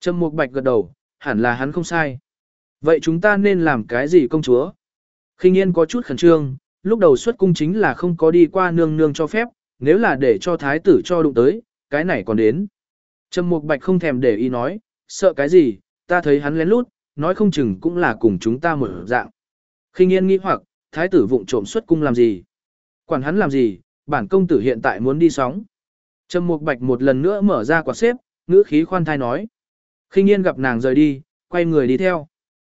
Trầm Mục Bạch gật đầu, hẳn là hắn không sai. Vậy chúng ta nên làm cái gì công chúa? Khinh Yên có chút khẩn trương, lúc đầu xuất cung chính là không có đi qua nương nương cho phép, nếu là để cho thái tử cho đụng tới, cái này còn đến. Trầm Mục Bạch không thèm để ý nói, sợ cái gì, ta thấy hắn lén lút, nói không chừng cũng là cùng chúng ta một dạng. Khinh Yên nghĩ hoặc, thái tử vụng trộm xuất cung làm gì? Quản hắn làm gì, bản công tử hiện tại muốn đi sóng. Trầm Mục Bạch một lần nữa mở ra quạt xếp, ngữ khí khoan thai nói. Khinh Yên gặp nàng rời đi, quay người đi theo.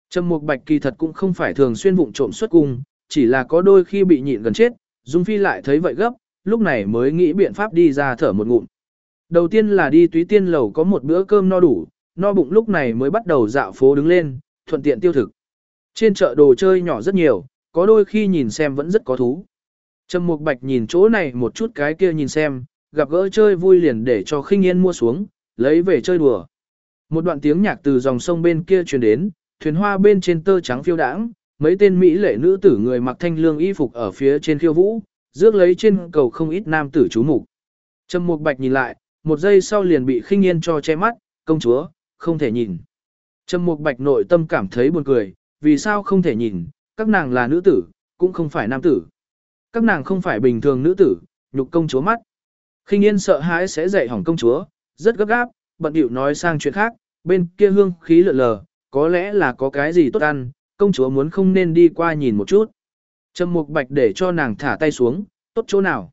Trầm Mục Bạch kỳ thật cũng không phải thường xuyên vụng trộm xuất cung, chỉ là có đôi khi bị nhịn gần chết, Dung Phi lại thấy vậy gấp, lúc này mới nghĩ biện pháp đi ra thở một ngụm. Đầu tiên là đi túy tiên lầu có một bữa cơm no đủ, no bụng lúc này mới bắt đầu dạo phố đứng lên, thuận tiện tiêu thực. Trên chợ đồ chơi nhỏ rất nhiều, có đôi khi nhìn xem vẫn rất có thú. Trầm Mục Bạch nhìn chỗ này một chút cái kia nhìn xem, gặp gỡ chơi vui liền để cho khinh yên mua xuống, lấy về chơi đùa. Một đoạn tiếng nhạc từ dòng sông bên kia truyền đến, thuyền hoa bên trên tơ trắng phiêu đãng, mấy tên mỹ lệ nữ tử người mặc thanh lương y phục ở phía trên khiêu vũ, rước lấy trên cầu không ít nam tử chú mục. Trầm Mục Bạch nhìn lại, một giây sau liền bị khinh yên cho che mắt, công chúa, không thể nhìn. Trầm Mục Bạch nội tâm cảm thấy buồn cười, vì sao không thể nhìn, các nàng là nữ tử, cũng không phải nam tử. Các nàng không phải bình thường nữ tử, nhục công chúa mắt. Khinh Yên sợ hãi sẽ dạy hỏng công chúa, rất gấp gáp, bận điệu nói sang chuyện khác, bên kia hương khí lượn lờ, có lẽ là có cái gì tốt ăn, công chúa muốn không nên đi qua nhìn một chút. Trầm Mục Bạch để cho nàng thả tay xuống, tốt chỗ nào.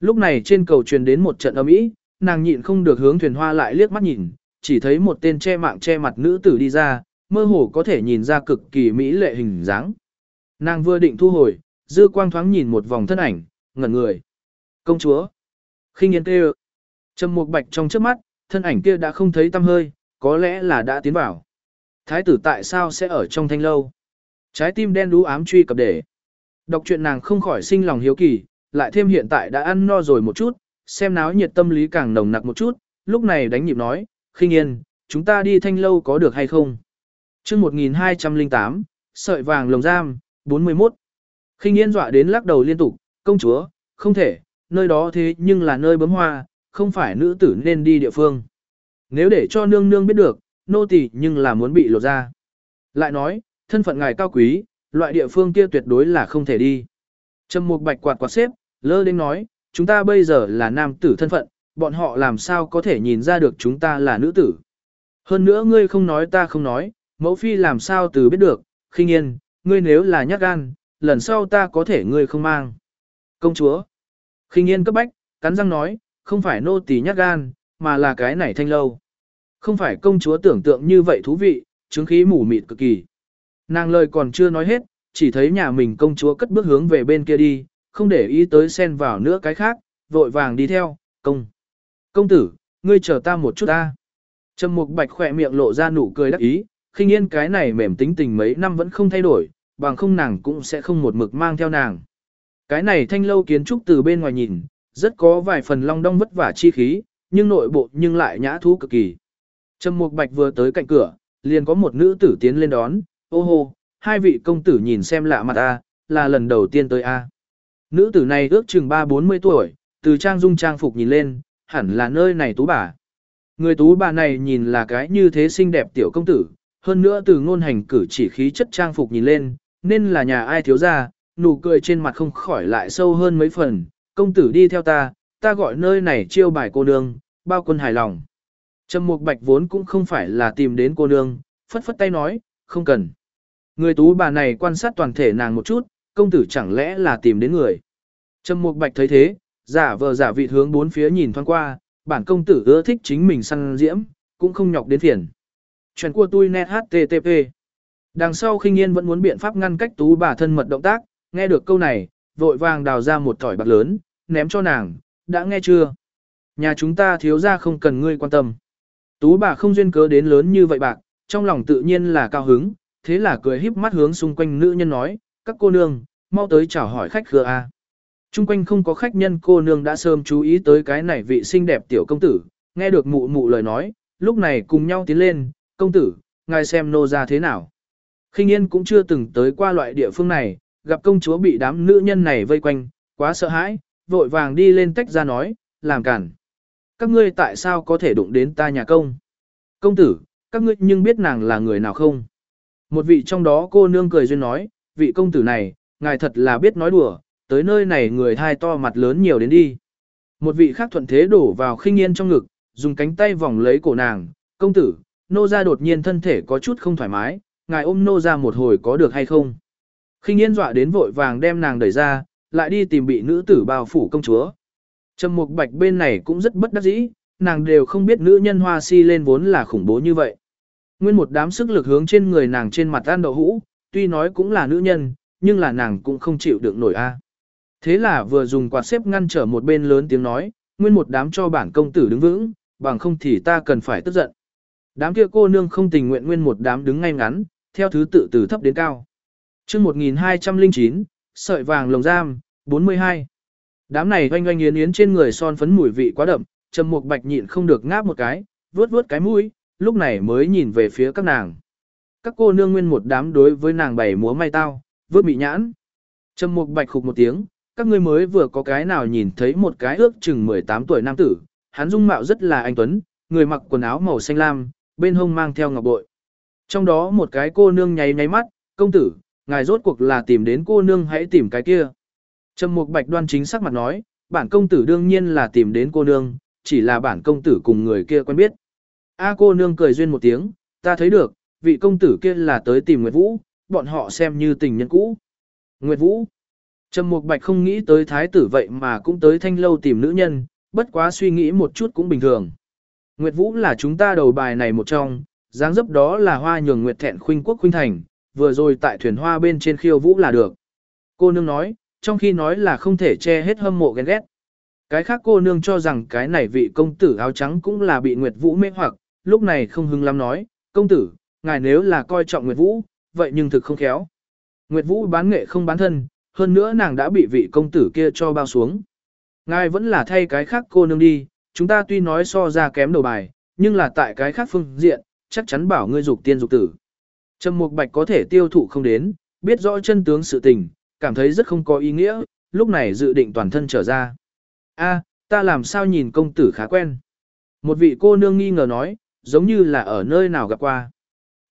Lúc này trên cầu truyền đến một trận âm ý, nàng nhịn không được hướng thuyền hoa lại liếc mắt nhìn, chỉ thấy một tên che mạng che mặt nữ tử đi ra, mơ hồ có thể nhìn ra cực kỳ mỹ lệ hình dáng. Nàng vừa định thu hồi, dư quang thoáng nhìn một vòng thân ảnh, ngẩn người. Công chúa. khinh yên kêu. Trầm Mục Bạch trong trước mắt, thân ảnh kia đã không thấy tăm hơi, có lẽ là đã tiến vào. Thái tử tại sao sẽ ở trong thanh lâu? Trái tim đen đú ám truy cập để. Đọc truyện nàng không khỏi sinh lòng hiếu kỳ, lại thêm hiện tại đã ăn no rồi một chút, xem náo nhiệt tâm lý càng nồng nặc một chút, lúc này đánh nhịp nói, khinh yên, chúng ta đi thanh lâu có được hay không? chương 1208, sợi vàng lồng giam, 41. Khinh yên dọa đến lắc đầu liên tục, công chúa, không thể, nơi đó thế nhưng là nơi bấm hoa, không phải nữ tử nên đi địa phương. Nếu để cho nương nương biết được, nô tỳ nhưng là muốn bị lột ra. Lại nói, thân phận ngài cao quý, loại địa phương kia tuyệt đối là không thể đi. Trầm Mục Bạch quạt quạt xếp, lơ đến nói, chúng ta bây giờ là nam tử thân phận, bọn họ làm sao có thể nhìn ra được chúng ta là nữ tử. Hơn nữa ngươi không nói ta không nói, mẫu phi làm sao từ biết được, khinh yên, ngươi nếu là nhát gan, lần sau ta có thể ngươi không mang. Công chúa. khinh yên cấp bách, cắn răng nói, không phải nô tỳ nhát gan, mà là cái này thanh lâu. Không phải công chúa tưởng tượng như vậy thú vị, chứng khí mù mịt cực kỳ. Nàng lời còn chưa nói hết, chỉ thấy nhà mình công chúa cất bước hướng về bên kia đi, không để ý tới xen vào nữa cái khác, vội vàng đi theo, công. Công tử, ngươi chờ ta một chút ta. Trầm mục bạch khỏe miệng lộ ra nụ cười đắc ý, khinh yên cái này mềm tính tình mấy năm vẫn không thay đổi, bằng không nàng cũng sẽ không một mực mang theo nàng. Cái này thanh lâu kiến trúc từ bên ngoài nhìn, rất có vài phần long đong vất vả chi khí, nhưng nội bộ nhưng lại nhã thú cực kỳ. Trầm Mục Bạch vừa tới cạnh cửa, liền có một nữ tử tiến lên đón, ô hô, hai vị công tử nhìn xem lạ mặt a, là lần đầu tiên tới a. Nữ tử này ước chừng ba bốn mươi tuổi, từ trang dung trang phục nhìn lên, hẳn là nơi này tú bà. Người tú bà này nhìn là cái như thế xinh đẹp tiểu công tử, hơn nữa từ ngôn hành cử chỉ khí chất trang phục nhìn lên, nên là nhà ai thiếu gia, nụ cười trên mặt không khỏi lại sâu hơn mấy phần, công tử đi theo ta, ta gọi nơi này chiêu bài cô nương, bao quân hài lòng. Trầm Mục Bạch vốn cũng không phải là tìm đến cô nương, phất phất tay nói, không cần. Người tú bà này quan sát toàn thể nàng một chút, công tử chẳng lẽ là tìm đến người. Trầm Mục Bạch thấy thế, giả vờ giả vị hướng bốn phía nhìn thoáng qua, bản công tử ưa thích chính mình săn diễm, cũng không nhọc đến phiền. Chuyện của tôi net http. Đằng sau khinh yên vẫn muốn biện pháp ngăn cách tú bà thân mật động tác, nghe được câu này, vội vàng đào ra một tỏi bạc lớn, ném cho nàng, đã nghe chưa? Nhà chúng ta thiếu ra không cần ngươi quan tâm. Tú bà không duyên cớ đến lớn như vậy bạc, trong lòng tự nhiên là cao hứng, thế là cười híp mắt hướng xung quanh nữ nhân nói, các cô nương, mau tới chào hỏi khách khứa a. Trung quanh không có khách nhân cô nương đã sớm chú ý tới cái này vị xinh đẹp tiểu công tử, nghe được mụ mụ lời nói, lúc này cùng nhau tiến lên, công tử, ngài xem nô ra thế nào. khinh yên cũng chưa từng tới qua loại địa phương này, gặp công chúa bị đám nữ nhân này vây quanh, quá sợ hãi, vội vàng đi lên tách ra nói, làm cản. Các ngươi tại sao có thể đụng đến ta nhà công? Công tử, các ngươi nhưng biết nàng là người nào không? Một vị trong đó cô nương cười duyên nói, vị công tử này, ngài thật là biết nói đùa, tới nơi này người thai to mặt lớn nhiều đến đi. Một vị khác thuận thế đổ vào khinh yên trong ngực, dùng cánh tay vòng lấy cổ nàng, công tử, nô ra đột nhiên thân thể có chút không thoải mái, ngài ôm nô ra một hồi có được hay không? Khinh yên dọa đến vội vàng đem nàng đẩy ra, lại đi tìm bị nữ tử bao phủ công chúa. Trầm Mục Bạch bên này cũng rất bất đắc dĩ, nàng đều không biết nữ nhân hoa si lên vốn là khủng bố như vậy. Nguyên một đám sức lực hướng trên người nàng trên mặt ăn đậu hũ, tuy nói cũng là nữ nhân, nhưng là nàng cũng không chịu được nổi a. Thế là vừa dùng quạt xếp ngăn trở một bên lớn tiếng nói, nguyên một đám cho bản công tử đứng vững, bằng không thì ta cần phải tức giận. Đám kia cô nương không tình nguyện nguyên một đám đứng ngay ngắn, theo thứ tự từ thấp đến cao. Chương 1209, sợi vàng lồng giam, 42. Đám này oanh oanh yến yến trên người son phấn mùi vị quá đậm, Trầm Mục Bạch nhịn không được ngáp một cái, vuốt vuốt cái mũi, lúc này mới nhìn về phía các nàng. Các cô nương nguyên một đám đối với nàng bảy múa may tao, vớt bị nhãn. Trầm Mục Bạch khục một tiếng, các ngươi mới vừa có cái nào nhìn thấy một cái ước chừng 18 tuổi nam tử, hắn dung mạo rất là anh tuấn, người mặc quần áo màu xanh lam, bên hông mang theo ngọc bội. Trong đó một cái cô nương nháy nháy mắt, công tử, ngài rốt cuộc là tìm đến cô nương hãy tìm cái kia. Trầm Mục Bạch đoan chính sắc mặt nói, bản công tử đương nhiên là tìm đến cô nương, chỉ là bản công tử cùng người kia quen biết. A cô nương cười duyên một tiếng, ta thấy được, vị công tử kia là tới tìm Nguyệt Vũ, bọn họ xem như tình nhân cũ. Nguyệt Vũ. Trầm Mục Bạch không nghĩ tới thái tử vậy mà cũng tới thanh lâu tìm nữ nhân, bất quá suy nghĩ một chút cũng bình thường. Nguyệt Vũ là chúng ta đầu bài này một trong, dáng dấp đó là hoa nhường Nguyệt Thẹn khuynh quốc khuynh thành, vừa rồi tại thuyền hoa bên trên khiêu vũ là được. Cô nương nói, trong khi nói là không thể che hết hâm mộ ghen ghét. Cái khác cô nương cho rằng cái này vị công tử áo trắng cũng là bị Nguyệt Vũ mê hoặc, lúc này không hứng lắm nói, công tử, ngài nếu là coi trọng Nguyệt Vũ, vậy nhưng thực không khéo. Nguyệt Vũ bán nghệ không bán thân, hơn nữa nàng đã bị vị công tử kia cho bao xuống. Ngài vẫn là thay cái khác cô nương đi, chúng ta tuy nói so ra kém đầu bài, nhưng là tại cái khác phương diện, chắc chắn bảo ngươi dục tiên dục tử. Trầm Mục Bạch có thể tiêu thụ không đến, biết rõ chân tướng sự tình, cảm thấy rất không có ý nghĩa, lúc này dự định toàn thân trở ra. A, ta làm sao nhìn công tử khá quen. Một vị cô nương nghi ngờ nói, giống như là ở nơi nào gặp qua.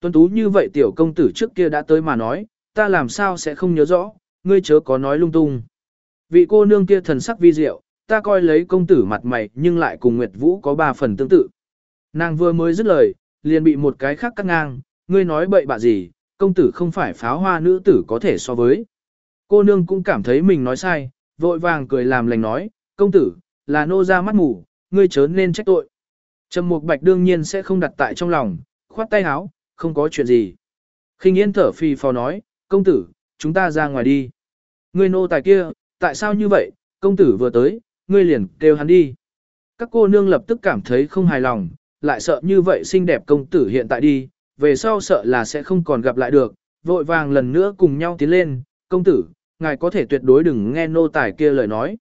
Tuấn tú như vậy tiểu công tử trước kia đã tới mà nói, ta làm sao sẽ không nhớ rõ, ngươi chớ có nói lung tung. Vị cô nương kia thần sắc vi diệu, ta coi lấy công tử mặt mày nhưng lại cùng Nguyệt Vũ có ba phần tương tự. Nàng vừa mới dứt lời, liền bị một cái khác cắt ngang, ngươi nói bậy bạ gì, công tử không phải pháo hoa nữ tử có thể so với. Cô nương cũng cảm thấy mình nói sai, vội vàng cười làm lành nói, công tử, là nô ra mắt mù, ngươi chớ nên trách tội. Trầm Mục Bạch đương nhiên sẽ không đặt tại trong lòng, khoát tay áo, không có chuyện gì. Khinh Yên thở phì phò nói, công tử, chúng ta ra ngoài đi. Ngươi nô tài kia, tại sao như vậy, công tử vừa tới, ngươi liền kêu hắn đi. Các cô nương lập tức cảm thấy không hài lòng, lại sợ như vậy xinh đẹp công tử hiện tại đi, về sau sợ là sẽ không còn gặp lại được, vội vàng lần nữa cùng nhau tiến lên, công tử, ngài có thể tuyệt đối đừng nghe nô tài kia lời nói.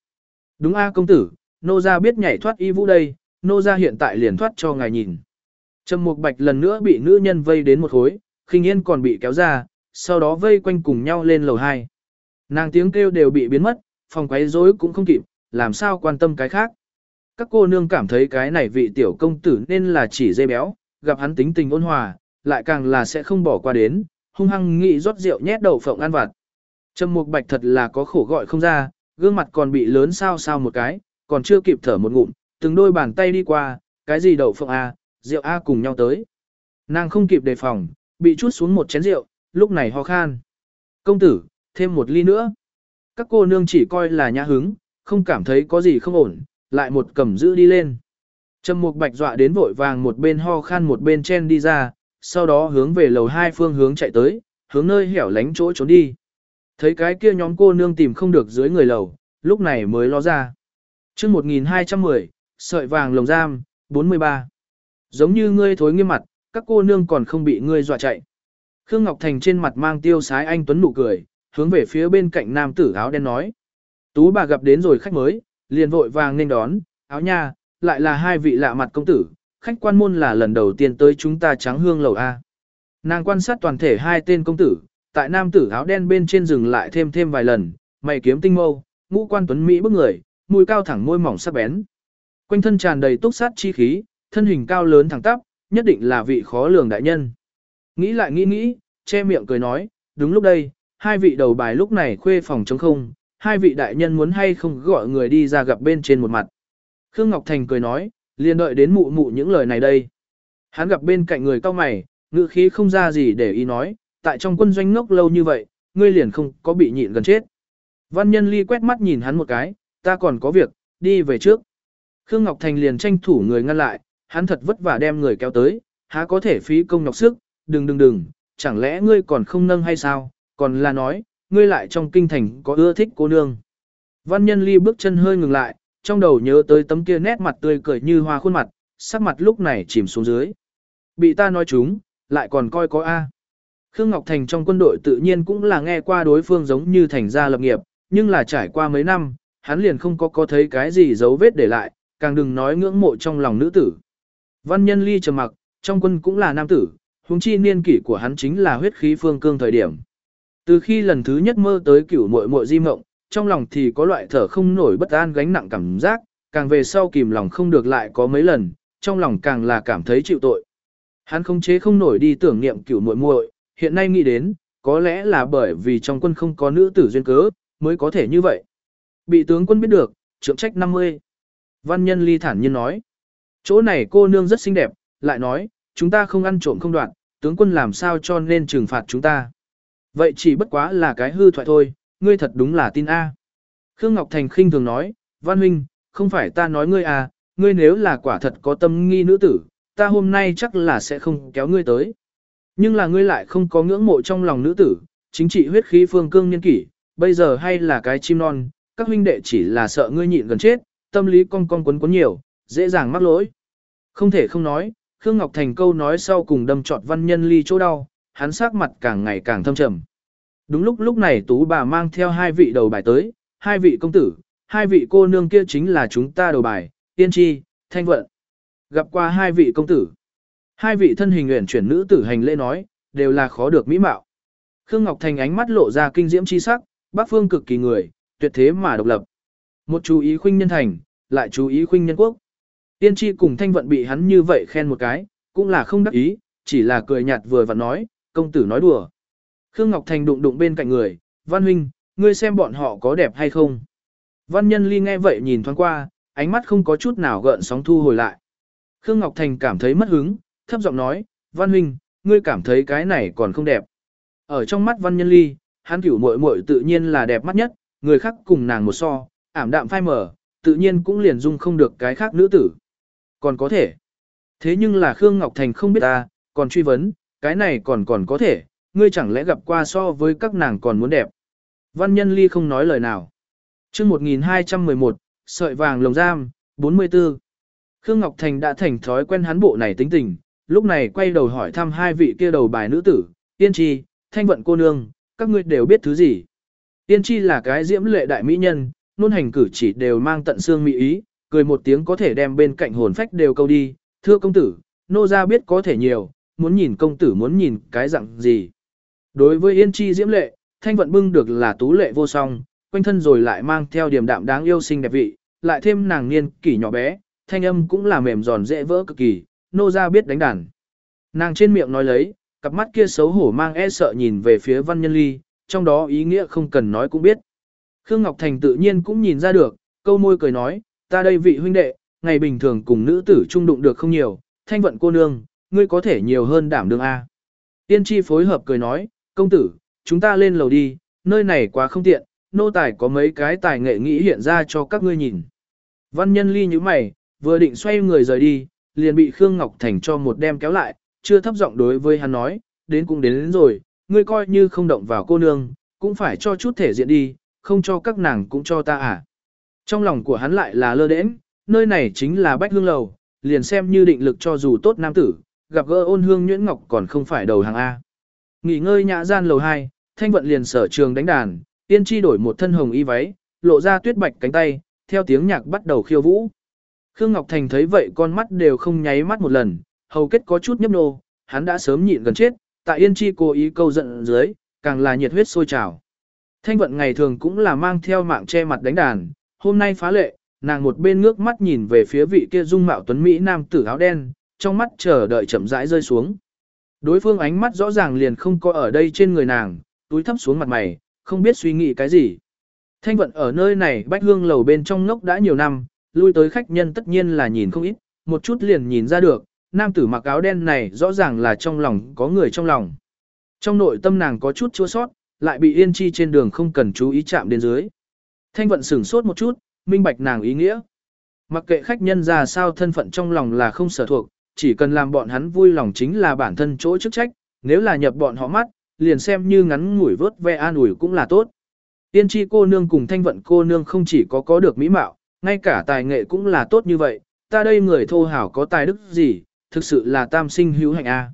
Đúng a công tử, nô gia biết nhảy thoát y vũ đây, nô gia hiện tại liền thoát cho ngài nhìn. Trầm Mục Bạch lần nữa bị nữ nhân vây đến một khối, khinh yên còn bị kéo ra, sau đó vây quanh cùng nhau lên lầu 2. Nàng tiếng kêu đều bị biến mất, phòng quấy rối cũng không kịp, làm sao quan tâm cái khác. Các cô nương cảm thấy cái này vị tiểu công tử nên là chỉ dây béo, gặp hắn tính tình ôn hòa, lại càng là sẽ không bỏ qua đến, hung hăng nghĩ rót rượu nhét đầu phộng ăn vặt. Trầm Mục Bạch thật là có khổ gọi không ra, gương mặt còn bị lớn sao sao một cái, còn chưa kịp thở một ngụm, từng đôi bàn tay đi qua, cái gì đậu phộng a, rượu a cùng nhau tới. Nàng không kịp đề phòng, bị chút xuống một chén rượu, lúc này ho khan. Công tử, thêm một ly nữa. Các cô nương chỉ coi là nhã hứng, không cảm thấy có gì không ổn, lại một cầm giữ đi lên. Trầm Mục Bạch dọa đến vội vàng một bên ho khan một bên chen đi ra, sau đó hướng về lầu hai phương hướng chạy tới, hướng nơi hẻo lánh chỗ trốn đi. Thấy cái kia nhóm cô nương tìm không được dưới người lầu, lúc này mới lo ra. chương 1210, sợi vàng lồng giam, 43. Giống như ngươi thối nghiêm mặt, các cô nương còn không bị ngươi dọa chạy. Khương Ngọc Thành trên mặt mang tiêu sái anh Tuấn nụ cười, hướng về phía bên cạnh nam tử áo đen nói. Tú bà gặp đến rồi khách mới, liền vội vàng nên đón, áo nha, lại là hai vị lạ mặt công tử, khách quan môn là lần đầu tiên tới chúng ta trắng hương lầu A. Nàng quan sát toàn thể hai tên công tử, tại nam tử áo đen bên trên rừng lại thêm thêm vài lần, mày kiếm tinh mâu, ngũ quan tuấn mỹ bức người, mũi cao thẳng môi mỏng sắc bén. Quanh thân tràn đầy túc sát chi khí, thân hình cao lớn thẳng tắp, nhất định là vị khó lường đại nhân. Nghĩ lại nghĩ nghĩ, che miệng cười nói, đúng lúc đây, hai vị đầu bài lúc này khuê phòng trống không, hai vị đại nhân muốn hay không gọi người đi ra gặp bên trên một mặt. Khương Ngọc Thành cười nói, liền đợi đến mụ mụ những lời này đây. Hắn gặp bên cạnh người cao mày, ngữ khí không ra gì để ý nói, tại trong quân doanh ngốc lâu như vậy, ngươi liền không có bị nhịn gần chết. Văn nhân ly quét mắt nhìn hắn một cái, ta còn có việc, đi về trước. Khương Ngọc Thành liền tranh thủ người ngăn lại, hắn thật vất vả đem người kéo tới, há có thể phí công nhọc sức, đừng đừng đừng, chẳng lẽ ngươi còn không nâng hay sao, còn là nói, ngươi lại trong kinh thành có ưa thích cô nương. Văn nhân ly bước chân hơi ngừng lại, trong đầu nhớ tới tấm kia nét mặt tươi cười như hoa khuôn mặt, sắc mặt lúc này chìm xuống dưới. Bị ta nói chúng, lại còn coi có A. Khương Ngọc Thành trong quân đội tự nhiên cũng là nghe qua đối phương giống như thành gia lập nghiệp, nhưng là trải qua mấy năm, hắn liền không có có thấy cái gì dấu vết để lại, càng đừng nói ngưỡng mộ trong lòng nữ tử. Văn nhân ly trầm mặc, trong quân cũng là nam tử, huống chi niên kỷ của hắn chính là huyết khí phương cương thời điểm. Từ khi lần thứ nhất mơ tới cửu muội muội di mộng, trong lòng thì có loại thở không nổi bất an gánh nặng cảm giác, càng về sau kìm lòng không được lại có mấy lần, trong lòng càng là cảm thấy chịu tội. Hắn không chế không nổi đi tưởng niệm cửu muội muội, hiện nay nghĩ đến, có lẽ là bởi vì trong quân không có nữ tử duyên cớ, mới có thể như vậy. Bị tướng quân biết được, trưởng trách 50. Văn nhân ly thản nhiên nói, chỗ này cô nương rất xinh đẹp, lại nói, chúng ta không ăn trộm không đoạn, tướng quân làm sao cho nên trừng phạt chúng ta. Vậy chỉ bất quá là cái hư thoại thôi, ngươi thật đúng là tin A. Khương Ngọc Thành khinh thường nói, Văn Huynh, không phải ta nói ngươi à, ngươi nếu là quả thật có tâm nghi nữ tử, ta hôm nay chắc là sẽ không kéo ngươi tới. Nhưng là ngươi lại không có ngưỡng mộ trong lòng nữ tử, chính trị huyết khí phương cương nhân kỷ, bây giờ hay là cái chim non, các huynh đệ chỉ là sợ ngươi nhịn gần chết, tâm lý cong cong quấn quấn nhiều, dễ dàng mắc lỗi. Không thể không nói, Khương Ngọc Thành câu nói sau cùng đâm trọt văn nhân ly chỗ đau, hắn sắc mặt càng ngày càng thâm trầm. Đúng lúc lúc này tú bà mang theo hai vị đầu bài tới, hai vị công tử, hai vị cô nương kia chính là chúng ta đầu bài, tiên tri, thanh vận. Gặp qua hai vị công tử. Hai vị thân hình nguyện chuyển nữ tử hành lễ nói, đều là khó được mỹ mạo. Khương Ngọc Thành ánh mắt lộ ra kinh diễm chi sắc, bác phương cực kỳ người, tuyệt thế mà độc lập. Một chú ý khuynh nhân thành, lại chú ý khuynh nhân quốc. Tiên tri cùng thanh vận bị hắn như vậy khen một cái, cũng là không đắc ý, chỉ là cười nhạt vừa và nói, công tử nói đùa. Khương Ngọc Thành đụng đụng bên cạnh người, Văn Huynh, ngươi xem bọn họ có đẹp hay không. Văn Nhân Ly nghe vậy nhìn thoáng qua, ánh mắt không có chút nào gợn sóng thu hồi lại. Khương Ngọc Thành cảm thấy mất hứng, thấp giọng nói, Văn Huynh, ngươi cảm thấy cái này còn không đẹp. Ở trong mắt Văn Nhân Ly, hắn cửu muội muội tự nhiên là đẹp mắt nhất, người khác cùng nàng một so, ảm đạm phai mờ, tự nhiên cũng liền dung không được cái khác nữ tử. Còn có thể. Thế nhưng là Khương Ngọc Thành không biết ta, còn truy vấn, cái này còn còn có thể, ngươi chẳng lẽ gặp qua so với các nàng còn muốn đẹp. Văn nhân ly không nói lời nào. chương 1211, sợi vàng lồng giam, 44. Khương Ngọc Thành đã thành thói quen hắn bộ này tính tình, lúc này quay đầu hỏi thăm hai vị kia đầu bài nữ tử, Tiên Tri, Thanh Vận cô nương, các ngươi đều biết thứ gì. Tiên Tri là cái diễm lệ đại mỹ nhân, nôn hành cử chỉ đều mang tận xương mỹ ý, cười một tiếng có thể đem bên cạnh hồn phách đều câu đi, thưa công tử, nô ra biết có thể nhiều, muốn nhìn công tử muốn nhìn cái dạng gì. Đối với Yên Chi diễm lệ, Thanh Vận bưng được là tú lệ vô song, quanh thân rồi lại mang theo điểm đạm đáng yêu xinh đẹp vị, lại thêm nàng niên kỷ nhỏ bé, thanh âm cũng là mềm giòn dễ vỡ cực kỳ, nô ra biết đánh đàn. Nàng trên miệng nói lấy, cặp mắt kia xấu hổ mang e sợ nhìn về phía văn nhân ly, trong đó ý nghĩa không cần nói cũng biết. Khương Ngọc Thành tự nhiên cũng nhìn ra được, câu môi cười nói, ta đây vị huynh đệ, ngày bình thường cùng nữ tử trung đụng được không nhiều, thanh vận cô nương, ngươi có thể nhiều hơn đảm đương A. Tiên tri phối hợp cười nói, công tử, chúng ta lên lầu đi, nơi này quá không tiện, nô tài có mấy cái tài nghệ nghĩ hiện ra cho các ngươi nhìn. Văn nhân ly như mày, vừa định xoay người rời đi, liền bị Khương Ngọc Thành cho một đem kéo lại, chưa thấp giọng đối với hắn nói, đến cũng đến, đến rồi, ngươi coi như không động vào cô nương, cũng phải cho chút thể diện đi, không cho các nàng cũng cho ta à. Trong lòng của hắn lại là lơ đễnh, nơi này chính là Bách Hương Lầu, liền xem như định lực cho dù tốt nam tử, gặp gỡ ôn hương nhuyễn ngọc còn không phải đầu hàng A. Nghỉ ngơi nhã gian lầu 2, thanh vận liền sở trường đánh đàn, tiên tri đổi một thân hồng y váy, lộ ra tuyết bạch cánh tay, theo tiếng nhạc bắt đầu khiêu vũ. Khương Ngọc Thành thấy vậy con mắt đều không nháy mắt một lần, hầu kết có chút nhấp nô, hắn đã sớm nhịn gần chết, tại yên chi cố ý câu giận dưới, càng là nhiệt huyết sôi trào. Thanh vận ngày thường cũng là mang theo mạng che mặt đánh đàn, hôm nay phá lệ, nàng một bên ngước mắt nhìn về phía vị kia dung mạo tuấn Mỹ nam tử áo đen, trong mắt chờ đợi chậm rãi rơi xuống. Đối phương ánh mắt rõ ràng liền không có ở đây trên người nàng, túi thấp xuống mặt mày, không biết suy nghĩ cái gì. Thanh vận ở nơi này bách hương lầu bên trong ngốc đã nhiều năm, lui tới khách nhân tất nhiên là nhìn không ít, một chút liền nhìn ra được, nam tử mặc áo đen này rõ ràng là trong lòng có người trong lòng. Trong nội tâm nàng có chút chua sót, lại bị yên chi trên đường không cần chú ý chạm đến dưới. Thanh vận sửng sốt một chút, minh bạch nàng ý nghĩa. Mặc kệ khách nhân ra sao thân phận trong lòng là không sở thuộc, chỉ cần làm bọn hắn vui lòng chính là bản thân chỗ chức trách, nếu là nhập bọn họ mắt, liền xem như ngắn ngủi vớt ve an ủi cũng là tốt. Tiên tri cô nương cùng thanh vận cô nương không chỉ có có được mỹ mạo, ngay cả tài nghệ cũng là tốt như vậy, ta đây người thô hảo có tài đức gì, thực sự là tam sinh hữu hạnh a.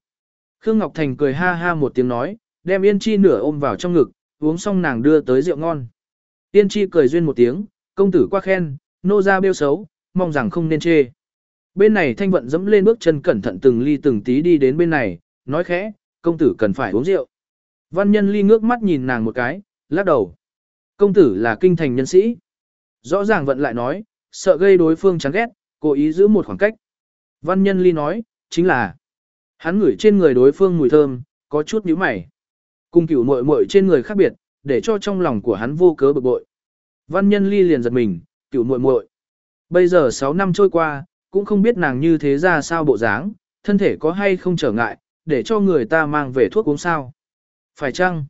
Khương Ngọc Thành cười ha ha một tiếng nói, đem Yên Chi nửa ôm vào trong ngực, uống xong nàng đưa tới rượu ngon. Tiên Chi cười duyên một tiếng, công tử qua khen, nô ra bêu xấu, mong rằng không nên chê. Bên này thanh vận dẫm lên bước chân cẩn thận từng ly từng tí đi đến bên này, nói khẽ, công tử cần phải uống rượu. Văn nhân ly ngước mắt nhìn nàng một cái, lắc đầu. Công tử là kinh thành nhân sĩ. Rõ ràng vận lại nói, sợ gây đối phương chán ghét, cố ý giữ một khoảng cách. Văn nhân ly nói, chính là, hắn ngửi trên người đối phương mùi thơm, có chút nhíu mày. Cùng cửu muội muội trên người khác biệt, để cho trong lòng của hắn vô cớ bực bội. Văn nhân ly liền giật mình, cửu muội muội. Bây giờ 6 năm trôi qua, cũng không biết nàng như thế ra sao bộ dáng, thân thể có hay không trở ngại, để cho người ta mang về thuốc uống sao. Phải chăng?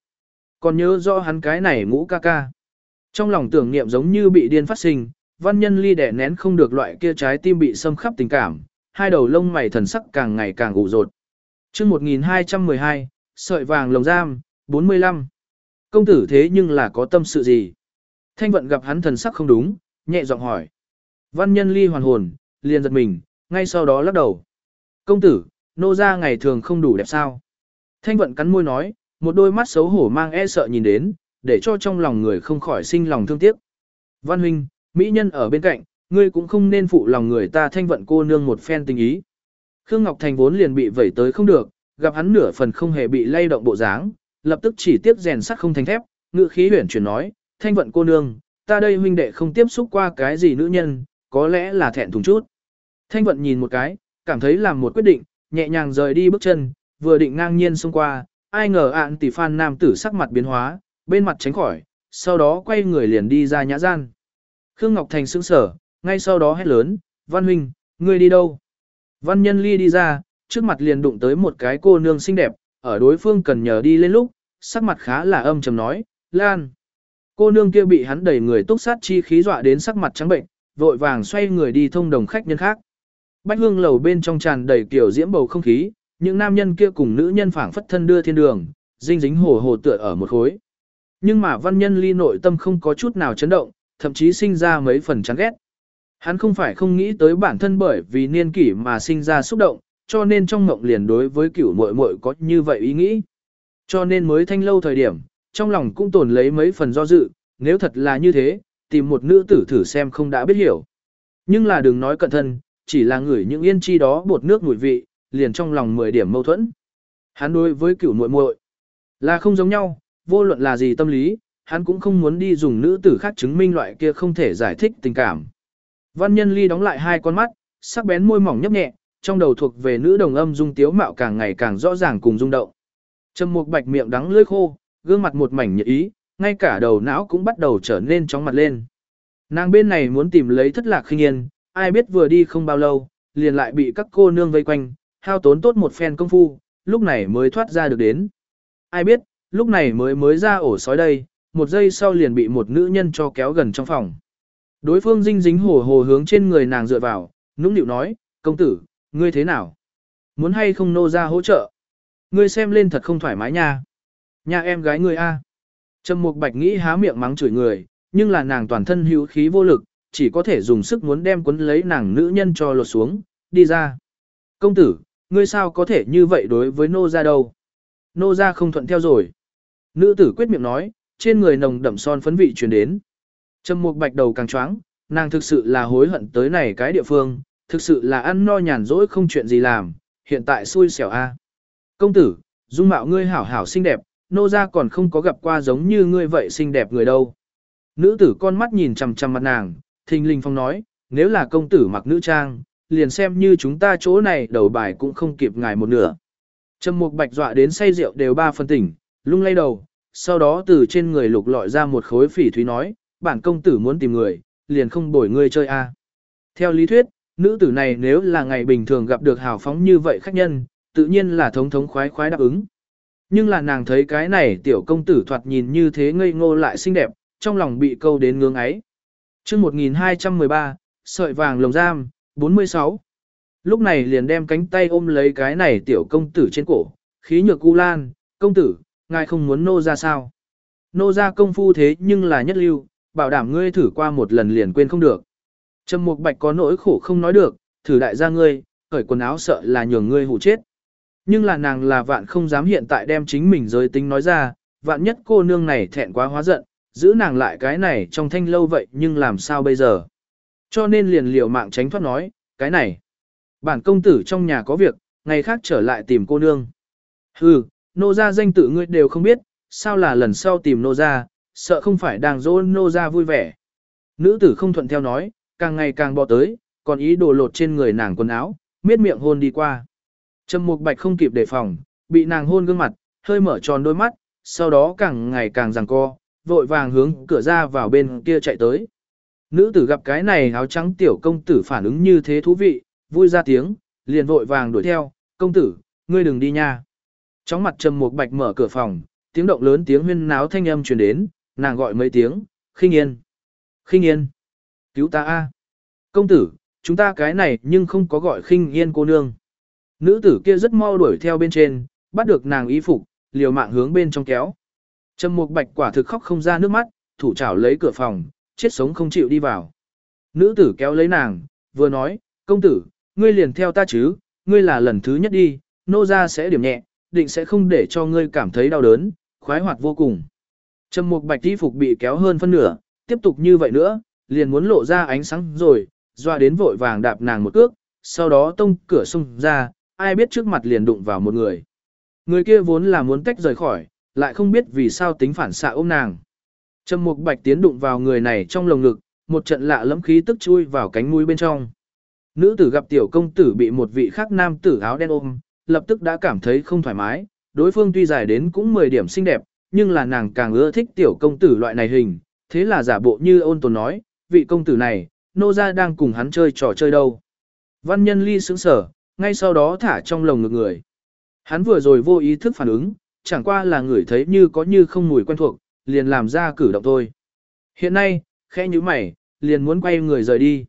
Còn nhớ rõ hắn cái này ngũ ca ca. Trong lòng tưởng niệm giống như bị điên phát sinh, văn nhân ly đẻ nén không được loại kia trái tim bị xâm khắp tình cảm, hai đầu lông mày thần sắc càng ngày càng ủ rột. chương 1212, sợi vàng lồng giam, 45. Công tử thế nhưng là có tâm sự gì? Thanh vận gặp hắn thần sắc không đúng, nhẹ giọng hỏi. Văn nhân ly hoàn hồn, liền giật mình, ngay sau đó lắc đầu. Công tử, nô ra ngày thường không đủ đẹp sao? Thanh vận cắn môi nói, một đôi mắt xấu hổ mang e sợ nhìn đến, để cho trong lòng người không khỏi sinh lòng thương tiếc. Văn huynh, mỹ nhân ở bên cạnh, ngươi cũng không nên phụ lòng người ta thanh vận cô nương một phen tình ý. Khương Ngọc Thành vốn liền bị vẩy tới không được, gặp hắn nửa phần không hề bị lay động bộ dáng, lập tức chỉ tiếp rèn sắt không thành thép, ngữ khí huyền chuyển nói, thanh vận cô nương, ta đây huynh đệ không tiếp xúc qua cái gì nữ nhân, có lẽ là thẹn thùng chút. Thanh vận nhìn một cái, cảm thấy làm một quyết định, nhẹ nhàng rời đi bước chân, vừa định ngang nhiên xông qua, ai ngờ ạn tỷ phan nam tử sắc mặt biến hóa, bên mặt tránh khỏi, sau đó quay người liền đi ra nhã gian. Khương Ngọc Thành sững sở, ngay sau đó hét lớn, Văn Huynh, ngươi đi đâu? Văn Nhân Ly đi ra, trước mặt liền đụng tới một cái cô nương xinh đẹp, ở đối phương cần nhờ đi lên lúc, sắc mặt khá là âm trầm nói, Lan. Cô nương kia bị hắn đẩy người túc sát chi khí dọa đến sắc mặt trắng bệnh, vội vàng xoay người đi thông đồng khách nhân khác. Bách hương lầu bên trong tràn đầy kiểu diễm bầu không khí, những nam nhân kia cùng nữ nhân phảng phất thân đưa thiên đường, dinh dính hồ hồ tựa ở một khối. Nhưng mà văn nhân ly nội tâm không có chút nào chấn động, thậm chí sinh ra mấy phần chán ghét. Hắn không phải không nghĩ tới bản thân bởi vì niên kỷ mà sinh ra xúc động, cho nên trong ngộng liền đối với cửu muội muội có như vậy ý nghĩ. Cho nên mới thanh lâu thời điểm, trong lòng cũng tồn lấy mấy phần do dự, nếu thật là như thế, tìm một nữ tử thử xem không đã biết hiểu. Nhưng là đừng nói cẩn thân, chỉ là ngửi những yên chi đó bột nước mùi vị, liền trong lòng 10 điểm mâu thuẫn. Hắn đối với cửu muội muội là không giống nhau, vô luận là gì tâm lý, hắn cũng không muốn đi dùng nữ tử khác chứng minh loại kia không thể giải thích tình cảm. Văn nhân ly đóng lại hai con mắt, sắc bén môi mỏng nhấp nhẹ, trong đầu thuộc về nữ đồng âm dung tiếu mạo càng ngày càng rõ ràng cùng rung động. Trầm mục bạch miệng đắng lưỡi khô, gương mặt một mảnh nhiệt ý, ngay cả đầu não cũng bắt đầu trở nên chóng mặt lên. Nàng bên này muốn tìm lấy thất lạc khinh yên, ai biết vừa đi không bao lâu, liền lại bị các cô nương vây quanh, hao tốn tốt một phen công phu, lúc này mới thoát ra được đến. Ai biết, lúc này mới mới ra ổ sói đây, một giây sau liền bị một nữ nhân cho kéo gần trong phòng. Đối phương dinh dính hồ hồ hướng trên người nàng dựa vào, nũng nịu nói, công tử, ngươi thế nào? Muốn hay không nô ra hỗ trợ? Ngươi xem lên thật không thoải mái nha. Nhà em gái ngươi a. Trầm Mục Bạch nghĩ há miệng mắng chửi người, nhưng là nàng toàn thân hữu khí vô lực, chỉ có thể dùng sức muốn đem cuốn lấy nàng nữ nhân cho lột xuống, đi ra. Công tử, ngươi sao có thể như vậy đối với nô ra đâu? Nô ra không thuận theo rồi. Nữ tử quyết miệng nói, trên người nồng đậm son phấn vị truyền đến. Trầm Mục Bạch đầu càng choáng, nàng thực sự là hối hận tới này cái địa phương, thực sự là ăn no nhàn rỗi không chuyện gì làm, hiện tại xui xẻo a. Công tử, dung mạo ngươi hảo hảo xinh đẹp, nô gia còn không có gặp qua giống như ngươi vậy xinh đẹp người đâu. Nữ tử con mắt nhìn chằm chằm mặt nàng, thình linh phong nói, nếu là công tử mặc nữ trang, liền xem như chúng ta chỗ này đầu bài cũng không kịp ngài một nửa. Trầm mục bạch dọa đến say rượu đều ba phân tỉnh, lung lay đầu, sau đó từ trên người lục lọi ra một khối phỉ thúy nói, bản công tử muốn tìm người, liền không bổi ngươi chơi a. Theo lý thuyết, nữ tử này nếu là ngày bình thường gặp được hào phóng như vậy khách nhân, tự nhiên là thống thống khoái khoái đáp ứng. Nhưng là nàng thấy cái này tiểu công tử thoạt nhìn như thế ngây ngô lại xinh đẹp, trong lòng bị câu đến ngưỡng ấy. chương 1213, sợi vàng lồng giam, 46. Lúc này liền đem cánh tay ôm lấy cái này tiểu công tử trên cổ, khí nhược u lan, công tử, ngài không muốn nô ra sao. Nô ra công phu thế nhưng là nhất lưu, bảo đảm ngươi thử qua một lần liền quên không được. Trầm Mục Bạch có nỗi khổ không nói được, thử đại gia ngươi, cởi quần áo sợ là nhường ngươi hủ chết. Nhưng là nàng là vạn không dám hiện tại đem chính mình giới tính nói ra, vạn nhất cô nương này thẹn quá hóa giận, giữ nàng lại cái này trong thanh lâu vậy nhưng làm sao bây giờ. Cho nên liền liều mạng tránh thoát nói, cái này. Bản công tử trong nhà có việc, ngày khác trở lại tìm cô nương. Hừ, nô gia danh tự ngươi đều không biết, sao là lần sau tìm nô gia, sợ không phải đang dỗ nô gia vui vẻ. Nữ tử không thuận theo nói, càng ngày càng bò tới, còn ý đồ lột trên người nàng quần áo, miết miệng hôn đi qua. Trầm Mục Bạch không kịp đề phòng, bị nàng hôn gương mặt, hơi mở tròn đôi mắt, sau đó càng ngày càng giằng co, vội vàng hướng cửa ra vào bên kia chạy tới. Nữ tử gặp cái này áo trắng tiểu công tử phản ứng như thế thú vị, vui ra tiếng, liền vội vàng đuổi theo, công tử, ngươi đừng đi nha. Chóng mặt Trầm Mục Bạch mở cửa phòng, tiếng động lớn tiếng huyên náo thanh âm truyền đến, nàng gọi mấy tiếng, khinh yên, khinh yên, cứu ta a, công tử, chúng ta cái này nhưng không có gọi khinh yên cô nương. Nữ tử kia rất mau đuổi theo bên trên, bắt được nàng y phục, liều mạng hướng bên trong kéo. Trầm Mục Bạch quả thực khóc không ra nước mắt, thủ chảo lấy cửa phòng, chết sống không chịu đi vào. Nữ tử kéo lấy nàng, vừa nói, công tử, ngươi liền theo ta chứ, ngươi là lần thứ nhất đi, nô ra sẽ điểm nhẹ, định sẽ không để cho ngươi cảm thấy đau đớn, khoái hoạt vô cùng. Trầm Mục Bạch y phục bị kéo hơn phân nửa, tiếp tục như vậy nữa, liền muốn lộ ra ánh sáng rồi, doa đến vội vàng đạp nàng một cước, sau đó tông cửa xung ra, ai biết trước mặt liền đụng vào một người. Người kia vốn là muốn tách rời khỏi, lại không biết vì sao tính phản xạ ôm nàng. Trầm Mục Bạch tiến đụng vào người này trong lồng ngực, một trận lạ lẫm khí tức chui vào cánh mũi bên trong. Nữ tử gặp tiểu công tử bị một vị khác nam tử áo đen ôm, lập tức đã cảm thấy không thoải mái, đối phương tuy dài đến cũng 10 điểm xinh đẹp, nhưng là nàng càng ưa thích tiểu công tử loại này hình, thế là giả bộ như ôn tồn nói, vị công tử này, nô gia đang cùng hắn chơi trò chơi đâu. Văn nhân ly sững sở, ngay sau đó thả trong lồng ngực người. Hắn vừa rồi vô ý thức phản ứng, chẳng qua là người thấy như có như không mùi quen thuộc, liền làm ra cử động thôi. Hiện nay, khẽ như mày, liền muốn quay người rời đi.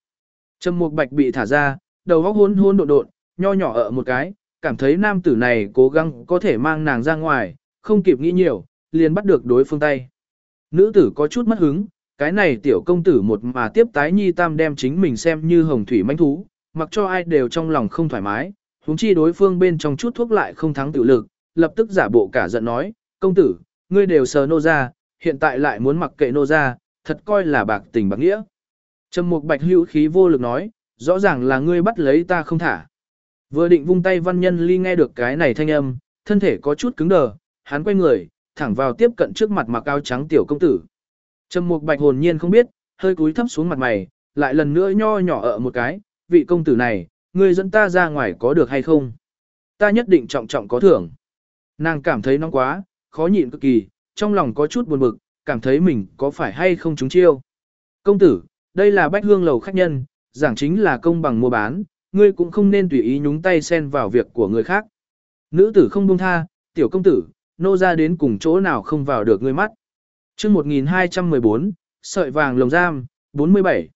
Trầm Mục Bạch bị thả ra, đầu góc hôn hôn độn độn, nho nhỏ ở một cái, cảm thấy nam tử này cố gắng có thể mang nàng ra ngoài, không kịp nghĩ nhiều, liền bắt được đối phương tay. Nữ tử có chút mất hứng, cái này tiểu công tử một mà tiếp tái nhi tam đem chính mình xem như hồng thủy manh thú, mặc cho ai đều trong lòng không thoải mái, huống chi đối phương bên trong chút thuốc lại không thắng tự lực, lập tức giả bộ cả giận nói, công tử, ngươi đều sờ nô ra, hiện tại lại muốn mặc kệ nô ra, thật coi là bạc tình bạc nghĩa. Trầm mục bạch hữu khí vô lực nói, rõ ràng là ngươi bắt lấy ta không thả. Vừa định vung tay văn nhân ly nghe được cái này thanh âm, thân thể có chút cứng đờ, hắn quay người, thẳng vào tiếp cận trước mặt mặc áo trắng tiểu công tử. Trầm mục bạch hồn nhiên không biết, hơi cúi thấp xuống mặt mày, lại lần nữa nho nhỏ ở một cái, vị công tử này, ngươi dẫn ta ra ngoài có được hay không? Ta nhất định trọng trọng có thưởng. Nàng cảm thấy nóng quá, khó nhịn cực kỳ, trong lòng có chút buồn bực, cảm thấy mình có phải hay không trúng chiêu. Công tử, đây là bách hương lầu khách nhân, giảng chính là công bằng mua bán, ngươi cũng không nên tùy ý nhúng tay xen vào việc của người khác. Nữ tử không buông tha, tiểu công tử, nô ra đến cùng chỗ nào không vào được ngươi mắt chương 1214, sợi vàng lồng giam, 47.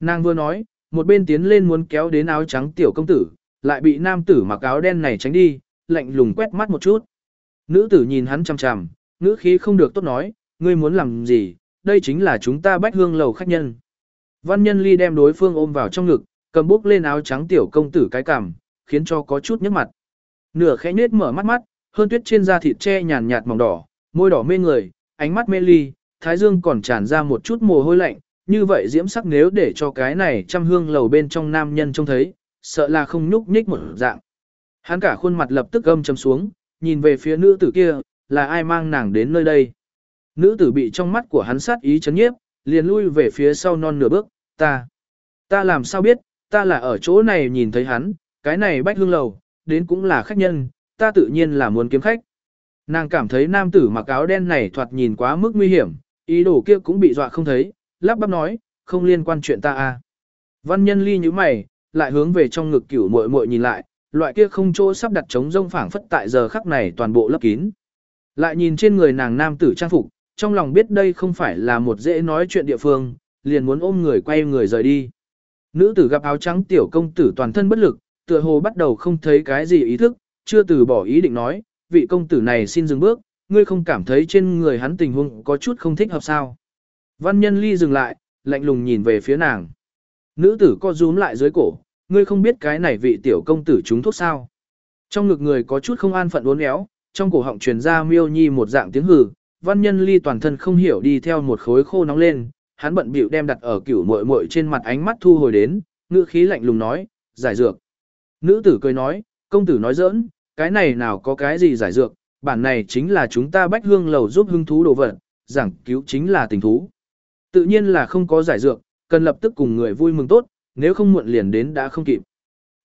Nàng vừa nói, một bên tiến lên muốn kéo đến áo trắng tiểu công tử, lại bị nam tử mặc áo đen này tránh đi, lạnh lùng quét mắt một chút. Nữ tử nhìn hắn chằm chằm, ngữ khí không được tốt nói, ngươi muốn làm gì, đây chính là chúng ta bách hương lầu khách nhân. Văn nhân ly đem đối phương ôm vào trong ngực, cầm bút lên áo trắng tiểu công tử cái cằm, khiến cho có chút nhức mặt. Nửa khẽ nết mở mắt mắt, hơn tuyết trên da thịt che nhàn nhạt mỏng đỏ, môi đỏ mê người, ánh mắt mê ly, thái dương còn tràn ra một chút mồ hôi lạnh, như vậy diễm sắc nếu để cho cái này trăm hương lầu bên trong nam nhân trông thấy, sợ là không nhúc nhích một dạng. Hắn cả khuôn mặt lập tức âm chấm xuống, nhìn về phía nữ tử kia, là ai mang nàng đến nơi đây. Nữ tử bị trong mắt của hắn sát ý chấn nhiếp, liền lui về phía sau non nửa bước, ta. Ta làm sao biết, ta là ở chỗ này nhìn thấy hắn, cái này bách hương lầu, đến cũng là khách nhân, ta tự nhiên là muốn kiếm khách. Nàng cảm thấy nam tử mặc áo đen này thoạt nhìn quá mức nguy hiểm, ý đồ kia cũng bị dọa không thấy, lắp bắp nói, không liên quan chuyện ta à. Văn nhân ly như mày, lại hướng về trong ngực cửu muội muội nhìn lại, loại kia không chỗ sắp đặt chống rông phảng phất tại giờ khắc này toàn bộ lấp kín. Lại nhìn trên người nàng nam tử trang phục, trong lòng biết đây không phải là một dễ nói chuyện địa phương, liền muốn ôm người quay người rời đi. Nữ tử gặp áo trắng tiểu công tử toàn thân bất lực, tựa hồ bắt đầu không thấy cái gì ý thức, chưa từ bỏ ý định nói, vị công tử này xin dừng bước, ngươi không cảm thấy trên người hắn tình huống có chút không thích hợp sao. Văn nhân ly dừng lại, lạnh lùng nhìn về phía nàng. Nữ tử co rúm lại dưới cổ, ngươi không biết cái này vị tiểu công tử trúng thuốc sao. Trong ngực người có chút không an phận uốn éo, trong cổ họng truyền ra miêu nhi một dạng tiếng hừ, văn nhân ly toàn thân không hiểu đi theo một khối khô nóng lên, hắn bận bịu đem đặt ở cửu muội muội trên mặt ánh mắt thu hồi đến, ngữ khí lạnh lùng nói, giải dược. Nữ tử cười nói, công tử nói giỡn, cái này nào có cái gì giải dược, bản này chính là chúng ta bách hương lầu giúp hưng thú đồ vật, giảng cứu chính là tình thú. Tự nhiên là không có giải dược, cần lập tức cùng người vui mừng tốt, nếu không muộn liền đến đã không kịp.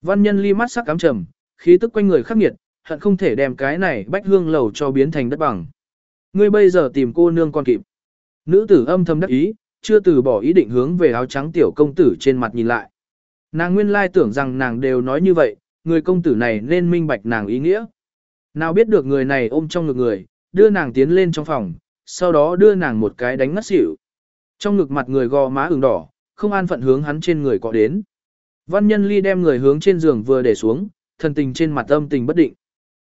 Văn nhân ly mắt sắc cám trầm, khí tức quanh người khắc nghiệt, hận không thể đem cái này bách hương lầu cho biến thành đất bằng. Ngươi bây giờ tìm cô nương con kịp. Nữ tử âm thầm đắc ý, chưa từ bỏ ý định hướng về áo trắng tiểu công tử trên mặt nhìn lại. Nàng nguyên lai tưởng rằng nàng đều nói như vậy, người công tử này nên minh bạch nàng ý nghĩa. Nào biết được người này ôm trong ngực người, đưa nàng tiến lên trong phòng, sau đó đưa nàng một cái đánh ngất xỉu. Trong ngực mặt người gò má ửng đỏ, không an phận hướng hắn trên người cọ đến. Văn nhân ly đem người hướng trên giường vừa để xuống, thần tình trên mặt âm tình bất định.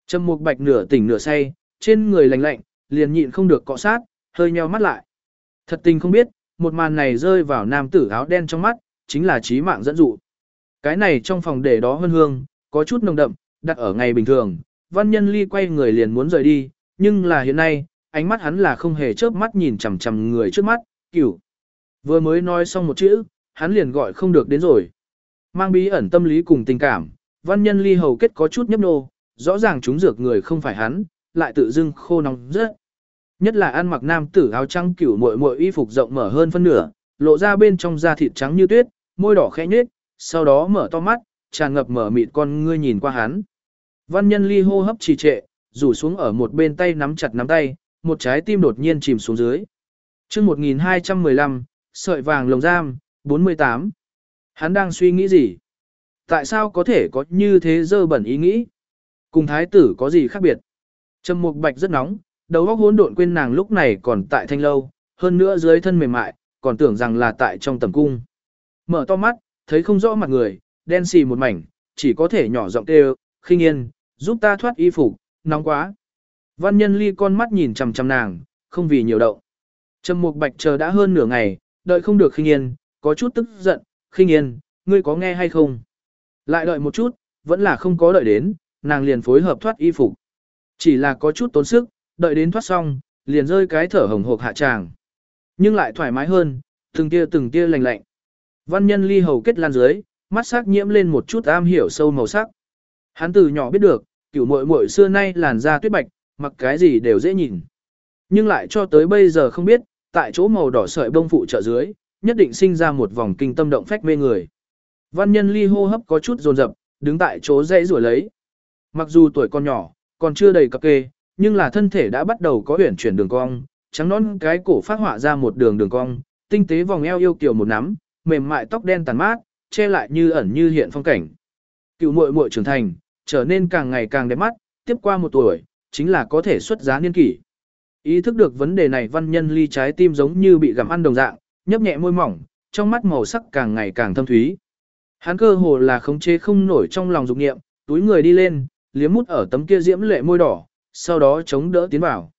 Trầm mục bạch nửa tỉnh nửa say, trên người lạnh lạnh, liền nhịn không được cọ sát, hơi nheo mắt lại. Thật tình không biết, một màn này rơi vào nam tử áo đen trong mắt, chính là trí mạng dẫn dụ. Cái này trong phòng để đó hơn hương, có chút nồng đậm, đặt ở ngày bình thường, văn nhân ly quay người liền muốn rời đi, nhưng là hiện nay, ánh mắt hắn là không hề chớp mắt nhìn chằm chằm người trước mắt, cửu. Vừa mới nói xong một chữ, hắn liền gọi không được đến rồi. Mang bí ẩn tâm lý cùng tình cảm, văn nhân ly hầu kết có chút nhấp nô, rõ ràng chúng dược người không phải hắn, lại tự dưng khô nóng rất. Nhất là ăn mặc nam tử áo trắng cửu muội muội y phục rộng mở hơn phân nửa, lộ ra bên trong da thịt trắng như tuyết, môi đỏ khẽ nhếch, sau đó mở to mắt, tràn ngập mở mịt con ngươi nhìn qua hắn. Văn nhân ly hô hấp trì trệ, rủ xuống ở một bên tay nắm chặt nắm tay, một trái tim đột nhiên chìm xuống dưới. chương 1215, sợi vàng lồng giam, 48. Hắn đang suy nghĩ gì? Tại sao có thể có như thế dơ bẩn ý nghĩ? Cùng thái tử có gì khác biệt? Trầm Mục Bạch rất nóng, đầu óc hỗn độn quên nàng lúc này còn tại thanh lâu, hơn nữa dưới thân mềm mại, còn tưởng rằng là tại trong tầm cung. Mở to mắt, thấy không rõ mặt người, đen xì một mảnh, chỉ có thể nhỏ giọng kêu, khinh yên, giúp ta thoát y phục, nóng quá. Văn nhân ly con mắt nhìn chằm chằm nàng, không vì nhiều động. Trầm Mục Bạch chờ đã hơn nửa ngày, đợi không được khinh yên, có chút tức giận, khinh yên, ngươi có nghe hay không? Lại đợi một chút, vẫn là không có đợi đến, nàng liền phối hợp thoát y phục. Chỉ là có chút tốn sức, đợi đến thoát xong, liền rơi cái thở hồng hộc hạ tràng. Nhưng lại thoải mái hơn, từng tia từng tia lành lạnh. Văn nhân ly hầu kết lan dưới, mắt sắc nhiễm lên một chút am hiểu sâu màu sắc. Hắn từ nhỏ biết được, cửu muội muội xưa nay làn da tuyết bạch, mặc cái gì đều dễ nhìn. Nhưng lại cho tới bây giờ không biết, tại chỗ màu đỏ sợi bông phụ trợ dưới, nhất định sinh ra một vòng kinh tâm động phách mê người. Văn nhân ly hô hấp có chút dồn dập, đứng tại chỗ dãy rủa lấy. Mặc dù tuổi còn nhỏ, còn chưa đầy cập kê, nhưng là thân thể đã bắt đầu có huyển chuyển đường cong, trắng nón cái cổ phát họa ra một đường đường cong, tinh tế vòng eo yêu kiều một nắm, mềm mại tóc đen tàn mát, che lại như ẩn như hiện phong cảnh. Cựu muội muội trưởng thành, trở nên càng ngày càng đẹp mắt, tiếp qua một tuổi, chính là có thể xuất giá niên kỷ. Ý thức được vấn đề này văn nhân ly trái tim giống như bị gặm ăn đồng dạng, nhấp nhẹ môi mỏng, trong mắt màu sắc càng ngày càng thâm thúy. Hắn cơ hồ là khống chế không nổi trong lòng dục nghiệm, túi người đi lên, liếm mút ở tấm kia diễm lệ môi đỏ, sau đó chống đỡ tiến vào.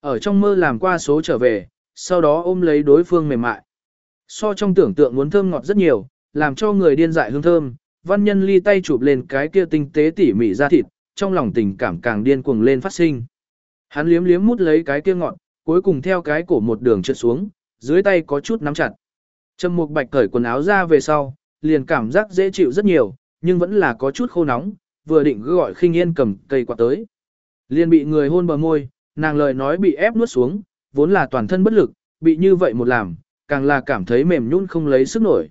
Ở trong mơ làm qua số trở về, sau đó ôm lấy đối phương mềm mại. So trong tưởng tượng muốn thơm ngọt rất nhiều, làm cho người điên dại hương thơm, văn nhân ly tay chụp lên cái kia tinh tế tỉ mỉ ra thịt, trong lòng tình cảm càng điên cuồng lên phát sinh. Hắn liếm liếm mút lấy cái kia ngọn cuối cùng theo cái cổ một đường trượt xuống, dưới tay có chút nắm chặt. Trầm Mục Bạch cởi quần áo ra về sau, liền cảm giác dễ chịu rất nhiều, nhưng vẫn là có chút khô nóng, vừa định gọi khinh yên cầm cây quạt tới. Liền bị người hôn bờ môi, nàng lời nói bị ép nuốt xuống, vốn là toàn thân bất lực, bị như vậy một làm, càng là cảm thấy mềm nhũn không lấy sức nổi.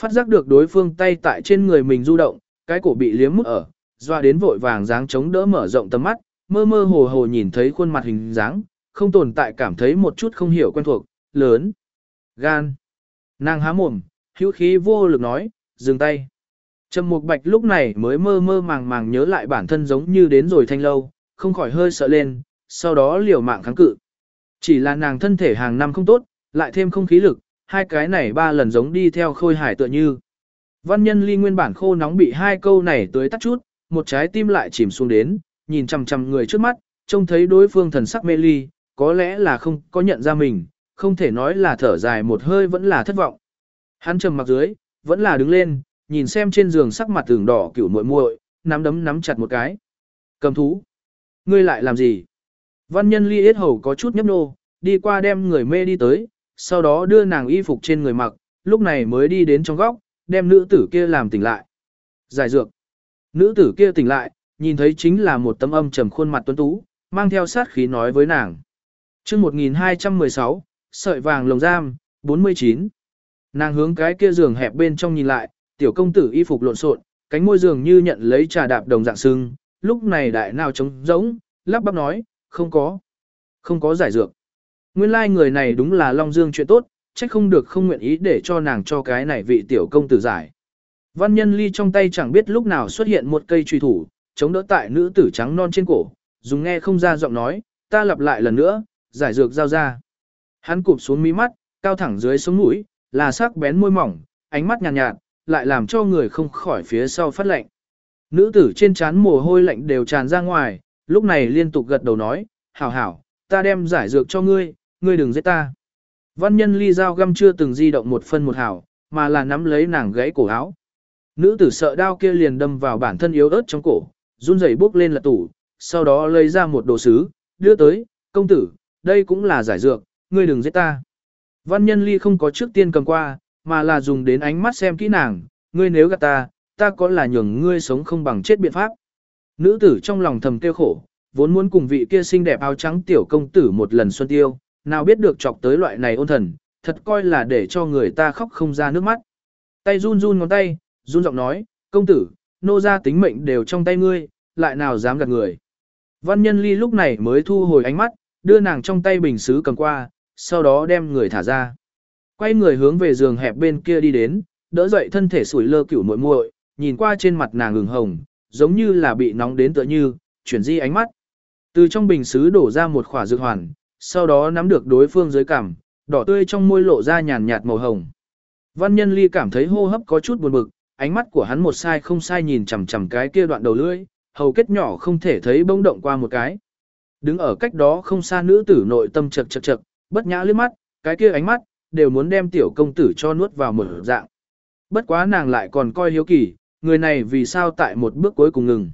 Phát giác được đối phương tay tại trên người mình du động, cái cổ bị liếm mút ở, doa đến vội vàng dáng chống đỡ mở rộng tầm mắt, mơ mơ hồ hồ nhìn thấy khuôn mặt hình dáng, không tồn tại cảm thấy một chút không hiểu quen thuộc, lớn, gan. Nàng há mồm, hữu khí vô lực nói, dừng tay. Trầm Mục Bạch lúc này mới mơ mơ màng màng nhớ lại bản thân giống như đến rồi thanh lâu, không khỏi hơi sợ lên, sau đó liều mạng kháng cự. Chỉ là nàng thân thể hàng năm không tốt, lại thêm không khí lực, hai cái này ba lần giống đi theo khôi hải tựa như. Văn nhân ly nguyên bản khô nóng bị hai câu này tới tắt chút, một trái tim lại chìm xuống đến, nhìn chằm chằm người trước mắt, trông thấy đối phương thần sắc mê ly, có lẽ là không có nhận ra mình, không thể nói là thở dài một hơi vẫn là thất vọng. Hắn trầm mặc dưới, vẫn là đứng lên, nhìn xem trên giường sắc mặt tường đỏ kiểu muội muội, nắm đấm nắm chặt một cái. Cầm thú. Ngươi lại làm gì? Văn nhân ly yết hầu có chút nhấp nô, đi qua đem người mê đi tới, sau đó đưa nàng y phục trên người mặc, lúc này mới đi đến trong góc, đem nữ tử kia làm tỉnh lại. Giải dược. Nữ tử kia tỉnh lại, nhìn thấy chính là một tấm âm trầm khuôn mặt tuấn tú, mang theo sát khí nói với nàng. chương 1216, sợi vàng lồng giam, 49. Nàng hướng cái kia giường hẹp bên trong nhìn lại, tiểu công tử y phục lộn xộn, cánh môi giường như nhận lấy trà đạp đồng dạng sưng, lúc này đại nào trống rỗng, lắp bắp nói, không có, không có giải dược. Nguyên lai like người này đúng là Long Dương chuyện tốt, trách không được không nguyện ý để cho nàng cho cái này vị tiểu công tử giải. Văn nhân ly trong tay chẳng biết lúc nào xuất hiện một cây truy thủ, chống đỡ tại nữ tử trắng non trên cổ, dùng nghe không ra giọng nói, ta lặp lại lần nữa, giải dược giao ra. Hắn cụp xuống mí mắt, cao thẳng dưới sống mũi, là sắc bén môi mỏng, ánh mắt nhàn nhạt, nhạt, lại làm cho người không khỏi phía sau phát lạnh. Nữ tử trên trán mồ hôi lạnh đều tràn ra ngoài, lúc này liên tục gật đầu nói, hảo hảo, ta đem giải dược cho ngươi, ngươi đừng giết ta. Văn nhân ly dao găm chưa từng di động một phân một hảo, mà là nắm lấy nàng gãy cổ áo. Nữ tử sợ đao kia liền đâm vào bản thân yếu ớt trong cổ, run rẩy bước lên là tủ, sau đó lấy ra một đồ sứ, đưa tới, công tử, đây cũng là giải dược, ngươi đừng giết ta. Văn nhân ly không có trước tiên cầm qua, mà là dùng đến ánh mắt xem kỹ nàng, ngươi nếu gạt ta, ta có là nhường ngươi sống không bằng chết biện pháp. Nữ tử trong lòng thầm kêu khổ, vốn muốn cùng vị kia xinh đẹp áo trắng tiểu công tử một lần xuân tiêu, nào biết được chọc tới loại này ôn thần, thật coi là để cho người ta khóc không ra nước mắt. Tay run run ngón tay, run giọng nói, công tử, nô ra tính mệnh đều trong tay ngươi, lại nào dám gạt người. Văn nhân ly lúc này mới thu hồi ánh mắt, đưa nàng trong tay bình xứ cầm qua, sau đó đem người thả ra. Quay người hướng về giường hẹp bên kia đi đến, đỡ dậy thân thể sủi lơ cửu muội muội, nhìn qua trên mặt nàng ửng hồng, giống như là bị nóng đến tựa như, chuyển di ánh mắt. Từ trong bình sứ đổ ra một khỏa dược hoàn, sau đó nắm được đối phương dưới cằm, đỏ tươi trong môi lộ ra nhàn nhạt màu hồng. Văn nhân ly cảm thấy hô hấp có chút buồn bực, ánh mắt của hắn một sai không sai nhìn chằm chằm cái kia đoạn đầu lưỡi, hầu kết nhỏ không thể thấy bông động qua một cái. Đứng ở cách đó không xa nữ tử nội tâm chật chật chật, bất nhã liếc mắt, cái kia ánh mắt, đều muốn đem tiểu công tử cho nuốt vào một dạng. Bất quá nàng lại còn coi hiếu kỳ, người này vì sao tại một bước cuối cùng ngừng.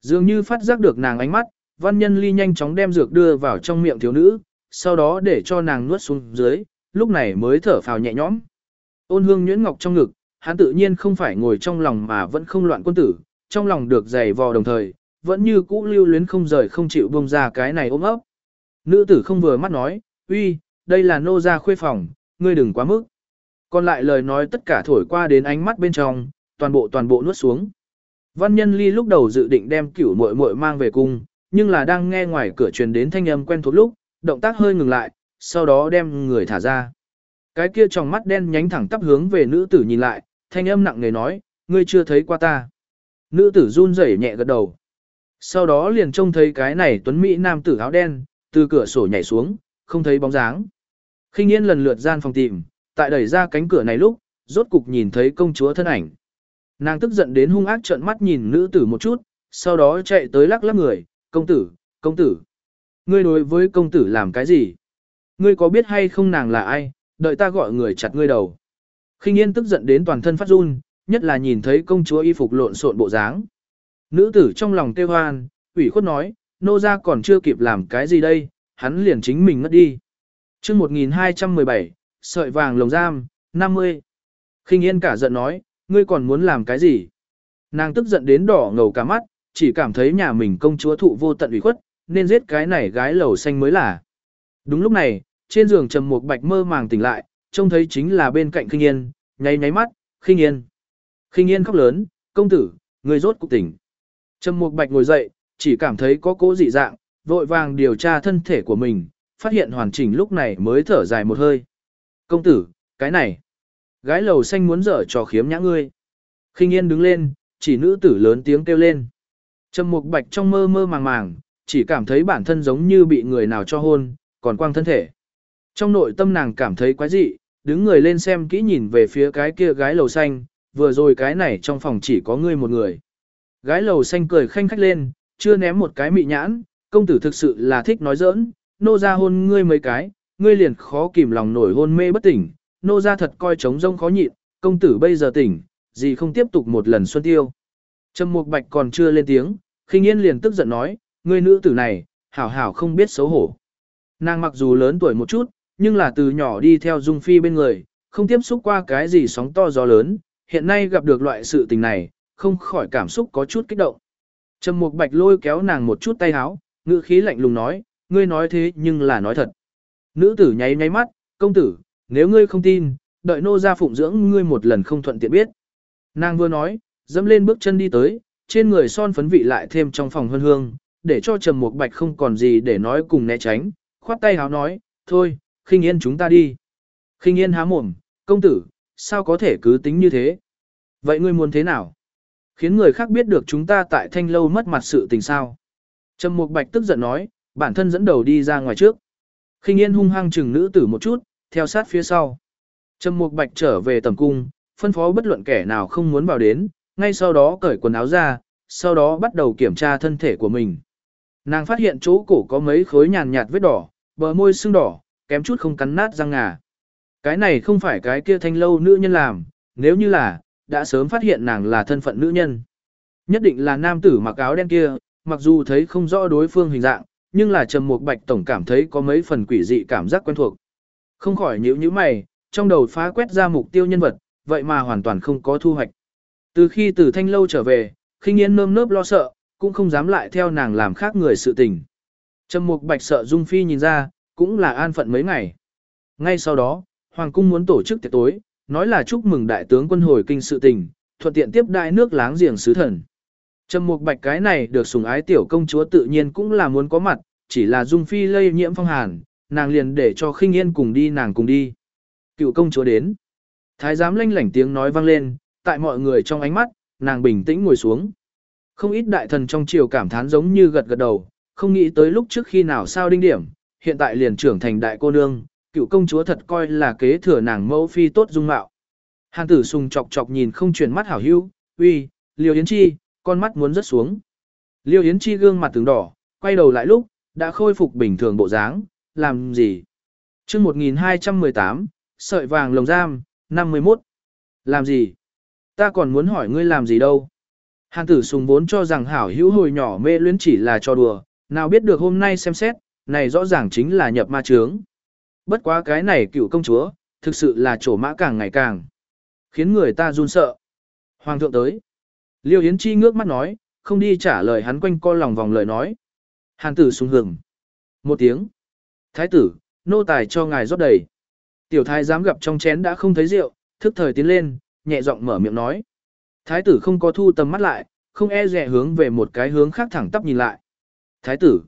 Dường như phát giác được nàng ánh mắt, văn nhân ly nhanh chóng đem dược đưa vào trong miệng thiếu nữ, sau đó để cho nàng nuốt xuống dưới, lúc này mới thở phào nhẹ nhõm. Ôn hương nhuyễn ngọc trong ngực, hắn tự nhiên không phải ngồi trong lòng mà vẫn không loạn quân tử, trong lòng được dày vò đồng thời, vẫn như cũ lưu luyến không rời không chịu buông ra cái này ôm ấp. Nữ tử không vừa mắt nói, uy, đây là nô gia khuê phòng, ngươi đừng quá mức. Còn lại lời nói tất cả thổi qua đến ánh mắt bên trong, toàn bộ toàn bộ nuốt xuống. Văn nhân ly lúc đầu dự định đem cửu muội muội mang về cung, nhưng là đang nghe ngoài cửa truyền đến thanh âm quen thuộc lúc, động tác hơi ngừng lại, sau đó đem người thả ra. Cái kia trong mắt đen nhánh thẳng tắp hướng về nữ tử nhìn lại, thanh âm nặng nề nói, ngươi chưa thấy qua ta. Nữ tử run rẩy nhẹ gật đầu. Sau đó liền trông thấy cái này tuấn mỹ nam tử áo đen, từ cửa sổ nhảy xuống, không thấy bóng dáng. Khinh yên lần lượt gian phòng tìm, tại đẩy ra cánh cửa này lúc, rốt cục nhìn thấy công chúa thân ảnh. Nàng tức giận đến hung ác trợn mắt nhìn nữ tử một chút, sau đó chạy tới lắc lắc người, công tử, công tử. Ngươi đối với công tử làm cái gì? Ngươi có biết hay không nàng là ai, đợi ta gọi người chặt ngươi đầu. Khinh yên tức giận đến toàn thân phát run, nhất là nhìn thấy công chúa y phục lộn xộn bộ dáng. Nữ tử trong lòng kêu hoan, ủy khuất nói, nô gia còn chưa kịp làm cái gì đây, hắn liền chính mình ngất đi. chương 1217, sợi vàng lồng giam, 50. Khinh yên cả giận nói, ngươi còn muốn làm cái gì? Nàng tức giận đến đỏ ngầu cả mắt, chỉ cảm thấy nhà mình công chúa thụ vô tận ủy khuất, nên giết cái này gái lầu xanh mới là. Đúng lúc này, trên giường trầm một bạch mơ màng tỉnh lại, trông thấy chính là bên cạnh khinh yên, nháy nháy mắt, khinh yên. Khinh yên khóc lớn, công tử, người rốt cục tỉnh. Trầm một bạch ngồi dậy, chỉ cảm thấy có cố dị dạng, vội vàng điều tra thân thể của mình, phát hiện hoàn chỉnh lúc này mới thở dài một hơi. Công tử, cái này. Gái lầu xanh muốn dở trò khiếm nhã ngươi. Khinh yên đứng lên, chỉ nữ tử lớn tiếng kêu lên. Trầm mục bạch trong mơ mơ màng màng, chỉ cảm thấy bản thân giống như bị người nào cho hôn, còn quang thân thể. Trong nội tâm nàng cảm thấy quái dị, đứng người lên xem kỹ nhìn về phía cái kia gái lầu xanh, vừa rồi cái này trong phòng chỉ có ngươi một người. Gái lầu xanh cười khanh khách lên, chưa ném một cái mị nhãn, công tử thực sự là thích nói giỡn, nô ra hôn ngươi mấy cái, ngươi liền khó kìm lòng nổi hôn mê bất tỉnh, nô ra thật coi trống rông khó nhịn, công tử bây giờ tỉnh, gì không tiếp tục một lần xuân tiêu. Trầm Mục Bạch còn chưa lên tiếng, Khinh Yên liền tức giận nói, ngươi nữ tử này, hảo hảo không biết xấu hổ. Nàng mặc dù lớn tuổi một chút, nhưng là từ nhỏ đi theo Dung Phi bên người, không tiếp xúc qua cái gì sóng to gió lớn, hiện nay gặp được loại sự tình này, không khỏi cảm xúc có chút kích động. Trầm Mục Bạch lôi kéo nàng một chút tay áo, ngữ khí lạnh lùng nói, ngươi nói thế nhưng là nói thật. Nữ tử nháy nháy mắt, công tử, nếu ngươi không tin, đợi nô ra phụng dưỡng ngươi một lần không thuận tiện biết. Nàng vừa nói, dẫm lên bước chân đi tới, trên người son phấn vị lại thêm trong phòng hương hương, để cho Trầm Mục Bạch không còn gì để nói cùng né tránh, khoát tay háo nói, thôi, khinh yên chúng ta đi. Khinh yên há mồm, công tử, sao có thể cứ tính như thế? Vậy ngươi muốn thế nào? Khiến người khác biết được chúng ta tại thanh lâu mất mặt sự tình sao? Trầm Mục Bạch tức giận nói, bản thân dẫn đầu đi ra ngoài trước. Khinh yên hung hăng chừng nữ tử một chút, theo sát phía sau. Trầm Mục Bạch trở về tầm cung, phân phó bất luận kẻ nào không muốn vào đến, ngay sau đó cởi quần áo ra, sau đó bắt đầu kiểm tra thân thể của mình. Nàng phát hiện chỗ cổ có mấy khối nhàn nhạt vết đỏ, bờ môi sưng đỏ, kém chút không cắn nát răng ngà. Cái này không phải cái kia thanh lâu nữ nhân làm, nếu như là, đã sớm phát hiện nàng là thân phận nữ nhân. Nhất định là nam tử mặc áo đen kia, mặc dù thấy không rõ đối phương hình dạng, nhưng là Trầm Mục Bạch tổng cảm thấy có mấy phần quỷ dị cảm giác quen thuộc. Không khỏi nhíu nhíu mày, trong đầu phá quét ra mục tiêu nhân vật, vậy mà hoàn toàn không có thu hoạch. Từ khi từ thanh lâu trở về, khinh yên nơm nớp lo sợ, cũng không dám lại theo nàng làm khác người sự tình. Trầm Mục Bạch sợ Dung Phi nhìn ra, cũng là an phận mấy ngày. Ngay sau đó, Hoàng cung muốn tổ chức tiệc tối, nói là chúc mừng đại tướng quân hồi kinh sự tình, thuận tiện tiếp đại nước láng giềng sứ thần. Trầm Mục Bạch cái này được sủng ái tiểu công chúa tự nhiên cũng là muốn có mặt, chỉ là Dung Phi lây nhiễm phong hàn, nàng liền để cho Khinh Yên cùng đi nàng cùng đi. Cựu công chúa đến. Thái giám lanh lảnh tiếng nói vang lên, tại mọi người trong ánh mắt, nàng bình tĩnh ngồi xuống. Không ít đại thần trong triều cảm thán giống như gật gật đầu, không nghĩ tới lúc trước khi nào sao đinh điểm, hiện tại liền trưởng thành đại cô nương, cựu công chúa thật coi là kế thừa nàng mẫu phi tốt dung mạo. Hàn tử sùng chọc chọc nhìn không chuyển mắt hảo hữu, uy, liêu yến chi, con mắt muốn rớt xuống. Liêu yến chi gương mặt tướng đỏ, quay đầu lại lúc, đã khôi phục bình thường bộ dáng, làm gì? chương 1218, sợi vàng lồng giam, 51. Làm gì? Ta còn muốn hỏi ngươi làm gì đâu? Hàn tử sùng vốn cho rằng hảo hữu hồi nhỏ mê luyến chỉ là cho đùa, nào biết được hôm nay xem xét, này rõ ràng chính là nhập ma trướng. Bất quá cái này cựu công chúa, thực sự là trổ mã càng ngày càng, khiến người ta run sợ. Hoàng thượng tới. Liêu Yến Chi ngước mắt nói, không đi trả lời hắn quanh co lòng vòng lời nói. Hàn tử sùng hừng. Một tiếng. Thái tử, nô tài cho ngài rót đầy. Tiểu thái dám gặp trong chén đã không thấy rượu, thức thời tiến lên, nhẹ giọng mở miệng nói. Thái tử không có thu tầm mắt lại, không e dè hướng về một cái hướng khác thẳng tắp nhìn lại. Thái tử.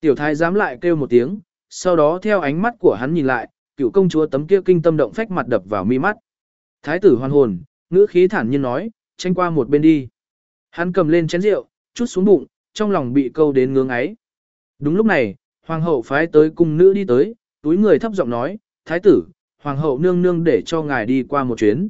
Tiểu thái dám lại kêu một tiếng, sau đó theo ánh mắt của hắn nhìn lại, cựu công chúa tấm kia kinh tâm động phách mặt đập vào mi mắt. Thái tử hoàn hồn, ngữ khí thản nhiên nói, tranh qua một bên đi. Hắn cầm lên chén rượu, chút xuống bụng, trong lòng bị câu đến ngưỡng ấy. Đúng lúc này, hoàng hậu phái tới cung nữ đi tới, túi người thấp giọng nói, thái tử, hoàng hậu nương nương để cho ngài đi qua một chuyến.